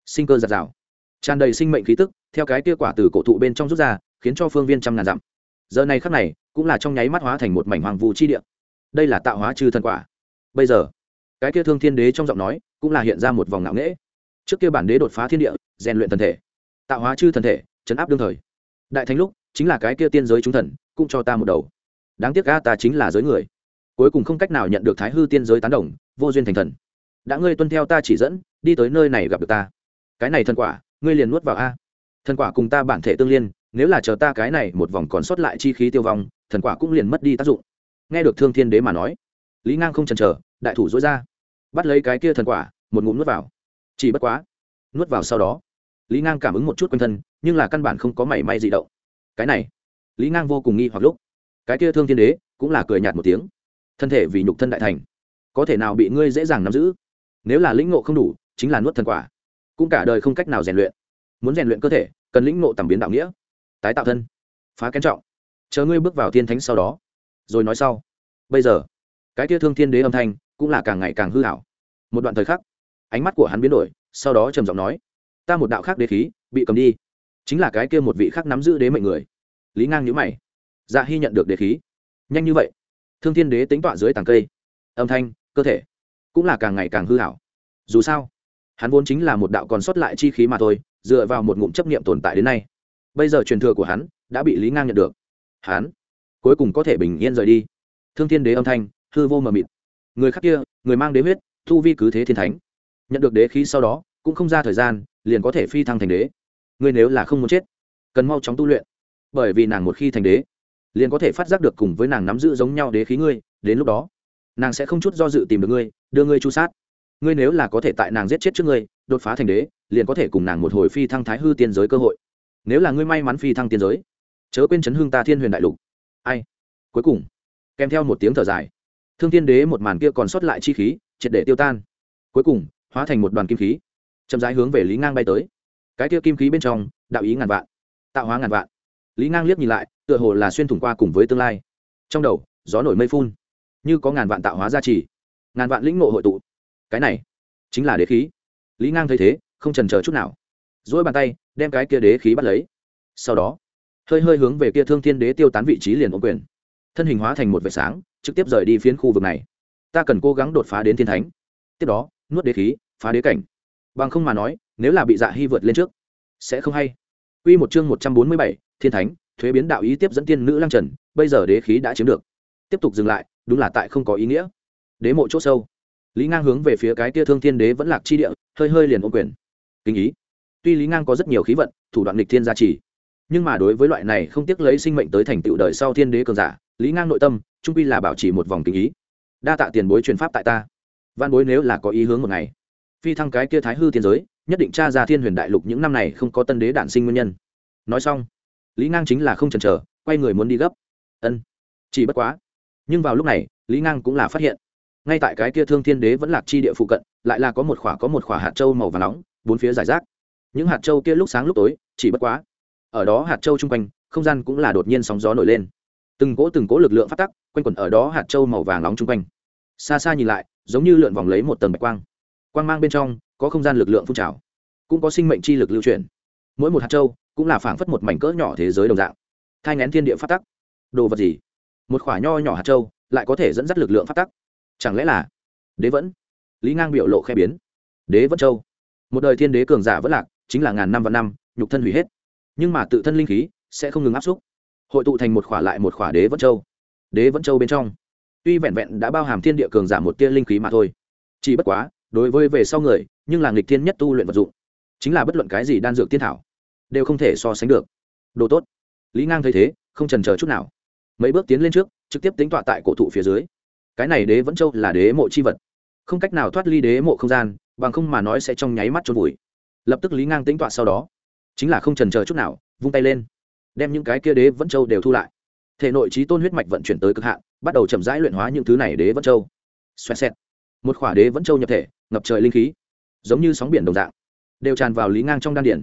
[SPEAKER 1] Sinh cơ giạt rào. Tràn đầy sinh mệnh khí tức, theo cái kia quả từ cổ thụ bên trong rút ra, khiến cho phương viên trăm ngàn dặm. Giờ này khắc này, cũng là trong nháy mắt hóa thành một mảnh hoàng vụ chi địa. Đây là tạo hóa trừ thần quả. Bây giờ, cái kia thương thiên đế trong giọng nói, cũng là hiện ra một vòng ngạo nghễ. Trước kia bản đế đột phá thiên địa, rèn luyện thần thể. Tạo hóa chư thần thể, chấn áp đương thời. Đại thánh lúc, chính là cái kia tiên giới chúng thần, cũng cho ta một đầu đáng tiếc ga ta chính là giới người. Cuối cùng không cách nào nhận được thái hư tiên giới tán đồng, vô duyên thành thần. Đã ngươi tuân theo ta chỉ dẫn, đi tới nơi này gặp được ta. Cái này thần quả, ngươi liền nuốt vào a. Thần quả cùng ta bản thể tương liên, nếu là chờ ta cái này một vòng còn sót lại chi khí tiêu vong, thần quả cũng liền mất đi tác dụng. Nghe được thương thiên đế mà nói, lý ngang không chần chờ, đại thủ dối ra, bắt lấy cái kia thần quả, một ngụm nuốt vào. Chỉ bất quá, nuốt vào sau đó, lý ngang cảm ứng một chút quanh thân, nhưng là căn bản không có mảy may gì động. Cái này, lý ngang vô cùng nghi hoặc lúc cái kia thương thiên đế cũng là cười nhạt một tiếng. Thân thể vì nhục thân đại thành, có thể nào bị ngươi dễ dàng nắm giữ? Nếu là lĩnh ngộ không đủ, chính là nuốt thần quả. Cũng cả đời không cách nào rèn luyện. Muốn rèn luyện cơ thể, cần lĩnh ngộ tầm biến đạo nghĩa. Tái tạo thân, phá kén trọng. Chờ ngươi bước vào thiên thánh sau đó. Rồi nói sau. Bây giờ, cái kia thương thiên đế âm thanh cũng là càng ngày càng hư hảo. Một đoạn thời khắc, ánh mắt của hắn biến đổi, sau đó trầm giọng nói, ta một đạo khác đế khí, bị cầm đi. Chính là cái kia một vị khác nắm giữ đế mệnh người. Lý ngang nhữ mày dạ hy nhận được đế khí. Nhanh như vậy? Thương thiên đế tính tọa dưới tàng cây. Âm thanh, cơ thể cũng là càng ngày càng hư hảo. Dù sao, hắn vốn chính là một đạo còn sót lại chi khí mà thôi, dựa vào một ngụm chấp niệm tồn tại đến nay. Bây giờ truyền thừa của hắn đã bị lý ngang nhận được. Hắn cuối cùng có thể bình yên rời đi. Thương thiên đế âm thanh, hư vô mờ mịt. Người khác kia, người mang đế huyết thu vi cứ thế thiên thánh. Nhận được đế khí sau đó, cũng không ra thời gian, liền có thể phi thăng thành đế. Ngươi nếu là không muốn chết, cần mau chóng tu luyện. Bởi vì nàng một khi thành đế liền có thể phát giác được cùng với nàng nắm giữ giống nhau đế khí ngươi, đến lúc đó, nàng sẽ không chút do dự tìm được ngươi, đưa ngươi chu sát. Ngươi nếu là có thể tại nàng giết chết trước ngươi, đột phá thành đế, liền có thể cùng nàng một hồi phi thăng thái hư tiên giới cơ hội. Nếu là ngươi may mắn phi thăng tiên giới, chớ quên chấn hương ta thiên huyền đại lục. Ai? Cuối cùng, kèm theo một tiếng thở dài, thương tiên đế một màn kia còn sót lại chi khí, triệt để tiêu tan. Cuối cùng, hóa thành một đoàn kim khí, chậm rãi hướng về lý ngang bay tới. Cái kia kim khí bên trong, đạo ý ngàn vạn, tạo hóa ngàn vạn. Lý ngang liếc nhìn lại tựa hồ là xuyên thủng qua cùng với tương lai. Trong đầu gió nổi mây phun như có ngàn vạn tạo hóa gia trì ngàn vạn lĩnh ngộ hội tụ. Cái này chính là đế khí. Lý ngang thấy thế không trần chờ chút nào. Dỗi bàn tay đem cái kia đế khí bắt lấy. Sau đó hơi hơi hướng về kia thương thiên đế tiêu tán vị trí liền ôm quyền. Thân hình hóa thành một vệt sáng trực tiếp rời đi phiến khu vực này. Ta cần cố gắng đột phá đến thiên thánh. Tiếp đó nuốt đế khí phá đế cảnh. Bằng không mà nói nếu là bị dạ hy vượt lên trước sẽ không hay. Quy một chương một trăm bốn mươi bảy, Thiên Thánh, thuế biến đạo ý tiếp dẫn tiên nữ Lăng Trần, bây giờ đế khí đã chiếm được. Tiếp tục dừng lại, đúng là tại không có ý nghĩa. Đế mộ chỗ sâu. Lý Ngang hướng về phía cái tia Thương Thiên Đế vẫn lạc chi địa, hơi hơi liền ô quyền. Kinh ý. Tuy Lý Ngang có rất nhiều khí vận, thủ đoạn lịch thiên gia trì, nhưng mà đối với loại này không tiếc lấy sinh mệnh tới thành tựu đời sau thiên đế cường giả, Lý Ngang nội tâm, trung quy là bảo trì một vòng kinh ý. Đa tạ tiền bối truyền pháp tại ta. Văn bối nếu là có ý hướng một ngày, phi thăng cái kia thái hư thiên giới, nhất định tra ra thiên huyền đại lục những năm này không có tân đế đản sinh nguyên nhân nói xong lý ngang chính là không chần chờ, quay người muốn đi gấp. Ân, chỉ bất quá. Nhưng vào lúc này, lý ngang cũng là phát hiện, ngay tại cái kia thương thiên đế vẫn lạc chi địa phụ cận, lại là có một khỏa có một khỏa hạt trâu màu và nóng, bốn phía giải rác. Những hạt trâu kia lúc sáng lúc tối, chỉ bất quá. Ở đó hạt trâu chung quanh, không gian cũng là đột nhiên sóng gió nổi lên. Từng cỗ từng cỗ lực lượng phát tắc, quanh quẩn ở đó hạt trâu màu vàng nóng chung quanh. Xa xa nhìn lại, giống như lượn vòng lấy một tầng bạch quang. Quang mang bên trong, có không gian lực lượng phun trào. Cũng có sinh mệnh chi lực lưu truyền mỗi một hạt châu cũng là phảng phất một mảnh cỡ nhỏ thế giới đồng dạng. Thai ngén thiên địa phát tắc. Đồ vật gì? Một khoả nho nhỏ hạt châu lại có thể dẫn dắt lực lượng phát tắc. Chẳng lẽ là đế vẫn? Lý ngang biểu lộ khe biến. Đế vẫn châu. Một đời thiên đế cường giả vẫn lạc, chính là ngàn năm và năm, nhục thân hủy hết. Nhưng mà tự thân linh khí sẽ không ngừng áp xúc. Hội tụ thành một khỏa lại một khỏa đế vẫn châu. Đế vẫn châu bên trong. Tuy vẹn vẹn đã bao hàm thiên địa cường giả một tia linh khí mà thôi. Chỉ bất quá, đối với về sau người, nhưng là nghịch thiên nhất tu luyện vật dụng chính là bất luận cái gì đan dược tiên thảo đều không thể so sánh được. Đồ tốt. Lý ngang thấy thế, không trần chờ chút nào. Mấy bước tiến lên trước, trực tiếp tính tọa tại cổ thụ phía dưới. Cái này đế vẫn châu là đế mộ chi vật. Không cách nào thoát ly đế mộ không gian, bằng không mà nói sẽ trong nháy mắt trôn vùi. Lập tức lý ngang tính tọa sau đó. Chính là không trần chờ chút nào, vung tay lên. Đem những cái kia đế vẫn châu đều thu lại. Thể nội trí tôn huyết mạch vận chuyển tới cực hạn, bắt đầu chậm rãi luyện hóa những thứ này đế vẫn châu. Xoẹt xẹt. Một khỏa đế vẫn châu nhập thể, ngập trời linh khí. Giống như sóng biển đồng dạng đều tràn vào lý ngang trong đan điển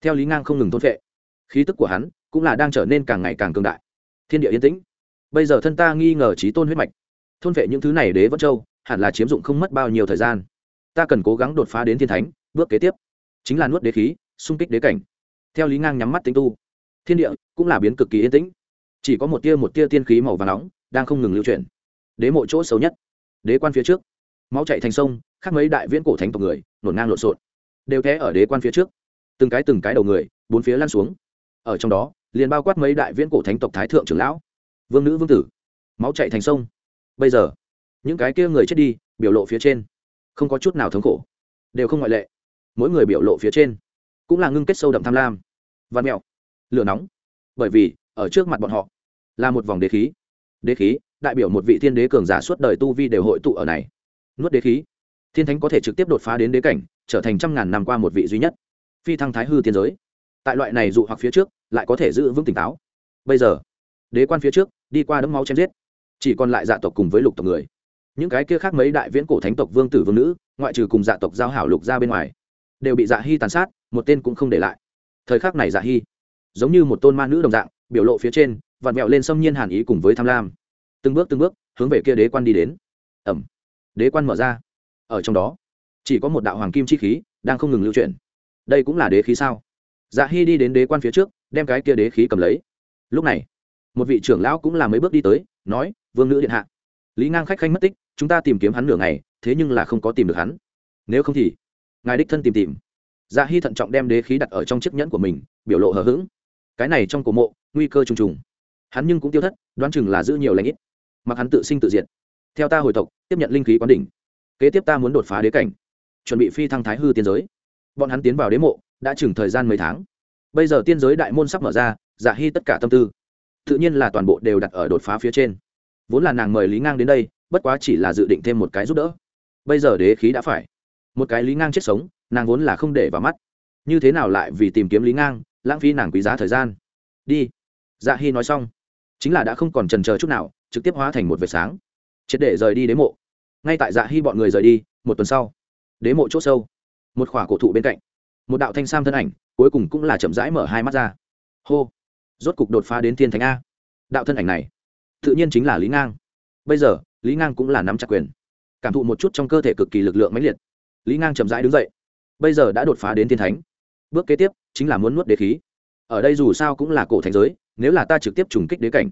[SPEAKER 1] theo lý ngang không ngừng thôn vệ, khí tức của hắn cũng là đang trở nên càng ngày càng cường đại. Thiên địa yên tĩnh. Bây giờ thân ta nghi ngờ trí tôn huyết mạch. Thôn vệ những thứ này đế vẫn châu hẳn là chiếm dụng không mất bao nhiêu thời gian. Ta cần cố gắng đột phá đến thiên thánh bước kế tiếp. Chính là nuốt đế khí xung kích đế cảnh. Theo lý ngang nhắm mắt tinh tu thiên địa cũng là biến cực kỳ yên tĩnh. Chỉ có một tia một tia tiên khí màu và nóng đang không ngừng lưu chuyển. Đế mộ chỗ xấu nhất đế quan phía trước. Máu chạy thành sông khác mấy đại viễn cổ thánh tộc người nổn ngang lộn xộn đều té ở đế quan phía trước. Từng cái từng cái đầu người, bốn phía lăn xuống. Ở trong đó, liền bao quát mấy đại viễn cổ thánh tộc thái thượng trưởng lão. Vương nữ vương tử. Máu chạy thành sông. Bây giờ, những cái kia người chết đi, biểu lộ phía trên, không có chút nào thống khổ. Đều không ngoại lệ. Mỗi người biểu lộ phía trên, cũng là ngưng kết sâu đậm tham lam. Văn mẹo, lửa nóng. Bởi vì, ở trước mặt bọn họ, là một vòng đế khí. Đế khí, đại biểu một vị thiên đế cường giả suốt đời tu vi đều hội tụ ở này. Nuốt đế khí, thiên thánh có thể trực tiếp đột phá đến đế cảnh trở thành trăm ngàn năm qua một vị duy nhất. Phi thăng thái hư tiên giới. Tại loại này dụ hoặc phía trước, lại có thể giữ vững tỉnh táo. Bây giờ, đế quan phía trước, đi qua đấm máu chém giết. Chỉ còn lại dạ tộc cùng với lục tộc người. Những cái kia khác mấy đại viễn cổ thánh tộc vương tử vương nữ, ngoại trừ cùng dạ tộc giao hảo lục ra bên ngoài, đều bị dạ hy tàn sát, một tên cũng không để lại. Thời khắc này dạ hy, giống như một tôn ma nữ đồng dạng, biểu lộ phía trên, vặn vẹo lên xâm nhiên hàn ý cùng với tham lam. Từng bước từng bước, hướng về kia đế quan đi đến. Ẩm. Đế quan mở ra. Ở trong đó chỉ có một đạo hoàng kim chi khí đang không ngừng lưu chuyển. Đây cũng là đế khí sao? Dạ hy đi đến đế quan phía trước, đem cái kia đế khí cầm lấy. Lúc này, một vị trưởng lão cũng là mấy bước đi tới, nói, vương nữ điện hạ. Lý ngang khách khanh mất tích, chúng ta tìm kiếm hắn nửa ngày, thế nhưng là không có tìm được hắn. Nếu không thì, ngài đích thân tìm tìm. Dạ hy thận trọng đem đế khí đặt ở trong chiếc nhẫn của mình, biểu lộ hờ hững. Cái này trong cổ mộ, nguy cơ trùng trùng. Hắn nhưng cũng tiêu thất, đoán chừng là giữ nhiều lãnh ít. Mặc hắn tự sinh tự diệt. Theo ta hồi tộc, tiếp nhận linh khí quán đỉnh. Kế tiếp ta muốn đột phá đế cảnh chuẩn bị phi thăng thái hư tiên giới. Bọn hắn tiến vào đế mộ, đã chừng thời gian mấy tháng. Bây giờ tiên giới đại môn sắp mở ra giả hy tất cả tâm tư, tự nhiên là toàn bộ đều đặt ở đột phá phía trên. Vốn là nàng mời lý ngang đến đây, bất quá chỉ là dự định thêm một cái giúp đỡ. Bây giờ đế khí đã phải. Một cái lý ngang chết sống, nàng vốn là không để vào mắt. Như thế nào lại vì tìm kiếm lý ngang, lãng phí nàng quý giá thời gian? Đi. Dạ hy nói xong. Chính là đã không còn trần chờ chút nào, trực tiếp hóa thành một vệt sáng. Triệt để rời đi đế mộ. Ngay tại dạ hy bọn người rời đi, một tuần sau đế mộ c h ỗ sâu. Một khỏa cổ thụ bên cạnh, một đạo thanh sam thân ảnh, cuối cùng cũng là chậm rãi mở hai mắt ra. Hô, rốt cục đột phá đến thiên thánh a. Đạo thân ảnh này, tự nhiên chính là lý ngang. Bây giờ, lý ngang cũng là nắm chặt quyền, cảm thụ một chút trong cơ thể cực kỳ lực lượng mãnh liệt. Lý ngang chậm rãi đứng dậy. Bây giờ đã đột phá đến thiên thánh. Bước kế tiếp, chính là muốn nuốt đế khí. Ở đây dù sao cũng là cổ thành giới, nếu là ta trực tiếp trùng kích đế cảnh,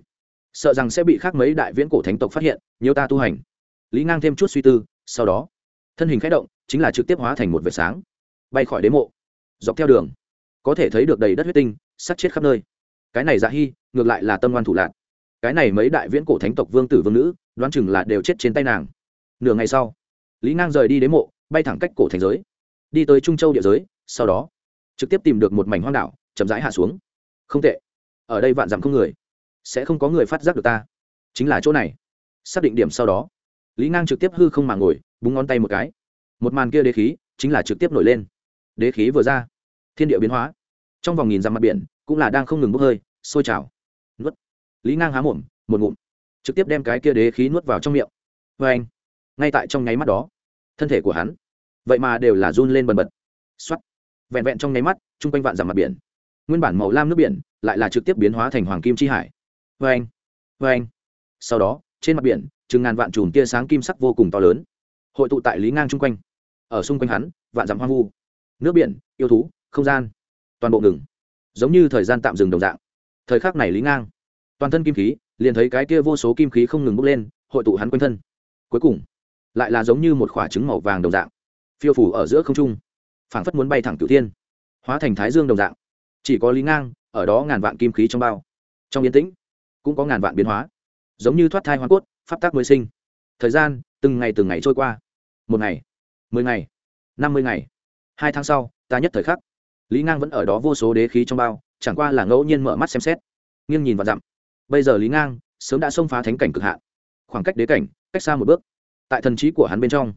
[SPEAKER 1] sợ rằng sẽ bị khác mấy đại viễn cổ thánh tộc phát hiện, nhiều ta tu hành. Lý ngang thêm chút suy tư, sau đó, thân hình k h ẽ động chính là trực tiếp hóa thành một vệt sáng, bay khỏi đế mộ, dọc theo đường, có thể thấy được đầy đất huyết tinh, sắt chết khắp nơi. Cái này dạ hy ngược lại là tâm ngoan thủ lạc cái này mấy đại viễn cổ thánh tộc vương tử vương nữ, đoán chừng là đều chết trên tay nàng. Nửa ngày sau, lý ngang rời đi đế mộ, bay thẳng cách cổ thành giới, đi tới trung châu địa giới, sau đó, trực tiếp tìm được một mảnh hoang đảo, chậm rãi hạ xuống. Không tệ. Ở đây vạn dặm không người, sẽ không có người phát giác được ta. Chính là chỗ này. Xác định điểm sau đó, lý ngang trực tiếp hư không mà ngồi, búng ngón tay một cái một màn kia đế khí chính là trực tiếp nổi lên. Đế khí vừa ra, thiên địa biến hóa. Trong vòng nghìn dặm mặt biển cũng là đang không ngừng bốc hơi, sôi trào. Nuốt. Lý ngang há mồm, một ngụm. Trực tiếp đem cái kia đế khí nuốt vào trong miệng. Vê anh, ngay tại trong nháy mắt đó, thân thể của hắn, vậy mà đều là run lên bần bật. X o á t vẹn vẹn trong nháy mắt, chung quanh vạn dặm mặt biển, nguyên bản màu lam nước biển lại là trực tiếp biến hóa thành hoàng kim chi hải. Vê anh vê anh. Sau đó, trên mặt biển, chừng ngàn vạn chùm tia sáng kim sắc vô cùng to lớn hội tụ tại lý ngang chung quanh. Ở xung quanh hắn, vạn dặm hoang vu. Nước biển, yêu thú, không gian, toàn bộ ngừng. Giống như thời gian tạm dừng đồng dạng. Thời khắc này lý ngang, toàn thân kim khí, liền thấy cái kia vô số kim khí không ngừng bốc lên, hội tụ hắn quanh thân. Cuối cùng, lại là giống như một quả trứng màu vàng đồng dạng, phiêu phủ ở giữa không trung, phảng phất muốn bay thẳng cửu thiên, hóa thành thái dương đồng dạng. Chỉ có lý ngang, ở đó ngàn vạn kim khí trong bao. Trong yên tĩnh, cũng có ngàn vạn biến hóa. Giống như thoát thai hoa cốt, pháp tác mới sinh. Thời gian, từng ngày từng ngày trôi qua một ngày. Mười ngày. Năm mươi ngày. Hai tháng sau, ta nhất thời khắc. Lý ngang vẫn ở đó vô số đế khí trong bao, chẳng qua là ngẫu nhiên mở mắt xem xét. Nghiêng nhìn và dặm. Bây giờ lý ngang sớm đã xông phá thánh cảnh cực hạn. Khoảng cách đế cảnh, cách xa một bước. Tại thần trí của hắn bên trong,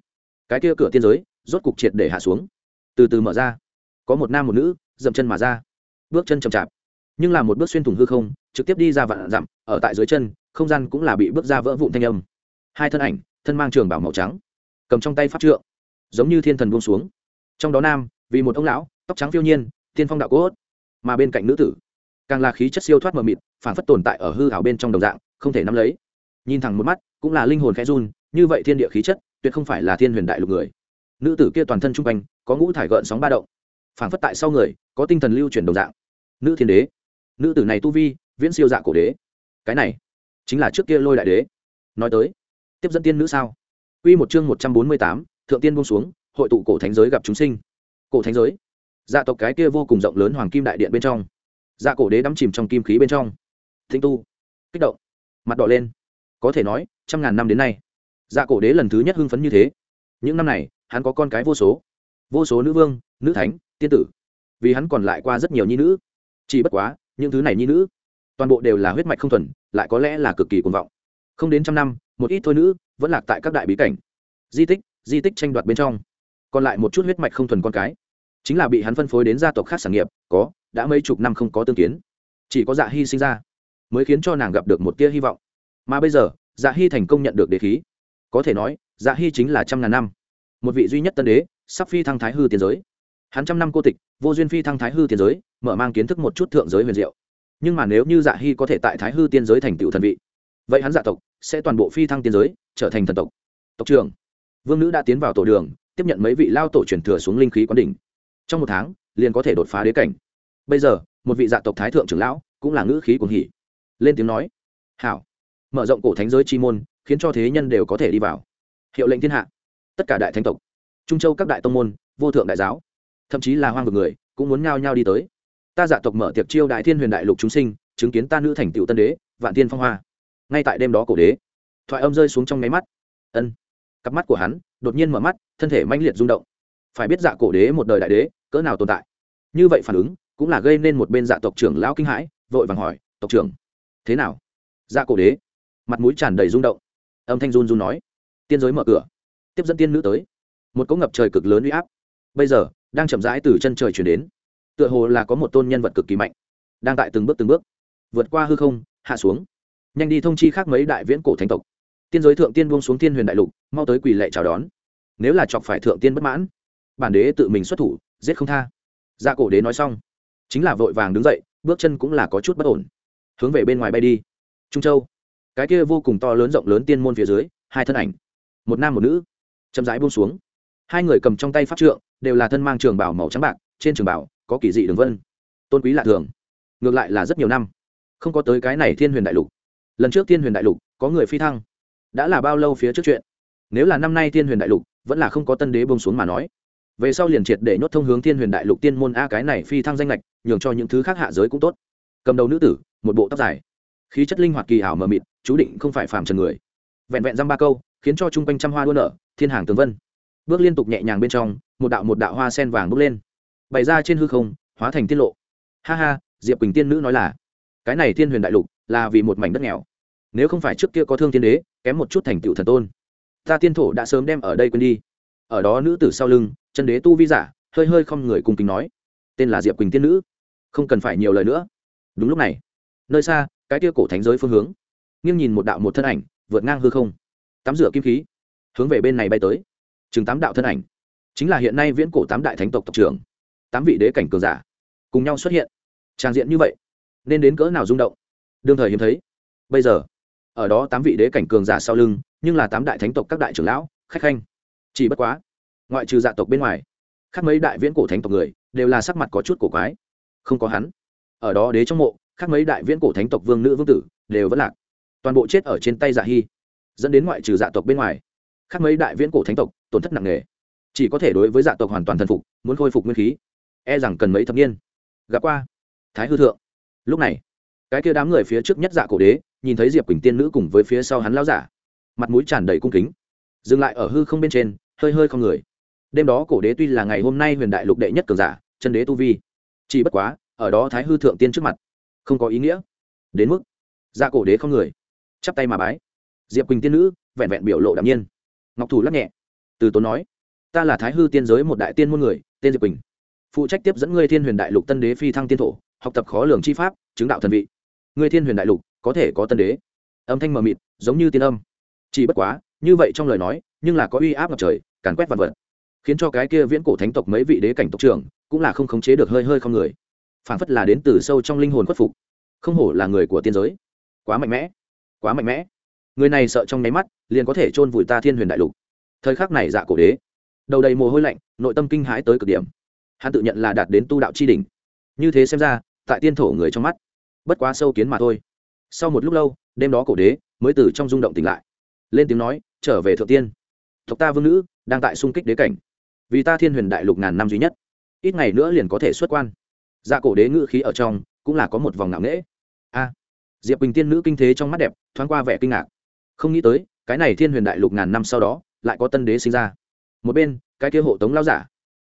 [SPEAKER 1] cái kia cửa tiên giới rốt cục triệt để hạ xuống. Từ từ mở ra. Có một nam một nữ dậm chân mà ra. Bước chân chậm chạp. Nhưng là một bước xuyên thủng hư không, trực tiếp đi ra vạn dặm, ở tại dưới chân, không gian cũng là bị bước ra vỡ vụn thanh âm. Hai thân ảnh, thân mang trường bảo màu trắng cầm trong tay pháp trượng, giống như thiên thần buông xuống. Trong đó nam, vì một ông lão, tóc trắng phiêu nhiên, tiên phong đạo cốt, mà bên cạnh nữ tử, càng là khí chất siêu thoát mờ mịt, phản phất tồn tại ở hư hảo bên trong đồng dạng, không thể nắm lấy. Nhìn thẳng một mắt, cũng là linh hồn khẽ run, như vậy thiên địa khí chất, tuyệt không phải là thiên huyền đại lục người. Nữ tử kia toàn thân trung quanh, có ngũ thải gợn sóng ba động, phản phất tại sau người, có tinh thần lưu chuyển đồng dạng. Nữ thiên đế, nữ tử này tu vi, viễn siêu dạ cổ đế. Cái này, chính là trước kia lôi đại đế. Nói tới, tiếp dẫn tiên nữ sao? Quy một chương một trăm bốn mươi tám, thượng tiên buông xuống, hội tụ cổ thánh giới gặp chúng sinh. Cổ thánh giới, dạ tộc cái kia vô cùng rộng lớn hoàng kim đại điện bên trong. Dạ cổ đế đắm chìm trong kim khí bên trong. Thính tu, kích động, mặt đỏ lên. Có thể nói, trăm ngàn năm đến nay, dạ cổ đế lần thứ nhất hưng phấn như thế. Những năm này, hắn có con cái vô số, vô số nữ vương, nữ thánh, tiên tử. Vì hắn còn lại qua rất nhiều nhi nữ. Chỉ bất quá, những thứ này nhi nữ, toàn bộ đều là huyết mạch không thuần, lại có lẽ là cực kỳ cuồng vọng. Không đến trăm năm, một ít thôi nữ vẫn lạc tại các đại bí cảnh. Di tích di tích tranh đoạt bên trong. Còn lại một chút huyết mạch không thuần con cái. Chính là bị hắn phân phối đến gia tộc khác sản nghiệp, có, đã mấy chục năm không có tương kiến. Chỉ có dạ hy sinh ra, mới khiến cho nàng gặp được một tia hy vọng. Mà bây giờ dạ hy thành công nhận được đế khí. Có thể nói dạ hy chính là trăm ngàn năm. Một vị duy nhất tân đế, sắp phi thăng thái hư tiến giới. Hắn trăm năm cô tịch, vô duyên phi thăng thái hư tiến giới, mở mang kiến thức một chút thượng giới huyền diệu. Nhưng mà nếu như dạ hy có thể tại thái hư tiên giới thành tựu thần vị, vậy hắn dạ tộc sẽ toàn bộ phi thăng tiên giới trở thành thần tộc. Tộc trưởng. Vương nữ đã tiến vào tổ đường, tiếp nhận mấy vị lao tổ truyền thừa xuống linh khí quán đỉnh. Trong một tháng, liền có thể đột phá đế cảnh. Bây giờ, một vị dạ tộc thái thượng trưởng lão cũng là ngữ khí cuồng hỉ. Lên tiếng nói, hảo. Mở rộng cổ thánh giới chi môn, khiến cho thế nhân đều có thể đi vào. Hiệu lệnh thiên hạ. Tất cả đại thánh tộc. Trung châu các đại tông môn, vô thượng đại giáo. Thậm chí là hoang vực người, cũng muốn nhao nhao đi tới. Ta dạ tộc mở tiệc chiêu đại thiên huyền đại lục chúng sinh, chứng kiến ta nữ thành tựu tân đế, vạn thiên phong hoa. Ngay tại đêm đó cổ đế thoại âm rơi xuống trong nháy mắt. Ân. Cặp mắt của hắn đột nhiên mở mắt, thân thể manh liệt rung động. Phải biết dạ cổ đế một đời đại đế, cỡ nào tồn tại? Như vậy phản ứng cũng là gây nên một bên dạ tộc trưởng lão kinh hãi, vội vàng hỏi, tộc trưởng, thế nào? Dạ cổ đế mặt mũi tràn đầy rung động. Âm thanh run run nói, tiên giới mở cửa, tiếp dẫn tiên nữ tới. Một cỗ ngập trời cực lớn uy áp. Bây giờ, đang chậm rãi từ chân trời chuyển đến. Tựa hồ là có một tôn nhân vật cực kỳ mạnh, đang tại từng bước từng bước vượt qua hư không, hạ xuống. Nhanh đi thông chi khác mấy đại viễn cổ thánh tộc tiên giới thượng tiên buông xuống thiên huyền đại lục, mau tới quỳ lệ chào đón. Nếu là chọc phải thượng tiên bất mãn, bản đế tự mình xuất thủ, giết không tha. Gia cổ đế nói xong, chính là vội vàng đứng dậy, bước chân cũng là có chút bất ổn. Hướng về bên ngoài bay đi. Trung châu, cái kia vô cùng to lớn rộng lớn tiên môn phía dưới, hai thân ảnh, một nam một nữ, chậm rãi buông xuống. Hai người cầm trong tay pháp trượng, đều là thân mang trường bảo màu trắng bạc, trên trường bảo có kỳ dị đường vân. Tôn quý lạ thường, ngược lại là rất nhiều năm, không có tới cái này thiên huyền đại lục. Lần trước thiên huyền đại lục, có người phi thăng đã là bao lâu phía trước chuyện? Nếu là năm nay thiên huyền đại lục, vẫn là không có tân đế bông xuống mà nói. Về sau liền triệt để nhốt thông hướng thiên huyền đại lục tiên môn a cái này phi thăng danh lệch nhường cho những thứ khác hạ giới cũng tốt. Cầm đầu nữ tử, một bộ tóc dài. Khí chất linh hoạt kỳ ảo mờ mịt, chú định không phải phàm trần người. Vẹn vẹn dăm ba câu, khiến cho chung quanh trăm hoa đua nở, thiên hàng tường vân. Bước liên tục nhẹ nhàng bên trong, một đạo một đạo hoa sen vàng bốc lên. Bày ra trên hư không, hóa thành tiết lộ. Ha ha, diệp quỳnh tiên nữ nói là, cái này thiên huyền đại lục là vì một mảnh đất nghèo nếu không phải trước kia có thương thiên đế, kém một chút thành tựu thần tôn. Ta tiên thổ đã sớm đem ở đây quên đi. Ở đó nữ tử sau lưng, chân đế tu vi giả, hơi hơi không người cùng kính nói. Tên là diệp quỳnh tiên nữ. Không cần phải nhiều lời nữa. Đúng lúc này, nơi xa, cái kia cổ thánh giới phương hướng. Nghiêng nhìn một đạo một thân ảnh, vượt ngang hư không. Tắm rửa kim khí, hướng về bên này bay tới. Chừng tám đạo thân ảnh. Chính là hiện nay viễn cổ tám đại thánh tộc tộc trưởng. Tám vị đế cảnh cường giả, cùng nhau xuất hiện. Trang diện như vậy, nên đến cỡ nào rung động? Đương thời hiếm thấy. Bây giờ ở đó tám vị đế cảnh cường giả sau lưng, nhưng là tám đại thánh tộc các đại trưởng lão, khách khanh. Chỉ bất quá, ngoại trừ dạ tộc bên ngoài, khác mấy đại viễn cổ thánh tộc người, đều là sắc mặt có chút cổ quái. Không có hắn. Ở đó đế trong mộ, khác mấy đại viễn cổ thánh tộc vương nữ vương tử, đều vẫn lạc. Toàn bộ chết ở trên tay dạ hy dẫn đến ngoại trừ dạ tộc bên ngoài, khác mấy đại viễn cổ thánh tộc, tổn thất nặng nề. Chỉ có thể đối với dạ tộc hoàn toàn thần phục, muốn khôi phục nguyên khí. E rằng cần mấy thập niên. Gặp qua. Thái hư thượng. Lúc này, cái kia đám người phía trước nhất dạ cổ đế nhìn thấy diệp quỳnh tiên nữ cùng với phía sau hắn lao giả, mặt mũi tràn đầy cung kính, dừng lại ở hư không bên trên, hơi hơi không người. Đêm đó cổ đế tuy là ngày hôm nay huyền đại lục đệ nhất cường giả, chân đế tu vi, chỉ bất quá, ở đó thái hư thượng tiên trước mặt, không có ý nghĩa. Đến mức ra cổ đế không người, chắp tay mà bái. Diệp quỳnh tiên nữ, vẹn vẹn biểu lộ đạm nhiên. Ngọc thủ lắc nhẹ, từ tốn nói, ta là thái hư tiên giới một đại tiên môn người, tên diệp quỳnh. Phụ trách tiếp dẫn ngươi thiên huyền đại lục tân đế phi thăng tiên thổ, học tập khó lường chi pháp, chứng đạo thần vị. Ngươi thiên huyền đại lục có thể có tân đế. Âm thanh mờ mịt, giống như tiên âm. Chỉ bất quá, như vậy trong lời nói, nhưng là có uy áp ngập trời, càn quét vật vật. Khiến cho cái kia viễn cổ thánh tộc mấy vị đế cảnh tộc trưởng, cũng là không khống chế được hơi hơi không người. Phản phất là đến từ sâu trong linh hồn khuất phục. Không hổ là người của tiên giới. Quá mạnh mẽ. Quá mạnh mẽ. Người này sợ trong nháy mắt, liền có thể chôn vùi ta thiên huyền đại lục. Thời khắc này dạ cổ đế. Đầu đầy mồ hôi lạnh, nội tâm kinh hãi tới cực điểm. Hắn tự nhận là đạt đến tu đạo chi đỉnh. Như thế xem ra, tại tiên thổ người trong mắt, bất quá sâu kiến mà thôi sau một lúc lâu, đêm đó cổ đế mới từ trong rung động tỉnh lại. Lên tiếng nói, trở về thượng tiên. Tộc ta vương nữ đang tại xung kích đế cảnh. Vì ta thiên huyền đại lục ngàn năm duy nhất, ít ngày nữa liền có thể xuất quan. Dạ cổ đế ngữ khí ở trong cũng là có một vòng ngạo nghễ. A, diệp bình tiên nữ kinh thế trong mắt đẹp, thoáng qua vẻ kinh ngạc. Không nghĩ tới, cái này thiên huyền đại lục ngàn năm sau đó lại có tân đế sinh ra. Một bên, cái kia hộ tống lao giả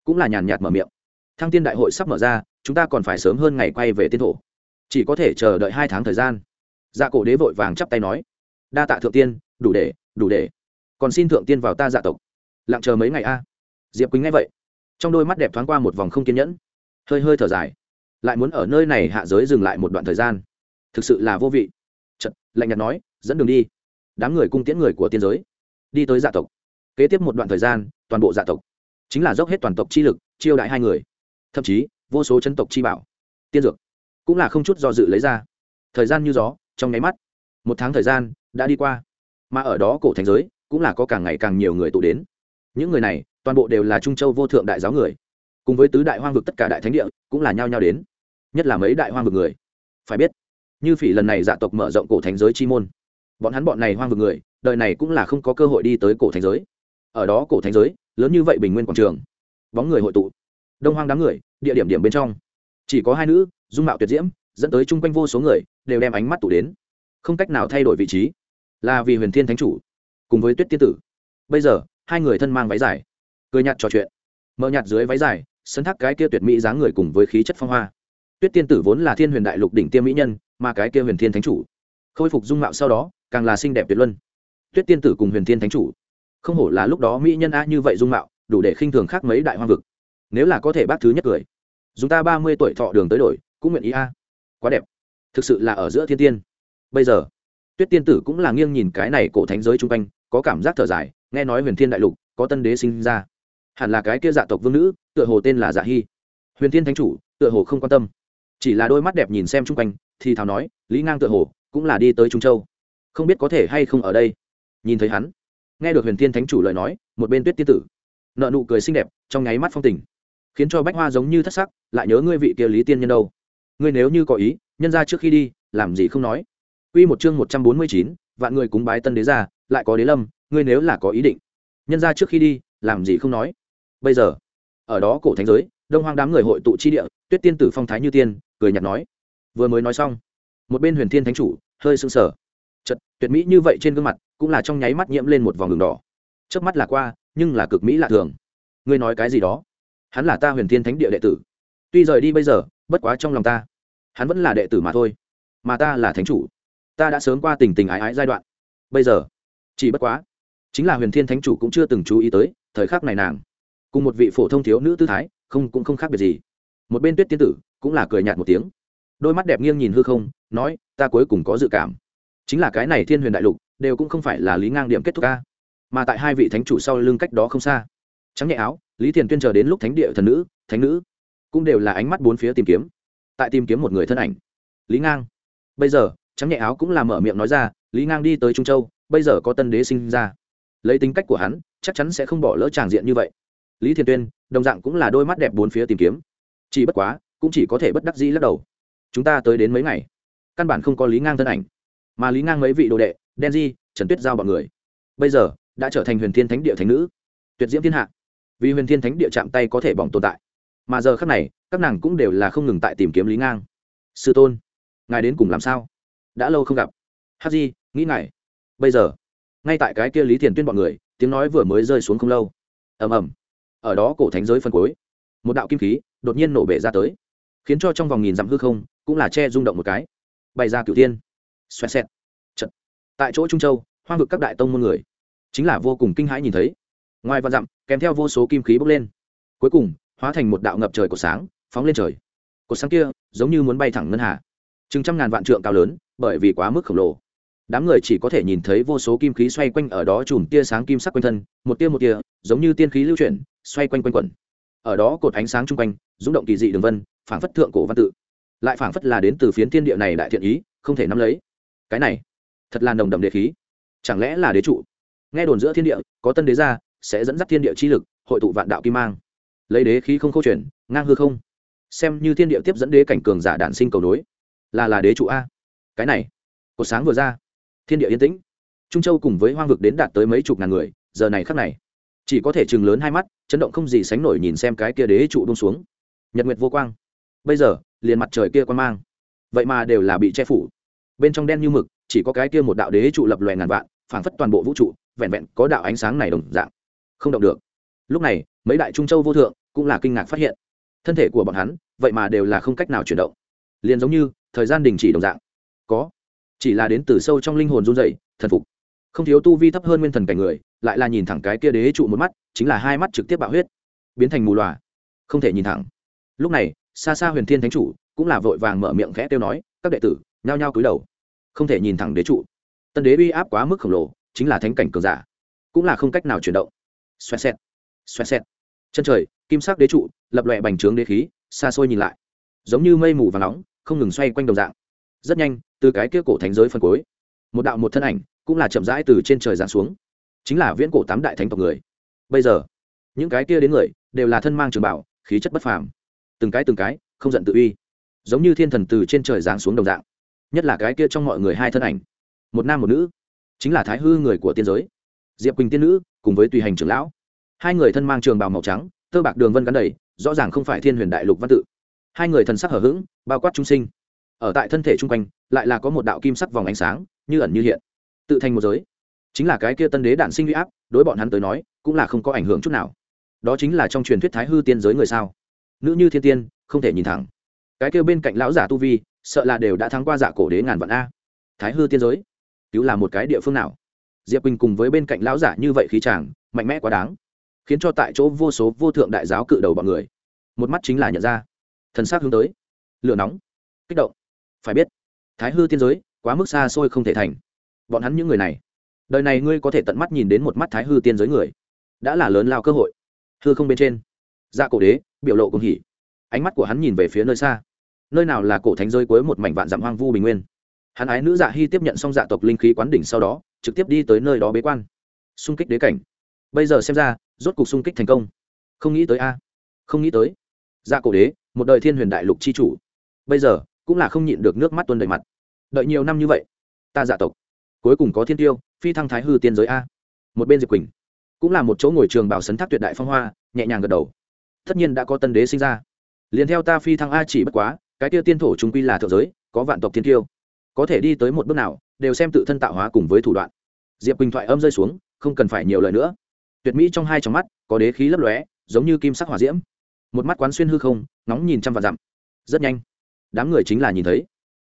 [SPEAKER 1] cũng là nhàn nhạt mở miệng. Thăng tiên đại hội sắp mở ra, chúng ta còn phải sớm hơn ngày quay về tiên thổ. Chỉ có thể chờ đợi hai tháng thời gian dạ cổ đế vội vàng chắp tay nói đa tạ thượng tiên đủ để đủ để. Còn xin thượng tiên vào ta dạ tộc. Lặng chờ mấy ngày a. Diệp quỳnh nghe vậy trong đôi mắt đẹp thoáng qua một vòng không kiên nhẫn. Hơi hơi thở dài lại muốn ở nơi này hạ giới dừng lại một đoạn thời gian. Thực sự là vô vị. Chật, lạnh nhạt nói dẫn đường đi. Đám người cung tiễn người của tiên giới đi tới dạ tộc. Kế tiếp một đoạn thời gian toàn bộ dạ tộc chính là dốc hết toàn tộc chi lực chiêu đại hai người. Thậm chí vô số chân tộc chi bảo tiên dược cũng là không chút do dự lấy ra. Thời gian như gió trong nháy mắt. Một tháng thời gian đã đi qua, mà ở đó cổ thành giới cũng là có càng ngày càng nhiều người tụ đến. Những người này toàn bộ đều là trung châu vô thượng đại giáo người. Cùng với tứ đại hoang vực tất cả đại thánh địa cũng là nhao nhao đến, nhất là mấy đại hoang vực người. Phải biết, như phỉ lần này dạ tộc mở rộng cổ thành giới chi môn, bọn hắn bọn này hoang vực người, đời này cũng là không có cơ hội đi tới cổ thành giới. Ở đó cổ thành giới, lớn như vậy bình nguyên quảng trường, bóng người hội tụ, đông hoang đám người, địa điểm điểm bên trong, chỉ có hai nữ, dung mạo tuyệt diễm dẫn tới chung quanh vô số người, đều đem ánh mắt tụ đến. Không cách nào thay đổi vị trí. Là vì huyền thiên thánh chủ, cùng với tuyết tiên tử. Bây giờ, hai người thân mang váy dài, cười nhạt trò chuyện. Mờ nhạt dưới váy dài sân thác cái kia tuyệt mỹ dáng người cùng với khí chất phong hoa. Tuyết tiên tử vốn là thiên huyền đại lục đỉnh tiêm mỹ nhân, mà cái kia huyền thiên thánh chủ, khôi phục dung mạo sau đó, càng là xinh đẹp tuyệt luân. Tuyết tiên tử cùng huyền thiên thánh chủ, không hổ là lúc đó mỹ nhân a như vậy dung mạo, đủ để khinh thường khác mấy đại hoang vực. Nếu là có thể bác thứ nhất cười, dùng ta ba mươi tuổi thọ đường tới đổi, cũng nguyện ý a quá đẹp. Thực sự là ở giữa thiên tiên. Bây giờ, tuyết tiên tử cũng là nghiêng nhìn cái này cổ thánh giới chung quanh, có cảm giác thở dài, nghe nói huyền thiên đại lục, có tân đế sinh ra. Hẳn là cái kia dạ tộc vương nữ, tựa hồ tên là dạ hy huyền thiên thánh chủ, tựa hồ không quan tâm. Chỉ là đôi mắt đẹp nhìn xem chung quanh, thì thào nói, lý ngang tựa hồ cũng là đi tới trung châu. Không biết có thể hay không ở đây. Nhìn thấy hắn, nghe được huyền thiên thánh chủ lời nói, một bên tuyết tiên tử, nợ nụ cười xinh đẹp, trong nháy mắt phong tình, khiến cho bách hoa giống như thất sắc, lại nhớ ngươi vị kia lý tiên nhân đâu ngươi nếu như có ý nhân ra trước khi đi làm gì không nói Quy một chương một trăm bốn mươi chín, vạn người cúng bái tân đế gia, lại có đế lâm, ngươi nếu là có ý định, nhân ra trước khi đi, làm gì không nói. Bây giờ, ở đó cổ thánh giới, đông hoang đám người hội tụ chi địa, Tuyết tiên tử phong thái như tiên, cười nhạt nói. Vừa mới nói xong, một bên Huyền Thiên thánh chủ hơi sững sờ. Chợt, tuyệt mỹ như vậy trên gương mặt, cũng là trong nháy mắt nhiễm lên một vòng đường đỏ. Chớp mắt là qua, nhưng là cực mỹ lạ thường. Ngươi nói cái gì đó? Hắn là ta Huyền Thiên thánh địa đệ tử. Tuy rời đi bây giờ, bất quá trong lòng ta, hắn vẫn là đệ tử mà thôi, mà ta là thánh chủ. Ta đã sớm qua tình tình ái ái giai đoạn. Bây giờ chỉ bất quá chính là huyền thiên thánh chủ cũng chưa từng chú ý tới thời khắc này nàng. Cùng một vị phổ thông thiếu nữ tư thái không cũng không khác biệt gì. Một bên tuyết tiên tử cũng là cười nhạt một tiếng. Đôi mắt đẹp nghiêng nhìn hư không nói ta cuối cùng có dự cảm. Chính là cái này thiên huyền đại lục đều cũng không phải là lý ngang điểm kết thúc ca mà tại hai vị thánh chủ sau lưng cách đó không xa. Trắng nhẹ áo lý thiền tuyên chờ đến lúc thánh địa thần nữ thánh nữ cũng đều là ánh mắt bốn phía tìm kiếm. Tại tìm kiếm một người thân ảnh. Lý ngang. Bây giờ, trắng nhẹ áo cũng là mở miệng nói ra, lý ngang đi tới trung châu, bây giờ có tân đế sinh ra. Lấy tính cách của hắn, chắc chắn sẽ không bỏ lỡ tràng diện như vậy. Lý thiền tuyên, đồng dạng cũng là đôi mắt đẹp bốn phía tìm kiếm. Chỉ bất quá, cũng chỉ có thể bất đắc dĩ lắc đầu. Chúng ta tới đến mấy ngày? Căn bản không có lý ngang thân ảnh. Mà lý ngang mấy vị đồ đệ đen di trần tuyết giao bọn người. Bây giờ, đã trở thành huyền thiên thánh địa thánh nữ. Tuyệt diễm thiên hạ. Vì huyền thiên thánh địa chạm tay có thể bỏng tồn tại mà giờ khác này, các nàng cũng đều là không ngừng tại tìm kiếm lý ngang. Sư tôn, ngài đến cùng làm sao? Đã lâu không gặp. Hát di, nghĩ ngài. Bây giờ, ngay tại cái kia lý thiền tuyên bọn người, tiếng nói vừa mới rơi xuống không lâu. Ầm ầm. Ở đó cổ thánh giới phân cuối, một đạo kim khí đột nhiên nổ bể ra tới, khiến cho trong vòng nghìn dặm hư không cũng là che rung động một cái. Bày ra cửu tiên xoẹt xẹt. Chật. tại chỗ trung châu, hoang vực các đại tông môn người, chính là vô cùng kinh hãi nhìn thấy. Ngoài vạn dặm, kèm theo vô số kim khí bốc lên. Cuối cùng hóa thành một đạo ngập trời của sáng, phóng lên trời. Cột sáng kia giống như muốn bay thẳng ngân hà. Chừng trăm ngàn vạn trượng cao lớn, bởi vì quá mức khổng lồ. Đám người chỉ có thể nhìn thấy vô số kim khí xoay quanh ở đó chùm tia sáng kim sắc quanh thân, một tia một tia, giống như tiên khí lưu chuyển, xoay quanh quanh quẩn. Ở đó cột ánh sáng chung quanh, rung động kỳ dị đường vân, phảng phất thượng cổ văn tự. Lại phảng phất là đến từ phiến thiên địa này đại thiện ý, không thể nắm lấy. Cái này, thật là nồng đậm đế khí. Chẳng lẽ là đế trụ? Nghe đồn giữa thiên địa, có tân đế gia, sẽ dẫn dắt thiên địa chi lực, hội tụ vạn đạo kim mang lấy đế khí không câu chuyển, ngang hư không. Xem như thiên địa tiếp dẫn đế cảnh cường giả đản sinh cầu nối. Là là đế trụ a. Cái này, cột sáng vừa ra. Thiên địa yên tĩnh. Trung châu cùng với hoang vực đến đạt tới mấy chục ngàn người, giờ này khắc này, chỉ có thể chừng lớn hai mắt, chấn động không gì sánh nổi nhìn xem cái kia đế trụ bông xuống. Nhật nguyệt vô quang. Bây giờ, liền mặt trời kia quan mang. Vậy mà đều là bị che phủ. Bên trong đen như mực, chỉ có cái kia một đạo đế trụ lập lòe ngàn vạn, phảng phất toàn bộ vũ trụ, vẹn vẹn có đạo ánh sáng này đồng dạng. Không động được. Lúc này, mấy đại trung châu vô thượng cũng là kinh ngạc phát hiện. Thân thể của bọn hắn, vậy mà đều là không cách nào chuyển động. Liền giống như, thời gian đình chỉ đồng dạng. Có. Chỉ là đến từ sâu trong linh hồn run dậy thần phục. Không thiếu tu vi thấp hơn nguyên thần cảnh người, lại là nhìn thẳng cái kia đế trụ một mắt, chính là hai mắt trực tiếp bạo huyết. Biến thành mù loà. Không thể nhìn thẳng. Lúc này, xa xa huyền thiên thánh chủ, cũng là vội vàng mở miệng khẽ tiêu nói, các đệ tử, nhao nhao cúi đầu. Không thể nhìn thẳng đế trụ. Tân đế uy áp quá mức khổng lồ, chính là thánh cảnh cường giả, cũng là không cách nào chuyển động. Xoẹt xẹt. Xoẹt xẹt. Chân trời kim sắc đế trụ, lập lòe bành trướng đế khí, xa xôi nhìn lại. Giống như mây mù và nóng, không ngừng xoay quanh đồng dạng. Rất nhanh, từ cái kia cổ thánh giới phân cuối, một đạo một thân ảnh cũng là chậm rãi từ trên trời giáng xuống. Chính là viễn cổ tám đại thánh tộc người. Bây giờ, những cái kia đến người đều là thân mang trường bảo, khí chất bất phàm. Từng cái từng cái, không giận tự uy. Giống như thiên thần từ trên trời giáng xuống đồng dạng. Nhất là cái kia trong mọi người hai thân ảnh. Một nam một nữ, chính là thái hư người của tiên giới. Diệp quỳnh tiên nữ cùng với tùy hành trưởng lão. Hai người thân mang trường bào màu trắng tơ bạc đường vân gắn đầy, rõ ràng không phải thiên huyền đại lục văn tự. Hai người thần sắc hở h ữ g bao quát trung sinh. Ở tại thân thể chung quanh, lại là có một đạo kim sắc vòng ánh sáng, như ẩn như hiện. Tự thành một giới. Chính là cái kia tân đế đản sinh huy áp, đối bọn hắn tới nói, cũng là không có ảnh hưởng chút nào. Đó chính là trong truyền thuyết thái hư tiên giới người sao? Nữ như thiên tiên, không thể nhìn thẳng. Cái kia bên cạnh lão giả tu vi, sợ là đều đã thắng qua giả cổ đế ngàn vạn a. Thái hư tiên giới? Cứu là một cái địa phương nào? Diệp quỳnh cùng với bên cạnh lão giả như vậy khí chàng, mạnh mẽ quá đáng khiến cho tại chỗ vô số vô thượng đại giáo cự đầu bọn người. Một mắt chính là nhận ra, thần s á c hướng tới, lửa nóng, kích động. Phải biết, thái hư tiên giới quá mức xa xôi không thể thành. Bọn hắn những người này, đời này ngươi có thể tận mắt nhìn đến một mắt thái hư tiên giới người, đã là lớn lao cơ hội. Hư không bên trên dạ cổ đế, biểu lộ cùng hỉ. Ánh mắt của hắn nhìn về phía nơi xa. Nơi nào là cổ thánh rơi cuối một mảnh vạn dặm hoang vu bình nguyên. Hắn ái nữ dạ hy tiếp nhận xong dạ tộc linh khí quán đỉnh sau đó, trực tiếp đi tới nơi đó bế quan. Xung kích đế cảnh. Bây giờ xem ra rốt cuộc xung kích thành công. Không nghĩ tới a. Không nghĩ tới. Dạ cổ đế, một đời thiên huyền đại lục chi chủ. Bây giờ, cũng là không nhịn được nước mắt tuôn đầy mặt. Đợi nhiều năm như vậy, ta dạ tộc cuối cùng có thiên tiêu, phi thăng thái hư tiên giới a. Một bên diệp quỳnh, cũng là một chỗ ngồi trường bảo sấn thác tuyệt đại phong hoa, nhẹ nhàng gật đầu. Tất nhiên đã có tân đế sinh ra. Liền theo ta phi thăng a chỉ bất quá, cái tiêu tiên thổ chúng quy là thượng giới, có vạn tộc thiên tiêu. Có thể đi tới một bước nào, đều xem tự thân tạo hóa cùng với thủ đoạn. Diệp quỳnh thoại âm rơi xuống, không cần phải nhiều lời nữa tuyệt mỹ trong hai trong mắt, có đế khí lấp lóe, giống như kim sắc hỏa diễm. Một mắt quán xuyên hư không nóng nhìn trăm vạn dặm. Rất nhanh, đám người chính là nhìn thấy,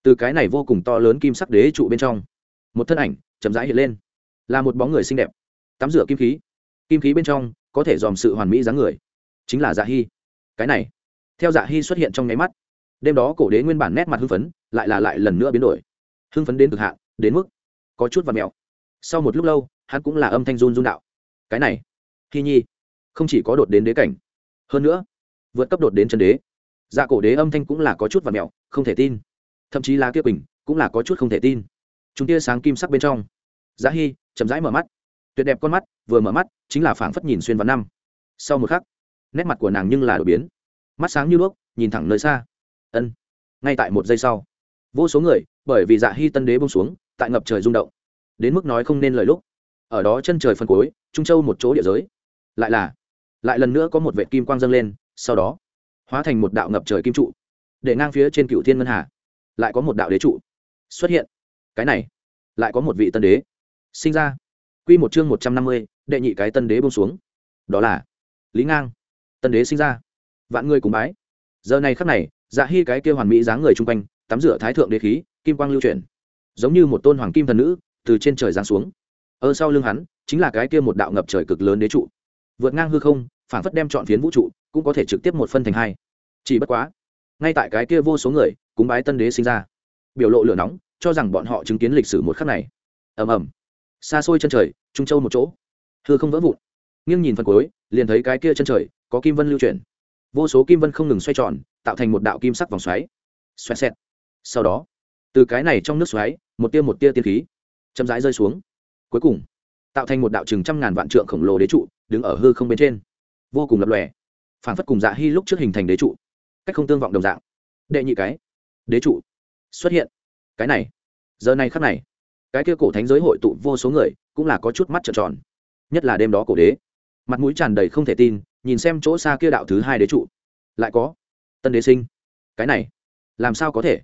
[SPEAKER 1] từ cái này vô cùng to lớn kim sắc đế trụ bên trong, một thân ảnh chậm rãi hiện lên, là một bóng người xinh đẹp, tắm rửa kim khí. Kim khí bên trong có thể dòm sự hoàn mỹ dáng người, chính là dạ hy cái này, theo dạ hy xuất hiện trong nháy mắt, đêm đó cổ đế nguyên bản nét mặt hưng phấn, lại là lại lần nữa biến đổi. Hưng phấn đến cực hạn, đến mức có chút và mèo. Sau một lúc lâu, hắn cũng là âm thanh run run đạo cái này hy nhi, không chỉ có đột đến đế cảnh, hơn nữa, vượt cấp đột đến chân đế. Dạ cổ đế âm thanh cũng là có chút và mẹo, không thể tin. Thậm chí là kia bình cũng là có chút không thể tin. Chúng tia sáng kim sắc bên trong. Dạ Giá hy chậm rãi mở mắt. Tuyệt đẹp con mắt, vừa mở mắt, chính là phảng phất nhìn xuyên vào năm. Sau một khắc, nét mặt của nàng nhưng là đổi biến. Mắt sáng như đuốc, nhìn thẳng nơi xa. Ân. Ngay tại một giây sau, vô số người, bởi vì dạ hy tân đế bông xuống, tại ngập trời rung động. Đến mức nói không nên lời lúc ở đó chân trời phân cuối trung châu một chỗ địa giới. Lại là, lại lần nữa có một vệ kim quang dâng lên, sau đó, hóa thành một đạo ngập trời kim trụ, để ngang phía trên cựu thiên ngân hà, lại có một đạo đế trụ xuất hiện. Cái này, lại có một vị tân đế sinh ra. Q một chương một trăm năm mươi, đệ nhị cái tân đế bông xuống. Đó là lý ngang, tân đế sinh ra. Vạn người cùng bái. Giờ này khắc này dạ hy cái kêu hoàn mỹ dáng người chung quanh, tắm rửa thái thượng đế khí, kim quang lưu chuyển. Giống như một tôn hoàng kim thần nữ, từ trên trời giáng xuống ở sau lưng hắn, chính là cái kia một đạo ngập trời cực lớn đế trụ. Vượt ngang hư không phản phất đem chọn phiến vũ trụ, cũng có thể trực tiếp một phân thành hai. Chỉ bất quá, ngay tại cái kia vô số người, cúng bái tân đế sinh ra. Biểu lộ lửa nóng, cho rằng bọn họ chứng kiến lịch sử một khắc này. Ầm ầm. Xa xôi chân trời, trung châu một chỗ. Hư không vỡ vụn. Nghiêng nhìn phần cuối, liền thấy cái kia chân trời, có kim vân lưu chuyển. Vô số kim vân không ngừng xoay tròn, tạo thành một đạo kim sắc vòng xoáy. Xoẹt xẹt. Sau đó, từ cái này trong nước xoáy, một tia một tia tiên khí, chậm rãi rơi xuống cuối cùng, tạo thành một đạo chừng trăm ngàn vạn trượng khổng lồ đế trụ, đứng ở hư không bên trên. Vô cùng lập lòe. Phản phất cùng dạ hy lúc trước hình thành đế trụ. Cách không tương vọng đồng dạng. Đệ nhị cái. Đế trụ. Xuất hiện. Cái này. Giờ này khắc này, cái kia cổ thánh giới hội tụ vô số người, cũng là có chút mắt trợn tròn. Nhất là đêm đó cổ đế. Mặt mũi tràn đầy không thể tin, nhìn xem chỗ xa kia đạo thứ hai đế trụ. Lại có. Tân đế sinh. Cái này. Làm sao có thể?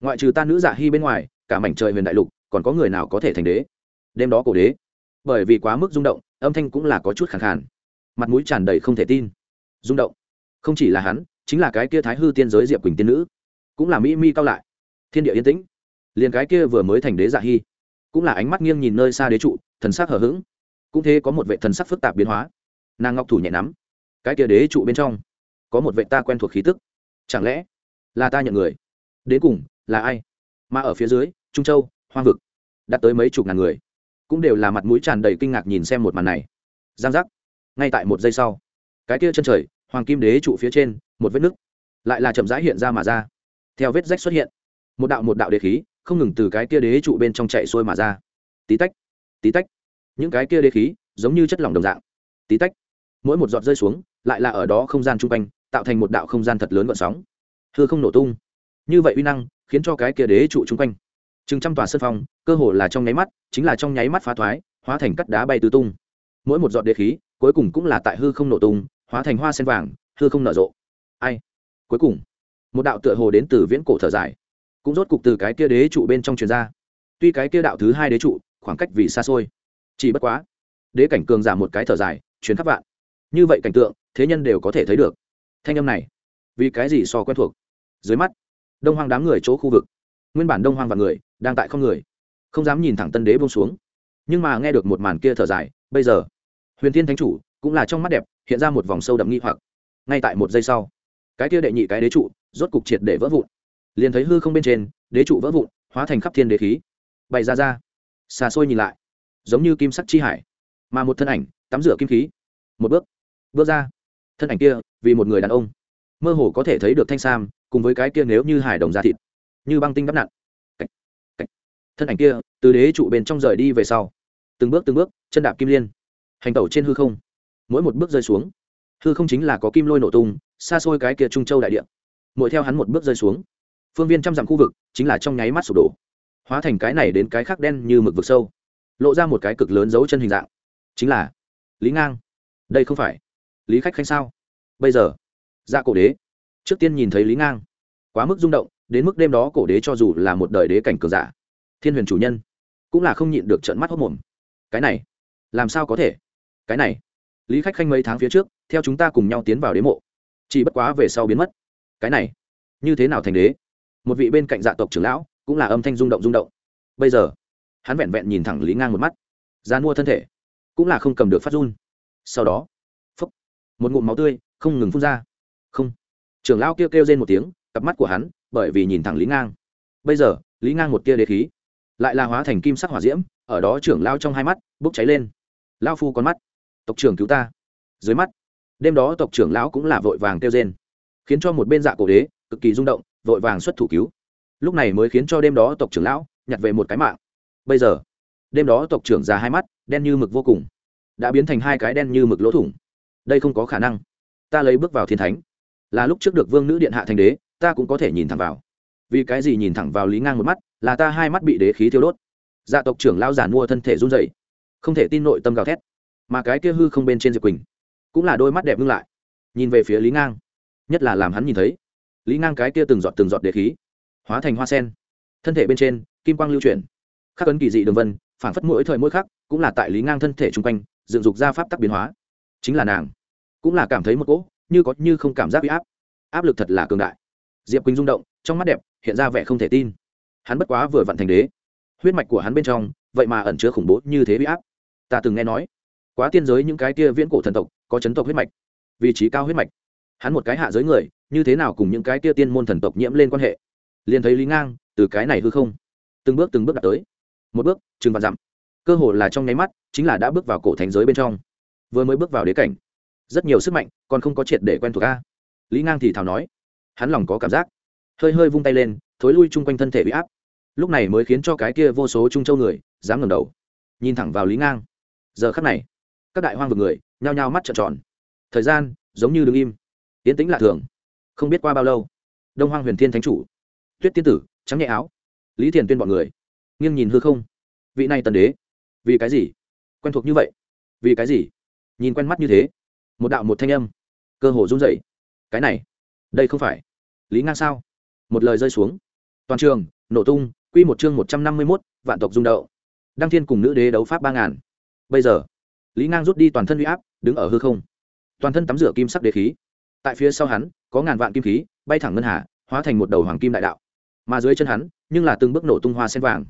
[SPEAKER 1] Ngoại trừ ta nữ dạ hy bên ngoài, cả mảnh trời huyền đại lục, còn có người nào có thể thành đế? Đêm đó cổ đế. Bởi vì quá mức rung động, âm thanh cũng là có chút khẳng khàn. Mặt mũi tràn đầy không thể tin. Rung động. Không chỉ là hắn, chính là cái kia thái hư tiên giới diệp quỳnh tiên nữ. Cũng là mỹ mi cao lại. Thiên địa yên tĩnh. Liền cái kia vừa mới thành đế dạ hy cũng là ánh mắt nghiêng nhìn nơi xa đế trụ, thần sắc hở h ữ g cũng thế có một vệ thần sắc phức tạp biến hóa. Nàng ngọc thủ nhẹ nắm. Cái kia đế trụ bên trong, có một vệ ta quen thuộc khí tức. Chẳng lẽ là ta nhận người? Đến cùng là ai? Mà ở phía dưới, trung châu, hoang vực, đã tới mấy chục ngàn người cũng đều là mặt mũi tràn đầy kinh ngạc nhìn xem một màn này. Giang giác. Ngay tại một giây sau, cái kia chân trời, hoàng kim đế trụ phía trên, một vết nứt, lại là chậm rãi hiện ra mà ra. Theo vết rách xuất hiện, một đạo một đạo đế khí không ngừng từ cái kia đế trụ bên trong chạy xuôi mà ra. Tí tách tí tách. Những cái kia đế khí giống như chất lỏng đồng dạng. Tí tách. Mỗi một giọt rơi xuống, lại là ở đó không gian chung quanh, tạo thành một đạo không gian thật lớn gọn sóng. Thưa không nổ tung. Như vậy uy năng khiến cho cái kia đế trụ chung quanh chừng trăm tòa sân phong, cơ hồ là trong nháy mắt, chính là trong nháy mắt phá thoái, hóa thành cắt đá bay tứ tung. Mỗi một giọt đế khí, cuối cùng cũng là tại hư không nổ tung, hóa thành hoa sen vàng, hư không nở rộ. Ai? Cuối cùng, một đạo tựa hồ đến từ viễn cổ thở dài. Cũng rốt cục từ cái kia đế trụ bên trong truyền ra. Tuy cái kia đạo thứ hai đế trụ, khoảng cách vì xa xôi. Chỉ bất quá, đế cảnh cường giả một cái thở dài chuyến khắp vạn. Như vậy cảnh tượng, thế nhân đều có thể thấy được. Thanh âm này, vì cái gì so quen thuộc? Dưới mắt, đông hoang đám người chỗ khu vực nguyên bản đông hoang và người, đang tại không người. Không dám nhìn thẳng tân đế bông xuống. Nhưng mà nghe được một màn kia thở dài, bây giờ, huyền thiên thánh chủ cũng là trong mắt đẹp, hiện ra một vòng sâu đậm nghi hoặc. Ngay tại một giây sau, cái kia đệ nhị cái đế trụ rốt cục triệt để vỡ vụn. Liền thấy hư không bên trên, đế trụ vỡ vụn, hóa thành khắp thiên đế khí. Bày ra ra, xa xôi nhìn lại, giống như kim sắc chi hải, mà một thân ảnh, tắm rửa kim khí. Một bước bước ra. Thân ảnh kia, vì một người đàn ông, mơ hồ có thể thấy được thanh sam, cùng với cái kia nếu như hải đồng da thịt như băng tinh đắp nặn. Thân ảnh kia, từ đế trụ bên trong rời đi về sau. Từng bước từng bước, chân đạp kim liên. Hành tẩu trên hư không. Mỗi một bước rơi xuống. Hư không chính là có kim lôi nổ tung, xa xôi cái kia trung châu đại địa. Mỗi theo hắn một bước rơi xuống. Phương viên trăm dặm khu vực, chính là trong nháy mắt sụp đổ. Hóa thành cái này đến cái khác đen như mực vực sâu. Lộ ra một cái cực lớn dấu chân hình dạng. Chính là lý ngang. Đây không phải lý khách khanh sao? Bây giờ ra cổ đế. Trước tiên nhìn thấy lý ngang. Quá mức rung động đến mức đêm đó cổ đế cho dù là một đời đế cảnh cường giả thiên huyền chủ nhân cũng là không nhịn được trận mắt hốc mồm. Cái này làm sao có thể? Cái này lý khách khanh mấy tháng phía trước theo chúng ta cùng nhau tiến vào đế mộ chỉ bất quá về sau biến mất. Cái này như thế nào thành đế? Một vị bên cạnh dạ tộc trưởng lão cũng là âm thanh rung động rung động. Bây giờ hắn vẹn vẹn nhìn thẳng lý ngang một mắt gian mua thân thể cũng là không cầm được phát run. Sau đó phúc, một ngụm máu tươi không ngừng phun ra. Không trưởng lão kêu kêu lên một tiếng cặp mắt của hắn bởi vì nhìn thẳng lý ngang. Bây giờ, lý ngang một tia đế khí, lại là hóa thành kim sắc hỏa diễm, ở đó trưởng lao trong hai mắt, bốc cháy lên. Lao phu con mắt, tộc trưởng cứu ta. Dưới mắt, đêm đó tộc trưởng lão cũng là vội vàng kêu rên, khiến cho một bên dạ cổ đế cực kỳ rung động, vội vàng xuất thủ cứu. Lúc này mới khiến cho đêm đó tộc trưởng lão nhặt về một cái mạng. Bây giờ, đêm đó tộc trưởng già hai mắt, đen như mực vô cùng, đã biến thành hai cái đen như mực lỗ thủng. Đây không có khả năng. Ta lấy bước vào thiên thánh, là lúc trước được vương nữ điện hạ thành đế ta cũng có thể nhìn thẳng vào. Vì cái gì nhìn thẳng vào lý ngang một mắt, là ta hai mắt bị đế khí thiêu đốt. Gia dạ tộc trưởng lao giản mua thân thể run dậy không thể tin nội tâm gào thét. Mà cái kia hư không bên trên diệp quỳnh, cũng là đôi mắt đẹp ngưng lại. Nhìn về phía lý ngang, nhất là làm hắn nhìn thấy, lý ngang cái kia từng giọt từng giọt đế khí, hóa thành hoa sen. Thân thể bên trên, kim quang lưu chuyển. Khắc ấn kỳ dị đường vân phản phất mỗi thời mỗi khắc, cũng là tại lý ngang thân thể chung quanh, dựng dục ra pháp tắc biến hóa. Chính là nàng, cũng là cảm thấy một cỗ, như có như không cảm giác bị áp. Áp lực thật là cường đại diệp quỳnh rung động, trong mắt đẹp, hiện ra vẻ không thể tin. Hắn bất quá vừa vặn thành đế. Huyết mạch của hắn bên trong, vậy mà ẩn chứa khủng bố như thế bị áp. Ta từng nghe nói, quá tiên giới những cái kia viễn cổ thần tộc, có chấn tộc huyết mạch, vị trí cao huyết mạch. Hắn một cái hạ giới người, như thế nào cùng những cái kia tiên môn thần tộc nhiễm lên quan hệ? Liền thấy lý ngang, từ cái này hư không, từng bước từng bước đạt tới. Một bước chừng vạn dặm. Cơ hồ là trong nháy mắt, chính là đã bước vào cổ thành giới bên trong. Vừa mới bước vào đế cảnh. Rất nhiều sức mạnh, còn không có triệt để quen thuộc a. Lý ngang thì thào nói hắn lòng có cảm giác. Hơi hơi vung tay lên, thối lui chung quanh thân thể bị áp. Lúc này mới khiến cho cái kia vô số trung châu người, dám ngầm đầu. Nhìn thẳng vào lý ngang. Giờ khắc này, các đại hoang vực người, nhao nhao mắt trợn tròn. Thời gian, giống như đứng im. Tiến tĩnh lạ thường. Không biết qua bao lâu, đông hoang huyền thiên thánh chủ, tuyết tiên tử, trắng nhẹ áo, lý thiền tuyên bọn người, nghiêng nhìn hư không. Vị này tần đế, vì cái gì? Quen thuộc như vậy? Vì cái gì? Nhìn quen mắt như thế, một đạo một thanh âm, cơ hồ run rẩy. Cái này, đây không phải lý ngang sao? Một lời rơi xuống. Toàn trường, nổ tung, quy một chương một trăm năm mươi mốt, vạn tộc dung đậu đăng thiên cùng nữ đế đấu pháp ba ngàn. Bây giờ, lý ngang rút đi toàn thân huy áp, đứng ở hư không. Toàn thân tắm rửa kim sắc đế khí. Tại phía sau hắn, có ngàn vạn kim khí, bay thẳng ngân hà, hóa thành một đầu hoàng kim đại đạo. Mà dưới chân hắn, nhưng là từng bước nổ tung hoa sen vàng,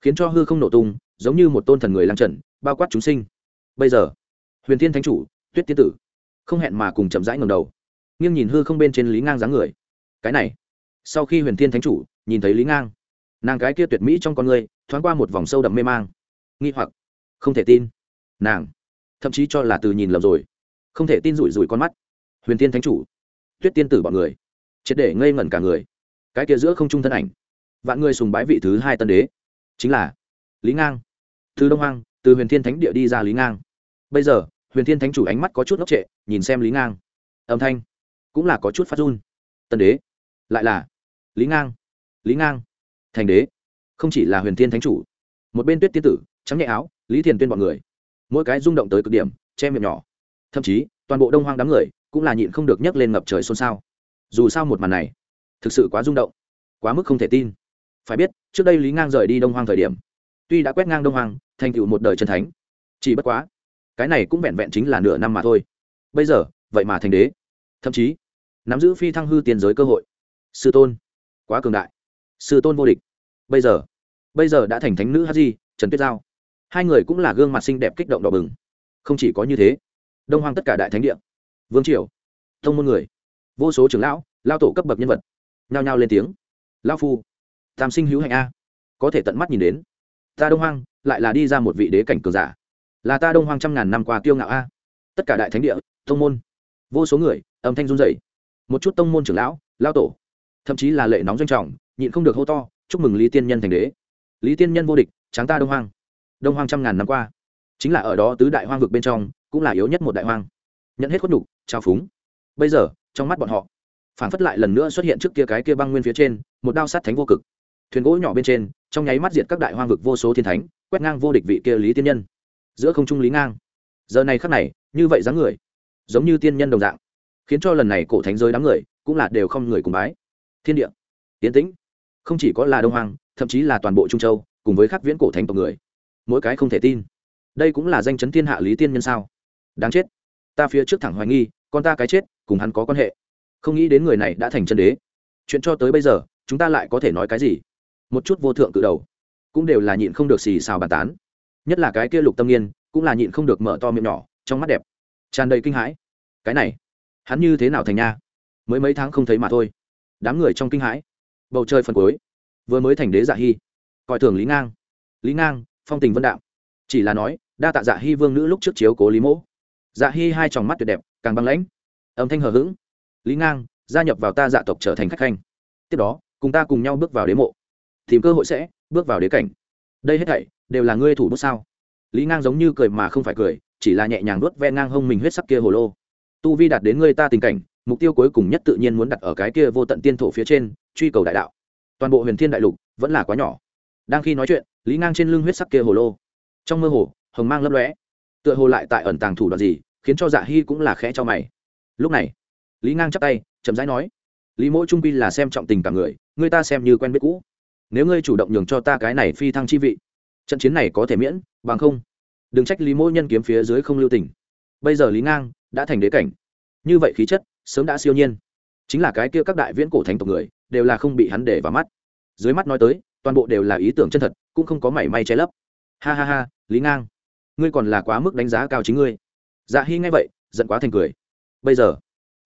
[SPEAKER 1] khiến cho hư không nổ tung, giống như một tôn thần người làm trần, bao quát chúng sinh. Bây giờ, huyền thiên thánh chủ, tuyết tiên tử, không hẹn mà cùng chậm rãi ngầm đầu. Nghiêng nhìn hư không bên trên lý ngang dáng người cái này. Sau khi huyền thiên thánh chủ nhìn thấy lý ngang, nàng cái kia tuyệt mỹ trong con người thoáng qua một vòng sâu đậm mê mang. Nghi hoặc, không thể tin. Nàng, thậm chí cho là từ nhìn lầm rồi. Không thể tin rủi rủi con mắt. Huyền tiên thánh chủ, tuyết tiên tử bọn người, triệt để ngây ngẩn cả người. Cái kia giữa không trung thân ảnh, vạn người sùng bái vị thứ hai tân đế, chính là lý ngang. Từ đông hoang, từ huyền thiên thánh địa đi ra lý ngang. Bây giờ, huyền thiên thánh chủ ánh mắt có chút ngốc trệ, nhìn xem lý ngang. Âm thanh cũng là có chút phát run. Tân đế lại là lý ngang. Lý ngang. Thành đế. Không chỉ là huyền thiên thánh chủ, một bên tuyết tiên tử, trắng nhẹ áo, lý thiền tuyên bọn người. Mỗi cái rung động tới cực điểm, che miệng nhỏ. Thậm chí, toàn bộ đông hoang đám người cũng là nhịn không được nhấc lên ngập trời xôn xao. Dù sao một màn này, thực sự quá rung động, quá mức không thể tin. Phải biết, trước đây lý ngang rời đi đông hoang thời điểm, tuy đã quét ngang đông hoang, thành tựu một đời chân thánh, chỉ bất quá, cái này cũng vẹn vẹn chính là nửa năm mà thôi. Bây giờ, vậy mà thành đế. Thậm chí, nắm giữ phi thăng hư tiền giới cơ hội sư tôn. Quá cường đại. Sư tôn vô địch. Bây giờ bây giờ đã thành thánh nữ hát di trần tuyết giao. Hai người cũng là gương mặt xinh đẹp kích động đỏ bừng. Không chỉ có như thế, đông hoang tất cả đại thánh địa, vương triều thông môn người, vô số trưởng lão, lao tổ cấp bậc nhân vật, nhao nhao lên tiếng. Lao phu, tam sinh hữu hạnh a. Có thể tận mắt nhìn đến. Ta đông hoang, lại là đi ra một vị đế cảnh cường giả. Là ta đông hoang trăm ngàn năm qua tiêu ngạo a. Tất cả đại thánh địa thông môn, vô số người, âm thanh run rẩy. Một chút tông môn trưởng lão, lao tổ thậm chí là lệ nóng doanh trọng, nhịn không được hô to, chúc mừng lý tiên nhân thành đế. Lý tiên nhân vô địch, tráng ta đông hoang. Đông hoang trăm ngàn năm qua, chính là ở đó tứ đại hoang vực bên trong, cũng là yếu nhất một đại hoang. Nhận hết khuất nhục, trao phúng. Bây giờ, trong mắt bọn họ, phản phất lại lần nữa xuất hiện trước kia cái kia băng nguyên phía trên, một đao sát thánh vô cực. Thuyền gỗ nhỏ bên trên, trong nháy mắt diệt các đại hoang vực vô số thiên thánh, quét ngang vô địch vị kia lý tiên nhân. Giữa không trung lý ngang. Giờ này khắc này, như vậy dáng người, giống như tiên nhân đồng dạng, khiến cho lần này cổ thánh giới đám người, cũng là đều không người cùng bái thiên địa tiến tĩnh, không chỉ có là đông hoàng thậm chí là toàn bộ trung châu, cùng với khắc viễn cổ thánh tộc người. Mỗi cái không thể tin. Đây cũng là danh chấn thiên hạ lý tiên nhân sao? Đáng chết. Ta phía trước thẳng hoài nghi, con ta cái chết, cùng hắn có quan hệ. Không nghĩ đến người này đã thành chân đế. Chuyện cho tới bây giờ, chúng ta lại có thể nói cái gì? Một chút vô thượng cự đầu, cũng đều là nhịn không được xì xào bàn tán. Nhất là cái kia lục tâm nghiên, cũng là nhịn không được mở to miệng nhỏ, trong mắt đẹp. Tràn đầy kinh hãi. Cái này, hắn như thế nào thành nha? Mới mấy tháng không thấy mà thôi đám người trong kinh hãi. Bầu trời phần cuối, vừa mới thành đế dạ hy. Coi thường lý ngang. Lý ngang, phong tình vân đạo chỉ là nói, đa tạ dạ hy vương nữ lúc trước chiếu cố lý mỗ. Dạ hy hai tròng mắt tuyệt đẹp, càng băng lãnh. Âm thanh hờ hững. Lý ngang, gia nhập vào ta dạ tộc trở thành khách khanh. Tiếp đó, cùng ta cùng nhau bước vào đế mộ. Tìm cơ hội sẽ bước vào đế cảnh. Đây hết thảy đều là ngươi thủ bút sao? Lý ngang giống như cười mà không phải cười, chỉ là nhẹ nhàng nuốt ven ngang hông mình huyết sắc kia hồ lô. Tu vi đạt đến ngươi ta tình cảnh mục tiêu cuối cùng nhất tự nhiên muốn đặt ở cái kia vô tận tiên thổ phía trên, truy cầu đại đạo. Toàn bộ huyền thiên đại lục vẫn là quá nhỏ. Đang khi nói chuyện, lý ngang trên lưng huyết sắc kia hồ lô. Trong mơ hồ, hồng mang lấp lóe. Tựa hồ lại tại ẩn tàng thủ đoạn gì, khiến cho dạ hy cũng là khẽ cho mày. Lúc này, lý ngang chắp tay, chậm rãi nói, lý mỗi trung pi là xem trọng tình cảm người người ta xem như quen biết cũ. Nếu ngươi chủ động nhường cho ta cái này phi thăng chi vị, trận chiến này có thể miễn, bằng không, đừng trách lý mỗi nhân kiếm phía dưới không lưu tình. Bây giờ lý ngang đã thành đế cảnh. Như vậy khí chất sớm đã siêu nhiên. Chính là cái kia các đại viễn cổ thành tộc người, đều là không bị hắn để vào mắt. Dưới mắt nói tới, toàn bộ đều là ý tưởng chân thật, cũng không có mảy may che lấp. Ha ha ha, lý ngang, ngươi còn là quá mức đánh giá cao chính ngươi. Dạ hy ngay vậy, giận quá thành cười. Bây giờ,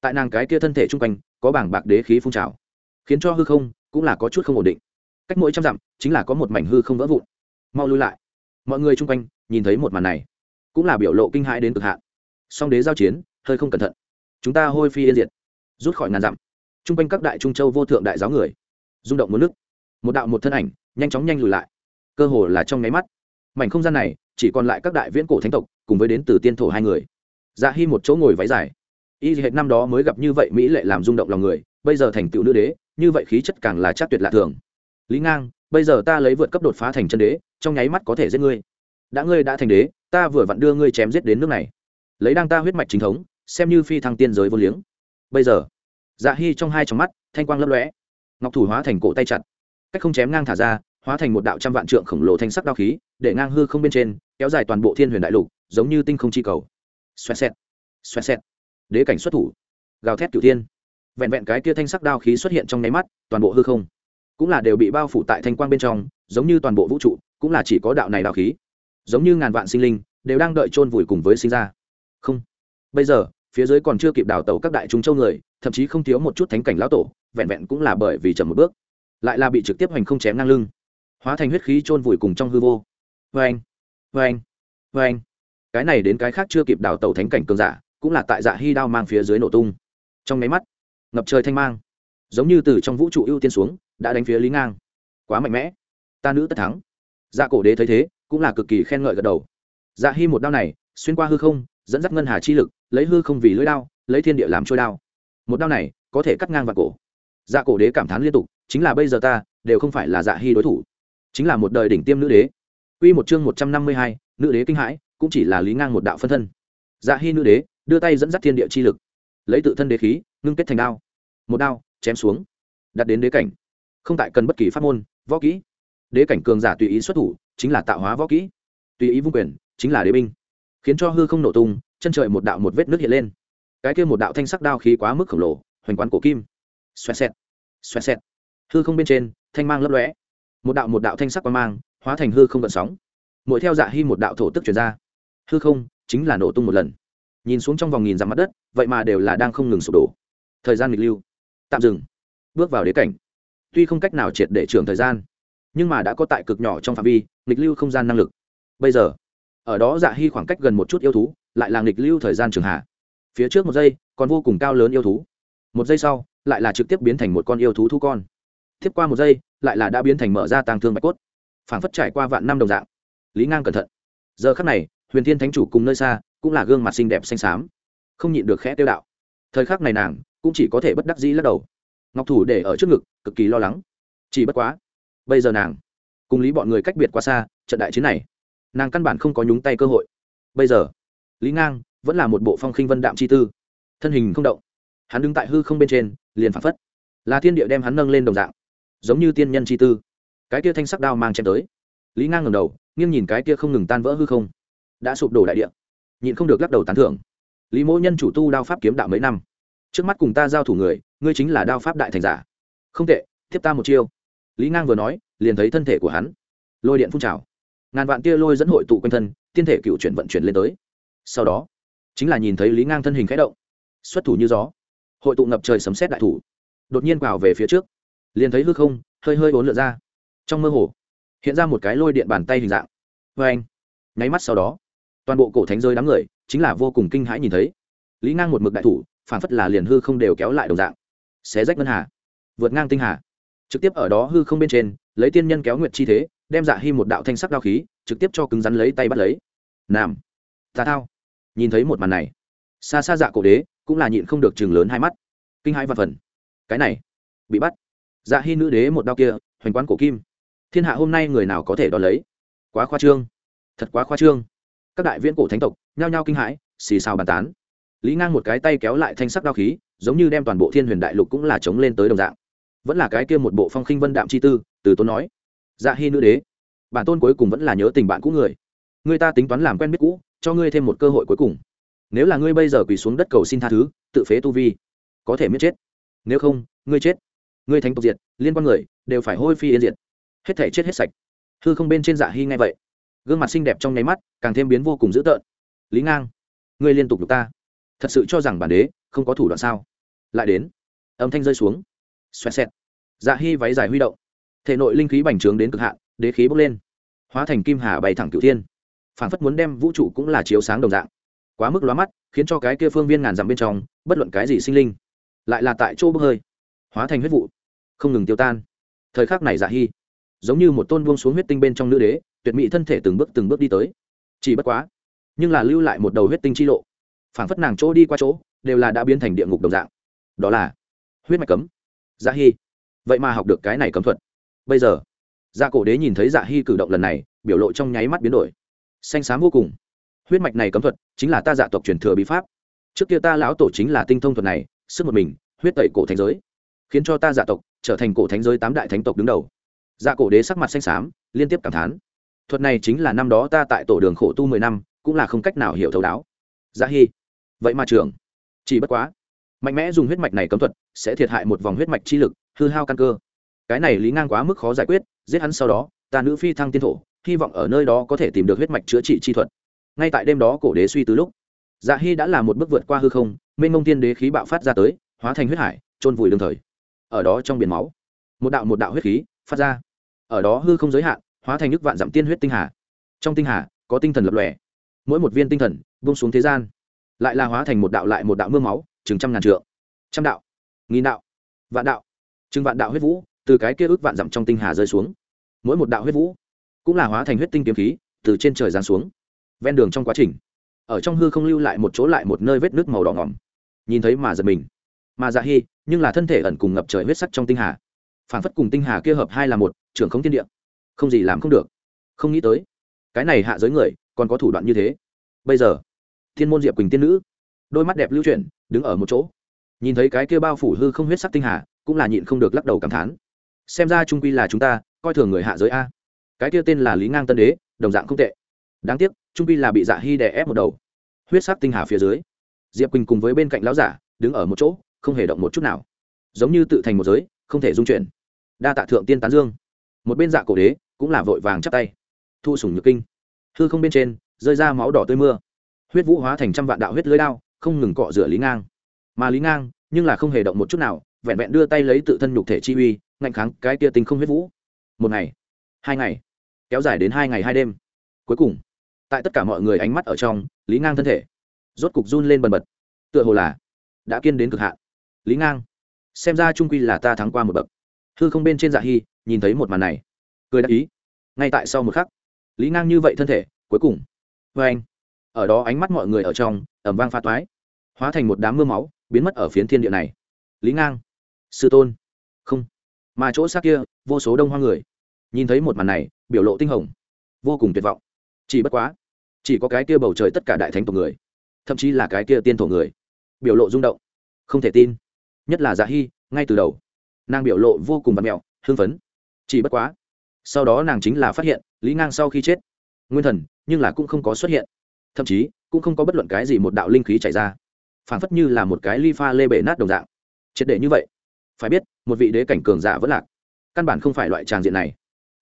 [SPEAKER 1] tại nàng cái kia thân thể chung quanh, có bảng bạc đế khí phun trào, khiến cho hư không cũng là có chút không ổn định. Cách mỗi trăm dặm, chính là có một mảnh hư không vỡ vụn. Mau lui lại. Mọi người chung quanh nhìn thấy một màn này, cũng là biểu lộ kinh hãi đến cực hạn. Song đế giao chiến, hơi không cẩn thận chúng ta hôi phi yên diệt. Rút khỏi ngàn dặm. Chung quanh các đại trung châu vô thượng đại giáo người. Rung động một nước. Một đạo một thân ảnh, nhanh chóng nhanh lùi lại. Cơ hồ là trong nháy mắt. Mảnh không gian này, chỉ còn lại các đại viễn cổ thánh tộc, cùng với đến từ tiên thổ hai người. Dạ hy một chỗ ngồi váy dài. Y hệt năm đó mới gặp như vậy mỹ lệ làm rung động lòng người, bây giờ thành tựu nữ đế, như vậy khí chất càng là chắc tuyệt lạ thường. Lý ngang, bây giờ ta lấy vượt cấp đột phá thành chân đế, trong nháy mắt có thể giết ngươi. Đã ngươi đã thành đế, ta vừa vặn đưa ngươi chém giết đến nước này. Lấy đang ta huyết mạch chính thống xem như phi thăng tiên giới vô liếng. Bây giờ dạ hy trong hai trong mắt, thanh quang lấp lóe. Ngọc thủ hóa thành cổ tay chặt. Cách không chém ngang thả ra, hóa thành một đạo trăm vạn trượng khổng lồ thanh sắc đao khí, để ngang hư không bên trên, kéo dài toàn bộ thiên huyền đại lục, giống như tinh không chi cầu. Xoẹt xẹt xoẹt xẹt. Đế cảnh xuất thủ. Gào thét cửu thiên. Vẹn vẹn cái kia thanh sắc đao khí xuất hiện trong nháy mắt, toàn bộ hư không cũng là đều bị bao phủ tại thanh quang bên trong, giống như toàn bộ vũ trụ cũng là chỉ có đạo này đao khí. Giống như ngàn vạn sinh linh, đều đang đợi chôn vùi cùng với sinh ra. Không bây giờ, phía dưới còn chưa kịp đào tẩu các đại chúng châu người, thậm chí không thiếu một chút thánh cảnh lão tổ, vẹn vẹn cũng là bởi vì chậm một bước. Lại là bị trực tiếp hành không chém ngang lưng. Hóa thành huyết khí chôn vùi cùng trong hư vô. Vê anh vê anh vê anh cái này đến cái khác chưa kịp đào tẩu thánh cảnh cường giả, cũng là tại dạ hy đao mang phía dưới nổ tung. Trong máy mắt, ngập trời thanh mang, giống như từ trong vũ trụ ưu tiên xuống, đã đánh phía lý ngang. Quá mạnh mẽ. Ta nữ tất thắng. Dạ cổ đế thấy thế, cũng là cực kỳ khen ngợi gật đầu. Dạ hy một đao này, xuyên qua hư không, dẫn dắt ngân hà chi lực lấy hư không vì lưỡi đao lấy thiên địa làm trôi đao một đao này có thể cắt ngang vào cổ dạ cổ đế cảm thán liên tục chính là bây giờ ta đều không phải là dạ hy đối thủ chính là một đời đỉnh tiêm nữ đế Quy một chương một trăm năm mươi hai, nữ đế kinh hãi, cũng chỉ là lý ngang một đạo phân thân. Dạ Hi nữ đế, đưa tay dẫn dắt thiên địa chi lực, lấy tự thân đế khí, ngưng kết thành đao. Một đao, chém xuống, đặt đến đế cảnh. Không tại cần bất kỳ pháp môn, võ kỹ. Đế cảnh cường giả tùy ý xuất thủ, chính là tạo hóa võ kỹ. Tùy ý vung quyền, chính là đế binh. Khiến cho hư không nổ tung, chân trời một đạo một vết nước hiện lên. Cái kia một đạo thanh sắc đao khí quá mức khổng lồ, hoành quán cổ kim. Xoẹt xẹt, xoẹt xẹt. Hư không bên trên, thanh mang lấp lóe. Một đạo một đạo thanh sắc quang mang, hóa thành hư không gợn sóng mỗi theo dạ hy một đạo thổ tức chuyển ra hư không chính là nổ tung một lần nhìn xuống trong vòng nghìn dặm mặt đất vậy mà đều là đang không ngừng sụp đổ thời gian nghịch lưu tạm dừng bước vào đế cảnh tuy không cách nào triệt để trưởng thời gian nhưng mà đã có tại cực nhỏ trong phạm vi nghịch lưu không gian năng lực bây giờ ở đó dạ hy khoảng cách gần một chút yêu thú, lại là nghịch lưu thời gian trường hạ. Phía trước một giây, còn vô cùng cao lớn yêu thú. Một giây sau, lại là trực tiếp biến thành một con yêu thú thu con. Tiếp qua một giây, lại là đã biến thành mở ra tàng thương bạch cốt. Phảng phất trải qua vạn năm đồng dạng. Lý ngang cẩn thận. Giờ khắc này, huyền thiên thánh chủ cùng nơi xa, cũng là gương mặt xinh đẹp xanh xám. Không nhịn được khẽ tiêu đạo. Thời khắc này nàng, cũng chỉ có thể bất đắc dĩ lắc đầu. Ngọc thủ để ở trước ngực, cực kỳ lo lắng. Chỉ bất quá, bây giờ nàng, cùng lý bọn người cách biệt quá xa, trận đại chiến này nàng căn bản không có nhúng tay cơ hội. Bây giờ, lý ngang vẫn là một bộ phong khinh vân đạm chi tư. Thân hình không động, hắn đứng tại hư không bên trên, liền phản phất là thiên địa đem hắn nâng lên đồng dạng, giống như tiên nhân chi tư. Cái kia thanh sắc đao mang chém tới. Lý ngang ngầm đầu, nghiêng nhìn cái kia không ngừng tan vỡ hư không. Đã sụp đổ đại địa, nhịn không được lắc đầu tán thưởng. Lý mỗ nhân chủ tu đao pháp kiếm đạo mấy năm. Trước mắt cùng ta giao thủ người, ngươi chính là đao pháp đại thành giả. Không tệ thiếp ta một chiêu. Lý ngang vừa nói, liền thấy thân thể của hắn lôi điện phun trào ngàn vạn tia lôi dẫn hội tụ quanh thân, tiên thể cựu chuyển vận chuyển lên tới. Sau đó, chính là nhìn thấy lý ngang thân hình khẽ động, xuất thủ như gió. Hội tụ ngập trời sấm xét đại thủ, đột nhiên vào về phía trước, liền thấy hư không, hơi hơi bốn lượn ra. Trong mơ hồ, hiện ra một cái lôi điện bàn tay hình dạng. Vê anh, nháy mắt sau đó, toàn bộ cổ thánh rơi đám người chính là vô cùng kinh hãi nhìn thấy. Lý ngang một mực đại thủ, phản phất là liền hư không đều kéo lại đồng dạng. Xé rách ngân hà, vượt ngang tinh hà. Trực tiếp ở đó hư không bên trên, lấy tiên nhân kéo nguyệt chi thế đem dạ hy một đạo thanh sắc đao khí, trực tiếp cho cứng rắn lấy tay bắt lấy. Nam tà thao. Nhìn thấy một màn này xa xa dạ cổ đế cũng là nhịn không được chừng lớn hai mắt. Kinh hãi và phần. Cái này, bị bắt. Dạ hy nữ đế một đao kia, hoành quán cổ kim. Thiên hạ hôm nay người nào có thể đo lấy? Quá khoa trương. Thật quá khoa trương. Các đại viễn cổ thánh tộc, nhao nhao kinh hãi, xì xào bàn tán. Lý ngang một cái tay kéo lại thanh sắc đao khí, giống như đem toàn bộ thiên huyền đại lục cũng là chống lên tới đồng dạng. Vẫn là cái kia một bộ phong khinh vân đạm chi tư, từ tôn nói dạ hy nữ đế. Bản tôn cuối cùng vẫn là nhớ tình bạn cũ người. Người ta tính toán làm quen biết cũ, cho ngươi thêm một cơ hội cuối cùng. Nếu là ngươi bây giờ quỳ xuống đất cầu xin tha thứ, tự phế tu vi, có thể miết chết. Nếu không, ngươi chết. Ngươi thành tộc diệt, liên quan người, đều phải hôi phi yên diệt. Hết thể chết hết sạch. Hư không bên trên dạ hy ngay vậy. Gương mặt xinh đẹp trong nháy mắt, càng thêm biến vô cùng dữ tợn. Lý ngang, ngươi liên tục đục ta. Thật sự cho rằng bản đế không có thủ đoạn sao? Lại đến. Âm thanh rơi xuống. Xoẹt xẹt. Dạ hy váy dài huy động thể nội linh khí bành trướng đến cực hạn, đế khí bốc lên. Hóa thành kim hà bay thẳng cửu thiên. Phản phất muốn đem vũ trụ cũng là chiếu sáng đồng dạng. Quá mức lóa mắt, khiến cho cái kia phương viên ngàn dặm bên trong, bất luận cái gì sinh linh, lại là tại chỗ bốc hơi. Hóa thành huyết vụ, không ngừng tiêu tan. Thời khắc này dạ hy, giống như một tôn buông xuống huyết tinh bên trong nữ đế, tuyệt mỹ thân thể từng bước từng bước đi tới. Chỉ bất quá, nhưng là lưu lại một đầu huyết tinh chi lộ. Phản phất nàng chỗ đi qua chỗ, đều là đã biến thành địa ngục đồng dạng. Đó là huyết mạch cấm. Dạ hy, vậy mà học được cái này cấm thuật bây giờ. Dạ cổ đế nhìn thấy dạ hy cử động lần này, biểu lộ trong nháy mắt biến đổi. Xanh xám vô cùng. Huyết mạch này cấm thuật chính là ta dạ tộc truyền thừa bí pháp. Trước kia ta lão tổ chính là tinh thông thuật này, sức một mình, huyết tẩy cổ thành giới. Khiến cho ta dạ tộc trở thành cổ thánh giới tám đại thánh tộc đứng đầu. Dạ cổ đế sắc mặt xanh xám, liên tiếp cảm thán. Thuật này chính là năm đó ta tại tổ đường khổ tu mười năm, cũng là không cách nào hiểu thấu đáo. Dạ hy. Vậy mà trưởng. Chỉ bất quá. Mạnh mẽ dùng huyết mạch này cấm thuật, sẽ thiệt hại một vòng huyết mạch chi lực, hư hao căn cơ cái này lý ngang quá mức khó giải quyết, giết hắn sau đó, ta nữ phi thăng tiên thổ, hy vọng ở nơi đó có thể tìm được huyết mạch chữa trị chi thuật. Ngay tại đêm đó cổ đế suy từ lúc dạ hy đã là một bước vượt qua hư không, mênh mông tiên đế khí bạo phát ra tới, hóa thành huyết hải trôn vùi đương thời. Ở đó trong biển máu, một đạo một đạo huyết khí phát ra. Ở đó hư không giới hạn, hóa thành nước vạn dặm tiên huyết tinh hà. Trong tinh hà, có tinh thần lập lòe. Mỗi một viên tinh thần bung xuống thế gian, lại là hóa thành một đạo lại một đạo mưa máu, chừng trăm ngàn trượng. Trăm đạo, nghìn đạo, vạn đạo, chừng vạn đạo huyết vũ từ cái kia ước vạn dặm trong tinh hà rơi xuống. Mỗi một đạo huyết vũ cũng là hóa thành huyết tinh kiếm khí, từ trên trời giáng xuống, ven đường trong quá trình. Ở trong hư không lưu lại một chỗ lại một nơi vết nước màu đỏ ngỏm. Nhìn thấy mà giật mình. Mà dạ hy nhưng là thân thể ẩn cùng ngập trời huyết sắc trong tinh hà. Phản phất cùng tinh hà kia hợp hai là một, trưởng không thiên địa. Không gì làm không được. Không nghĩ tới, cái này hạ giới người còn có thủ đoạn như thế. Bây giờ, thiên môn diệp quỳnh tiên nữ, đôi mắt đẹp lưu chuyển, đứng ở một chỗ. Nhìn thấy cái kia bao phủ hư không huyết sắc tinh hà, cũng là nhịn không được lắc đầu cảm thán xem ra trung quy là chúng ta, coi thường người hạ giới a. Cái kia tên là lý ngang tân đế, đồng dạng không tệ. Đáng tiếc, trung quy là bị dạ hy đè ép một đầu. Huyết sắc tinh hà phía dưới, diệp quỳnh cùng với bên cạnh lão giả, đứng ở một chỗ, không hề động một chút nào. Giống như tự thành một giới, không thể dung chuyển. Đa tạ thượng tiên tán dương. Một bên dạ cổ đế, cũng là vội vàng chắp tay. Thu sủng nhược kinh. Hư không bên trên, rơi ra máu đỏ tươi mưa. Huyết vũ hóa thành trăm vạn đạo huyết lưới đao, không ngừng cọ rửa lý ngang. Mà lý ngang, nhưng là không hề động một chút nào vẹn vẹn đưa tay lấy tự thân nhục thể chi uy ngạnh kháng cái tia tinh không huyết vũ. Một ngày, hai ngày, kéo dài đến hai ngày hai đêm. Cuối cùng, tại tất cả mọi người ánh mắt ở trong, lý ngang thân thể rốt cục run lên bần bật. Tựa hồ là đã kiên đến cực hạn. Lý ngang, xem ra trung quy là ta thắng qua một bậc. Hư không bên trên dạ hy, nhìn thấy một màn này, cười đáp ý. Ngay tại sau một khắc, lý ngang như vậy thân thể, cuối cùng vê anh. Ở đó ánh mắt mọi người ở trong ẩm vang pha toái, hóa thành một đám mưa máu, biến mất ở phiến thiên địa này. Lý ngang sư tôn. Không. Mà chỗ xác kia, vô số đông hoa người. Nhìn thấy một màn này, biểu lộ tinh hồng. Vô cùng tuyệt vọng. Chỉ bất quá, chỉ có cái kia bầu trời tất cả đại thánh tổ người, thậm chí là cái kia tiên thổ người, biểu lộ rung động. Không thể tin. Nhất là dạ hy ngay từ đầu, nàng biểu lộ vô cùng bật mẹo, hưng phấn. Chỉ bất quá, sau đó nàng chính là phát hiện, lý ngang sau khi chết, nguyên thần, nhưng là cũng không có xuất hiện. Thậm chí, cũng không có bất luận cái gì một đạo linh khí chảy ra. Phảng phất như là một cái ly pha lê bể nát đồng dạng. Triệt để như vậy phải biết, một vị đế cảnh cường giả vẫn lạc, căn bản không phải loại tràng diện này.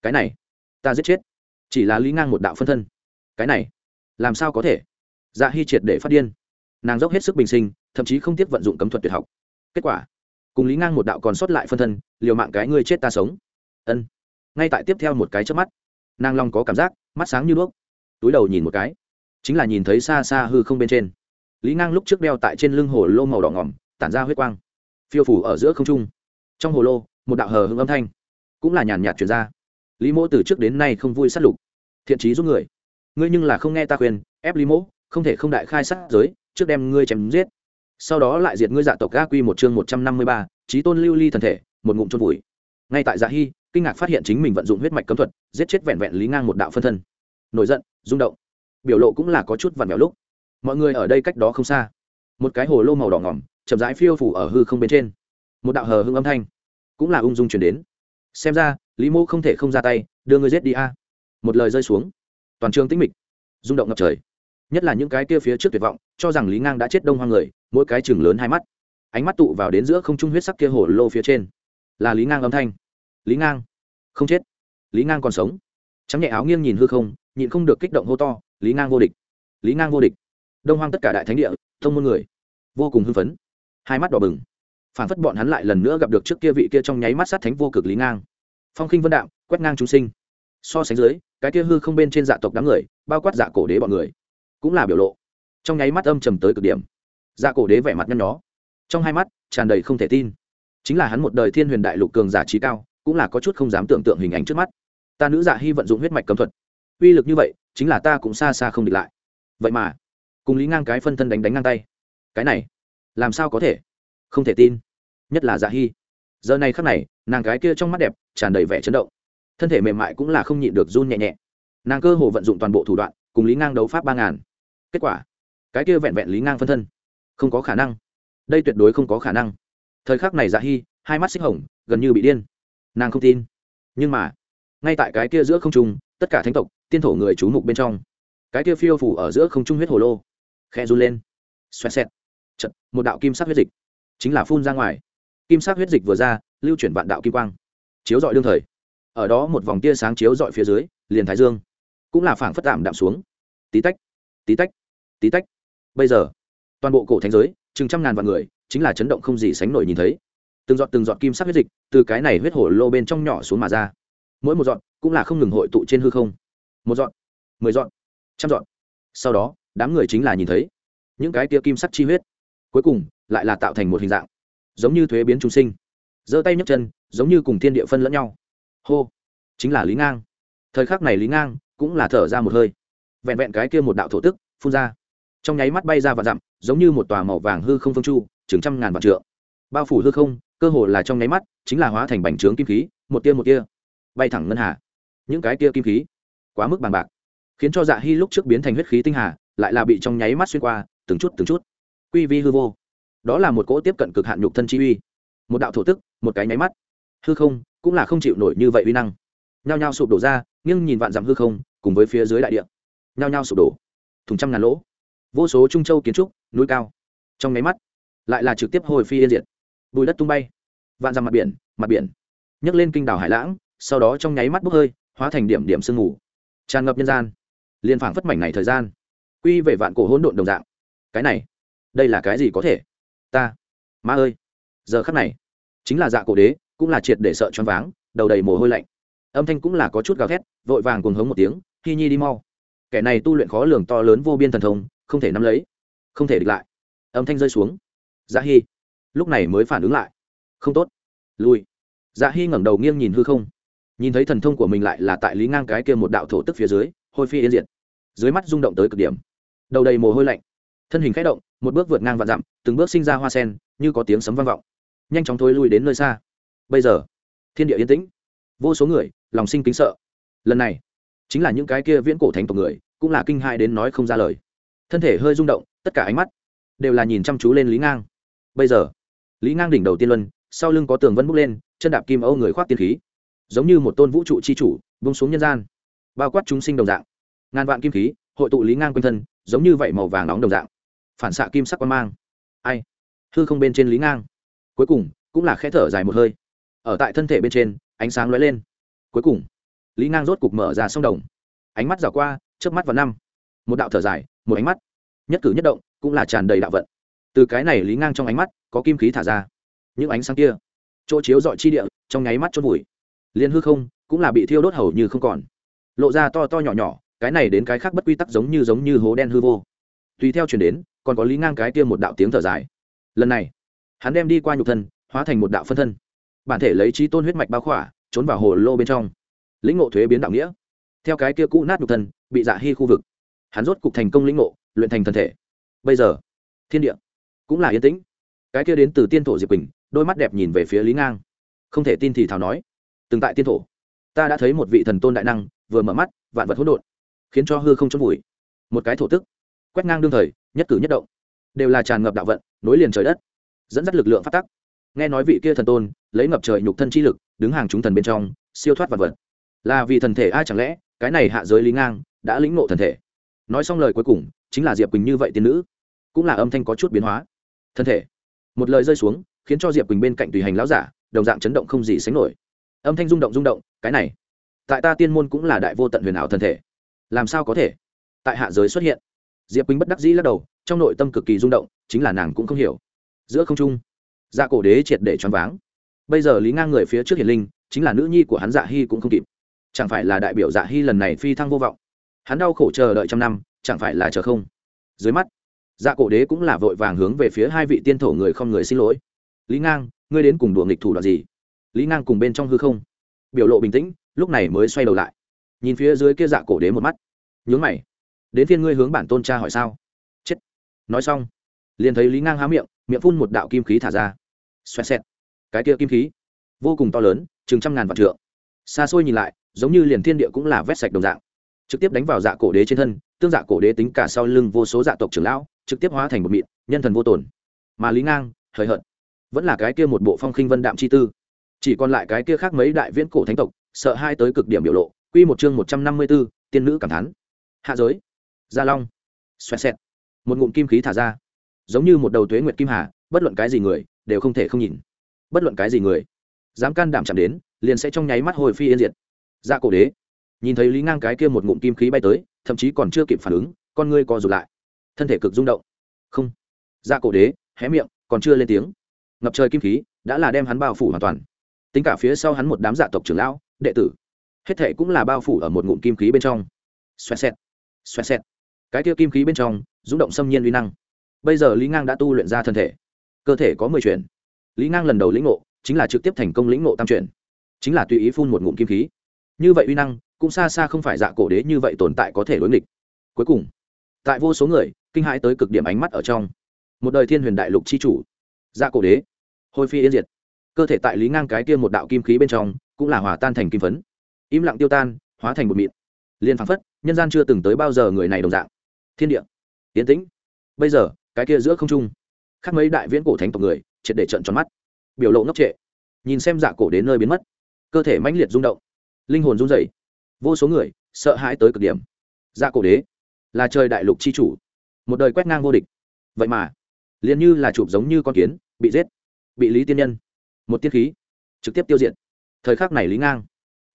[SPEAKER 1] Cái này, ta giết chết. Chỉ là lý ngang một đạo phân thân. Cái này, làm sao có thể? Dạ hy triệt để phát điên. Nàng dốc hết sức bình sinh, thậm chí không tiếc vận dụng cấm thuật tuyệt học. Kết quả, cùng lý ngang một đạo còn sót lại phân thân, liều mạng cái ngươi chết ta sống. Ân. Ngay tại tiếp theo một cái trước mắt, nàng long có cảm giác, mắt sáng như đuốc. Túi đầu nhìn một cái, chính là nhìn thấy xa xa hư không bên trên. Lý ngang lúc trước đeo tại trên lưng hồ lô màu đỏ ngỏm, tản ra huyết quang phiêu phủ ở giữa không trung. Trong hồ lô, một đạo hờ hưng âm thanh cũng là nhàn nhạt chuyển ra. Lý mỗ từ trước đến nay không vui sát lục. Thiện trí giúp người. Ngươi nhưng là không nghe ta khuyên, ép lý mỗ, không thể không đại khai sát giới, trước đem ngươi chém giết. Sau đó lại diệt ngươi dạ tộc ga quy một chương một trăm năm mươi ba trí tôn lưu ly thần thể, một ngụm trôn vùi. Ngay tại dạ hy kinh ngạc phát hiện chính mình vận dụng huyết mạch cấm thuật, giết chết vẹn vẹn lý ngang một đạo phân thân. Nổi giận, rung động. Biểu lộ cũng là có chút vằn vẹo lúc. Mọi người ở đây cách đó không xa. Một cái hồ lô màu đỏ ngỏm chậm rãi phiêu phủ ở hư không bên trên. Một đạo hờ hưng âm thanh cũng là ung dung chuyển đến. Xem ra, lý mô không thể không ra tay, đưa người giết đi a. Một lời rơi xuống, toàn trường tĩnh mịch, rung động ngập trời. Nhất là những cái kia phía trước tuyệt vọng, cho rằng lý ngang đã chết đông hoang người, mỗi cái chừng lớn hai mắt, ánh mắt tụ vào đến giữa không trung huyết sắc kia hồ lô phía trên. Là lý ngang âm thanh. Lý ngang, không chết. Lý ngang còn sống. Trắng nhẹ áo nghiêng nhìn hư không, nhịn không được kích động hô to, lý ngang vô địch! Lý ngang vô địch! Đông hoang tất cả đại thánh địa, thông môn người, vô cùng hưng phấn hai mắt đỏ bừng. Phản phất bọn hắn lại lần nữa gặp được trước kia vị kia trong nháy mắt sát thánh vô cực lý ngang. Phong khinh vân đạo, quét ngang chúng sinh. So sánh dưới, cái kia hư không bên trên dạ tộc đám người, bao quát dạ cổ đế bọn người, cũng là biểu lộ. Trong nháy mắt âm trầm tới cực điểm. Dạ cổ đế vẻ mặt nhăn nhó. Trong hai mắt, tràn đầy không thể tin. Chính là hắn một đời thiên huyền đại lục cường giả trí cao, cũng là có chút không dám tưởng tượng hình ảnh trước mắt. Ta nữ dạ hy vận dụng huyết mạch cấm thuật. Uy lực như vậy, chính là ta cũng xa xa không địch lại. Vậy mà, cùng lý ngang cái phân thân đánh đánh ngang tay. Cái này làm sao có thể? Không thể tin. Nhất là dạ hy giờ này khắc này, nàng cái kia trong mắt đẹp tràn đầy vẻ chấn động. Thân thể mềm mại cũng là không nhịn được run nhẹ nhẹ. Nàng cơ hồ vận dụng toàn bộ thủ đoạn, cùng lý ngang đấu pháp ba ngàn. Kết quả, cái kia vẹn vẹn lý ngang phân thân. Không có khả năng. Đây tuyệt đối không có khả năng. Thời khắc này dạ hy hai mắt xích hồng, gần như bị điên. Nàng không tin. Nhưng mà, ngay tại cái kia giữa không trung, tất cả thánh tộc, tiên thổ người chú mục bên trong, cái kia phiêu phủ ở giữa không trung huyết hồ lô khe run lên. Xoẹt xẹt chật, một đạo kim sắc huyết dịch chính là phun ra ngoài. Kim sắc huyết dịch vừa ra, lưu chuyển vạn đạo kim quang, chiếu dọi đương thời. Ở đó một vòng tia sáng chiếu dọi phía dưới, liền thái dương cũng là phảng phất tạm đạm xuống. Tí tách tí tách tí tách. Bây giờ, toàn bộ cổ thánh giới, chừng trăm ngàn vạn người, chính là chấn động không gì sánh nổi nhìn thấy. Từng giọt từng giọt kim sắc huyết dịch từ cái này huyết hổ lô bên trong nhỏ xuống mà ra. Mỗi một giọt cũng là không ngừng hội tụ trên hư không. Một giọt, mười giọt, trăm giọt. Sau đó, đám người chính là nhìn thấy những cái tia kim sắc chi huyết cuối cùng lại là tạo thành một hình dạng, giống như thuế biến trung sinh, giơ tay nhấc chân, giống như cùng thiên địa phân lẫn nhau. Hô, chính là lý ngang. Thời khắc này lý ngang cũng là thở ra một hơi. Vẹn vẹn cái kia một đạo thổ tức phun ra, trong nháy mắt bay ra và dặm, giống như một tòa màu vàng hư không phương chu, chừng trăm ngàn vạn trượng. Bao phủ hư không, cơ hồ là trong nháy mắt chính là hóa thành bành trướng kim khí, một tia một tia, bay thẳng ngân hà. Những cái tia kim khí, quá mức bằng bạc, khiến cho dạ hy lúc trước biến thành huyết khí tinh hà, lại là bị trong nháy mắt xuyên qua, từng chút từng chút quy vi hư vô. Đó là một cỗ tiếp cận cực hạn nhục thân chi uy. Một đạo thổ tức, một cái nháy mắt. Hư không, cũng là không chịu nổi như vậy uy năng. Nhao nhao sụp đổ ra nhưng nhìn vạn dặm hư không, cùng với phía dưới đại địa. Nhao nhao sụp đổ. Thùng trăm ngàn lỗ. Vô số trung châu kiến trúc, núi cao. Trong nháy mắt, lại là trực tiếp hồi phi yên diệt. Bùi đất tung bay. Vạn dặm mặt biển mặt biển. Nhấc lên kinh đảo hải lãng, sau đó trong nháy mắt bốc hơi, hóa thành điểm điểm sương mù. Tràn ngập nhân gian. Liền phảng phất mảnh này thời gian. Quy về vạn cổ hỗn độn đồng dạng. Cái này đây là cái gì có thể? Ta. Ma ơi. Giờ khắc này, chính là dạ cổ đế, cũng là triệt để sợ choáng váng, đầu đầy mồ hôi lạnh. Âm thanh cũng là có chút gào thét, vội vàng cuồng hống một tiếng, hi nhi đi mau. Kẻ này tu luyện khó lường to lớn vô biên thần thông, không thể nắm lấy, không thể địch lại. Âm thanh rơi xuống. Dạ hi. Lúc này mới phản ứng lại. Không tốt. Lui. Dạ hi ngẩng đầu nghiêng nhìn hư không. Nhìn thấy thần thông của mình lại là tại lý ngang cái kia một đạo thổ tức phía dưới, hôi phi yên diệt. Dưới mắt rung động tới cực điểm. Đầu đầy mồ hôi lạnh thân hình k h ẽ động, một bước vượt ngang vạn dặm, từng bước sinh ra hoa sen, như có tiếng sấm vang vọng. Nhanh chóng thối lui đến nơi xa. Bây giờ, thiên địa yên tĩnh. Vô số người, lòng sinh kính sợ. Lần này, chính là những cái kia viễn cổ thánh tộc người, cũng là kinh hại đến nói không ra lời. Thân thể hơi rung động, tất cả ánh mắt đều là nhìn chăm chú lên lý ngang. Bây giờ, lý ngang đỉnh đầu tiên luân, sau lưng có tường vân bốc lên, chân đạp kim âu người khoác tiên khí. Giống như một tôn vũ trụ chi chủ bông xuống nhân gian, bao quát chúng sinh đồng dạng. Ngàn vạn kim khí, hội tụ lý ngang quanh thân, giống như vậy màu vàng nóng đồng dạng phản xạ kim sắc quan mang. Ai? Hư không bên trên lý ngang. Cuối cùng, cũng là khẽ thở dài một hơi. Ở tại thân thể bên trên, ánh sáng lóe lên. Cuối cùng, lý ngang rốt cục mở ra sông đồng. Ánh mắt dạo qua trước mắt vào năm. Một đạo thở dài, một ánh mắt. Nhất cử nhất động, cũng là tràn đầy đạo vận. Từ cái này lý ngang trong ánh mắt, có kim khí thả ra. Những ánh sáng kia, chỗ chiếu dọi chi địa, trong nháy mắt chôn vùi. Liên hư không, cũng là bị thiêu đốt hầu như không còn. Lộ ra to to nhỏ nhỏ, cái này đến cái khác bất quy tắc giống như giống như hố đen hư vô. Tùy theo chuyển đến còn có lý ngang cái kia một đạo tiếng thở dài. Lần này, hắn đem đi qua nhục thân, hóa thành một đạo phân thân. Bản thể lấy trí tôn huyết mạch bao khỏa, trốn vào hồ lô bên trong. Lĩnh ngộ thuế biến đạo nghĩa. Theo cái kia cũ nát nhục thân, bị dạ hy khu vực. Hắn rốt cục thành công lĩnh ngộ, luyện thành thân thể. Bây giờ, thiên địa cũng là yên tĩnh. Cái kia đến từ tiên thổ diệp quỳnh, đôi mắt đẹp nhìn về phía lý ngang. Không thể tin thì thảo nói, từng tại tiên thổ, ta đã thấy một vị thần tôn đại năng, vừa mở mắt, vạn vật hỗn độn, khiến cho hư không chôn vùi. Một cái thổ tức quét ngang đương thời, nhất cử nhất động. Đều là tràn ngập đạo vận, nối liền trời đất, dẫn dắt lực lượng phát tắc. Nghe nói vị kia thần tôn, lấy ngập trời nhục thân chi lực, đứng hàng chúng thần bên trong, siêu thoát vật vật. Là vì thần thể ai chẳng lẽ, cái này hạ giới lý ngang, đã lĩnh ngộ thần thể. Nói xong lời cuối cùng, chính là diệp quỳnh như vậy tiên nữ. Cũng là âm thanh có chút biến hóa. Thân thể. Một lời rơi xuống, khiến cho diệp quỳnh bên cạnh tùy hành lão giả, đồng dạng chấn động không gì sánh nổi. Âm thanh rung động rung động, cái này. Tại ta tiên môn cũng là đại vô tận huyền ảo thân thể. Làm sao có thể? Tại hạ giới xuất hiện diệp quỳnh bất đắc dĩ lắc đầu, trong nội tâm cực kỳ rung động, chính là nàng cũng không hiểu. Giữa không trung dạ cổ đế triệt để choáng váng. Bây giờ lý ngang người phía trước hiền linh, chính là nữ nhi của hắn dạ hy cũng không kịp. Chẳng phải là đại biểu dạ hy lần này phi thăng vô vọng? Hắn đau khổ chờ đợi trăm năm, chẳng phải là chờ không? Dưới mắt dạ cổ đế cũng là vội vàng hướng về phía hai vị tiên thổ người không người xin lỗi. Lý ngang, ngươi đến cùng đùa nghịch thủ đoạn gì? Lý ngang cùng bên trong hư không. Biểu lộ bình tĩnh, lúc này mới xoay đầu lại. Nhìn phía dưới kia dạ cổ đế một mắt. Nhướng mày đến phiên ngươi hướng bản tôn cha hỏi sao? Chết. Nói xong liền thấy lý ngang há miệng miệng phun một đạo kim khí thả ra. Xoẹt xẹt. Cái kia kim khí vô cùng to lớn chừng trăm ngàn vạn trượng. Xa xôi nhìn lại giống như liền thiên địa cũng là vét sạch đồng dạng. Trực tiếp đánh vào dạ cổ đế trên thân tương dạ cổ đế tính cả sau lưng vô số dạ tộc trưởng lão trực tiếp hóa thành một mịn nhân thần vô tồn. Mà lý ngang hời hợt vẫn là cái kia một bộ phong khinh vân đạm chi tư. Chỉ còn lại cái kia khác mấy đại viễn cổ thánh tộc sợ hai tới cực điểm biểu lộ quy một chương một trăm năm mươi 154, tiên nữ cảm thán. Hạ giới gia long. Xoẹt xẹt. Một ngụm kim khí thả ra. Giống như một đầu tuế nguyệt kim hà, bất luận cái gì người, đều không thể không nhìn. Bất luận cái gì người dám can đảm chạm đến, liền sẽ trong nháy mắt hồi phi yên diệt. Ra cổ đế. Nhìn thấy lý ngang cái kia một ngụm kim khí bay tới, thậm chí còn chưa kịp phản ứng, con ngươi co rụt lại. Thân thể cực rung động. Không. Ra cổ đế, hé miệng, còn chưa lên tiếng. Ngập trời kim khí đã là đem hắn bao phủ hoàn toàn. Tính cả phía sau hắn một đám dạ tộc trưởng lão, đệ tử, hết thệ cũng là bao phủ ở một ngụm kim khí bên trong. Xoẹt xẹt. Xoẹt xẹt cái kia kim khí bên trong, rung động xâm nhiên uy năng. Bây giờ lý ngang đã tu luyện ra thân thể. Cơ thể có mười chuyển. Lý ngang lần đầu lĩnh ngộ, chính là trực tiếp thành công lĩnh ngộ tam chuyển. Chính là tùy ý phun một ngụm kim khí. Như vậy uy năng, cũng xa xa không phải dạ cổ đế như vậy tồn tại có thể đối nghịch. Cuối cùng, tại vô số người, kinh hãi tới cực điểm ánh mắt ở trong. Một đời thiên huyền đại lục c h i chủ. Dạ cổ đế. Hồi phi yên diệt. Cơ thể tại lý ngang cái kia một đạo kim khí bên trong, cũng là hòa tan thành kim phấn. Im lặng tiêu tan, hóa thành một mịn. Liền phăng phất, nhân gian chưa từng tới bao giờ người này đồng dạng thiên địa. Tiến tĩnh. Bây giờ, cái kia giữa không trung, khác mấy đại viễn cổ thánh tộc người, triệt để trận tròn mắt. Biểu lộ ngốc trệ. Nhìn xem dạ cổ đến nơi biến mất, cơ thể mãnh liệt rung động, linh hồn run rẩy. Vô số người, sợ hãi tới cực điểm. Dạ cổ đế, là trời đại lục c h i chủ, một đời quét ngang vô địch. Vậy mà, liền như là chụp giống như con kiến, bị giết, bị lý tiên nhân, một tiết khí, trực tiếp tiêu diệt. Thời khắc này lý ngang,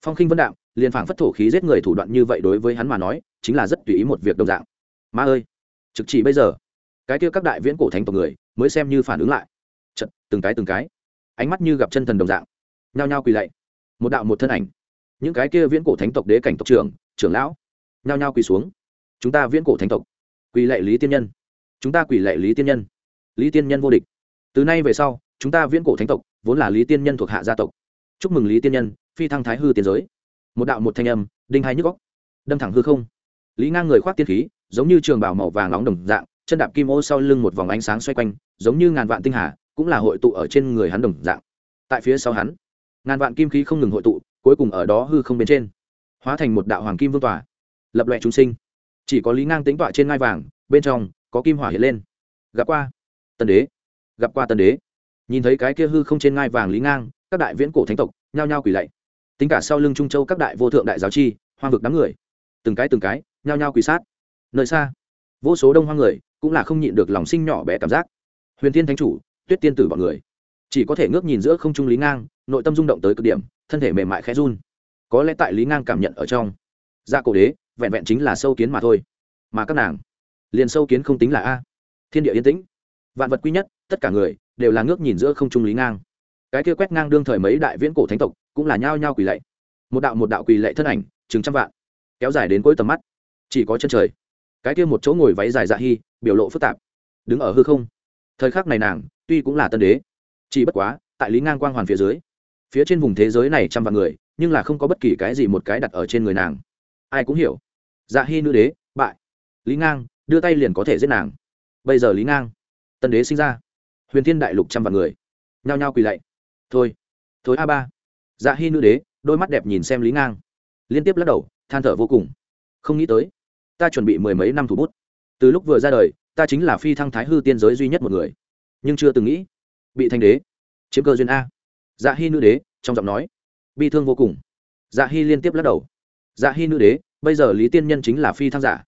[SPEAKER 1] phong khinh vân đạo liền phảng phất thổ khí giết người thủ đoạn như vậy đối với hắn mà nói, chính là rất tùy ý một việc đồng dạng ma ơi trực chỉ bây giờ. Cái kia các đại viễn cổ thánh tộc người mới xem như phản ứng lại. Chật, từng cái từng cái ánh mắt như gặp chân thần đồng dạng nhao nhao quỳ lạy. Một đạo một thân ảnh. Những cái kia viễn cổ thánh tộc đế cảnh tộc trưởng trưởng lão nhao nhao quỳ xuống. Chúng ta viễn cổ thánh tộc quỳ lạy lý tiên nhân. Chúng ta quỳ lạy lý tiên nhân. Lý tiên nhân vô địch. Từ nay về sau chúng ta viễn cổ thánh tộc vốn là lý tiên nhân thuộc hạ gia tộc. Chúc mừng lý tiên nhân phi thăng thái hư tiên giới. Một đạo một thanh âm đinh hai nhức góc đâm thẳng hư không. Lý ngang người khoác tiên khí giống như trường bảo màu vàng nóng đồng dạng, chân đạp kim ô sau lưng một vòng ánh sáng xoay quanh, giống như ngàn vạn tinh hà, cũng là hội tụ ở trên người hắn đồng dạng. Tại phía sau hắn, ngàn vạn kim khí không ngừng hội tụ, cuối cùng ở đó hư không bên trên, hóa thành một đạo hoàng kim vương tòa, lập loại chúng sinh. Chỉ có lý ngang tính tọa trên ngai vàng, bên trong có kim hỏa hiện lên. Gặp qua, tân đế. Gặp qua tân đế. Nhìn thấy cái kia hư không trên ngai vàng lý ngang, các đại viễn cổ thánh tộc nhao nhao quỳ lạy. Tính cả sau lưng trung châu các đại vô thượng đại giáo chi, hoang vực đám người, từng cái từng cái nhao nhao quỳ sát nơi xa, vô số đông hoang người cũng là không nhịn được lòng sinh nhỏ bé cảm giác. Huyền thiên thánh chủ, tuyết tiên tử bọn người, chỉ có thể ngước nhìn giữa không trung lý ngang, nội tâm rung động tới cực điểm, thân thể mềm mại khẽ run. Có lẽ tại lý ngang cảm nhận ở trong gia cổ đế vẹn vẹn chính là sâu kiến mà thôi. Mà các nàng, liền sâu kiến không tính là a. Thiên địa yên tĩnh, vạn vật quy nhất, tất cả người đều là ngước nhìn giữa không trung lý ngang. Cái kia quét ngang đương thời mấy đại viễn cổ thánh tộc cũng là nhao nhao quỳ lạy. Một đạo một đạo quỳ lạy thân ảnh, chừng trăm vạn, kéo dài đến cuối tầm mắt. Chỉ có chân trời cái kia một chỗ ngồi váy dài dạ hy biểu lộ phức tạp. Đứng ở hư không. Thời khắc này nàng, tuy cũng là tân đế, chỉ bất quá, tại lý ngang quang hoàn phía dưới. Phía trên vùng thế giới này trăm vạn người, nhưng là không có bất kỳ cái gì một cái đặt ở trên người nàng. Ai cũng hiểu. Dạ hy nữ đế, bại. Lý ngang, đưa tay liền có thể giết nàng. Bây giờ lý ngang, tân đế sinh ra. Huyền thiên đại lục trăm vạn người. Nhao nhao quỳ lạy. Thôi thôi a ba. Dạ hy nữ đế, đôi mắt đẹp nhìn xem lý ngang. Liên tiếp lắc đầu, than thở vô cùng. Không nghĩ tới ta chuẩn bị mười mấy năm thủ bút. Từ lúc vừa ra đời, ta chính là phi thăng thái hư tiên giới duy nhất một người. Nhưng chưa từng nghĩ, bị thanh đế, chiếm cơ duyên a. Dạ hy nữ đế, trong giọng nói, bi thương vô cùng. Dạ hy liên tiếp lắc đầu. Dạ hy nữ đế, bây giờ lý tiên nhân chính là phi thăng giả.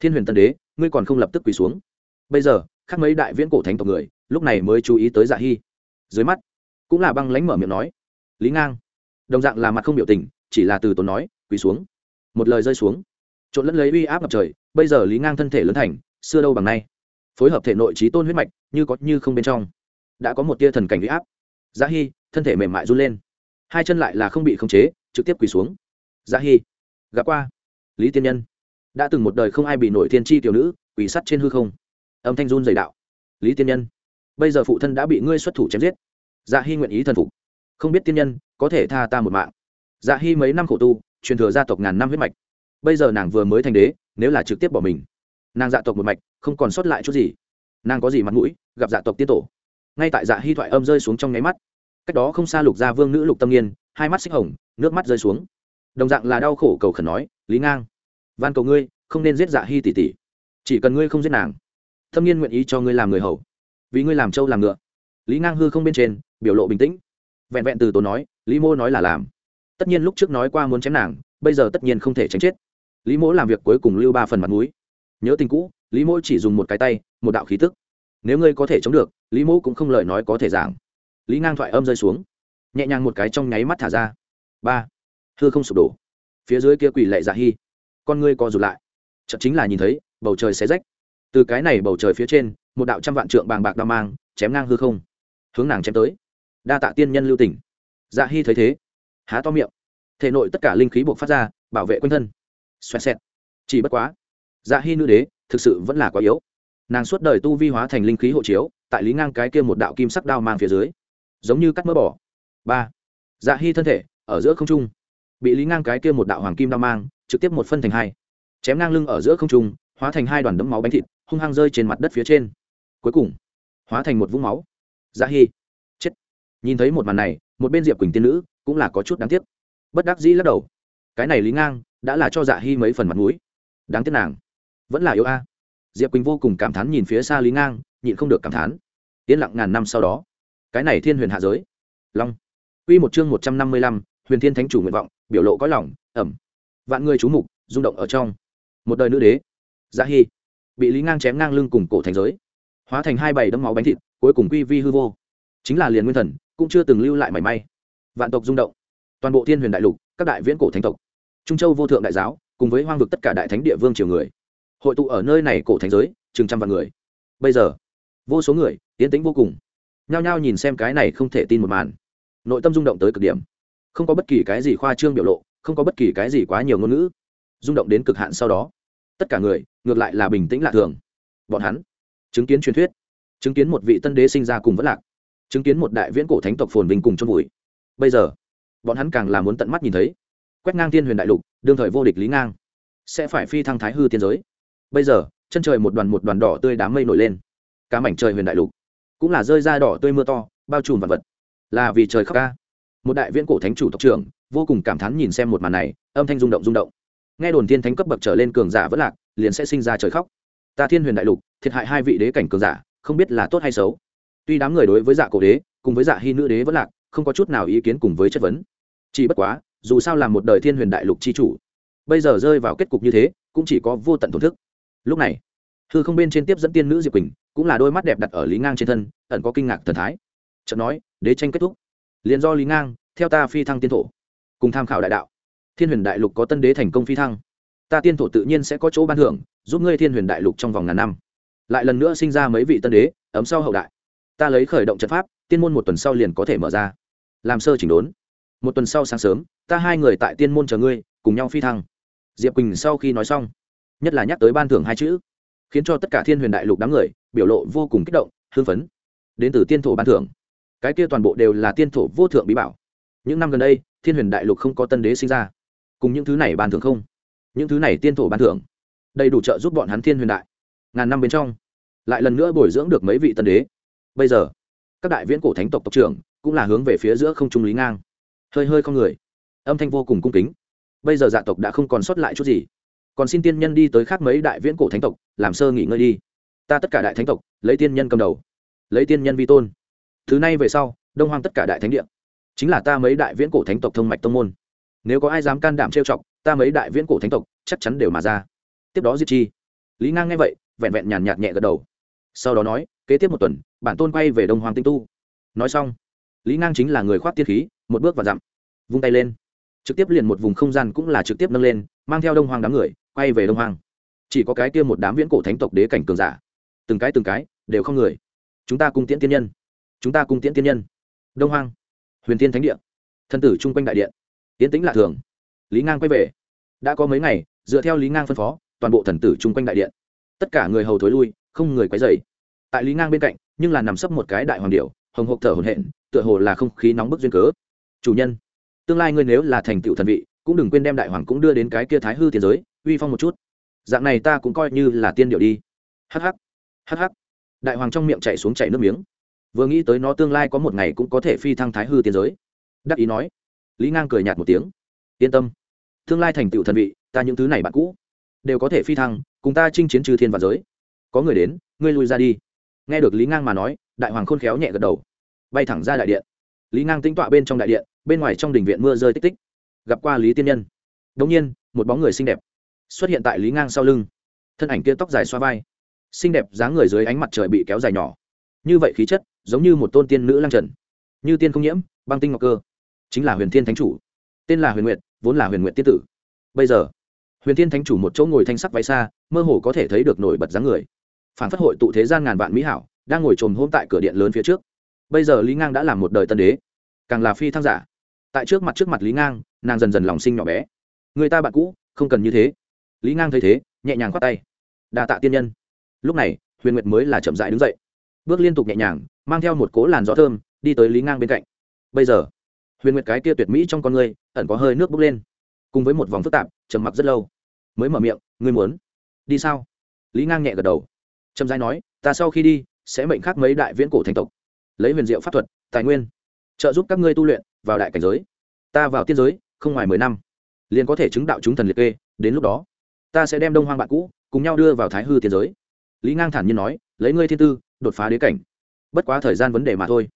[SPEAKER 1] Thiên huyền tân đế, ngươi còn không lập tức quỳ xuống. Bây giờ, khác mấy đại viễn cổ thánh tộc người, lúc này mới chú ý tới dạ hy dưới mắt, cũng là băng lánh mở miệng nói, lý ngang. Đồng dạng là mặt không biểu tình, chỉ là từ tốn nói, quỳ xuống. Một lời rơi xuống trộn lẫn lấy uy áp ngập trời, bây giờ lý ngang thân thể lớn thành, xưa đâu bằng nay. Phối hợp thể nội trí tôn huyết mạch, như có như không bên trong, đã có một tia thần cảnh uy áp. Dạ Giá hy thân thể mềm mại run lên. Hai chân lại là không bị khống chế, trực tiếp quỳ xuống. Dạ Giá hy gặp qua. Lý tiên nhân, đã từng một đời không ai bị nổi thiên tri tiểu nữ, quỳ sắt trên hư không. Âm thanh run dày đạo. Lý tiên nhân, bây giờ phụ thân đã bị ngươi xuất thủ chém giết. Dạ hy nguyện ý thần phục. Không biết tiên nhân, có thể tha ta một mạng. Dạ hy mấy năm khổ tu, truyền thừa gia tộc ngàn năm huyết mạch bây giờ nàng vừa mới thành đế, nếu là trực tiếp bỏ mình, nàng dạ tộc một mạch, không còn sót lại chút gì. Nàng có gì mặt mũi, gặp dạ tộc tiên tổ. Ngay tại dạ hy thoại âm rơi xuống trong nháy mắt, cách đó không xa lục gia vương nữ lục tâm nghiên, hai mắt xích hồng, nước mắt rơi xuống. Đồng dạng là đau khổ cầu khẩn nói, lý ngang, van cầu ngươi, không nên giết dạ hy tỷ tỷ. Chỉ cần ngươi không giết nàng, tâm nghiên nguyện ý cho ngươi làm người hầu. Vì ngươi làm trâu làm ngựa. Lý ngang hư không bên trên, biểu lộ bình tĩnh. Vẹn vẹn từ tốn nói, lý mô nói là làm. Tất nhiên lúc trước nói qua muốn chém nàng, bây giờ tất nhiên không thể tránh chết lý mỗ làm việc cuối cùng lưu ba phần mặt mũi. Nhớ tình cũ, lý mỗ chỉ dùng một cái tay, một đạo khí tức. Nếu ngươi có thể chống được, lý mỗ cũng không lời nói có thể giảng. Lý ngang thoại âm rơi xuống. Nhẹ nhàng một cái trong nháy mắt thả ra. Ba. Hư không sụp đổ. Phía dưới kia quỷ lệ dạ hy. Con ngươi co rụt lại. Chợt chính là nhìn thấy, bầu trời xé rách. Từ cái này bầu trời phía trên, một đạo trăm vạn trượng bàng bạc đao mang, chém ngang hư không. Hướng nàng chém tới. Đa tạ tiên nhân lưu tỉnh dạ hy thấy thế. Há to miệng. Thể nội tất cả linh khí buộc phát ra, bảo vệ quanh thân xoẹt xẹt. Chỉ bất quá dạ hy nữ đế thực sự vẫn là quá yếu. Nàng suốt đời tu vi hóa thành linh khí hộ chiếu, tại lý ngang cái kia một đạo kim sắc đao mang phía dưới, giống như cắt mỡ bỏ. Ba dạ hy thân thể ở giữa không trung, bị lý ngang cái kia một đạo hoàng kim đao mang trực tiếp một phân thành hai, chém ngang lưng ở giữa không trung, hóa thành hai đoàn đấm máu bánh thịt, hung hăng rơi trên mặt đất phía trên. Cuối cùng, hóa thành một vũng máu. Dạ hy chết. Nhìn thấy một màn này, một bên diệp quỳnh tiên nữ cũng là có chút đáng tiếc. Bất đắc dĩ lắc đầu. Cái này lý ngang đã là cho dạ hy mấy phần mặt mũi. Đáng tiếc nàng. Vẫn là yêu a. Diệp quỳnh vô cùng cảm thán nhìn phía xa lý ngang, nhịn không được cảm thán. Yên lặng ngàn năm sau đó, cái này thiên huyền hạ giới. Long. Quy một chương một trăm năm mươi lăm, huyền thiên thánh chủ nguyện vọng, biểu lộ có lòng, ẩm. Vạn người chú mục, rung động ở trong. Một đời nữ đế dạ hy, bị lý ngang chém ngang lưng cùng cổ thành giới. Hóa thành hai bầy đấm máu bánh thịt, cuối cùng quy vi hư vô. Chính là liền nguyên thần, cũng chưa từng lưu lại mảy may. Vạn tộc rung động. Toàn bộ thiên huyền đại lục, các đại viễn cổ thánh tộc trung châu vô thượng đại giáo, cùng với hoang vực tất cả đại thánh địa vương triều người. Hội tụ ở nơi này cổ thánh giới, chừng trăm vạn người. Bây giờ, vô số người tiến tĩnh vô cùng. Nhao nhao nhìn xem cái này không thể tin một màn. Nội tâm rung động tới cực điểm. Không có bất kỳ cái gì khoa trương biểu lộ, không có bất kỳ cái gì quá nhiều ngôn ngữ. Rung động đến cực hạn sau đó, tất cả người, ngược lại là bình tĩnh lạ thường. Bọn hắn, chứng kiến truyền thuyết, chứng kiến một vị tân đế sinh ra cùng vẫn lạc, chứng kiến một đại viễn cổ thánh tộc phồn vinh cùng chôn vùi. Bây giờ, bọn hắn càng là muốn tận mắt nhìn thấy quét ngang thiên huyền đại lục, đương thời vô địch lý ngang. Sẽ phải phi thăng thái hư tiên giới. Bây giờ, chân trời một đoàn một đoàn đỏ tươi đám mây nổi lên. Cả mảnh trời huyền đại lục cũng là rơi ra đỏ tươi mưa to, bao trùm vật vật. Là vì trời khóc ca. Một đại viễn cổ thánh chủ tộc trưởng, vô cùng cảm thán nhìn xem một màn này, âm thanh rung động rung động. Nghe đồn thiên thánh cấp bậc trở lên cường giả vẫn lạc, liền sẽ sinh ra trời khóc. Ta thiên huyền đại lục, thiệt hại hai vị đế cảnh cường giả, không biết là tốt hay xấu. Tuy đám người đối với dạ cổ đế, cùng với dạ hy nữ đế vẫn lạc, không có chút nào ý kiến cùng với chất vấn. Chỉ bất quá dù sao là một đời thiên huyền đại lục c h i chủ. Bây giờ rơi vào kết cục như thế, cũng chỉ có vô tận thổn thức. Lúc này, hư không bên trên tiếp dẫn tiên nữ diệp quỳnh, cũng là đôi mắt đẹp đặt ở lý ngang trên thân, ẩn có kinh ngạc thần thái. Chợt nói, đế tranh kết thúc. Liền do lý ngang, theo ta phi thăng tiên thổ, cùng tham khảo đại đạo. Thiên huyền đại lục có tân đế thành công phi thăng. Ta tiên thổ tự nhiên sẽ có chỗ ban thưởng, giúp ngươi thiên huyền đại lục trong vòng ngàn năm. Lại lần nữa sinh ra mấy vị tân đế, ấm sau hậu đại. Ta lấy khởi động trận pháp, tiên môn một tuần sau liền có thể mở ra. Làm sơ chỉnh đốn một tuần sau sáng sớm, ta hai người tại tiên môn chờ ngươi, cùng nhau phi thăng. Diệp quỳnh sau khi nói xong, nhất là nhắc tới ban thưởng hai chữ, khiến cho tất cả thiên huyền đại lục đám người biểu lộ vô cùng kích động, hưng phấn. Đến từ tiên thổ ban thưởng, cái kia toàn bộ đều là tiên thổ vô thượng bí bảo. Những năm gần đây, thiên huyền đại lục không có tân đế sinh ra. Cùng những thứ này ban thưởng không? Những thứ này tiên thổ ban thưởng, đầy đủ trợ giúp bọn hắn thiên huyền đại. Ngàn năm bên trong, lại lần nữa bồi dưỡng được mấy vị tân đế. Bây giờ, các đại viễn cổ thánh tộc tộc trưởng cũng là hướng về phía giữa không trung lý ngang hơi hơi không người. Âm thanh vô cùng cung kính. Bây giờ dạ tộc đã không còn sót lại chút gì. Còn xin tiên nhân đi tới khác mấy đại viễn cổ thánh tộc, làm sơ nghỉ ngơi đi. Ta tất cả đại thánh tộc, lấy tiên nhân cầm đầu. Lấy tiên nhân vi tôn. Thứ này về sau, đông hoang tất cả đại thánh địa. Chính là ta mấy đại viễn cổ thánh tộc thông mạch tông môn. Nếu có ai dám can đảm trêu chọc, ta mấy đại viễn cổ thánh tộc chắc chắn đều mà ra. Tiếp đó diệt chi. Lý ngang nghe vậy, vẹn vẹn nhàn nhạt nhẹ gật đầu. Sau đó nói, kế tiếp một tuần, bản tôn quay về đông hoàng tinh tu. Nói xong, lý ngang chính là người khoác tiên khí một bước và dặm, vung tay lên. Trực tiếp liền một vùng không gian cũng là trực tiếp nâng lên, mang theo đông hoàng đám người, quay về đông hoàng chỉ có cái kia một đám viễn cổ thánh tộc đế cảnh cường giả. Từng cái từng cái, đều không người. Chúng ta cung tiễn tiên nhân. Chúng ta cung tiễn tiên nhân. Đông hoàng huyền tiên thánh địa. Thân tử chung quanh đại điện. Tiến tĩnh lạ thường. Lý ngang quay về. Đã có mấy ngày, dựa theo lý ngang phân phó, toàn bộ thần tử chung quanh đại điện. Tất cả người hầu thối lui, không người quấy dày tại lý ngang bên cạnh, nhưng là nằm sấp một cái đại hoàng điệu hồng hộp thở hồn hện tựa hồ là không khí nóng bức duyên cớ chủ nhân, tương lai ngươi nếu là thành tựu thần vị, cũng đừng quên đem đại hoàng cũng đưa đến cái kia thái hư tiền giới, uy phong một chút. Dạng này ta cũng coi như là tiên điệu đi. Hh hh đại hoàng trong miệng chạy xuống chảy nước miếng. Vừa nghĩ tới nó tương lai có một ngày cũng có thể phi thăng thái hư tiên giới. Đắc ý nói. Lý ngang cười nhạt một tiếng. Yên tâm. Tương lai thành tựu thần vị, ta những thứ này bạn cũ, đều có thể phi thăng, cùng ta chinh chiến trừ thiên và giới. Có người đến, ngươi lui ra đi. Nghe được lý ngang mà nói, đại hoàng khôn khéo nhẹ gật đầu. Bay thẳng ra đại điện. Lý ngang tính tọa bên trong đại điện bên ngoài trong đình viện mưa rơi tích tích, gặp qua lý tiên nhân. Đ ỗ n g nhiên, một bóng người xinh đẹp xuất hiện tại lý ngang sau lưng. Thân ảnh kia tóc dài xoa vai, xinh đẹp dáng người dưới ánh mặt trời bị kéo dài nhỏ. Như vậy khí chất, giống như một tôn tiên nữ lang trần, như tiên không nhiễm, băng tinh ngọc cơ. Chính là huyền thiên thánh chủ. Tên là huyền nguyệt, vốn là huyền nguyệt tiên tử. Bây giờ, huyền thiên thánh chủ một chỗ ngồi thanh sắc váy xa, mơ hồ có thể thấy được nổi bật dáng người. Phản phất hội tụ thế gian ngàn vạn mỹ hảo, đang ngồi trồm hôm tại cửa điện lớn phía trước. Bây giờ lý ngang đã làm một đời tân đế, càng là phi thăng giả tại trước mặt trước mặt lý ngang, nàng dần dần lòng sinh nhỏ bé. Người ta bạn cũ, không cần như thế. Lý ngang thấy thế, nhẹ nhàng khoát tay. Đa tạ tiên nhân. Lúc này, huyền nguyệt mới là chậm dại đứng dậy. Bước liên tục nhẹ nhàng, mang theo một cố làn gió thơm, đi tới lý ngang bên cạnh. Bây giờ, huyền nguyệt cái kia tuyệt mỹ trong con người, ẩn có hơi nước bốc lên. Cùng với một vòng phức tạp, trầm mặc rất lâu. Mới mở miệng, ngươi muốn đi sao? Lý ngang nhẹ gật đầu. Trầm giai nói, ta sau khi đi, sẽ mệnh khắc mấy đại viễn cổ thành tộc. Lấy huyền diệu pháp thuật, tài nguyên, trợ giúp các ngươi tu luyện vào đại cảnh giới. Ta vào tiên giới, không ngoài mười năm, liền có thể chứng đạo chúng thần liệt kê, đến lúc đó, ta sẽ đem đông hoang bạn cũ cùng nhau đưa vào thái hư tiên giới. Lý ngang thản nhiên nói, lấy ngươi thiên tư, đột phá đế cảnh. Bất quá thời gian vấn đề mà thôi.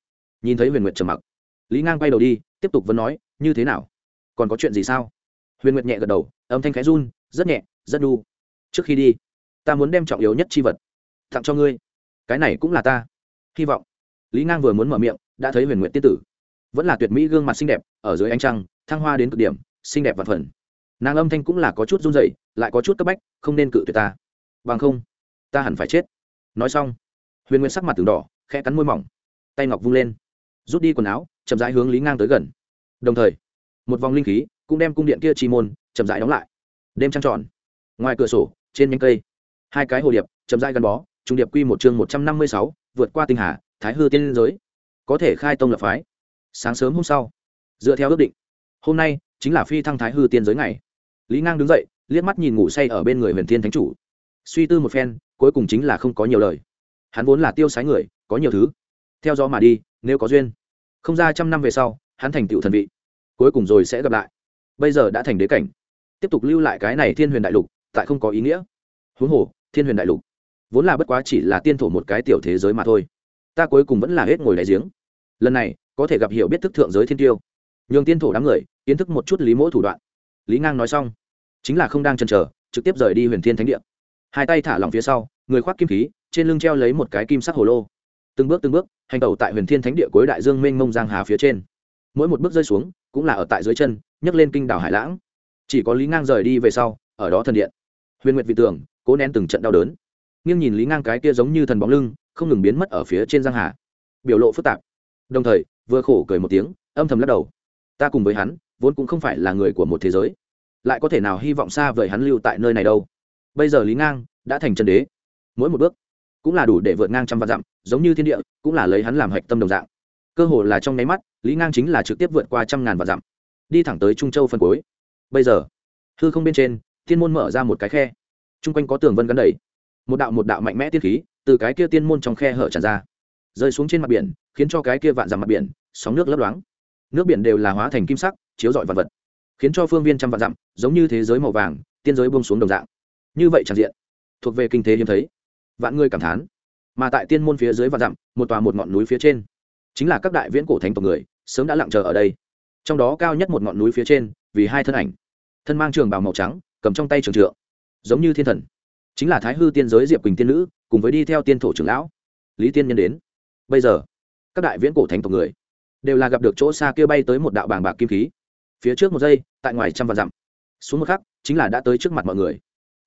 [SPEAKER 1] Nhìn thấy huyền nguyệt trầm mặc, lý ngang quay đầu đi, tiếp tục vẫn nói, như thế nào? Còn có chuyện gì sao? Huyền nguyệt nhẹ gật đầu, âm thanh khẽ run, rất nhẹ, rất đu. Trước khi đi, ta muốn đem trọng yếu nhất chi vật tặng cho ngươi. Cái này cũng là ta. Hy vọng. Lý ngang vừa muốn mở miệng, đã thấy huyền Nguyệt tiên tử vẫn là tuyệt mỹ gương mặt xinh đẹp, ở dưới ánh trăng, thăng hoa đến cực điểm, xinh đẹp và phần. Nàng âm thanh cũng là có chút run dậy lại có chút cấp bách, không nên cự tuyệt ta. Bằng không, ta hẳn phải chết. Nói xong, huyền nguyên sắc mặt từng đỏ, khẽ cắn môi mỏng, tay ngọc vung lên, rút đi quần áo, chậm rãi hướng lý ngang tới gần. Đồng thời, một vòng linh khí cũng đem cung điện kia chi môn chậm rãi đóng lại. Đêm trăng tròn, ngoài cửa sổ, trên nhánh cây, hai cái hồ điệp chậm rãi gắn bó, trung điệp quy một chương một trăm năm mươi sáu, vượt qua tinh hà, thái hư tiên giới. Có thể khai tông lập phái sáng sớm hôm sau, dựa theo ước định, hôm nay chính là phi thăng thái hư tiên giới ngày. Lý ngang đứng dậy, liếc mắt nhìn ngủ say ở bên người huyền thiên thánh chủ. Suy tư một phen, cuối cùng chính là không có nhiều lời. Hắn vốn là tiêu sái người, có nhiều thứ. Theo gió mà đi, nếu có duyên, không ra trăm năm về sau, hắn thành tựu thần vị. Cuối cùng rồi sẽ gặp lại. Bây giờ đã thành đế cảnh. Tiếp tục lưu lại cái này thiên huyền đại lục, tại không có ý nghĩa. Huống hồ, thiên huyền đại lục, vốn là bất quá chỉ là tiên thổ một cái tiểu thế giới mà thôi. Ta cuối cùng vẫn là hết ngồi đại giếng. Lần này có thể gặp hiểu biết thức thượng giới thiên tiêu. Nhường tiên thổ đám người, kiến thức một chút lý mỗ thủ đoạn. Lý ngang nói xong, chính là không đang chần chờ, trực tiếp rời đi huyền thiên thánh địa. Hai tay thả lỏng phía sau, người khoác kim khí, trên lưng treo lấy một cái kim sắc hồ lô. Từng bước từng bước, hành tẩu tại huyền thiên thánh địa cuối đại dương mênh mông giang hà phía trên. Mỗi một bước rơi xuống, cũng là ở tại dưới chân, nhấc lên kinh đảo hải lãng. Chỉ có lý ngang rời đi về sau, ở đó thần điện. Huyền nguyệt vị tưởng, cố nén từng trận đau đớn. Nghiêng nhìn lý ngang cái kia giống như thần bóng lưng, không ngừng biến mất ở phía trên giang hà. Biểu lộ phức tạp. Đồng thời vừa khổ cười một tiếng, âm thầm lắc đầu. Ta cùng với hắn, vốn cũng không phải là người của một thế giới. Lại có thể nào hy vọng xa vời hắn lưu tại nơi này đâu? Bây giờ lý ngang đã thành chân đế. Mỗi một bước cũng là đủ để vượt ngang trăm vạn dặm, giống như thiên địa, cũng là lấy hắn làm hạch tâm đồng dạng. Cơ hồ là trong nháy mắt, lý ngang chính là trực tiếp vượt qua trăm ngàn vạn dặm, đi thẳng tới trung châu phân cuối. Bây giờ, hư không bên trên, thiên môn mở ra một cái khe. Chung quanh có tường vân gắn đầy. Một đạo một đạo mạnh mẽ tiên khí từ cái kia tiên môn trong khe hở tràn ra rơi xuống trên mặt biển, khiến cho cái kia vạn dặm mặt biển, sóng nước lấp loáng. Nước biển đều là hóa thành kim sắc, chiếu rọi vật vật, khiến cho phương viên trăm vạn dặm, giống như thế giới màu vàng, tiên giới buông xuống đồng dạng. Như vậy tràn diện, thuộc về kinh thế hiếm thấy. Vạn người cảm thán, mà tại tiên môn phía dưới vạn dặm, một tòa một ngọn núi phía trên, chính là các đại viễn cổ thánh tộc người, sớm đã lặng chờ ở đây. Trong đó cao nhất một ngọn núi phía trên, vì hai thân ảnh. Thân mang trường bào màu trắng, cầm trong tay trường trượng, giống như thiên thần. Chính là thái hư tiên giới diệp quỳnh tiên nữ, cùng với đi theo tiên thổ trưởng lão, lý tiên nhân đến bây giờ, các đại viễn cổ thánh tộc người đều là gặp được chỗ xa kia bay tới một đạo bàng bạc kim khí. Phía trước một giây, tại ngoài trăm vạn dặm, xuống một khắc, chính là đã tới trước mặt mọi người.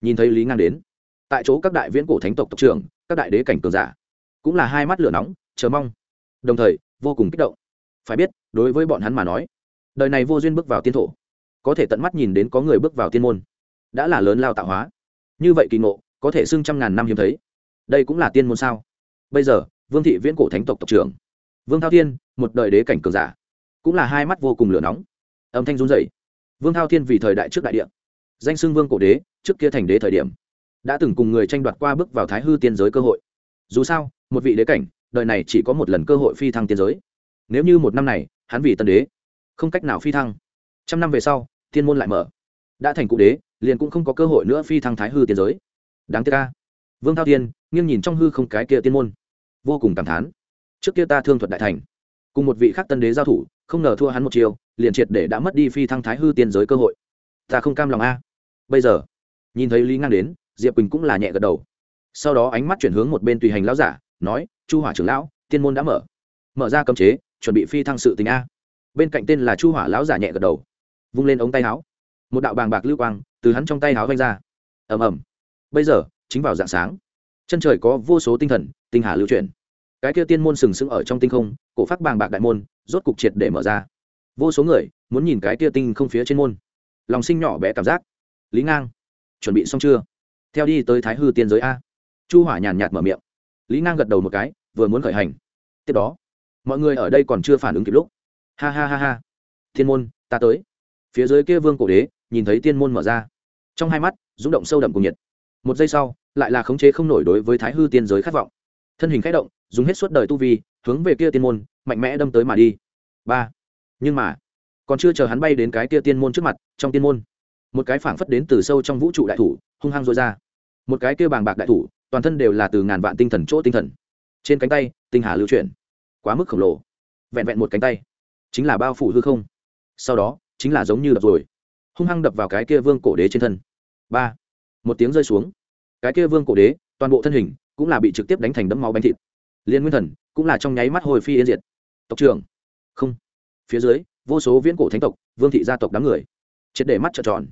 [SPEAKER 1] Nhìn thấy lý ngang đến, tại chỗ các đại viễn cổ thánh tộc tộc trưởng, các đại đế cảnh cường giả, cũng là hai mắt lửa nóng, chờ mong. Đồng thời, vô cùng kích động. Phải biết, đối với bọn hắn mà nói, đời này vô duyên bước vào tiên thổ, có thể tận mắt nhìn đến có người bước vào tiên môn, đã là lớn lao tạo hóa. Như vậy kỳ ngộ, có thể xưng trăm ngàn năm hiếm thấy. Đây cũng là tiên môn sao? Bây giờ vương thị viễn cổ thánh tộc tộc trưởng. Vương thao thiên, một đời đế cảnh cường giả. Cũng là hai mắt vô cùng lửa nóng. Âm thanh run dày vương thao thiên vì thời đại trước đại địa. Danh xưng vương cổ đế, trước kia thành đế thời điểm. Đã từng cùng người tranh đoạt qua bước vào thái hư tiên giới cơ hội. Dù sao, một vị đế cảnh, đời này chỉ có một lần cơ hội phi thăng tiên giới. Nếu như một năm này, hắn vì tân đế, không cách nào phi thăng. Trăm năm về sau tiên môn lại mở. Đã thành cụ đế, liền cũng không có cơ hội nữa phi thăng thái hư tiên giới. Đáng tiếc ca vương thao tiên nghiêng nhìn trong hư không cái kia tiên môn vô cùng cảm thán. Trước kia ta thương thuật đại thành, cùng một vị khắc tân đế giao thủ, không ngờ thua hắn một chiều liền triệt để đã mất đi phi thăng thái hư tiên giới cơ hội. Ta không cam lòng a. Bây giờ, nhìn thấy lý ngang đến, diệp quỳnh cũng là nhẹ gật đầu. Sau đó ánh mắt chuyển hướng một bên tùy hành lão giả, nói, chu hỏa trưởng lão, tiên môn đã mở. Mở ra cấm chế, chuẩn bị phi thăng sự tình a. Bên cạnh tên là chu hỏa lão giả nhẹ gật đầu, vung lên ống tay áo. Một đạo bàng bạc lưu quang từ hắn trong tay áo vanh ra. Ầm ầm. Bây giờ, chính vào dạng sáng chân trời có vô số tinh thần, tinh hà lưu truyền. cái kia tiên môn sừng sững ở trong tinh không, cổ phát bàng bạc đại môn, rốt cục triệt để mở ra. Vô số người muốn nhìn cái kia tinh không phía trên môn. Lòng sinh nhỏ bé cảm giác. Lý ngang, chuẩn bị xong chưa? Theo đi tới thái hư tiên giới a. Chu hỏa nhàn nhạt mở miệng. Lý ngang gật đầu một cái, vừa muốn khởi hành. Tiếp đó, mọi người ở đây còn chưa phản ứng kịp lúc. Ha ha ha ha. Thiên môn, ta tới. Phía dưới kia vương cổ đế, nhìn thấy tiên môn mở ra. Trong hai mắt, rung động sâu đậm cùng nhiệt. Một giây sau lại là khống chế không nổi đối với thái hư tiên giới khát vọng. Thân hình k h ẽ động, dùng hết suốt đời tu vi, hướng về kia tiên môn, mạnh mẽ đâm tới mà đi. Ba. Nhưng mà, còn chưa chờ hắn bay đến cái kia tiên môn trước mặt, trong tiên môn, một cái phảng phất đến từ sâu trong vũ trụ đại thủ, hung hăng dội ra. Một cái kia bàng bạc đại thủ, toàn thân đều là từ ngàn vạn tinh thần chỗ tinh thần. Trên cánh tay, tinh hà lưu chuyển. Quá mức khổng lồ. Vẹn vẹn một cánh tay. Chính là bao phủ hư không. Sau đó, chính là giống như đập rồi. Hung hăng đập vào cái kia vương cổ đế trên thân. Ba. Một tiếng rơi xuống cái kia vương cổ đế, toàn bộ thân hình cũng là bị trực tiếp đánh thành đấm máu bánh thịt. Liên nguyên thần cũng là trong nháy mắt hồi phi yên diệt. Tộc trưởng. Không. Phía dưới, vô số viễn cổ thánh tộc, vương thị gia tộc đám người, triệt để mắt trợn tròn.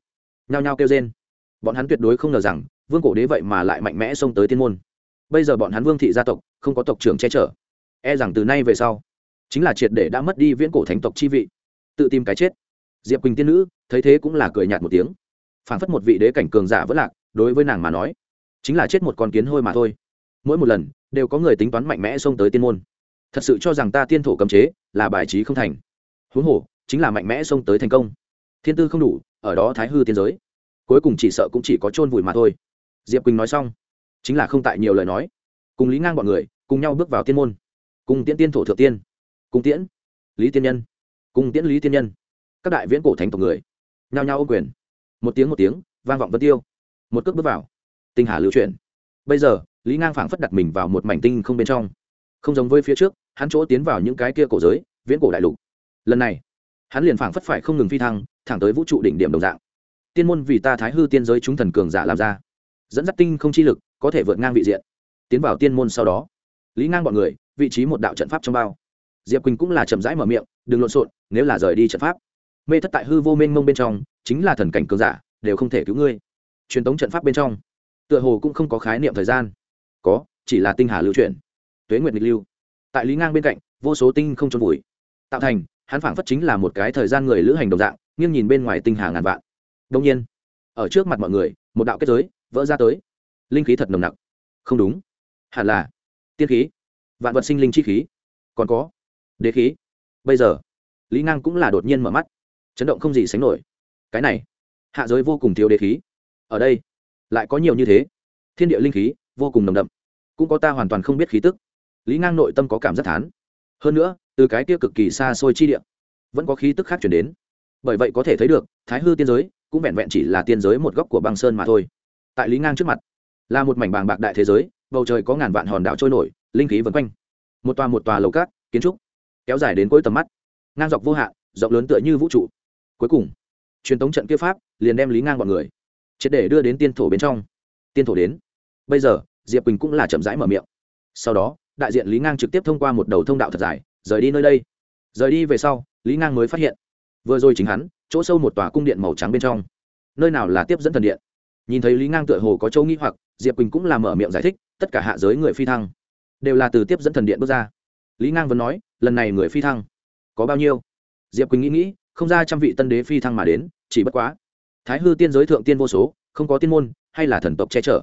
[SPEAKER 1] Nhao nhao kêu rên. Bọn hắn tuyệt đối không ngờ rằng, vương cổ đế vậy mà lại mạnh mẽ xông tới tiên môn. Bây giờ bọn hắn vương thị gia tộc, không có tộc trưởng che chở. E rằng từ nay về sau, chính là triệt để đã mất đi viễn cổ thánh tộc chi vị. Tự tìm cái chết. Diệp quỳnh tiên nữ, thấy thế cũng là cười nhạt một tiếng. Phản phất một vị đế cảnh cường giả vỡ lạc, đối với nàng mà nói chính là chết một con kiến hôi mà thôi. Mỗi một lần, đều có người tính toán mạnh mẽ xông tới tiên môn. Thật sự cho rằng ta tiên thổ cấm chế là bài trí không thành. Huống hồ, chính là mạnh mẽ xông tới thành công. Thiên tư không đủ, ở đó thái hư tiên giới. Cuối cùng chỉ sợ cũng chỉ có chôn vùi mà thôi. Diệp quỳnh nói xong, chính là không tại nhiều lời nói. Cùng lý ngang bọn người, cùng nhau bước vào tiên môn. Cùng tiễn tiên thổ thượng tiên. Cùng tiễn, lý tiên nhân. Cùng tiễn lý tiên nhân. Các đại viễn cổ thánh tộc người, nhao nhao ô quyền. Một tiếng một tiếng, vang vọng vân tiêu. Một cước bước vào tinh hà lưu chuyển. Bây giờ, lý ngang phảng phất đặt mình vào một mảnh tinh không bên trong. Không giống với phía trước, hắn chỗ tiến vào những cái kia cổ giới, viễn cổ đại lục. Lần này, hắn liền phảng phất phải không ngừng phi thăng, thẳng tới vũ trụ đỉnh điểm đồng dạng. Tiên môn vì ta thái hư tiên giới chúng thần cường giả làm ra, dẫn dắt tinh không chi lực, có thể vượt ngang vị diện. Tiến vào tiên môn sau đó, lý ngang bọn người, vị trí một đạo trận pháp trong bao. Diệp quỳnh cũng là chậm rãi mở miệng, đừng lộn xộn, nếu là rời đi trận pháp, mê thất tại hư vô mênh mông bên trong, chính là thần cảnh cường giả, đều không thể cứu ngươi. Truyền tống trận pháp bên trong tựa hồ cũng không có khái niệm thời gian. Có, chỉ là tinh hà lưu chuyển. Tuế nguyệt nghịch lưu. Tại lý ngang bên cạnh, vô số tinh không trôn vùi. Tạo thành, hắn phảng phất chính là một cái thời gian người lữ hành đồng dạng, nghiêng nhìn bên ngoài tinh hà ngàn vạn. Đông nhiên, ở trước mặt mọi người, một đạo kết giới vỡ ra tới. Linh khí thật nồng nặc. Không đúng. Hẳn là tiên khí, vạn vật sinh linh chi khí. Còn có, đế khí. Bây giờ, lý ngang cũng là đột nhiên mở mắt. Chấn động không gì sánh nổi. Cái này, hạ giới vô cùng thiếu đế khí. Ở đây lại có nhiều như thế. Thiên địa linh khí, vô cùng nồng đậm. Cũng có ta hoàn toàn không biết khí tức. Lý ngang nội tâm có cảm giác thán. Hơn nữa, từ cái kia cực kỳ xa xôi chi địa, vẫn có khí tức khác chuyển đến. Bởi vậy có thể thấy được, thái hư tiên giới cũng vẹn vẹn chỉ là tiên giới một góc của băng sơn mà thôi. Tại lý ngang trước mặt, là một mảnh bàng bạc đại thế giới, bầu trời có ngàn vạn hòn đảo trôi nổi, linh khí vân quanh. Một tòa một tòa lầu cát, kiến trúc, kéo dài đến cuối tầm mắt. Ngang dọc vô hạn, rộng lớn tựa như vũ trụ. Cuối cùng, truyền thống trận kia pháp, liền đem lý ngang bọn người triệt để đưa đến tiên thổ bên trong. Tiên thổ đến. Bây giờ, diệp quỳnh cũng là chậm rãi mở miệng. Sau đó, đại diện lý ngang trực tiếp thông qua một đầu thông đạo thật dài, rời đi nơi đây. Rời đi về sau, lý ngang mới phát hiện, vừa rồi chính hắn, chỗ sâu một tòa cung điện màu trắng bên trong. Nơi nào là tiếp dẫn thần điện? Nhìn thấy lý ngang tựa hồ có châu nghĩ hoặc, diệp quỳnh cũng làm mở miệng giải thích, tất cả hạ giới người phi thăng đều là từ tiếp dẫn thần điện bước ra. Lý ngang vẫn nói, lần này người phi thăng có bao nhiêu? Diệp quỳnh nghĩ nghĩ, không ra trăm vị tân đế phi thăng mà đến, chỉ bất quá thái hư tiên giới thượng tiên vô số, không có tiên môn, hay là thần tộc che chở.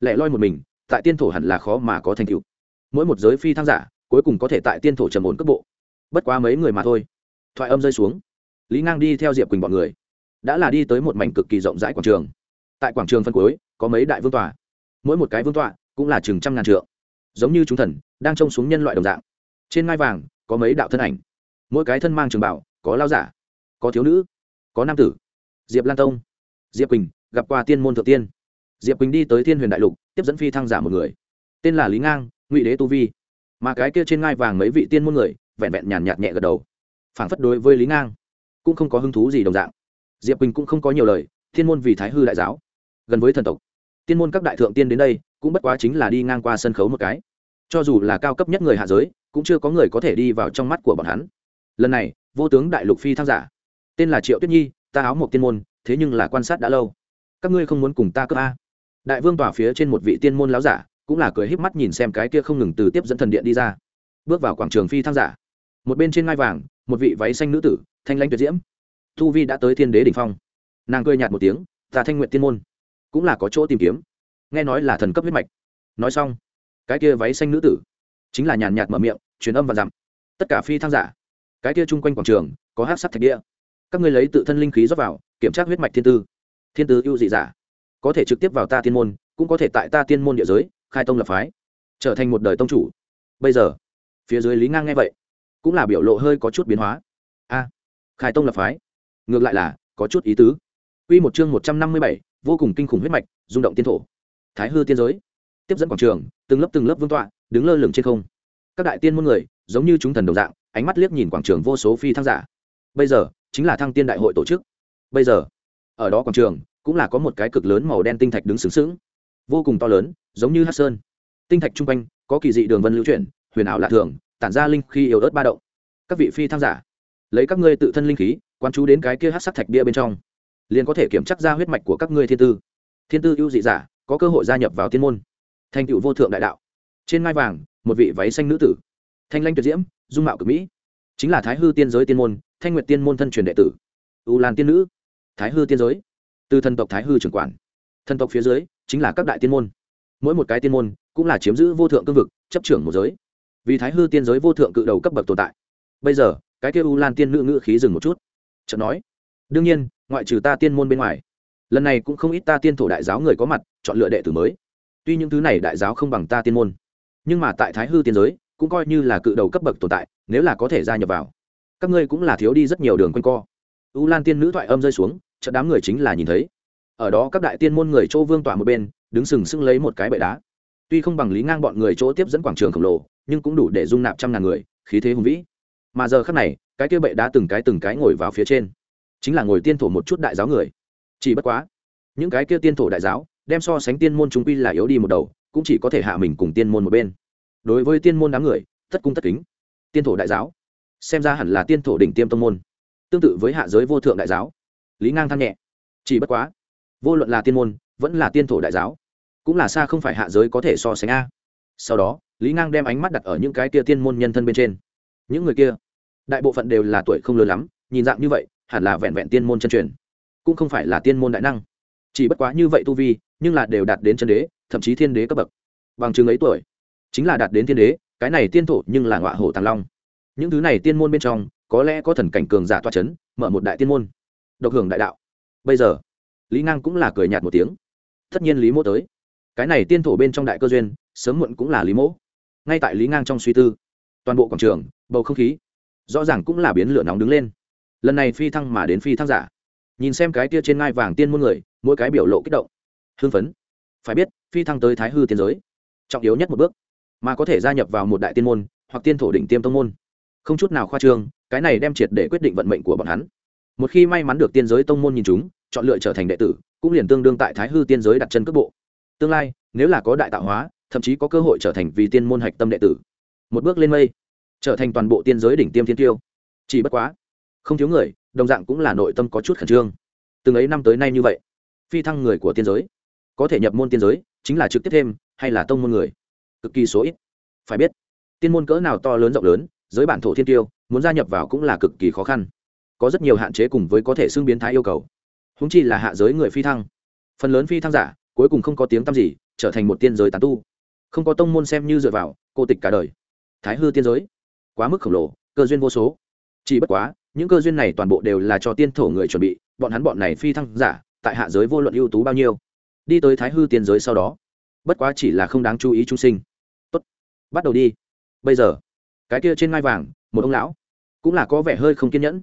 [SPEAKER 1] Lẻ loi một mình, tại tiên thổ hẳn là khó mà có thành tựu. Mỗi một giới phi thăng giả, cuối cùng có thể tại tiên thổ trầm ổn cấp bộ. Bất quá mấy người mà thôi. Thoại âm rơi xuống. Lý ngang đi theo diệp quỳnh bọn người. Đã là đi tới một mảnh cực kỳ rộng rãi quảng trường. Tại quảng trường phân cuối, có mấy đại vương tọa. Mỗi một cái vương tọa cũng là chừng trăm ngàn trượng. Giống như chúng thần, đang trông xuống nhân loại đồng dạng. Trên ngai vàng, có mấy đạo thân ảnh. Mỗi cái thân mang trường bảo, có lao giả, có thiếu nữ, có nam tử diệp lan tông. Diệp quỳnh, gặp qua tiên môn thượng tiên. Diệp quỳnh đi tới thiên huyền đại lục, tiếp dẫn phi thăng giả một người. Tên là lý ngang, ngụy đế tu vi. Mà cái kia trên ngai vàng mấy vị tiên môn người, vẹn vẹn nhàn nhạt nhẹ gật đầu. Phảng phất đối với lý ngang, cũng không có hứng thú gì đồng dạng. Diệp quỳnh cũng không có nhiều lời, thiên môn vì thái hư đại giáo, gần với thần tộc. Tiên môn các đại thượng tiên đến đây, cũng bất quá chính là đi ngang qua sân khấu một cái. Cho dù là cao cấp nhất người hạ giới, cũng chưa có người có thể đi vào trong mắt của bọn hắn. Lần này, vô tướng đại lục phi thăng giả, tên là triệu tuyết nhi ta áo một tiên môn, thế nhưng là quan sát đã lâu. Các ngươi không muốn cùng ta cướp a? Đại vương tỏa phía trên một vị tiên môn láo giả, cũng là cười híp mắt nhìn xem cái kia không ngừng từ tiếp dẫn thần điện đi ra. Bước vào quảng trường phi thăng giả. Một bên trên ngai vàng, một vị váy xanh nữ tử, thanh lãnh tuyệt diễm. Thu vi đã tới thiên đế đỉnh phong. Nàng cười nhạt một tiếng, ta thanh nguyện tiên môn, cũng là có chỗ tìm kiếm. Nghe nói là thần cấp huyết mạch. Nói xong, cái kia váy xanh nữ tử, chính là nhàn nhạt mở miệng, truyền âm và dặm. Tất cả phi thăng giả, cái kia chung quanh quảng trường, có hát sắc thạch địa các ngươi lấy tự thân linh khí rót vào kiểm tra huyết mạch thiên tư thiên tư ưu dị giả có thể trực tiếp vào ta tiên môn cũng có thể tại ta tiên môn địa giới khai tông lập phái trở thành một đời tông chủ bây giờ phía dưới lý ngang nghe vậy cũng là biểu lộ hơi có chút biến hóa a khai tông lập phái ngược lại là có chút ý tứ Quy một chương một trăm năm mươi bảy, vô cùng kinh khủng huyết mạch, rung động tiên thổ. Thái hư tiên giới. Tiếp dẫn quảng trường, từng lớp từng lớp vương tọa, đứng lơ lửng trên không. Các đại tiên môn người, giống như chúng thần đồng dạng, ánh mắt liếc nhìn quảng trường vô số phi thăng giả. Bây giờ, chính là thăng tiên đại hội tổ chức. Bây giờ, ở đó quảng trường, cũng là có một cái cực lớn màu đen tinh thạch đứng sướng sướng, vô cùng to lớn, giống như hắc sơn. Tinh thạch trung quanh, có kỳ dị đường vân lưu chuyển, huyền ảo lạ thường, tản ra linh khi yếu ớt ba động. Các vị phi thăng giả, lấy các ngươi tự thân linh khí, quan chú đến cái kia hắc sắc thạch bia bên trong liền có thể kiểm chắc ra huyết mạch của các ngươi thiên tư thiên tư ưu dị giả có cơ hội gia nhập vào thiên môn thành tựu vô thượng đại đạo trên ngai vàng một vị váy xanh nữ tử thanh lanh tuyệt diễm dung mạo cực mỹ chính là thái hư tiên giới tiên môn, thanh nguyệt tiên môn thân truyền đệ tử. U lan tiên nữ, thái hư tiên giới, từ thần tộc thái hư trưởng quản. Thần tộc phía dưới chính là các đại tiên môn. Mỗi một cái tiên môn cũng là chiếm giữ vô thượng cương vực, chấp trưởng một giới. Vì thái hư tiên giới vô thượng cự đầu cấp bậc tồn tại. Bây giờ, cái kia u lan tiên nữ ngữ khí dừng một chút. Chợt nói, đương nhiên, ngoại trừ ta tiên môn bên ngoài, lần này cũng không ít ta tiên thổ đại giáo người có mặt, chọn lựa đệ tử mới. Tuy những thứ này đại giáo không bằng ta tiên môn, nhưng mà tại thái hư tiên giới cũng coi như là cự đầu cấp bậc tồn tại, nếu là có thể gia nhập vào, các ngươi cũng là thiếu đi rất nhiều đường quanh co. U lan tiên nữ thoại âm rơi xuống chợ đám người chính là nhìn thấy. Ở đó các đại tiên môn người chỗ vương tỏa một bên, đứng sừng sững lấy một cái bệ đá. Tuy không bằng lý ngang bọn người chỗ tiếp dẫn quảng trường khổng lồ, nhưng cũng đủ để dung nạp trăm ngàn người, khí thế hùng vĩ. Mà giờ khắc này, cái kia bệ đá từng cái từng cái ngồi vào phía trên, chính là ngồi tiên thổ một chút đại giáo người. Chỉ bất quá, những cái kia tiên thổ đại giáo, đem so sánh tiên môn chúng quy là yếu đi một đầu, cũng chỉ có thể hạ mình cùng tiên môn một bên đối với tiên môn đám người, tất cung tất kính. Tiên thổ đại giáo, xem ra hẳn là tiên thổ đỉnh tiêm tông môn. Tương tự với hạ giới vô thượng đại giáo. Lý ngang than nhẹ. Chỉ bất quá, vô luận là tiên môn, vẫn là tiên thổ đại giáo, cũng là xa không phải hạ giới có thể so sánh a. Sau đó, lý ngang đem ánh mắt đặt ở những cái kia tiên môn nhân thân bên trên. Những người kia, đại bộ phận đều là tuổi không lớn lắm, nhìn dạng như vậy, hẳn là vẹn vẹn tiên môn chân truyền, cũng không phải là tiên môn đại năng. Chỉ bất quá như vậy tu vi, nhưng là đều đạt đến chân đế, thậm chí thiên đế cấp bậc. Bằng chứng ấy tuổi chính là đạt đến thiên đế, cái này tiên thổ nhưng là ngọa hổ tàng long. Những thứ này tiên môn bên trong, có lẽ có thần cảnh cường giả toa c h ấ n mở một đại tiên môn. Độc hưởng đại đạo. Bây giờ, lý ngang cũng là cười nhạt một tiếng. Tất nhiên lý mô tới. Cái này tiên thổ bên trong đại cơ duyên, sớm muộn cũng là lý mỗ. Ngay tại lý ngang trong suy tư, toàn bộ quảng trường, bầu không khí, rõ ràng cũng là biến lửa nóng đứng lên. Lần này phi thăng mà đến phi thăng giả. Nhìn xem cái tia trên ngai vàng tiên môn người, mỗi cái biểu lộ kích động, hưng phấn. Phải biết, phi thăng tới thái hư tiên giới, trọng yếu nhất một bước mà có thể gia nhập vào một đại tiên môn hoặc tiên thổ đỉnh tiêm tông môn. Không chút nào khoa trương, cái này đem triệt để quyết định vận mệnh của bọn hắn. Một khi may mắn được tiên giới tông môn nhìn chúng, chọn lựa trở thành đệ tử, cũng liền tương đương tại thái hư tiên giới đặt chân cước bộ. Tương lai, nếu là có đại tạo hóa, thậm chí có cơ hội trở thành vì tiên môn hạch tâm đệ tử. Một bước lên mây, trở thành toàn bộ tiên giới đỉnh tiêm thiên tiêu. Chỉ bất quá, không thiếu người, đồng dạng cũng là nội tâm có chút khẩn trương. Từng ấy năm tới nay như vậy, phi thăng người của tiên giới, có thể nhập môn tiên giới, chính là trực tiếp thêm, hay là tông môn người? Cực kỳ số ít. Phải biết, tiên môn cỡ nào to lớn rộng lớn, giới bản thổ thiên tiêu, muốn gia nhập vào cũng là cực kỳ khó khăn. Có rất nhiều hạn chế cùng với có thể xưng biến thái yêu cầu. Húng chi là hạ giới người phi thăng. Phần lớn phi thăng giả, cuối cùng không có tiếng tăm gì, trở thành một tiên giới tán tu. Không có tông môn xem như dựa vào, cô tịch cả đời. Thái hư tiên giới, quá mức khổng lồ, cơ duyên vô số. Chỉ bất quá, những cơ duyên này toàn bộ đều là cho tiên thổ người chuẩn bị, bọn hắn bọn này phi thăng giả, tại hạ giới vô luận ưu tú bao nhiêu, đi tới thái hư tiên giới sau đó. Bất quá chỉ là không đáng chú ý trung sinh bắt đầu đi. Bây giờ, cái kia trên ngai vàng, một ông lão, cũng là có vẻ hơi không kiên nhẫn.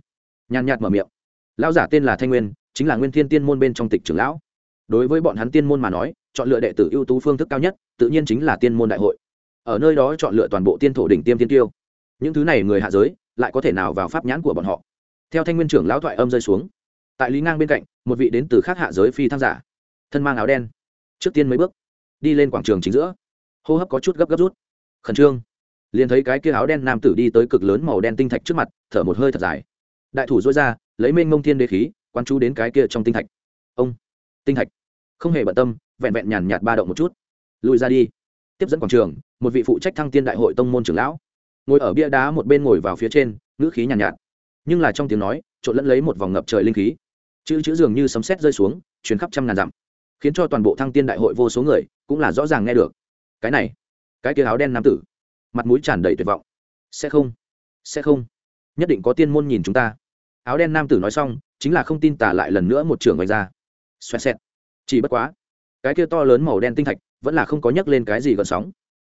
[SPEAKER 1] Nhàn nhạt mở miệng. Lão giả tên là thanh nguyên, chính là nguyên thiên tiên môn bên trong tịch trưởng lão. Đối với bọn hắn tiên môn mà nói, chọn lựa đệ tử ưu tú phương thức cao nhất, tự nhiên chính là tiên môn đại hội. Ở nơi đó chọn lựa toàn bộ tiên thổ đỉnh tiêm tiên tiêu. Những thứ này người hạ giới, lại có thể nào vào pháp nhãn của bọn họ? Theo thanh nguyên trưởng lão thoại âm rơi xuống, tại lý ngang bên cạnh, một vị đến từ khác hạ giới phi tham giả, thân mang áo đen. Trước tiên mấy bước, đi lên quảng trường chính giữa. Hô hấp có chút gấp gấp rút khẩn trương. Liền thấy cái kia áo đen nam tử đi tới cực lớn màu đen tinh thạch trước mặt thở một hơi thật dài. Đại thủ dối ra lấy mênh mông thiên đế khí quan chú đến cái kia trong tinh thạch. Ông tinh thạch. Không hề bận tâm vẹn vẹn nhàn nhạt ba động một chút. Lùi ra đi. Tiếp dẫn quảng trường một vị phụ trách thăng tiên đại hội tông môn trưởng lão. Ngồi ở bia đá một bên ngồi vào phía trên ngữ khí nhàn nhạt, nhạt nhưng là trong tiếng nói trộn lẫn lấy một vòng ngập trời linh khí. Chữ chữ dường như sấm sét rơi xuống chuyến khắp trăm ngàn dặm khiến cho toàn bộ thăng tiên đại hội vô số người cũng là rõ ràng nghe được. Cái này cái kia áo đen nam tử. Mặt mũi tràn đầy tuyệt vọng. Sẽ không sẽ không. Nhất định có tiên môn nhìn chúng ta. Áo đen nam tử nói xong, chính là không tin tả lại lần nữa một trường vạch ra. Xoẹt xẹt. Chỉ bất quá, cái kia to lớn màu đen tinh thạch vẫn là không có nhắc lên cái gì gần sóng.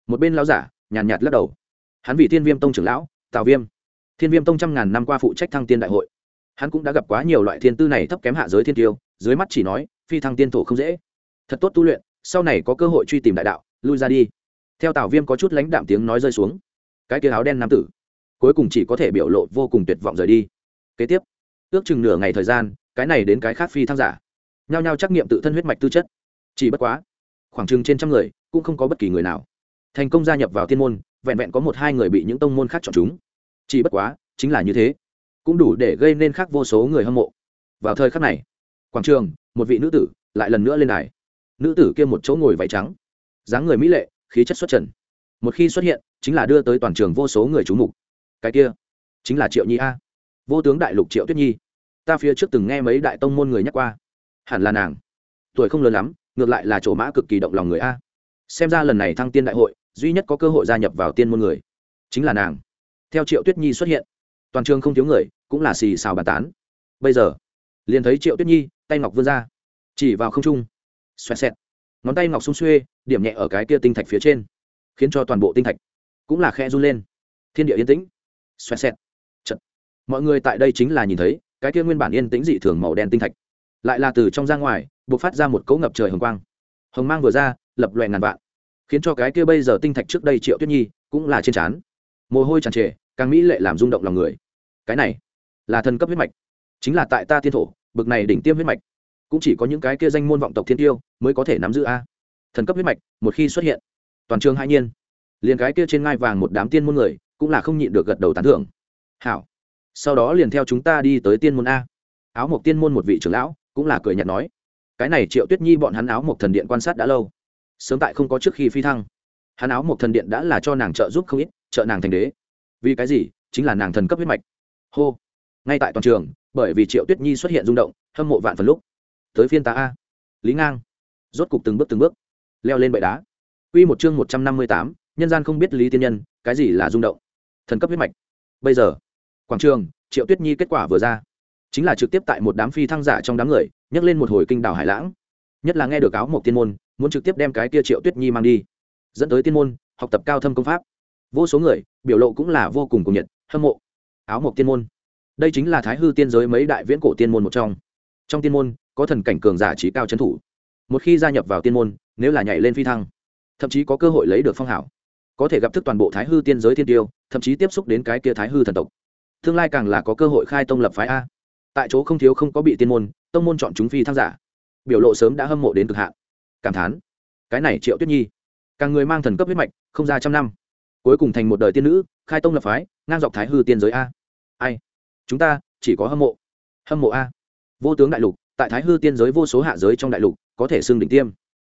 [SPEAKER 1] Một bên lão giả nhàn nhạt lắc đầu. Hắn vị thiên viêm tông trưởng lão, tào viêm. Thiên viêm tông trăm ngàn năm qua phụ trách thăng tiên đại hội. Hắn cũng đã gặp quá nhiều loại thiên tư này thấp kém hạ giới thiên tiêu, dưới mắt chỉ nói, phi thăng tiên thổ không dễ. Thật tốt tu luyện, sau này có cơ hội truy tìm đại đạo, lui ra đi theo tào viêm có chút lãnh đạm tiếng nói rơi xuống, cái kia áo đen nam tử, cuối cùng chỉ có thể biểu lộ vô cùng tuyệt vọng rời đi. Kế tiếp, ước chừng nửa ngày thời gian, cái này đến cái khác phi thăng giả, nhao nhao trắc nghiệm tự thân huyết mạch tư chất. Chỉ bất quá, khoảng chừng trên trăm người, cũng không có bất kỳ người nào. Thành công gia nhập vào thiên môn, vẹn vẹn có một hai người bị những tông môn khác chọn chúng. Chỉ bất quá, chính là như thế, cũng đủ để gây nên khác vô số người hâm mộ. Vào thời khắc này, quảng trường, một vị nữ tử lại lần nữa lên đài. Nữ tử kia một chỗ ngồi váy trắng, dáng người mỹ lệ khí chất xuất trần. Một khi xuất hiện, chính là đưa tới toàn trường vô số người c h ú mục. Cái kia, chính là triệu nhi a. Vô tướng đại lục triệu tuyết nhi. Ta phía trước từng nghe mấy đại tông môn người nhắc qua. Hẳn là nàng. Tuổi không lớn lắm, ngược lại là chỗ mã cực kỳ động lòng người a. Xem ra lần này thăng tiên đại hội, duy nhất có cơ hội gia nhập vào tiên môn người, chính là nàng. Theo triệu tuyết nhi xuất hiện, toàn trường không thiếu người, cũng là xì xào bàn tán. Bây giờ, liền thấy triệu tuyết nhi, tay ngọc vươn ra, chỉ vào không trung. Xoẹt xẹt ngón tay ngọc sung xuê, điểm nhẹ ở cái kia tinh thạch phía trên, khiến cho toàn bộ tinh thạch cũng là khe run lên. Thiên địa yên tĩnh. Xoẹt xẹt. Chật. mọi người tại đây chính là nhìn thấy, cái kia nguyên bản yên tĩnh dị thường màu đen tinh thạch, lại là từ trong ra ngoài buộc phát ra một cấu ngập trời hồng quang. Hồng mang vừa ra, lập loè ngàn vạn, khiến cho cái kia bây giờ tinh thạch trước đây triệu tuyết nhi cũng là trên trán. Mồ hôi tràn trề, càng mỹ lệ làm rung động lòng người. Cái này là thần cấp huyết mạch, chính là tại ta tiên thổ, bực này đỉnh tiêm huyết mạch cũng chỉ có những cái kia danh môn vọng tộc thiên tiêu mới có thể nắm giữ a. Thần cấp huyết mạch, một khi xuất hiện, toàn trường hai nhiên. Liền cái kia trên ngai vàng một đám tiên môn người, cũng là không nhịn được gật đầu tán thưởng. Hảo. Sau đó liền theo chúng ta đi tới tiên môn a. Áo mộc tiên môn một vị trưởng lão, cũng là cười nhạt nói. Cái này triệu tuyết nhi bọn hắn áo mộc thần điện quan sát đã lâu. Sớm tại không có trước khi phi thăng. Hắn áo mộc thần điện đã là cho nàng trợ giúp không ít, trợ nàng thành đế. Vì cái gì? Chính là nàng thần cấp huyết mạch. Hô. Ngay tại toàn trường, bởi vì triệu tuyết nhi xuất hiện rung động, hâm mộ vạn phần lúc tới phiên ta a lý ngang rốt cục từng bước từng bước leo lên bệ đá Quy một chương một trăm năm mươi tám, nhân gian không biết lý tiên nhân, cái gì là rung động. Thần cấp huyết mạch. Bây giờ, quảng trường, Triệu Tuyết Nhi kết quả vừa ra, chính là trực tiếp tại một đám phi thăng giả trong đám người, nhấc lên một hồi kinh đảo hải lãng. Nhất là nghe được áo một tiên môn, muốn trực tiếp đem cái kia Triệu Tuyết Nhi mang đi, dẫn tới tiên môn, học tập cao thâm công pháp. Vô số người, biểu lộ cũng là vô cùng cuồng nhiệt, hâm mộ. Áo một tiên môn. Đây chính là Thái hư tiên giới mấy đại viễn cổ tiên môn một trong. Trong tiên môn, có thần cảnh cường giả trí cao trấn thủ. Một khi gia nhập vào tiên môn, nếu là nhảy lên phi thăng, thậm chí có cơ hội lấy được phong hảo có thể gặp thức toàn bộ thái hư tiên giới thiên tiêu thậm chí tiếp xúc đến cái kia thái hư thần tộc. Tương lai càng là có cơ hội khai tông lập phái a. Tại chỗ không thiếu không có bị tiên môn tông môn chọn chúng phi thăng giả. Biểu lộ sớm đã hâm mộ đến cực hạn. Cảm thán. Cái này triệu tuyết nhi. Càng người mang thần cấp huyết mạch không ra trăm năm. Cuối cùng thành một đời tiên nữ khai tông lập phái ngang dọc thái hư tiên giới a. Ai? Chúng ta chỉ có hâm mộ. Hâm mộ a. Vô tướng đại lục tại thái hư tiên giới vô số hạ giới trong đại lục, có thể xưng đỉnh tiêm.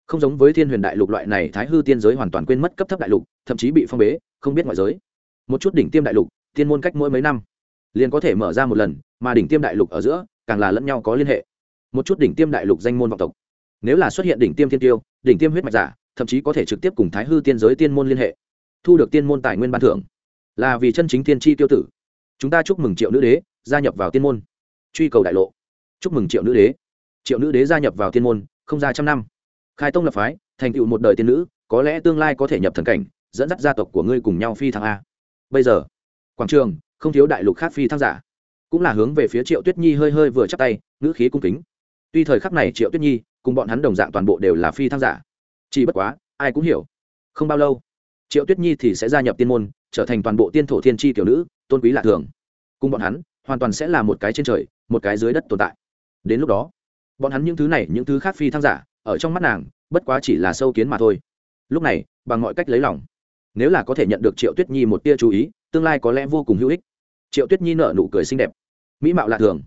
[SPEAKER 1] Không giống với thiên huyền đại lục loại này, thái hư tiên giới hoàn toàn quên mất cấp thấp đại lục, thậm chí bị phong bế, không biết ngoại giới. Một chút đỉnh tiêm đại lục, tiên môn cách mỗi mấy năm, liền có thể mở ra một lần, mà đỉnh tiêm đại lục ở giữa, càng là lẫn nhau có liên hệ. Một chút đỉnh tiêm đại lục danh môn vọng tộc. Nếu là xuất hiện đỉnh tiêm thiên tiêu, đỉnh tiêm huyết mạch giả, thậm chí có thể trực tiếp cùng thái hư tiên giới tiên môn liên hệ, thu được tiên môn tài nguyên ban thưởng. Là vì chân chính tiên tri tiêu tử. Chúng ta chúc mừng triệu nữ đế gia nhập vào tiên môn. Truy cầu đại lộ chúc mừng triệu nữ đế. Triệu nữ đế gia nhập vào Thiên môn, không ra trăm năm. Khai tông lập phái, thành tựu một đời tiên nữ, có lẽ tương lai có thể nhập thần cảnh, dẫn dắt gia tộc của ngươi cùng nhau phi thăng a. Bây giờ, quảng trường, không thiếu đại lục khác phi thăng giả. Cũng là hướng về phía triệu tuyết nhi hơi hơi vừa chắc tay, ngữ khí cung kính. Tuy thời khắc này triệu tuyết nhi cùng bọn hắn đồng dạng toàn bộ đều là phi thăng giả, chỉ bất quá, ai cũng hiểu. Không bao lâu, triệu tuyết nhi thì sẽ gia nhập tiên môn, trở thành toàn bộ tiên thổ thiên tri tiểu nữ, tôn quý lạ thường. Cùng bọn hắn, hoàn toàn sẽ là một cái trên trời, một cái dưới đất tồn tại đến lúc đó, bọn hắn những thứ này, những thứ khác phi thăng giả, ở trong mắt nàng, bất quá chỉ là sâu kiến mà thôi. Lúc này, bằng mọi cách lấy lòng. Nếu là có thể nhận được triệu tuyết nhi một tia chú ý, tương lai có lẽ vô cùng hữu ích. Triệu tuyết nhi nở nụ cười xinh đẹp. Mỹ mạo lạ thường.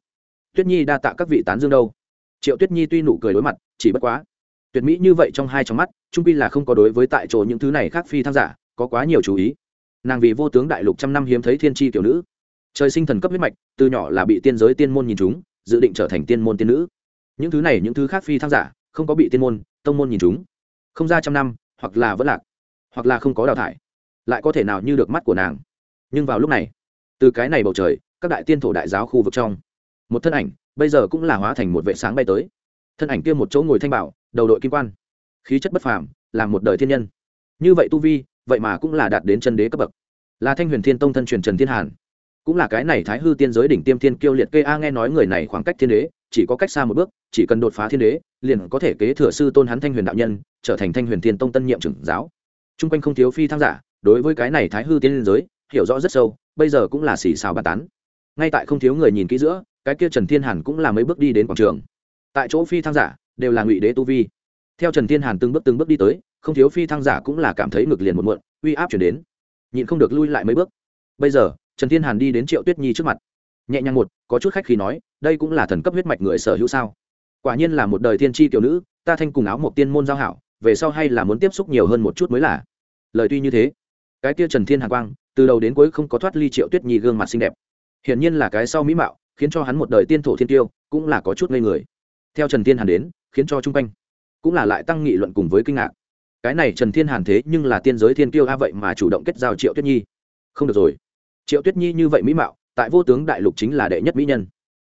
[SPEAKER 1] Tuyết nhi đa tạ các vị tán dương đâu. Triệu tuyết nhi tuy nụ cười đối mặt, chỉ bất quá. Tuyệt mỹ như vậy trong hai trong mắt, trung pi là không có đối với tại chỗ những thứ này khác phi thăng giả, có quá nhiều chú ý. Nàng vì vô tướng đại lục trăm năm hiếm thấy thiên tri kiểu nữ. Trời sinh thần cấp huyết mạch, từ nhỏ là bị tiên giới tiên môn nhìn chúng dự định trở thành tiên môn tiên nữ. Những thứ này, những thứ khác phi tham giả, không có bị tiên môn, tông môn nhìn chúng. Không ra trăm năm, hoặc là vẫn lạc, hoặc là không có đào thải, lại có thể nào như được mắt của nàng. Nhưng vào lúc này, từ cái này bầu trời, các đại tiên thổ đại giáo khu vực trong, một thân ảnh, bây giờ cũng là hóa thành một vệ sáng bay tới. Thân ảnh kia một chỗ ngồi thanh bảo, đầu đội kim quan. Khí chất bất phàm làm một đời thiên nhân. Như vậy tu vi, vậy mà cũng là đạt đến chân đế cấp bậc. Là thanh huyền thiên tông thân truyền trần thiên hàn cũng là cái này thái hư tiên giới đỉnh tiêm thiên kiêu liệt kê, a, nghe nói người này khoảng cách thiên đế, chỉ có cách xa một bước, chỉ cần đột phá thiên đế, liền có thể kế thừa sư tôn hắn thanh huyền đạo nhân, trở thành thanh huyền thiên tông tân nhiệm trưởng giáo. T r u n g quanh không thiếu phi thăng giả, đối với cái này thái hư tiên giới, hiểu rõ rất sâu, bây giờ cũng là xì xào bàn tán. Ngay tại không thiếu người nhìn kỹ giữa, cái kia trần thiên hàn cũng là mấy bước đi đến quảng trường. Tại chỗ phi thăng giả, đều là ngụy đế tu vi. Theo trần thiên hàn từng bước từng bước đi tới, không thiếu phi thăng giả cũng là cảm thấy ngực liền một muộn, uy áp chuyển đến, nhịn không được lui lại mấy bước. Bây giờ trần thiên hàn đi đến triệu tuyết nhi trước mặt. Nhẹ nhàng một, có chút khách khi nói, đây cũng là thần cấp huyết mạch người sở hữu sao? Quả nhiên là một đời thiên tri kiểu nữ, ta thanh cùng áo một tiên môn giao hảo, về sau hay là muốn tiếp xúc nhiều hơn một chút mới là. Lời tuy như thế, cái kia trần thiên Hàn quang, từ đầu đến cuối không có thoát ly triệu tuyết nhi gương mặt xinh đẹp. Hiển nhiên là cái sau mỹ mạo, khiến cho hắn một đời tiên thổ thiên tiêu, cũng là có chút ngây người. Theo trần thiên hàn đến, khiến cho chung quanh cũng là lại tăng nghị luận cùng với kinh ngạc. Cái này trần thiên hàn thế nhưng là tiên giới thiên tiêu a vậy mà chủ động kết giao triệu tuyết nhi. Không được rồi triệu tuyết nhi như vậy mỹ mạo, tại vô tướng đại lục chính là đệ nhất mỹ nhân.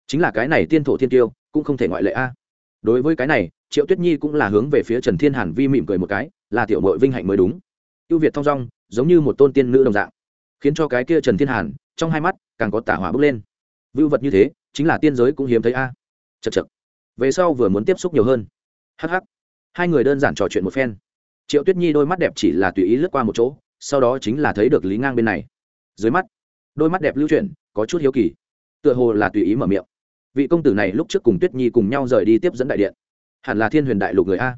[SPEAKER 1] Chính là cái này tiên thổ thiên tiêu cũng không thể ngoại lệ a. Đối với cái này, triệu tuyết nhi cũng là hướng về phía trần thiên hàn vi mỉm cười một cái, là tiểu mội vinh hạnh mới đúng. Ưu việt thong dong, giống như một tôn tiên nữ đồng dạng. Khiến cho cái kia trần thiên hàn, trong hai mắt, càng có tả hỏa bước lên. Vưu vật như thế, chính là tiên giới cũng hiếm thấy a. À. chật chật về sau vừa muốn tiếp xúc nhiều hơn. Hh hai người đơn giản trò chuyện một phen. Triệu tuyết nhi đôi mắt đẹp chỉ là tùy ý lướt qua một chỗ, sau đó chính là thấy được lý ngang bên này. Dưới mắt đôi mắt đẹp lưu chuyển, có chút hiếu kỳ. Tựa hồ là tùy ý mở miệng. Vị công tử này lúc trước cùng tuyết nhi cùng nhau rời đi tiếp dẫn đại điện. Hẳn là thiên huyền đại lục người a.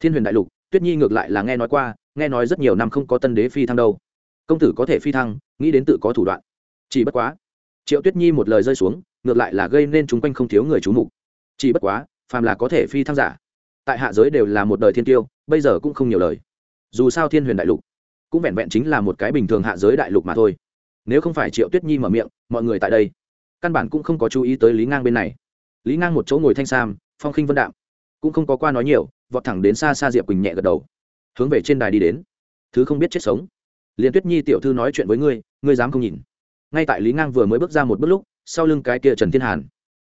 [SPEAKER 1] Thiên huyền đại lục, tuyết nhi ngược lại là nghe nói qua, nghe nói rất nhiều năm không có tân đế phi thăng đâu. Công tử có thể phi thăng, nghĩ đến tự có thủ đoạn. Chỉ bất quá, triệu tuyết nhi một lời rơi xuống, ngược lại là gây nên chúng quanh không thiếu người c h mục. Chỉ bất quá, phàm là có thể phi thăng giả, tại hạ giới đều là một đời thiên tiêu, bây giờ cũng không nhiều lời. Dù sao thiên huyền đại lục cũng vẹn vẹn chính là một cái bình thường hạ giới đại lục mà thôi nếu không phải triệu tuyết nhi mở miệng, mọi người tại đây căn bản cũng không có chú ý tới lý ngang bên này. Lý ngang một chỗ ngồi thanh sam, phong khinh vân đạm, cũng không có qua nói nhiều, vọt thẳng đến xa xa diệp quỳnh nhẹ gật đầu, hướng về trên đài đi đến. Thứ không biết chết sống. Liền tuyết nhi tiểu thư nói chuyện với ngươi ngươi dám không nhìn. Ngay tại lý ngang vừa mới bước ra một bước lúc, sau lưng cái kia trần thiên hàn,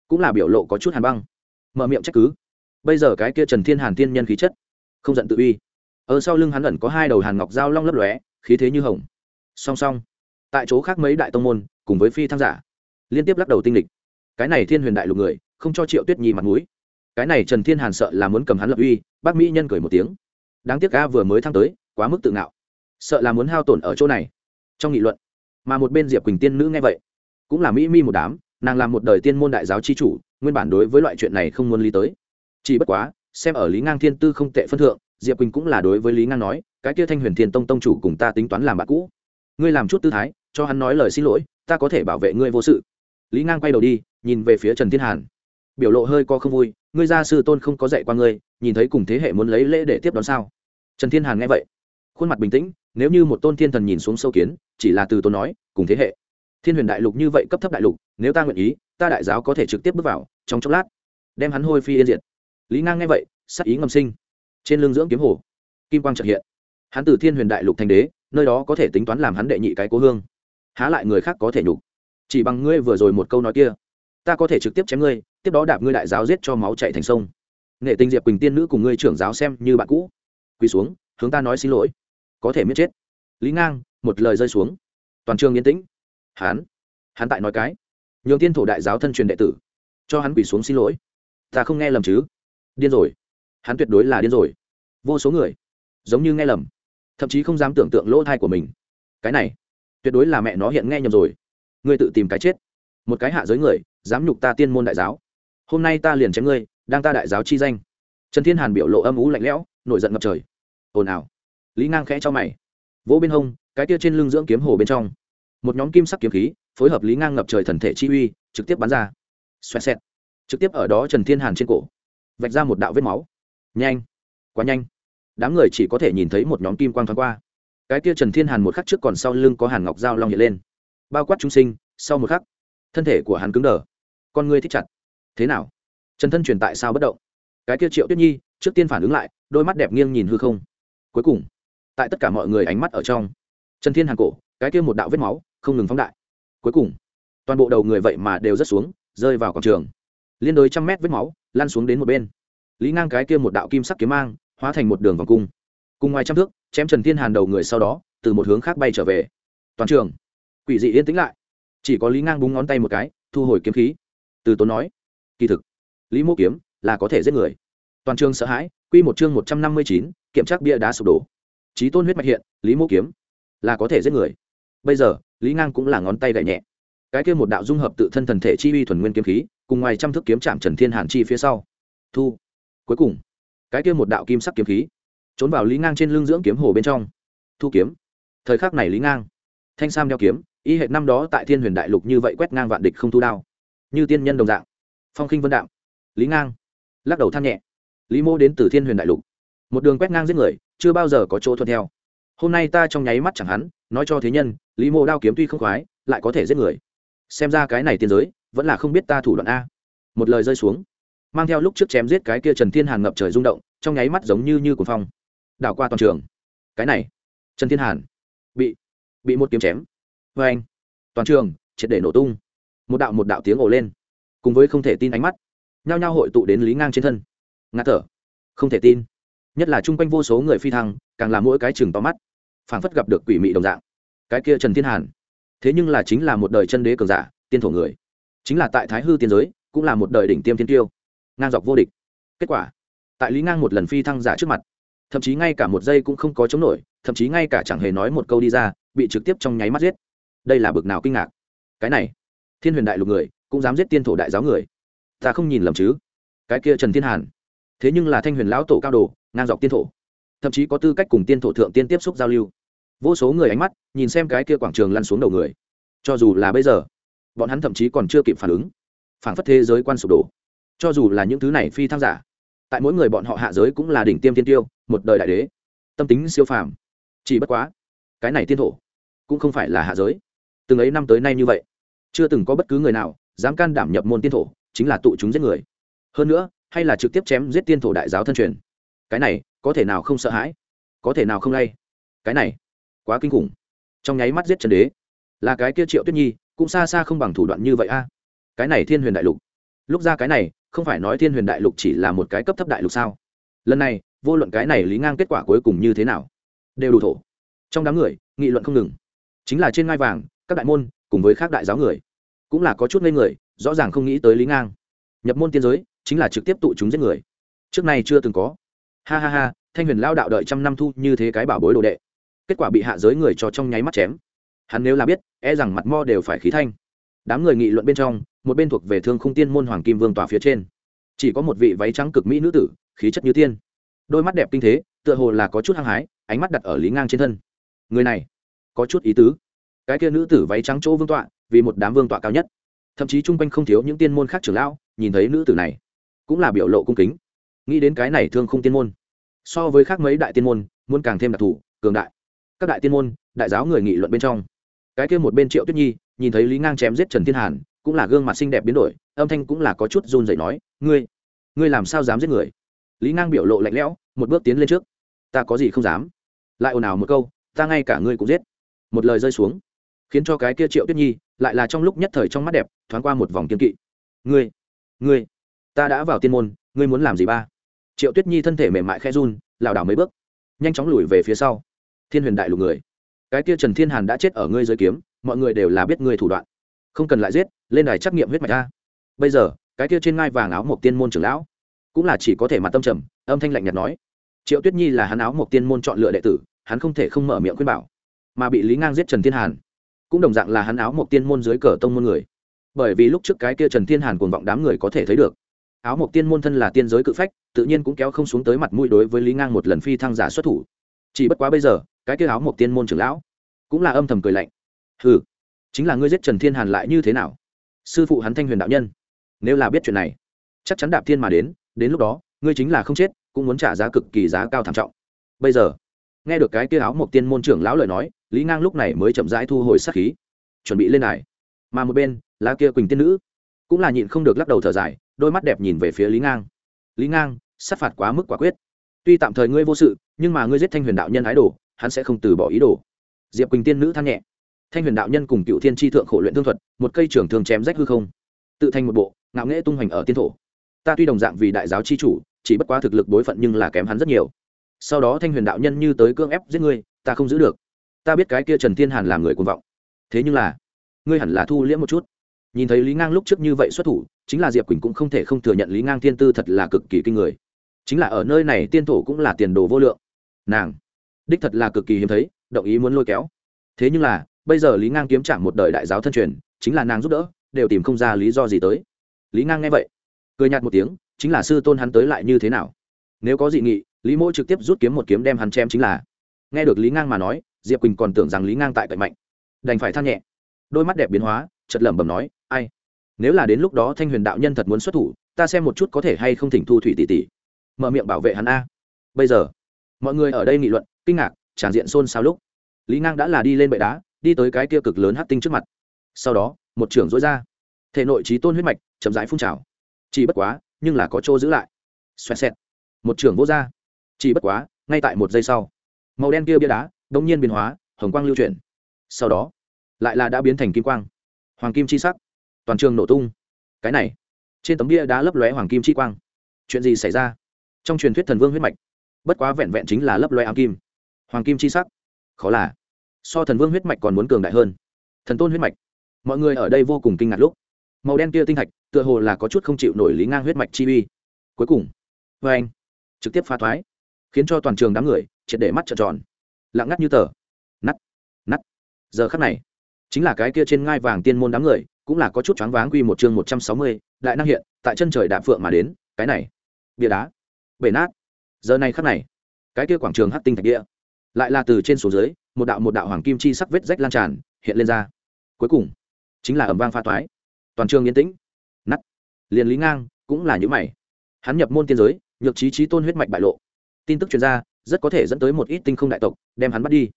[SPEAKER 1] cũng là biểu lộ có chút hàn băng. Mở miệng trách cứ. Bây giờ cái kia trần thiên hàn tiên nhân khí chất, không giận tự uy. Ở sau lưng hắn ẩn có hai đầu hàn ngọc dao long lấp lóe, khí thế như hồng. Song song tại chỗ khác mấy đại tông môn, cùng với phi tham giả. Liên tiếp lắc đầu tinh lịch cái này thiên huyền đại lục người, không cho triệu tuyết nhi mặt mũi. Cái này trần thiên hàn sợ là muốn cầm hắn lập uy, bác mỹ nhân cười một tiếng. Đáng tiếc ca vừa mới thăng tới, quá mức tự ngạo. Sợ là muốn hao tổn ở chỗ này. Trong nghị luận, mà một bên diệp quỳnh tiên nữ nghe vậy, cũng là mỹ mi một đám, nàng làm một đời tiên môn đại giáo c h i chủ, nguyên bản đối với loại chuyện này không muốn lý tới. Chỉ bất quá, xem ở lý ngang thiên tư không tệ phân thượng, diệp quỳnh cũng là đối với lý ngang nói, cái kia thanh huyền thiên tông tông chủ cùng ta tính toán làm bạn cũ. Ngươi làm chút tư thái cho hắn nói lời xin lỗi, ta có thể bảo vệ ngươi vô sự. Lý ngang quay đầu đi, nhìn về phía trần thiên hàn. Biểu lộ hơi có không vui, ngươi gia sư tôn không có dạy qua ngươi, nhìn thấy cùng thế hệ muốn lấy lễ để tiếp đón sao? Trần thiên hàn nghe vậy, khuôn mặt bình tĩnh, nếu như một tôn thiên thần nhìn xuống sâu kiến, chỉ là từ tôn nói, cùng thế hệ. Thiên huyền đại lục như vậy cấp thấp đại lục, nếu ta nguyện ý, ta đại giáo có thể trực tiếp bước vào, trong chốc lát, đem hắn hôi phi yên diệt. Lý ngang nghe vậy, sắc ý ngầm sinh. Trên lưng dưỡng kiếm hồ, kim quang trợ hiện. Hắn từ thiên huyền đại lục thành đế, nơi đó có thể tính toán làm hắn đệ nhị cái cố hương há lại người khác có thể nhục. Chỉ bằng ngươi vừa rồi một câu nói kia, ta có thể trực tiếp chém ngươi, tiếp đó đạp ngươi đại giáo giết cho máu chạy thành sông. Nghệ tinh diệp quỳnh tiên nữ cùng ngươi trưởng giáo xem như bạn cũ. Quỳ xuống, hướng ta nói xin lỗi. Có thể miết chết. Lý ngang, một lời rơi xuống. Toàn trường yên tĩnh. Hán. Hắn tại nói cái. Nhường tiên thổ đại giáo thân truyền đệ tử. Cho hắn quỳ xuống xin lỗi. Ta không nghe lầm chứ? Điên rồi. Hắn tuyệt đối là điên rồi. Vô số người, giống như nghe lầm, thậm chí không dám tưởng tượng lỗ thai của mình. Cái này tuyệt đối là mẹ nó hiện nghe nhầm rồi. Ngươi tự tìm cái chết. Một cái hạ giới người, dám nhục ta tiên môn đại giáo. Hôm nay ta liền chém ngươi, đang ta đại giáo chi danh. Trần thiên hàn biểu lộ âm ú lạnh lẽo, nổi giận ngập trời. Ồn ào. Lý ngang khẽ cho mày. Vỗ bên hông, cái tia trên lưng dưỡng kiếm hồ bên trong. Một nhóm kim sắc kiếm khí, phối hợp lý ngang ngập trời thần thể chi uy, trực tiếp bắn ra. Xoẹt xẹt. Trực tiếp ở đó trần thiên hàn trên cổ. Vạch ra một đạo vết máu. Nhanh. Quá nhanh. Đám người chỉ có thể nhìn thấy một nhóm kim quang thoáng qua cái kia trần thiên hàn một khắc trước còn sau lưng có hàn ngọc dao long hiện lên. Bao quát chúng sinh, sau một khắc, thân thể của hắn cứng đờ. Con ngươi thích chặt. Thế nào? Trần thân truyền tại sao bất động? Cái kia triệu tuyết nhi, trước tiên phản ứng lại, đôi mắt đẹp nghiêng nhìn hư không. Cuối cùng, tại tất cả mọi người ánh mắt ở trong, trần thiên hàn cổ, cái kia một đạo vết máu, không ngừng phóng đại. Cuối cùng, toàn bộ đầu người vậy mà đều rất xuống, rơi vào quảng trường. Liên đối trăm mét vết máu lan xuống đến một bên. Lý ngang cái kia một đạo kim sắc kiếm mang, hóa thành một đường vòng cung. Cùng ngoài trăm thước chém trần thiên hàn đầu người sau đó, từ một hướng khác bay trở về. Toàn trường, quỷ dị yên tĩnh lại. Chỉ có lý ngang búng ngón tay một cái, thu hồi kiếm khí. Từ tốn nói, kỳ thực, lý mô kiếm là có thể giết người. Toàn trường sợ hãi, quy một chương một trăm năm mươi chín, kiểm tra bia đá sụp đổ. Trí tôn huyết mạch hiện, lý mô kiếm là có thể giết người. Bây giờ, lý ngang cũng là ngón tay gậy nhẹ. Cái kia một đạo dung hợp tự thân thần thể chi uy thuần nguyên kiếm khí, cùng ngoài trăm thước kiếm chạm trần thiên hàn chi phía sau. Thu, cuối cùng, cái kia một đạo kim sắc kiếm khí trốn vào lý ngang trên lưng dưỡng kiếm hồ bên trong. Thu kiếm. Thời khắc này lý ngang. Thanh sam đeo kiếm, y hệ năm đó tại thiên huyền đại lục như vậy quét ngang vạn địch không thu đao. Như tiên nhân đồng dạng. Phong khinh vân đạo lý ngang. Lắc đầu than nhẹ. Lý mô đến từ thiên huyền đại lục. Một đường quét ngang giết người, chưa bao giờ có chỗ thuận theo. Hôm nay ta trong nháy mắt chẳng hắn, nói cho thế nhân, lý mô đao kiếm tuy không khoái, lại có thể giết người. Xem ra cái này tiên giới, vẫn là không biết ta thủ đoạn a. Một lời rơi xuống. Mang theo lúc trước chém giết cái kia trần thiên hàn ngập trời rung động, trong nháy mắt giống như như cuồng phong đảo qua toàn trường. Cái này, trần thiên hàn bị bị một kiếm chém. Vê anh, toàn trường triệt để nổ tung. Một đạo một đạo tiếng ồ lên, cùng với không thể tin ánh mắt, nhao nhao hội tụ đến lý ngang trên thân. Ngạt thở, không thể tin. Nhất là chung quanh vô số người phi thăng, càng là mỗi cái chừng to mắt, phảng phất gặp được quỷ mị đồng dạng. Cái kia trần thiên hàn, thế nhưng là chính là một đời chân đế cường giả, tiên thổ người. Chính là tại thái hư tiên giới, cũng là một đời đỉnh tiêm thiên tiêu. Ngang dọc vô địch. Kết quả, tại lý ngang một lần phi thăng giả trước mặt thậm chí ngay cả một giây cũng không có chống nổi, thậm chí ngay cả chẳng hề nói một câu đi ra, bị trực tiếp trong nháy mắt giết. Đây là bực nào kinh ngạc. Cái này, thiên huyền đại lục người, cũng dám giết tiên thổ đại giáo người. Ta không nhìn lầm chứ? Cái kia trần thiên hàn. Thế nhưng là thanh huyền lão tổ cao đồ, ngang dọc tiên thổ. Thậm chí có tư cách cùng tiên thổ thượng tiên tiếp xúc giao lưu. Vô số người ánh mắt, nhìn xem cái kia quảng trường lăn xuống đầu người. Cho dù là bây giờ, bọn hắn thậm chí còn chưa kịp phản ứng. Phản phất thế giới quan sụp đổ. Cho dù là những thứ này phi tham giả tại mỗi người bọn họ hạ giới cũng là đỉnh tiêm tiên tiêu, một đời đại đế. Tâm tính siêu phàm. Chỉ bất quá, cái này tiên thổ cũng không phải là hạ giới. Từng ấy năm tới nay như vậy, chưa từng có bất cứ người nào dám can đảm nhập môn tiên thổ, chính là tụ chúng giết người. Hơn nữa, hay là trực tiếp chém giết tiên thổ đại giáo thân truyền. Cái này, có thể nào không sợ hãi? Có thể nào không lay? Cái này, quá kinh khủng. Trong nháy mắt giết trần đế, là cái kia triệu tuyết nhi, cũng xa xa không bằng thủ đoạn như vậy a. Cái này thiên huyền đại lục. Lúc ra cái này không phải nói thiên huyền đại lục chỉ là một cái cấp thấp đại lục sao? Lần này, vô luận cái này lý ngang kết quả cuối cùng như thế nào, đều đủ thổ. Trong đám người, nghị luận không ngừng. Chính là trên ngai vàng, các đại môn, cùng với các đại giáo người. Cũng là có chút ngây người, rõ ràng không nghĩ tới lý ngang. Nhập môn tiên giới, chính là trực tiếp tụ chúng giết người. Trước này chưa từng có. Ha ha ha, thanh huyền lao đạo đợi trăm năm thu như thế cái bảo bối đồ đệ. Kết quả bị hạ giới người cho trong nháy mắt chém. Hắn nếu là biết e rằng mặt mo đều phải khí thanh. Đám người nghị luận bên trong một bên thuộc về thương khung tiên môn hoàng kim vương tòa phía trên. Chỉ có một vị váy trắng cực mỹ nữ tử, khí chất như tiên. Đôi mắt đẹp kinh thế, tựa hồ là có chút hăng hái, ánh mắt đặt ở lý ngang trên thân. Người này, có chút ý tứ. Cái kia nữ tử váy trắng chỗ vương tọa, vì một đám vương tọa cao nhất. Thậm chí chung quanh không thiếu những tiên môn khác trưởng lão, nhìn thấy nữ tử này, cũng là biểu lộ cung kính. Nghĩ đến cái này thương không tiên môn, so với khác mấy đại tiên môn, muốn càng thêm đặc thù, cường đại. Các đại tiên môn, đại giáo người nghị luận bên trong. Cái kia một bên triệu tuyết nhi, nhìn thấy lý ngang chém giết trần thiên hàn cũng là gương mặt xinh đẹp biến đổi, âm thanh cũng là có chút run rẩy nói, ngươi ngươi làm sao dám giết người? Lý ngang biểu lộ lạnh lẽo, một bước tiến lên trước. Ta có gì không dám? Lại ồn ào một câu, ta ngay cả ngươi cũng giết. Một lời rơi xuống, khiến cho cái kia triệu tuyết nhi lại là trong lúc nhất thời trong mắt đẹp, thoáng qua một vòng kiên kỵ. Ngươi ngươi, ta đã vào tiên môn, ngươi muốn làm gì ba? Triệu tuyết nhi thân thể mềm mại khe run, lảo đảo mấy bước, nhanh chóng lùi về phía sau. Thiên huyền đại lục người, cái kia trần thiên hàn đã chết ở ngươi dưới kiếm, mọi người đều là biết ngươi thủ đoạn. Không cần lại giết lên đài trắc nghiệm huyết mạch ta bây giờ, cái kia trên ngai vàng áo một tiên môn trưởng lão, cũng là chỉ có thể mặt tâm trầm, âm thanh lạnh nhạt nói. Triệu tuyết nhi là hắn áo một tiên môn chọn lựa đệ tử, hắn không thể không mở miệng khuyên bảo, mà bị lý ngang giết trần thiên hàn, cũng đồng dạng là hắn áo một tiên môn dưới cờ tông môn người. Bởi vì lúc trước cái kia trần thiên hàn cuồng vọng đám người có thể thấy được, áo một tiên môn thân là tiên giới cự phách, tự nhiên cũng kéo không xuống tới mặt mũi đối với lý ngang một lần phi thăng giả xuất thủ. Chỉ bất quá bây giờ, cái kia áo một tiên môn trưởng lão, cũng là âm thầm cười lạnh. Ừ chính là ngươi giết trần thiên hàn lại như thế nào? Sư phụ hắn thanh huyền đạo nhân. Nếu là biết chuyện này, chắc chắn đạp thiên mà đến đến lúc đó, ngươi chính là không chết, cũng muốn trả giá cực kỳ giá cao thảm trọng. Bây giờ, nghe được cái kia áo một tiên môn trưởng lão lời nói, lý ngang lúc này mới chậm rãi thu hồi sát khí. Chuẩn bị lên này mà một bên lá kia quỳnh tiên nữ, cũng là nhịn không được lắc đầu thở dài, đôi mắt đẹp nhìn về phía lý ngang. Lý ngang, sát phạt quá mức quả quyết. Tuy tạm thời ngươi vô sự, nhưng mà ngươi giết thanh huyền đạo nhân ái đồ, hắn sẽ không từ bỏ ý đồ. Diệp quỳnh tiên nữ than nhẹ thanh huyền đạo nhân cùng cựu thiên tri thượng khổ luyện thương thuật, một cây trưởng thường chém rách hư không. Tự thành một bộ, ngạo nghễ tung hoành ở tiên thổ. Ta tuy đồng dạng vì đại giáo c h i chủ, chỉ bất quá thực lực đối phận nhưng là kém hắn rất nhiều. Sau đó thanh huyền đạo nhân như tới cưỡng ép giết ngươi, ta không giữ được. Ta biết cái kia trần thiên hàn làm người cuồng vọng. Thế nhưng là, ngươi hẳn là thu liễm một chút. Nhìn thấy lý ngang lúc trước như vậy xuất thủ, chính là diệp quỳnh cũng không thể không thừa nhận lý ngang thiên tư thật là cực kỳ kinh người. Chính là ở nơi này tiên thổ cũng là tiền đồ vô lượng. Nàng, đích thật là cực kỳ hiếm thấy, động ý muốn lôi kéo. Thế nhưng là bây giờ lý ngang kiếm chạm một đời đại giáo thân truyền, chính là nàng giúp đỡ, đều tìm không ra lý do gì tới. Lý ngang nghe vậy, cười nhạt một tiếng, chính là sư tôn hắn tới lại như thế nào? Nếu có dị nghị, lý mỗ trực tiếp rút kiếm một kiếm đem hắn chém chính là. Nghe được lý ngang mà nói, diệp quỳnh còn tưởng rằng lý ngang tại cậy mạnh. Đành phải than nhẹ. Đôi mắt đẹp biến hóa chật lẩm bẩm nói, ai? Nếu là đến lúc đó thanh huyền đạo nhân thật muốn xuất thủ, ta xem một chút có thể hay không thỉnh thu thủy tỷ tỷ. Mở miệng bảo vệ hắn a. Bây giờ, mọi người ở đây nghị luận, kinh ngạc, tràn diện xôn xao lúc, lý ngang đã là đi lên bệ đá đi tới cái kia cực lớn hát tinh trước mặt. Sau đó, một trưởng dối ra. Thể nội trí tôn huyết mạch chậm rãi phun trào. Chỉ bất quá, nhưng là có chỗ giữ lại. Xoẹt xẹt. Một trưởng vô ra. Chỉ bất quá, ngay tại một giây sau, màu đen kia bia đá đông nhiên biến hóa, hồng quang lưu chuyển. Sau đó, lại là đã biến thành kim quang. Hoàng kim chi sắc. Toàn trường nổ tung. Cái này, trên tấm bia đá lấp lóe hoàng kim chi quang. Chuyện gì xảy ra? Trong truyền thuyết thần vương huyết mạch, bất quá vẹn vẹn chính là lấp lóe ám kim. Hoàng kim chi sắc. Khó là so thần vương huyết mạch còn muốn cường đại hơn. Thần tôn huyết mạch. Mọi người ở đây vô cùng kinh ngạc lúc, màu đen kia tinh thạch tựa hồ là có chút không chịu nổi lý ngang huyết mạch chi uy. Cuối cùng vê anh, trực tiếp pha thoái, khiến cho toàn trường đám người triệt để mắt trợn tròn. Lặng ngắt như tờ. Nắt nắt. Giờ khắc này, chính là cái kia trên ngai vàng tiên môn đám người cũng là có chút choáng váng quy một chương một trăm sáu mươi, đại năng hiện, tại chân trời đạm phượng mà đến, cái này, bia đá, bể nát. Giờ này khắc này, cái kia quảng trường hát tinh thạch địa, lại là từ trên xuống dưới một đạo một đạo hoàng kim chi sắc vết rách lan tràn, hiện lên ra. Cuối cùng, chính là ẩm vang pha toái. Toàn trường yên tĩnh. Nắt liền lý ngang cũng là những mày. Hắn nhập môn tiên giới, nhược trí trí tôn huyết mạch bại lộ. Tin tức chuyên gia rất có thể dẫn tới một ít tinh không đại tộc, đem hắn bắt đi.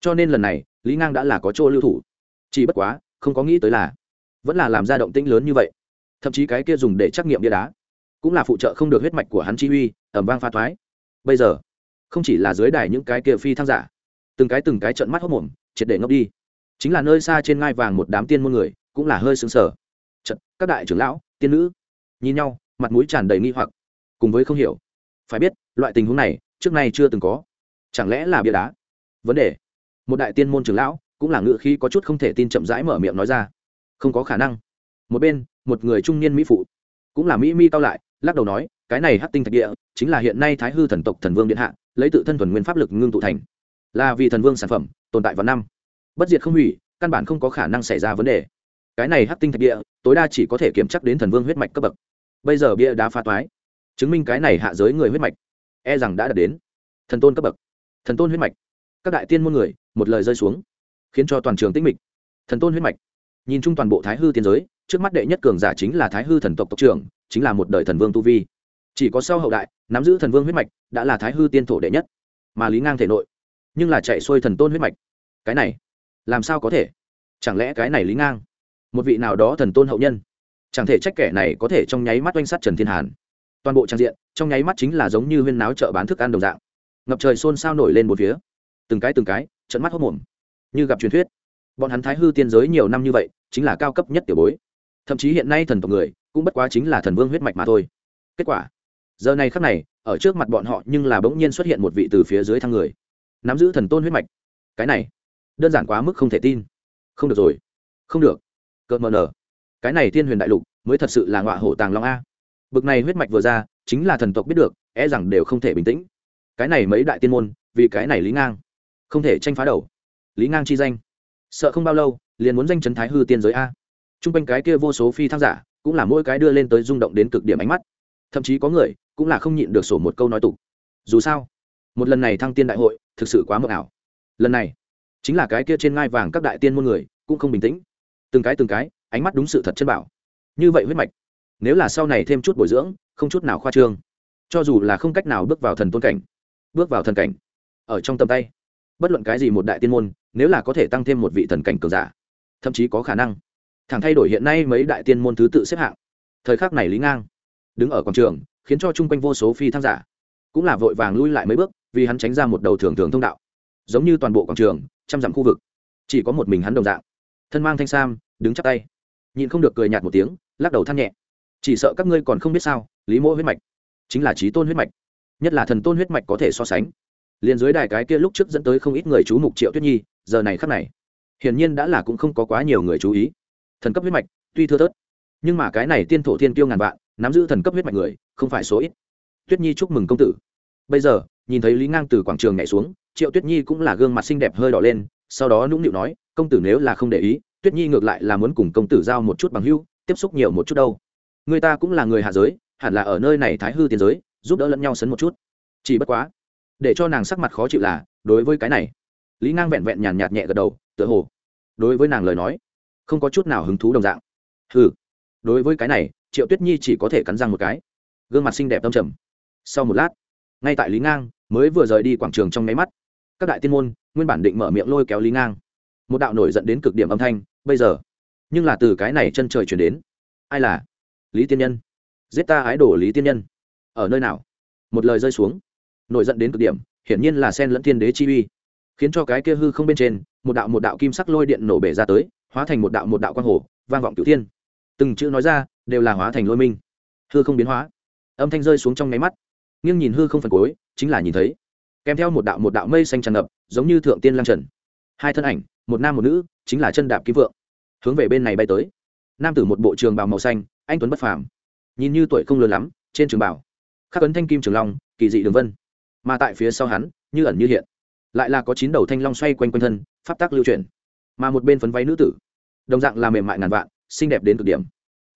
[SPEAKER 1] Cho nên lần này, lý ngang đã là có chỗ lưu thủ. Chỉ bất quá, không có nghĩ tới là, vẫn là làm ra động tĩnh lớn như vậy. Thậm chí cái kia dùng để trắc nghiệm bia đá, cũng là phụ trợ không được huyết mạch của hắn chi uy, ẩm vang pha thoái bây giờ, không chỉ là dưới đài những cái kia phi thăng giả từng cái từng cái trận mắt hốc mồm, triệt để ngốc đi. Chính là nơi xa trên ngai vàng một đám tiên môn người, cũng là hơi sững sờ. Trận các đại trưởng lão, tiên nữ, nhìn nhau, mặt mũi tràn đầy nghi hoặc, cùng với không hiểu. Phải biết, loại tình huống này, trước nay chưa từng có. Chẳng lẽ là bia đá? Vấn đề. Một đại tiên môn trưởng lão, cũng là ngự khi có chút không thể tin chậm rãi mở miệng nói ra. Không có khả năng. Một bên, một người trung niên mỹ phụ, cũng là mỹ mi cao lại, lắc đầu nói, cái này hắc tinh thạch địa, chính là hiện nay thái hư thần tộc thần vương điện hạ, lấy tự thân thuần nguyên pháp lực ngưng tụ thành là vì thần vương sản phẩm, tồn tại vào năm. Bất diệt không hủy, căn bản không có khả năng xảy ra vấn đề. Cái này hắc tinh thạch địa, tối đa chỉ có thể kiểm chắc đến thần vương huyết mạch cấp bậc. Bây giờ bia đá phá toái. Chứng minh cái này hạ giới người huyết mạch e rằng đã đạt đến thần tôn cấp bậc. Thần tôn huyết mạch. Các đại tiên môn người, một lời rơi xuống, khiến cho toàn trường tĩnh mịch. Thần tôn huyết mạch. Nhìn chung toàn bộ thái hư tiên giới, trước mắt đệ nhất cường giả chính là thái hư thần tộc tộc trưởng, chính là một đời thần vương tu vi. Chỉ có sau hậu đại, nắm giữ thần vương huyết mạch, đã là thái hư tiên thổ đệ nhất. Mà lý ngang thể nội nhưng là chạy xuôi thần tôn huyết mạch. Cái này, làm sao có thể? Chẳng lẽ cái này lý ngang? Một vị nào đó thần tôn hậu nhân. Chẳng thể trách kẻ này có thể trong nháy mắt oanh sắt trần thiên hàn. Toàn bộ trang diện, trong nháy mắt chính là giống như huyên náo chợ bán thức ăn đồng dạng. Ngập trời xôn xao nổi lên một phía. Từng cái từng cái trận mắt hốc mồm như gặp truyền thuyết. Bọn hắn thái hư tiên giới nhiều năm như vậy, chính là cao cấp nhất tiểu bối. Thậm chí hiện nay thần tộc người, cũng bất quá chính là thần vương huyết mạch mà thôi. Kết quả, giờ này khắc này, ở trước mặt bọn họ nhưng là bỗng nhiên xuất hiện một vị từ phía dưới thang người nắm giữ thần tôn huyết mạch. Cái này, đơn giản quá mức không thể tin. Không được rồi. Không được. Cợt mờ nở. Cái này thiên huyền đại lục mới thật sự là ngọa hổ tàng long a. Bực này huyết mạch vừa ra, chính là thần tộc biết được e rằng đều không thể bình tĩnh. Cái này mấy đại tiên môn, vì cái này lý ngang, không thể tranh phá đầu. Lý ngang chi danh. Sợ không bao lâu, liền muốn danh chấn thái hư tiên giới a. T r u n g quanh cái kia vô số phi thăng giả, cũng là mỗi cái đưa lên tới rung động đến cực điểm ánh mắt. Thậm chí có người cũng là không nhịn được sổ một câu nói tục. Dù sao một lần này thăng tiên đại hội thực sự quá mờ ảo. Lần này, chính là cái kia trên ngai vàng các đại tiên môn người cũng không bình tĩnh. Từng cái từng cái, ánh mắt đúng sự thật chân bảo. Như vậy huyết mạch, nếu là sau này thêm chút bồi dưỡng, không chút nào khoa trương. Cho dù là không cách nào bước vào thần tôn cảnh, bước vào thần cảnh, ở trong tầm tay, bất luận cái gì một đại tiên môn, nếu là có thể tăng thêm một vị thần cảnh cường giả, thậm chí có khả năng. Thẳng thay đổi hiện nay mấy đại tiên môn thứ tự xếp hạng. Thời khắc này lý ngang đứng ở quảng trường, khiến cho chung quanh vô số phi tham giả cũng là vội vàng lui lại mấy bước vì hắn tránh ra một đầu thường thường thông đạo, giống như toàn bộ quảng trường, trăm dặm khu vực, chỉ có một mình hắn đồng dạng. Thân mang thanh sam, đứng chắp tay, nhịn không được cười nhạt một tiếng, lắc đầu than nhẹ. Chỉ sợ các ngươi còn không biết sao, lý mỗ huyết mạch, chính là trí tôn huyết mạch, nhất là thần tôn huyết mạch có thể so sánh. Liền dưới đài cái kia lúc trước dẫn tới không ít người chú mục triệu tuyết nhi, giờ này khắc này, hiển nhiên đã là cũng không có quá nhiều người chú ý. Thần cấp huyết mạch, tuy thưa thớt, nhưng mà cái này tiên thổ thiên tiêu ngàn vạn, nắm giữ thần cấp huyết mạch người, không phải số ít. Tuyết nhi chúc mừng công tử. Bây giờ nhìn thấy lý ngang từ quảng trường nhảy xuống, triệu tuyết nhi cũng là gương mặt xinh đẹp hơi đỏ lên, sau đó nũng nịu nói, công tử nếu là không để ý, tuyết nhi ngược lại là muốn cùng công tử giao một chút bằng hưu tiếp xúc nhiều một chút đâu. Người ta cũng là người hạ giới, hẳn là ở nơi này thái hư tiền giới, giúp đỡ lẫn nhau sấn một chút. Chỉ bất quá, để cho nàng sắc mặt khó chịu là, đối với cái này. Lý ngang vẹn vẹn nhàn nhạt nhẹ gật đầu, tựa hồ đối với nàng lời nói, không có chút nào hứng thú đồng dạng. Ừ đối với cái này, triệu tuyết nhi chỉ có thể cắn răng một cái. Gương mặt xinh đẹp tâm trầm. Sau một lát, ngay tại lý ngang mới vừa rời đi quảng trường trong máy mắt. Các đại tiên môn, nguyên bản định mở miệng lôi kéo lý ngang. Một đạo nổi dẫn đến cực điểm âm thanh, bây giờ? Nhưng là từ cái này chân trời chuyển đến. Ai là? Lý tiên nhân. Giết ta ái đổ lý tiên nhân. Ở nơi nào? Một lời rơi xuống. Nổi giận đến cực điểm, hiển nhiên là sen lẫn thiên đế chi uy. Khiến cho cái kia hư không bên trên, một đạo một đạo kim sắc lôi điện nổ bể ra tới, hóa thành một đạo một đạo quang hồ vang vọng cửu thiên. Từng chữ nói ra, đều là hóa thành lôi minh. Hư không biến hóa. Âm thanh rơi xuống trong nháy mắt nghiêng nhìn hư không phần cuối, chính là nhìn thấy. Kèm theo một đạo một đạo mây xanh tràn ngập, giống như thượng tiên lang trần. Hai thân ảnh, một nam một nữ, chính là chân đạp kim vượng, hướng về bên này bay tới. Nam tử một bộ trường bào màu xanh, anh tuấn bất phàm, nhìn như tuổi không lớn lắm, trên trường bào, khắc ấn thanh kim trường long, kỳ dị đường vân, mà tại phía sau hắn, như ẩn như hiện, lại là có chín đầu thanh long xoay quanh quanh thân, pháp tác lưu truyền mà một bên phấn váy nữ tử, đồng dạng là mềm mại ngàn vạn, xinh đẹp đến cực điểm.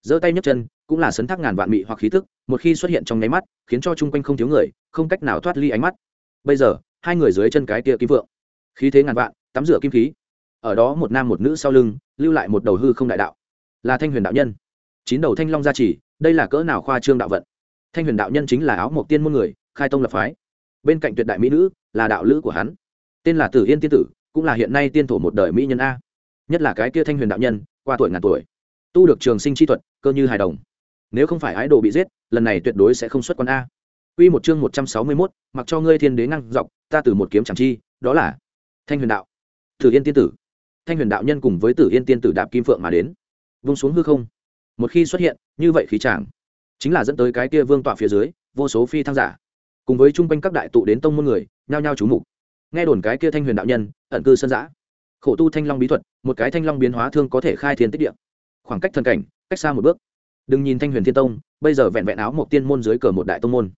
[SPEAKER 1] Giơ tay nhấc chân cũng là sấn thác ngàn vạn mị hoặc khí thức một khi xuất hiện trong nháy mắt, khiến cho chung quanh không thiếu người, không cách nào thoát ly ánh mắt. Bây giờ, hai người dưới chân cái tia kim vượng, khí thế ngàn vạn, tắm rửa kim khí. Ở đó một nam một nữ sau lưng, lưu lại một đầu hư không đại đạo. Là thanh huyền đạo nhân. Chín đầu thanh long gia trì, đây là cỡ nào khoa trương đạo vận? Thanh huyền đạo nhân chính là áo mộc tiên môn người, khai tông lập phái. Bên cạnh tuyệt đại mỹ nữ, là đạo lữ của hắn. Tên là tử yên tiên tử, cũng là hiện nay tiên thổ một đời mỹ nhân a. Nhất là cái kia thanh huyền đạo nhân, qua tuổi ngàn tuổi. Tu được trường sinh chi thuật, cơ như hài đồng nếu không phải ái đồ bị giết lần này tuyệt đối sẽ không xuất quan a Quy một chương một trăm sáu mươi 161, mặc cho ngươi thiên đế ngăn dọc, ta từ một kiếm chẳng chi, đó là Thanh Huyền đạo. Tử Yên tiên tử. Thanh Huyền đạo nhân cùng với Tử Yên tiên tử đạp kim phượng mà đến, vung xuống hư không. Một khi xuất hiện, như vậy khí chàng, chính là dẫn tới cái kia vương tọa phía dưới, vô số phi thăng giả, cùng với trung quanh các đại tụ đến tông môn người, nhao nhao chú mục. Nghe đồn cái kia Thanh Huyền đạo nhân, ẩn cư sơn dã, khổ tu thanh long bí thuật, một cái thanh long biến hóa thương có thể khai thiên tích địa. Khoảng cách thần cảnh, cách xa một bước. Đừng nhìn Thanh Huyền Thiên Tông, bây giờ vẹn vẹn áo một tiên môn dưới cờ một đại tông môn.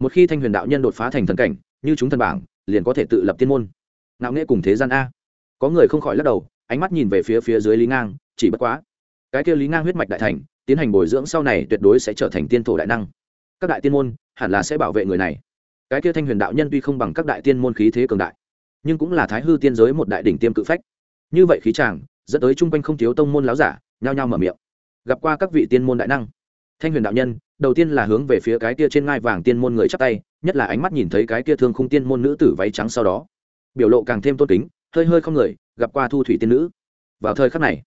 [SPEAKER 1] Một khi thanh huyền đạo nhân đột phá thành thần cảnh như chúng thần bảng liền có thể tự lập tiên môn. Ngạo nghệ cùng thế gian a. Có người không khỏi lắc đầu ánh mắt nhìn về phía phía dưới lý ngang chỉ bất quá. Cái kia lý ngang huyết mạch đại thành tiến hành bồi dưỡng sau này tuyệt đối sẽ trở thành tiên thổ đại năng. Các đại tiên môn hẳn là sẽ bảo vệ người này. Cái kia thanh huyền đạo nhân tuy không bằng các đại tiên môn khí thế cường đại nhưng cũng là thái hư tiên giới một đại đỉnh tiêm cự phách. Như vậy khí chàng dẫn tới chung quanh không thiếu tông môn láo giả nhao nhao mở miệng gặp qua các vị tiên môn đại năng. Thanh huyền đạo nhân, đầu tiên là hướng về phía cái kia trên ngai vàng tiên môn người chắp tay, nhất là ánh mắt nhìn thấy cái kia thương khung tiên môn nữ tử váy trắng sau đó. Biểu lộ càng thêm tôn kính, hơi hơi không người, gặp qua thu thủy tiên nữ. Vào thời khắc này,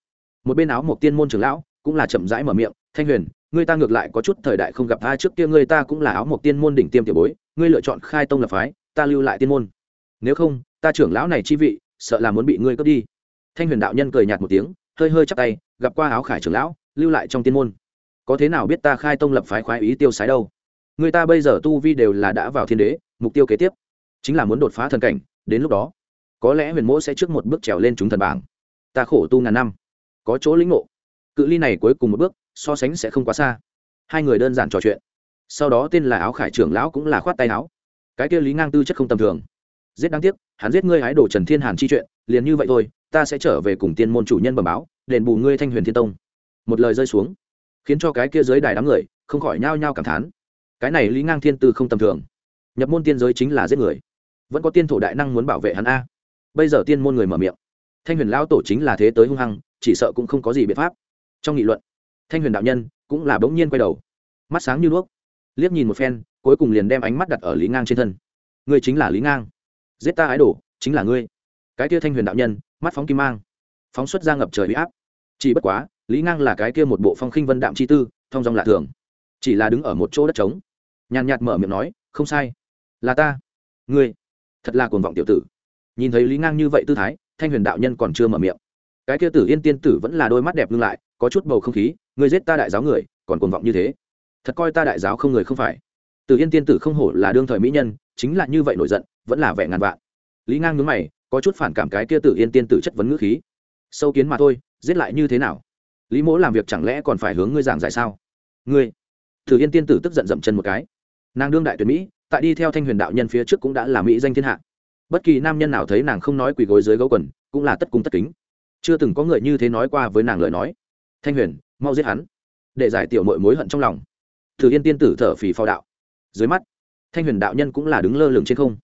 [SPEAKER 1] một bên áo một tiên môn trưởng lão cũng là chậm rãi mở miệng, thanh huyền, ngươi ta ngược lại có chút thời đại không gặp ai, trước kia ngươi ta cũng là áo một tiên môn đỉnh tiêm tiểu bối, ngươi lựa chọn khai tông lập phái, ta lưu lại tiên môn. Nếu không, ta trưởng lão này chi vị, sợ là muốn bị ngươi cướp đi. Thanh huyền đạo nhân cười nhạt một tiếng, hơi hơi chắp tay, gặp qua áo khải trưởng lão lưu lại trong tiên môn. Có thế nào biết ta khai tông lập phái khoái ý tiêu sái đâu? Người ta bây giờ tu vi đều là đã vào thiên đế, mục tiêu kế tiếp chính là muốn đột phá thần cảnh, đến lúc đó, có lẽ huyền mỗ sẽ trước một bước trèo lên chúng thần bảng. Ta khổ tu ngàn năm, có chỗ lĩnh ngộ. Cự ly này cuối cùng một bước, so sánh sẽ không quá xa. Hai người đơn giản trò chuyện. Sau đó tên là áo khải trưởng lão cũng là khoát tay áo. Cái kia lý ngang tư chất không tầm thường. Giết đáng tiếc, hắn giết ngươi hái đồ trần thiên hàn chi chuyện, liền như vậy thôi, ta sẽ trở về cùng tiên môn chủ nhân bẩm báo, đền bù ngươi thanh huyền thiên tông một lời rơi xuống, khiến cho cái kia giới đài đám người không khỏi nhao nhao cảm thán. Cái này lý ngang thiên tư không tầm thường. Nhập môn tiên giới chính là giết người. Vẫn có tiên thổ đại năng muốn bảo vệ hắn a. Bây giờ tiên môn người mở miệng. Thanh huyền lão tổ chính là thế tới hung hăng, chỉ sợ cũng không có gì biện pháp. Trong nghị luận, thanh huyền đạo nhân cũng là bỗng nhiên quay đầu, mắt sáng như đuốc, liếc nhìn một phen, cuối cùng liền đem ánh mắt đặt ở lý ngang trên thân. Ngươi chính là lý ngang. Giết ta ái đổ chính là ngươi. Cái kia thanh huyền đạo nhân, mắt phóng kim mang, phóng xuất ra ngập trời huy áp chỉ bất quá, lý ngang là cái kia một bộ phong khinh vân đạm chi tư thong dong lạ thường. Chỉ là đứng ở một chỗ đất trống. Nhàn nhạt mở miệng nói, không sai. Là ta. Ngươi, thật là cuồng vọng tiểu tử. Nhìn thấy lý ngang như vậy tư thái, thanh huyền đạo nhân còn chưa mở miệng. Cái kia tử yên tiên tử vẫn là đôi mắt đẹp ngưng lại, có chút bầu không khí, ngươi giết ta đại giáo người, còn cuồng vọng như thế. Thật coi ta đại giáo không người không phải. Tử yên tiên tử không hổ là đương thời mỹ nhân, chính là như vậy nổi giận, vẫn là vẻ ngàn vạn. Lý ngang nhướng mày, có chút phản cảm cái kia tử yên tiên tử chất vấn ngữ khí sâu kiến mà thôi, giết lại như thế nào? Lý mỗ làm việc chẳng lẽ còn phải hướng ngươi giảng giải sao? Ngươi, thử yên tiên tử tức giận dậm chân một cái. Nàng đương đại tuyển mỹ, tại đi theo thanh huyền đạo nhân phía trước cũng đã là mỹ danh thiên hạ. Bất kỳ nam nhân nào thấy nàng không nói quỳ gối dưới gấu quần, cũng là tất cung tất kính. Chưa từng có người như thế nói qua với nàng lời nói. Thanh huyền, mau giết hắn. Để giải tiểu mọi mối hận trong lòng. Thử yên tiên tử thở phì phao đạo. Dưới mắt, thanh huyền đạo nhân cũng là đứng lơ lửng trên không.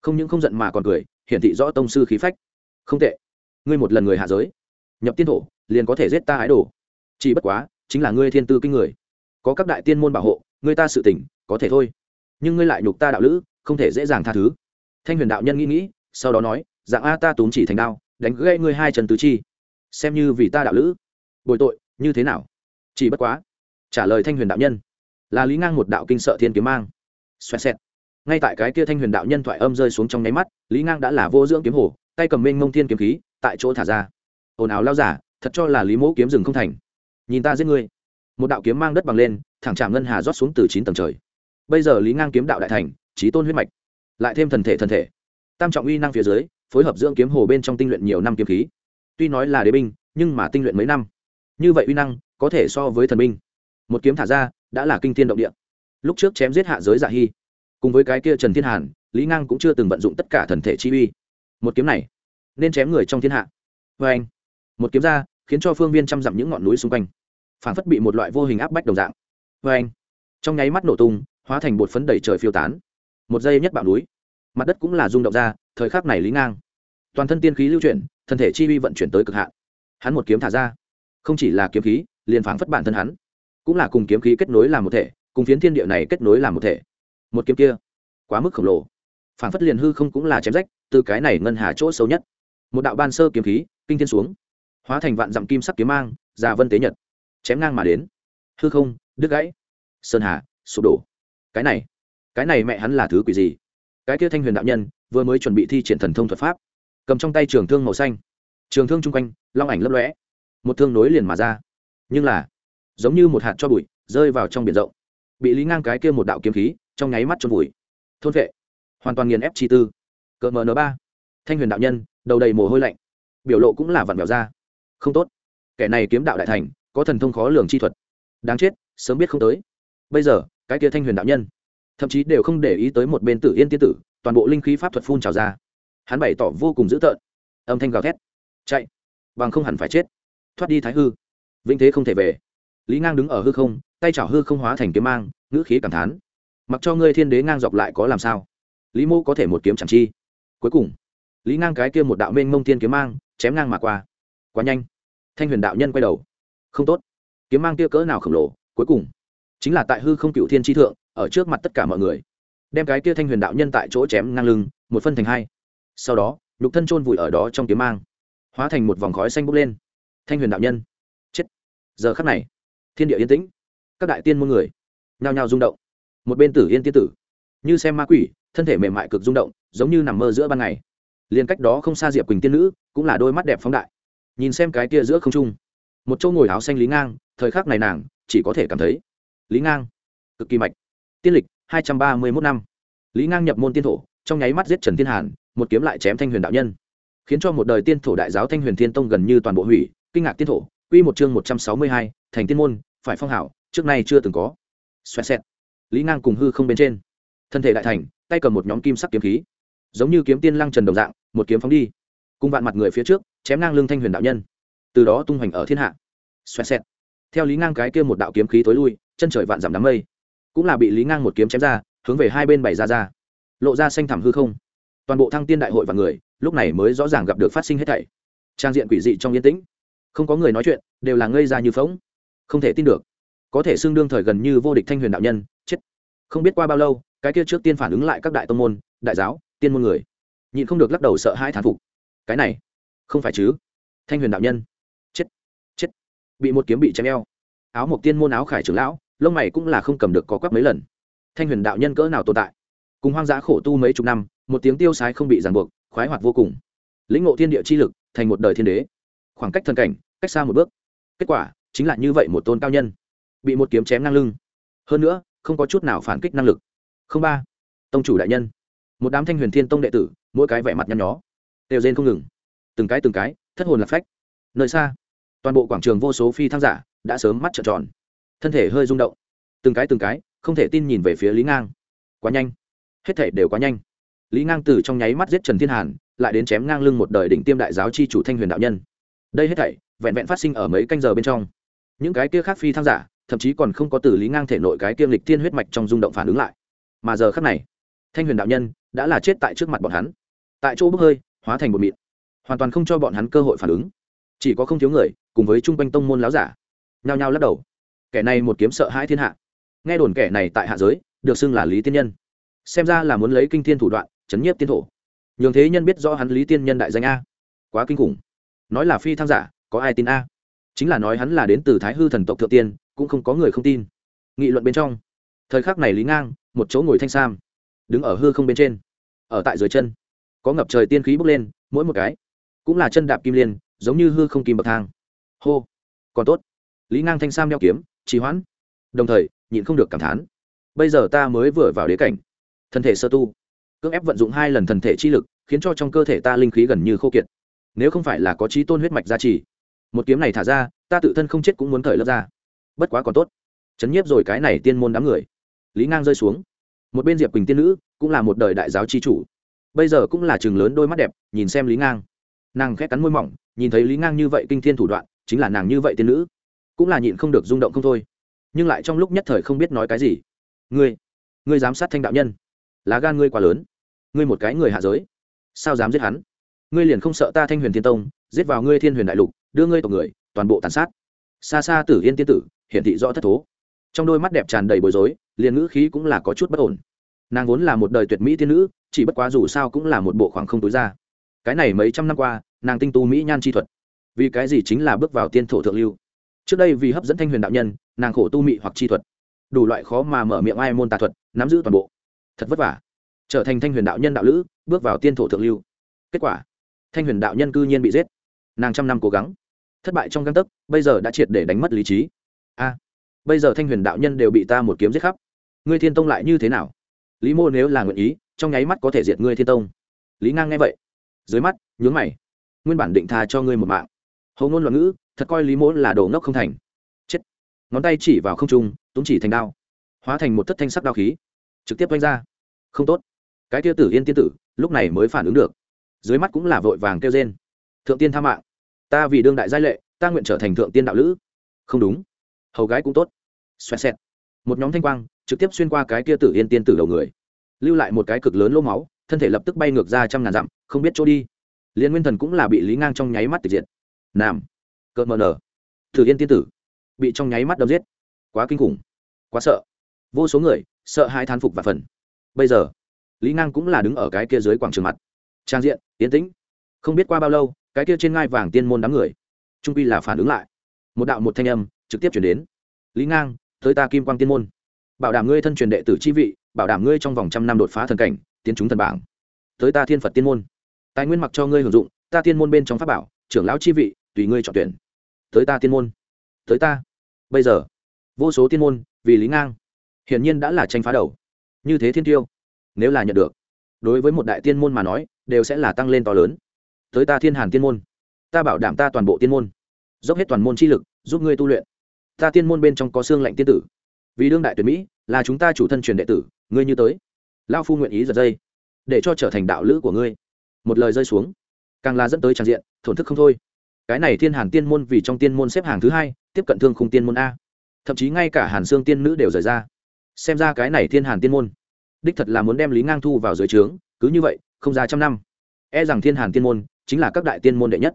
[SPEAKER 1] Không những không giận mà còn cười, hiển thị rõ tông sư khí phách. Không tệ ngươi một lần người hạ giới, nhập tiên thổ, liền có thể giết ta ái đồ chỉ bất quá, chính là ngươi thiên tư kinh người. Có các đại tiên môn bảo hộ, ngươi ta sự tỉnh, có thể thôi. Nhưng ngươi lại nhục ta đạo lữ, không thể dễ dàng tha thứ. Thanh huyền đạo nhân nghĩ nghĩ, sau đó nói, dạng a ta tốn chỉ thành đao, đánh gãy ngươi hai trần tứ chi. Xem như vì ta đạo lữ. Bồi tội, như thế nào? Chỉ bất quá, trả lời thanh huyền đạo nhân, là lý ngang một đạo kinh sợ thiên kiếm mang. Xoẹt xẹt. Ngay tại cái kia thanh huyền đạo nhân thoại âm rơi xuống trong nháy mắt, lý ngang đã là vô dưỡng kiếm hồ tay cầm mênh mông thiên kiếm khí tại chỗ thả ra. Ồn ào lao giả, thật cho là lý mẫu kiếm rừng không thành. Nhìn ta giết ngươi. Một đạo kiếm mang đất bằng lên, thẳng trạm ngân hà rót xuống từ chín tầng trời. Bây giờ lý ngang kiếm đạo đại thành trí tôn huyết mạch. Lại thêm thần thể thần thể. Tam trọng uy năng phía dưới, phối hợp dưỡng kiếm hồ bên trong tinh luyện nhiều năm kiếm khí. Tuy nói là đế binh, nhưng mà tinh luyện mấy năm. Như vậy uy năng, có thể so với thần binh. Một kiếm thả ra, đã là kinh thiên động địa. Lúc trước chém giết hạ giới dạ hy cùng với cái kia trần thiên hàn, lý ngang cũng chưa từng vận dụng tất cả thần thể chi uy. Một kiếm này nên chém người trong thiên hạ. Vê anh, một kiếm ra, khiến cho phương viên chăm dặm những ngọn núi xung quanh phản phất bị một loại vô hình áp bách đồng dạng. Vê anh, trong nháy mắt nổ tung, hóa thành bột phấn đầy trời phiêu tán. Một giây nhất bạo núi, mặt đất cũng là rung động ra, thời khắc này lý ngang. Toàn thân tiên khí lưu chuyển, thân thể chi uy vận chuyển tới cực hạn. Hắn một kiếm thả ra, không chỉ là kiếm khí, liền phảng phất bản thân hắn, cũng là cùng kiếm khí kết nối làm một thể, cùng phiến thiên địa này kết nối làm một thể. Một kiếm kia, quá mức khổng lồ. Phảng phất liền hư không cũng là chém rách, từ cái này ngân hà chỗ xấu nhất một đạo ban sơ kiếm khí, kinh thiên xuống, hóa thành vạn dặm kim sắc kiếm mang, già vân tế nhật, chém ngang mà đến. Hư không, đứt gãy. Sơn hà, sụp đổ. Cái này cái này mẹ hắn là thứ quỷ gì? Cái kia thanh huyền đạo nhân, vừa mới chuẩn bị thi triển thần thông thuật pháp, cầm trong tay trường thương màu xanh. Trường thương chung quanh, long ảnh lấp lóe. Một thương nối liền mà ra. Nhưng là, giống như một hạt cho bụi, rơi vào trong biển rộng. Bị lý ngang cái kia một đạo kiếm khí, trong nháy mắt trôn vùi. Thôn vệ. Hoàn toàn nghiền ép chi tư. Cỡ mờ n ba. Thanh huyền đạo nhân đầu đầy mồ hôi lạnh. Biểu lộ cũng là vặn vẹo ra. Không tốt. Kẻ này kiếm đạo đại thành, có thần thông khó lường chi thuật. Đáng chết, sớm biết không tới. Bây giờ, cái kia thanh huyền đạo nhân, thậm chí đều không để ý tới một bên tử yên tiên tử, toàn bộ linh khí pháp thuật phun trào ra. Hắn bày tỏ vô cùng dữ tợn. Âm thanh gào thét. Chạy. Bằng không hẳn phải chết. Thoát đi thái hư. Vĩnh thế không thể về. Lý ngang đứng ở hư không, tay chảo hư không hóa thành kiếm mang, ngữ khí cảm thán. Mặc cho ngươi thiên đế ngang dọc lại có làm sao? Lý mô có thể một kiếm chẳng chi. Cuối cùng lý ngang cái kia một đạo mênh mông tiên kiếm mang, chém ngang mà qua. Quá nhanh. Thanh huyền đạo nhân quay đầu. Không tốt. Kiếm mang kia cỡ nào khổng lồ, cuối cùng. Chính là tại hư không cựu thiên tri thượng, ở trước mặt tất cả mọi người. Đem cái kia thanh huyền đạo nhân tại chỗ chém ngang lưng, một phân thành hai. Sau đó, nhục thân chôn vùi ở đó trong kiếm mang. Hóa thành một vòng khói xanh bốc lên. Thanh huyền đạo nhân. Chết. Giờ khắc này, thiên địa yên tĩnh. Các đại tiên môn người, nhao nhao rung động. Một bên tử yên tiên tử. Như xem ma quỷ, thân thể mềm mại cực rung động, giống như nằm mơ giữa ban ngày liền cách đó không xa diệp quỳnh tiên nữ cũng là đôi mắt đẹp phóng đại nhìn xem cái kia giữa không trung một chỗ ngồi áo xanh lý ngang thời khắc này nàng chỉ có thể cảm thấy lý ngang cực kỳ mạch tiên lịch hai trăm ba mươi mốt năm lý ngang nhập môn tiên thổ trong nháy mắt giết trần thiên hàn một kiếm lại chém thanh huyền đạo nhân khiến cho một đời tiên thổ đại giáo thanh huyền thiên tông gần như toàn bộ hủy kinh ngạc tiên thổ quy một chương một trăm sáu mươi hai thành tiên môn phải phong hảo trước nay chưa từng có xoẹt xẹt. Lý ngang cùng hư không bên trên. Thân thể đại thành, tay cầm một nhóm kim sắc kiếm khí. Giống như kiếm tiên lăng trần đồng dạng một kiếm phóng đi. Cùng vạn mặt người phía trước, chém ngang lưng thanh huyền đạo nhân. Từ đó tung hoành ở thiên hạ. Xoẹt xẹt. Theo lý ngang cái kia một đạo kiếm khí tối lui, chân trời vạn giảm đám mây. Cũng là bị lý ngang một kiếm chém ra, hướng về hai bên bảy ra ra. Lộ ra xanh thẳm hư không. Toàn bộ thăng tiên đại hội và người, lúc này mới rõ ràng gặp được phát sinh hết thảy. Trang diện quỷ dị trong yên tĩnh. Không có người nói chuyện, đều là ngây ra như phóng không thể tin được. Có thể xương đương thời gần như vô địch thanh huyền đạo nhân, chết. Không biết qua bao lâu, cái kia trước tiên phản ứng lại các đại tông môn, đại giáo, tiên môn người nhịn không được lắc đầu sợ hai thán phục. Cái này, không phải chứ? Thanh huyền đạo nhân. Chết chết. Bị một kiếm bị chém eo. Áo Mộc tiên môn áo khải trưởng lão, lông mày cũng là không cầm được có quắp mấy lần. Thanh huyền đạo nhân cỡ nào tồn tại? Cùng hoang dã khổ tu mấy chục năm, một tiếng tiêu sái không bị ràng buộc, khoái hoạt vô cùng. Lĩnh ngộ thiên địa chi lực, thành một đời thiên đế. Khoảng cách thần cảnh, cách xa một bước. Kết quả, chính là như vậy một tôn cao nhân. Bị một kiếm chém ngang lưng. Hơn nữa, không có chút nào phản kích năng lực. Không ba. Tông chủ đại nhân. Một đám thanh huyền thiên tông đệ tử mỗi cái vẻ mặt nhăn nhó, đều rên không ngừng. Từng cái từng cái, thất hồn lạc phách. Nơi xa, toàn bộ quảng trường vô số phi thăng giả đã sớm mắt trợn tròn. Thân thể hơi rung động. Từng cái từng cái, không thể tin nhìn về phía lý ngang. Quá nhanh. Hết thể đều quá nhanh. Lý ngang từ trong nháy mắt giết trần thiên hàn, lại đến chém ngang lưng một đời đỉnh tiêm đại giáo chi chủ thanh huyền đạo nhân. Đây hết thảy, vẹn vẹn phát sinh ở mấy canh giờ bên trong. Những cái kia khác phi thăng giả, thậm chí còn không có từ lý ngang thể nội cái kiêm lịch tiên huyết mạch trong rung động phản ứng lại. Mà giờ khác này, thanh huyền đạo nhân đã là chết tại trước mặt bọn hắn tại chỗ bốc hơi, hóa thành một mịn. Hoàn toàn không cho bọn hắn cơ hội phản ứng. Chỉ có không thiếu người, cùng với chung quanh tông môn láo giả. Nhao nhao lắc đầu. Kẻ này một kiếm sợ hai thiên hạ. Nghe đồn kẻ này tại hạ giới, được xưng là lý tiên nhân. Xem ra là muốn lấy kinh thiên thủ đoạn, chấn nhiếp tiên thổ. Nhường thế nhân biết rõ hắn lý tiên nhân đại danh a. Quá kinh khủng. Nói là phi thăng giả, có ai tin a? Chính là nói hắn là đến từ thái hư thần tộc thượng tiên, cũng không có người không tin. Nghị luận bên trong. Thời khắc này lý ngang, một chỗ ngồi thanh sam. Đứng ở hư không bên trên. Ở tại dưới chân có ngập trời tiên khí bốc lên, mỗi một cái cũng là chân đạp kim liên, giống như hư không kim bậc thang. Hô, còn tốt. Lý ngang thanh sam đeo kiếm, trì hoãn. Đồng thời, nhịn không được cảm thán. Bây giờ ta mới vừa vào đế cảnh. Thân thể sơ tu. Cưỡng ép vận dụng hai lần thần thể chi lực, khiến cho trong cơ thể ta linh khí gần như khô kiệt. Nếu không phải là có trí tôn huyết mạch gia trì, một kiếm này thả ra, ta tự thân không chết cũng muốn thời lớp ra. Bất quá còn tốt. Chấn nhiếp rồi cái này tiên môn đám người. Lý ngang rơi xuống. Một bên diệp quỳnh tiên nữ cũng là một đời đại giáo chi chủ bây giờ cũng là chừng lớn đôi mắt đẹp, nhìn xem lý ngang. Nàng khét cắn môi mỏng, nhìn thấy lý ngang như vậy kinh thiên thủ đoạn, chính là nàng như vậy tiên nữ. Cũng là nhịn không được rung động không thôi. Nhưng lại trong lúc nhất thời không biết nói cái gì. Ngươi ngươi dám sát thanh đạo nhân. Lá gan ngươi quá lớn. Ngươi một cái người hạ giới. Sao dám giết hắn? Ngươi liền không sợ ta thanh huyền thiên tông, giết vào ngươi thiên huyền đại lục, đưa ngươi tộc người, toàn bộ tàn sát. Xa xa tử yên tiên tử, hiển thị rõ thất thố. Trong đôi mắt đẹp tràn đầy bối rối, liền ngữ khí cũng là có chút bất ổn nàng vốn là một đời tuyệt mỹ tiên nữ, chỉ bất quá dù sao cũng là một bộ khoảng không túi ra cái này mấy trăm năm qua, nàng tinh tu mỹ nhan chi thuật. Vì cái gì chính là bước vào tiên thổ thượng lưu? Trước đây vì hấp dẫn thanh huyền đạo nhân, nàng khổ tu mỹ hoặc chi thuật. Đủ loại khó mà mở miệng ai môn tà thuật, nắm giữ toàn bộ. Thật vất vả. Trở thành thanh huyền đạo nhân đạo lữ, bước vào tiên thổ thượng lưu. Kết quả, thanh huyền đạo nhân cư nhiên bị giết. Nàng trăm năm cố gắng. Thất bại trong găng tấc, bây giờ đã triệt để đánh mất lý trí. A, bây giờ thanh huyền đạo nhân đều bị ta một kiếm giết khắp. Ngươi thiên tông lại như thế nào? Lý mô nếu là nguyện ý, trong nháy mắt có thể diệt ngươi thiên tông. Lý ngang nghe vậy, dưới mắt, nhướng mày. Nguyên bản định tha cho ngươi một mạng. Hầu ngôn loạn ngữ, thật coi lý mô là đồ ngốc không thành. Chết. Ngón tay chỉ vào không trung túng chỉ thành đao. Hóa thành một thất thanh sắc đao khí. Trực tiếp oanh ra. Không tốt. Cái tiêu tử yên tiên tử, lúc này mới phản ứng được. Dưới mắt cũng là vội vàng kêu trên thượng tiên tha mạng. Ta vì đương đại giai lệ, ta nguyện trở thành thượng tiên đạo lữ. Không đúng. Hầu gái cũng tốt. Xoẹt xẹt một nhóm thanh quang trực tiếp xuyên qua cái kia tử yên tiên tử đầu người, lưu lại một cái cực lớn lỗ máu, thân thể lập tức bay ngược ra trăm ngàn dặm, không biết chỗ đi. Liên nguyên thần cũng là bị lý ngang trong nháy mắt tịch diệt. Nam, cợt mờ nở. Tử yên tiên tử, bị trong nháy mắt đâm giết. Quá kinh khủng, quá sợ. Vô số người, sợ hai thán phục và phần. Bây giờ, lý ngang cũng là đứng ở cái kia dưới quảng trường mặt. Trang diện yến tĩnh. Không biết qua bao lâu, cái kia trên ngai vàng tiên môn đám người, trung quy là phản ứng lại. Một đạo một thanh âm trực tiếp chuyển đến. Lý ngang tới ta kim quang tiên môn. Bảo đảm ngươi thân truyền đệ tử chi vị, bảo đảm ngươi trong vòng trăm năm đột phá thần cảnh, tiến chúng thần bảng. Tới ta thiên phật tiên môn. Tài nguyên mặc cho ngươi hưởng dụng, ta tiên môn bên trong pháp bảo, trưởng lão chi vị, tùy ngươi chọn tuyển. Tới ta tiên môn. Tới ta. Bây giờ, vô số tiên môn, vì lý ngang, hiển nhiên đã là tranh phá đầu. Như thế thiên tiêu, nếu là nhận được, đối với một đại tiên môn mà nói, đều sẽ là tăng lên to lớn. Tới ta thiên hàn tiên môn, ta bảo đảm ta toàn bộ tiên môn, dốc hết toàn môn chi lực, giúp ngươi tu luyện ta tiên môn bên trong có xương lạnh tiên tử. Vì đương đại tuyển mỹ, là chúng ta chủ thân truyền đệ tử, ngươi như tới. Lao phu nguyện ý giật dây, để cho trở thành đạo lữ của ngươi. Một lời rơi xuống. Càng là dẫn tới tràn diện, thổn thức không thôi. Cái này thiên hàn tiên môn vì trong tiên môn xếp hàng thứ hai, tiếp cận thương khung tiên môn a. Thậm chí ngay cả hàn xương tiên nữ đều rời ra. Xem ra cái này thiên hàn tiên môn, đích thật là muốn đem lý ngang thu vào dưới trướng, cứ như vậy, không ra trăm năm. E rằng thiên hàn tiên môn, chính là các đại tiên môn đệ nhất.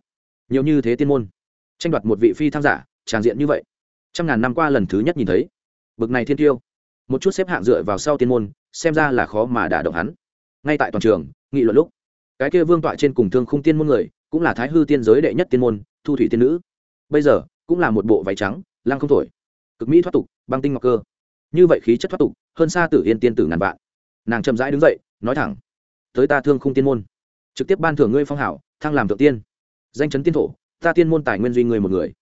[SPEAKER 1] Nhiều như thế tiên môn. Tranh đoạt một vị phi tham giả tràng diện như vậy trăm ngàn năm qua lần thứ nhất nhìn thấy. Bực này thiên tiêu. Một chút xếp hạng dựa vào sau tiên môn, xem ra là khó mà đả động hắn. Ngay tại toàn trường, nghị luận lúc, cái kia vương tọa trên cùng thương khung tiên môn người, cũng là thái hư tiên giới đệ nhất tiên môn, thu thủy tiên nữ. Bây giờ, cũng là một bộ váy trắng, lăng không thổi. Cực mỹ thoát tục, băng tinh ngọc cơ. Như vậy khí chất thoát tục, hơn xa tử yên tiên tử ngàn vạn. Nàng chậm rãi đứng dậy, nói thẳng, tới ta thương khung tiên môn. Trực tiếp ban thưởng ngươi phong hảo, thăng làm thượng tiên. Danh chấn tiên thổ, ta tiên môn tài nguyên duy người một người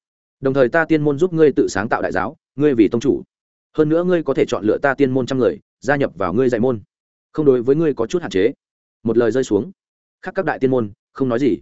[SPEAKER 1] đồng thời ta tiên môn giúp ngươi tự sáng tạo đại giáo, ngươi vì tông chủ. Hơn nữa ngươi có thể chọn lựa ta tiên môn trăm người, gia nhập vào ngươi dạy môn. Không đối với ngươi có chút hạn chế. Một lời rơi xuống. Khác các đại tiên môn, không nói gì.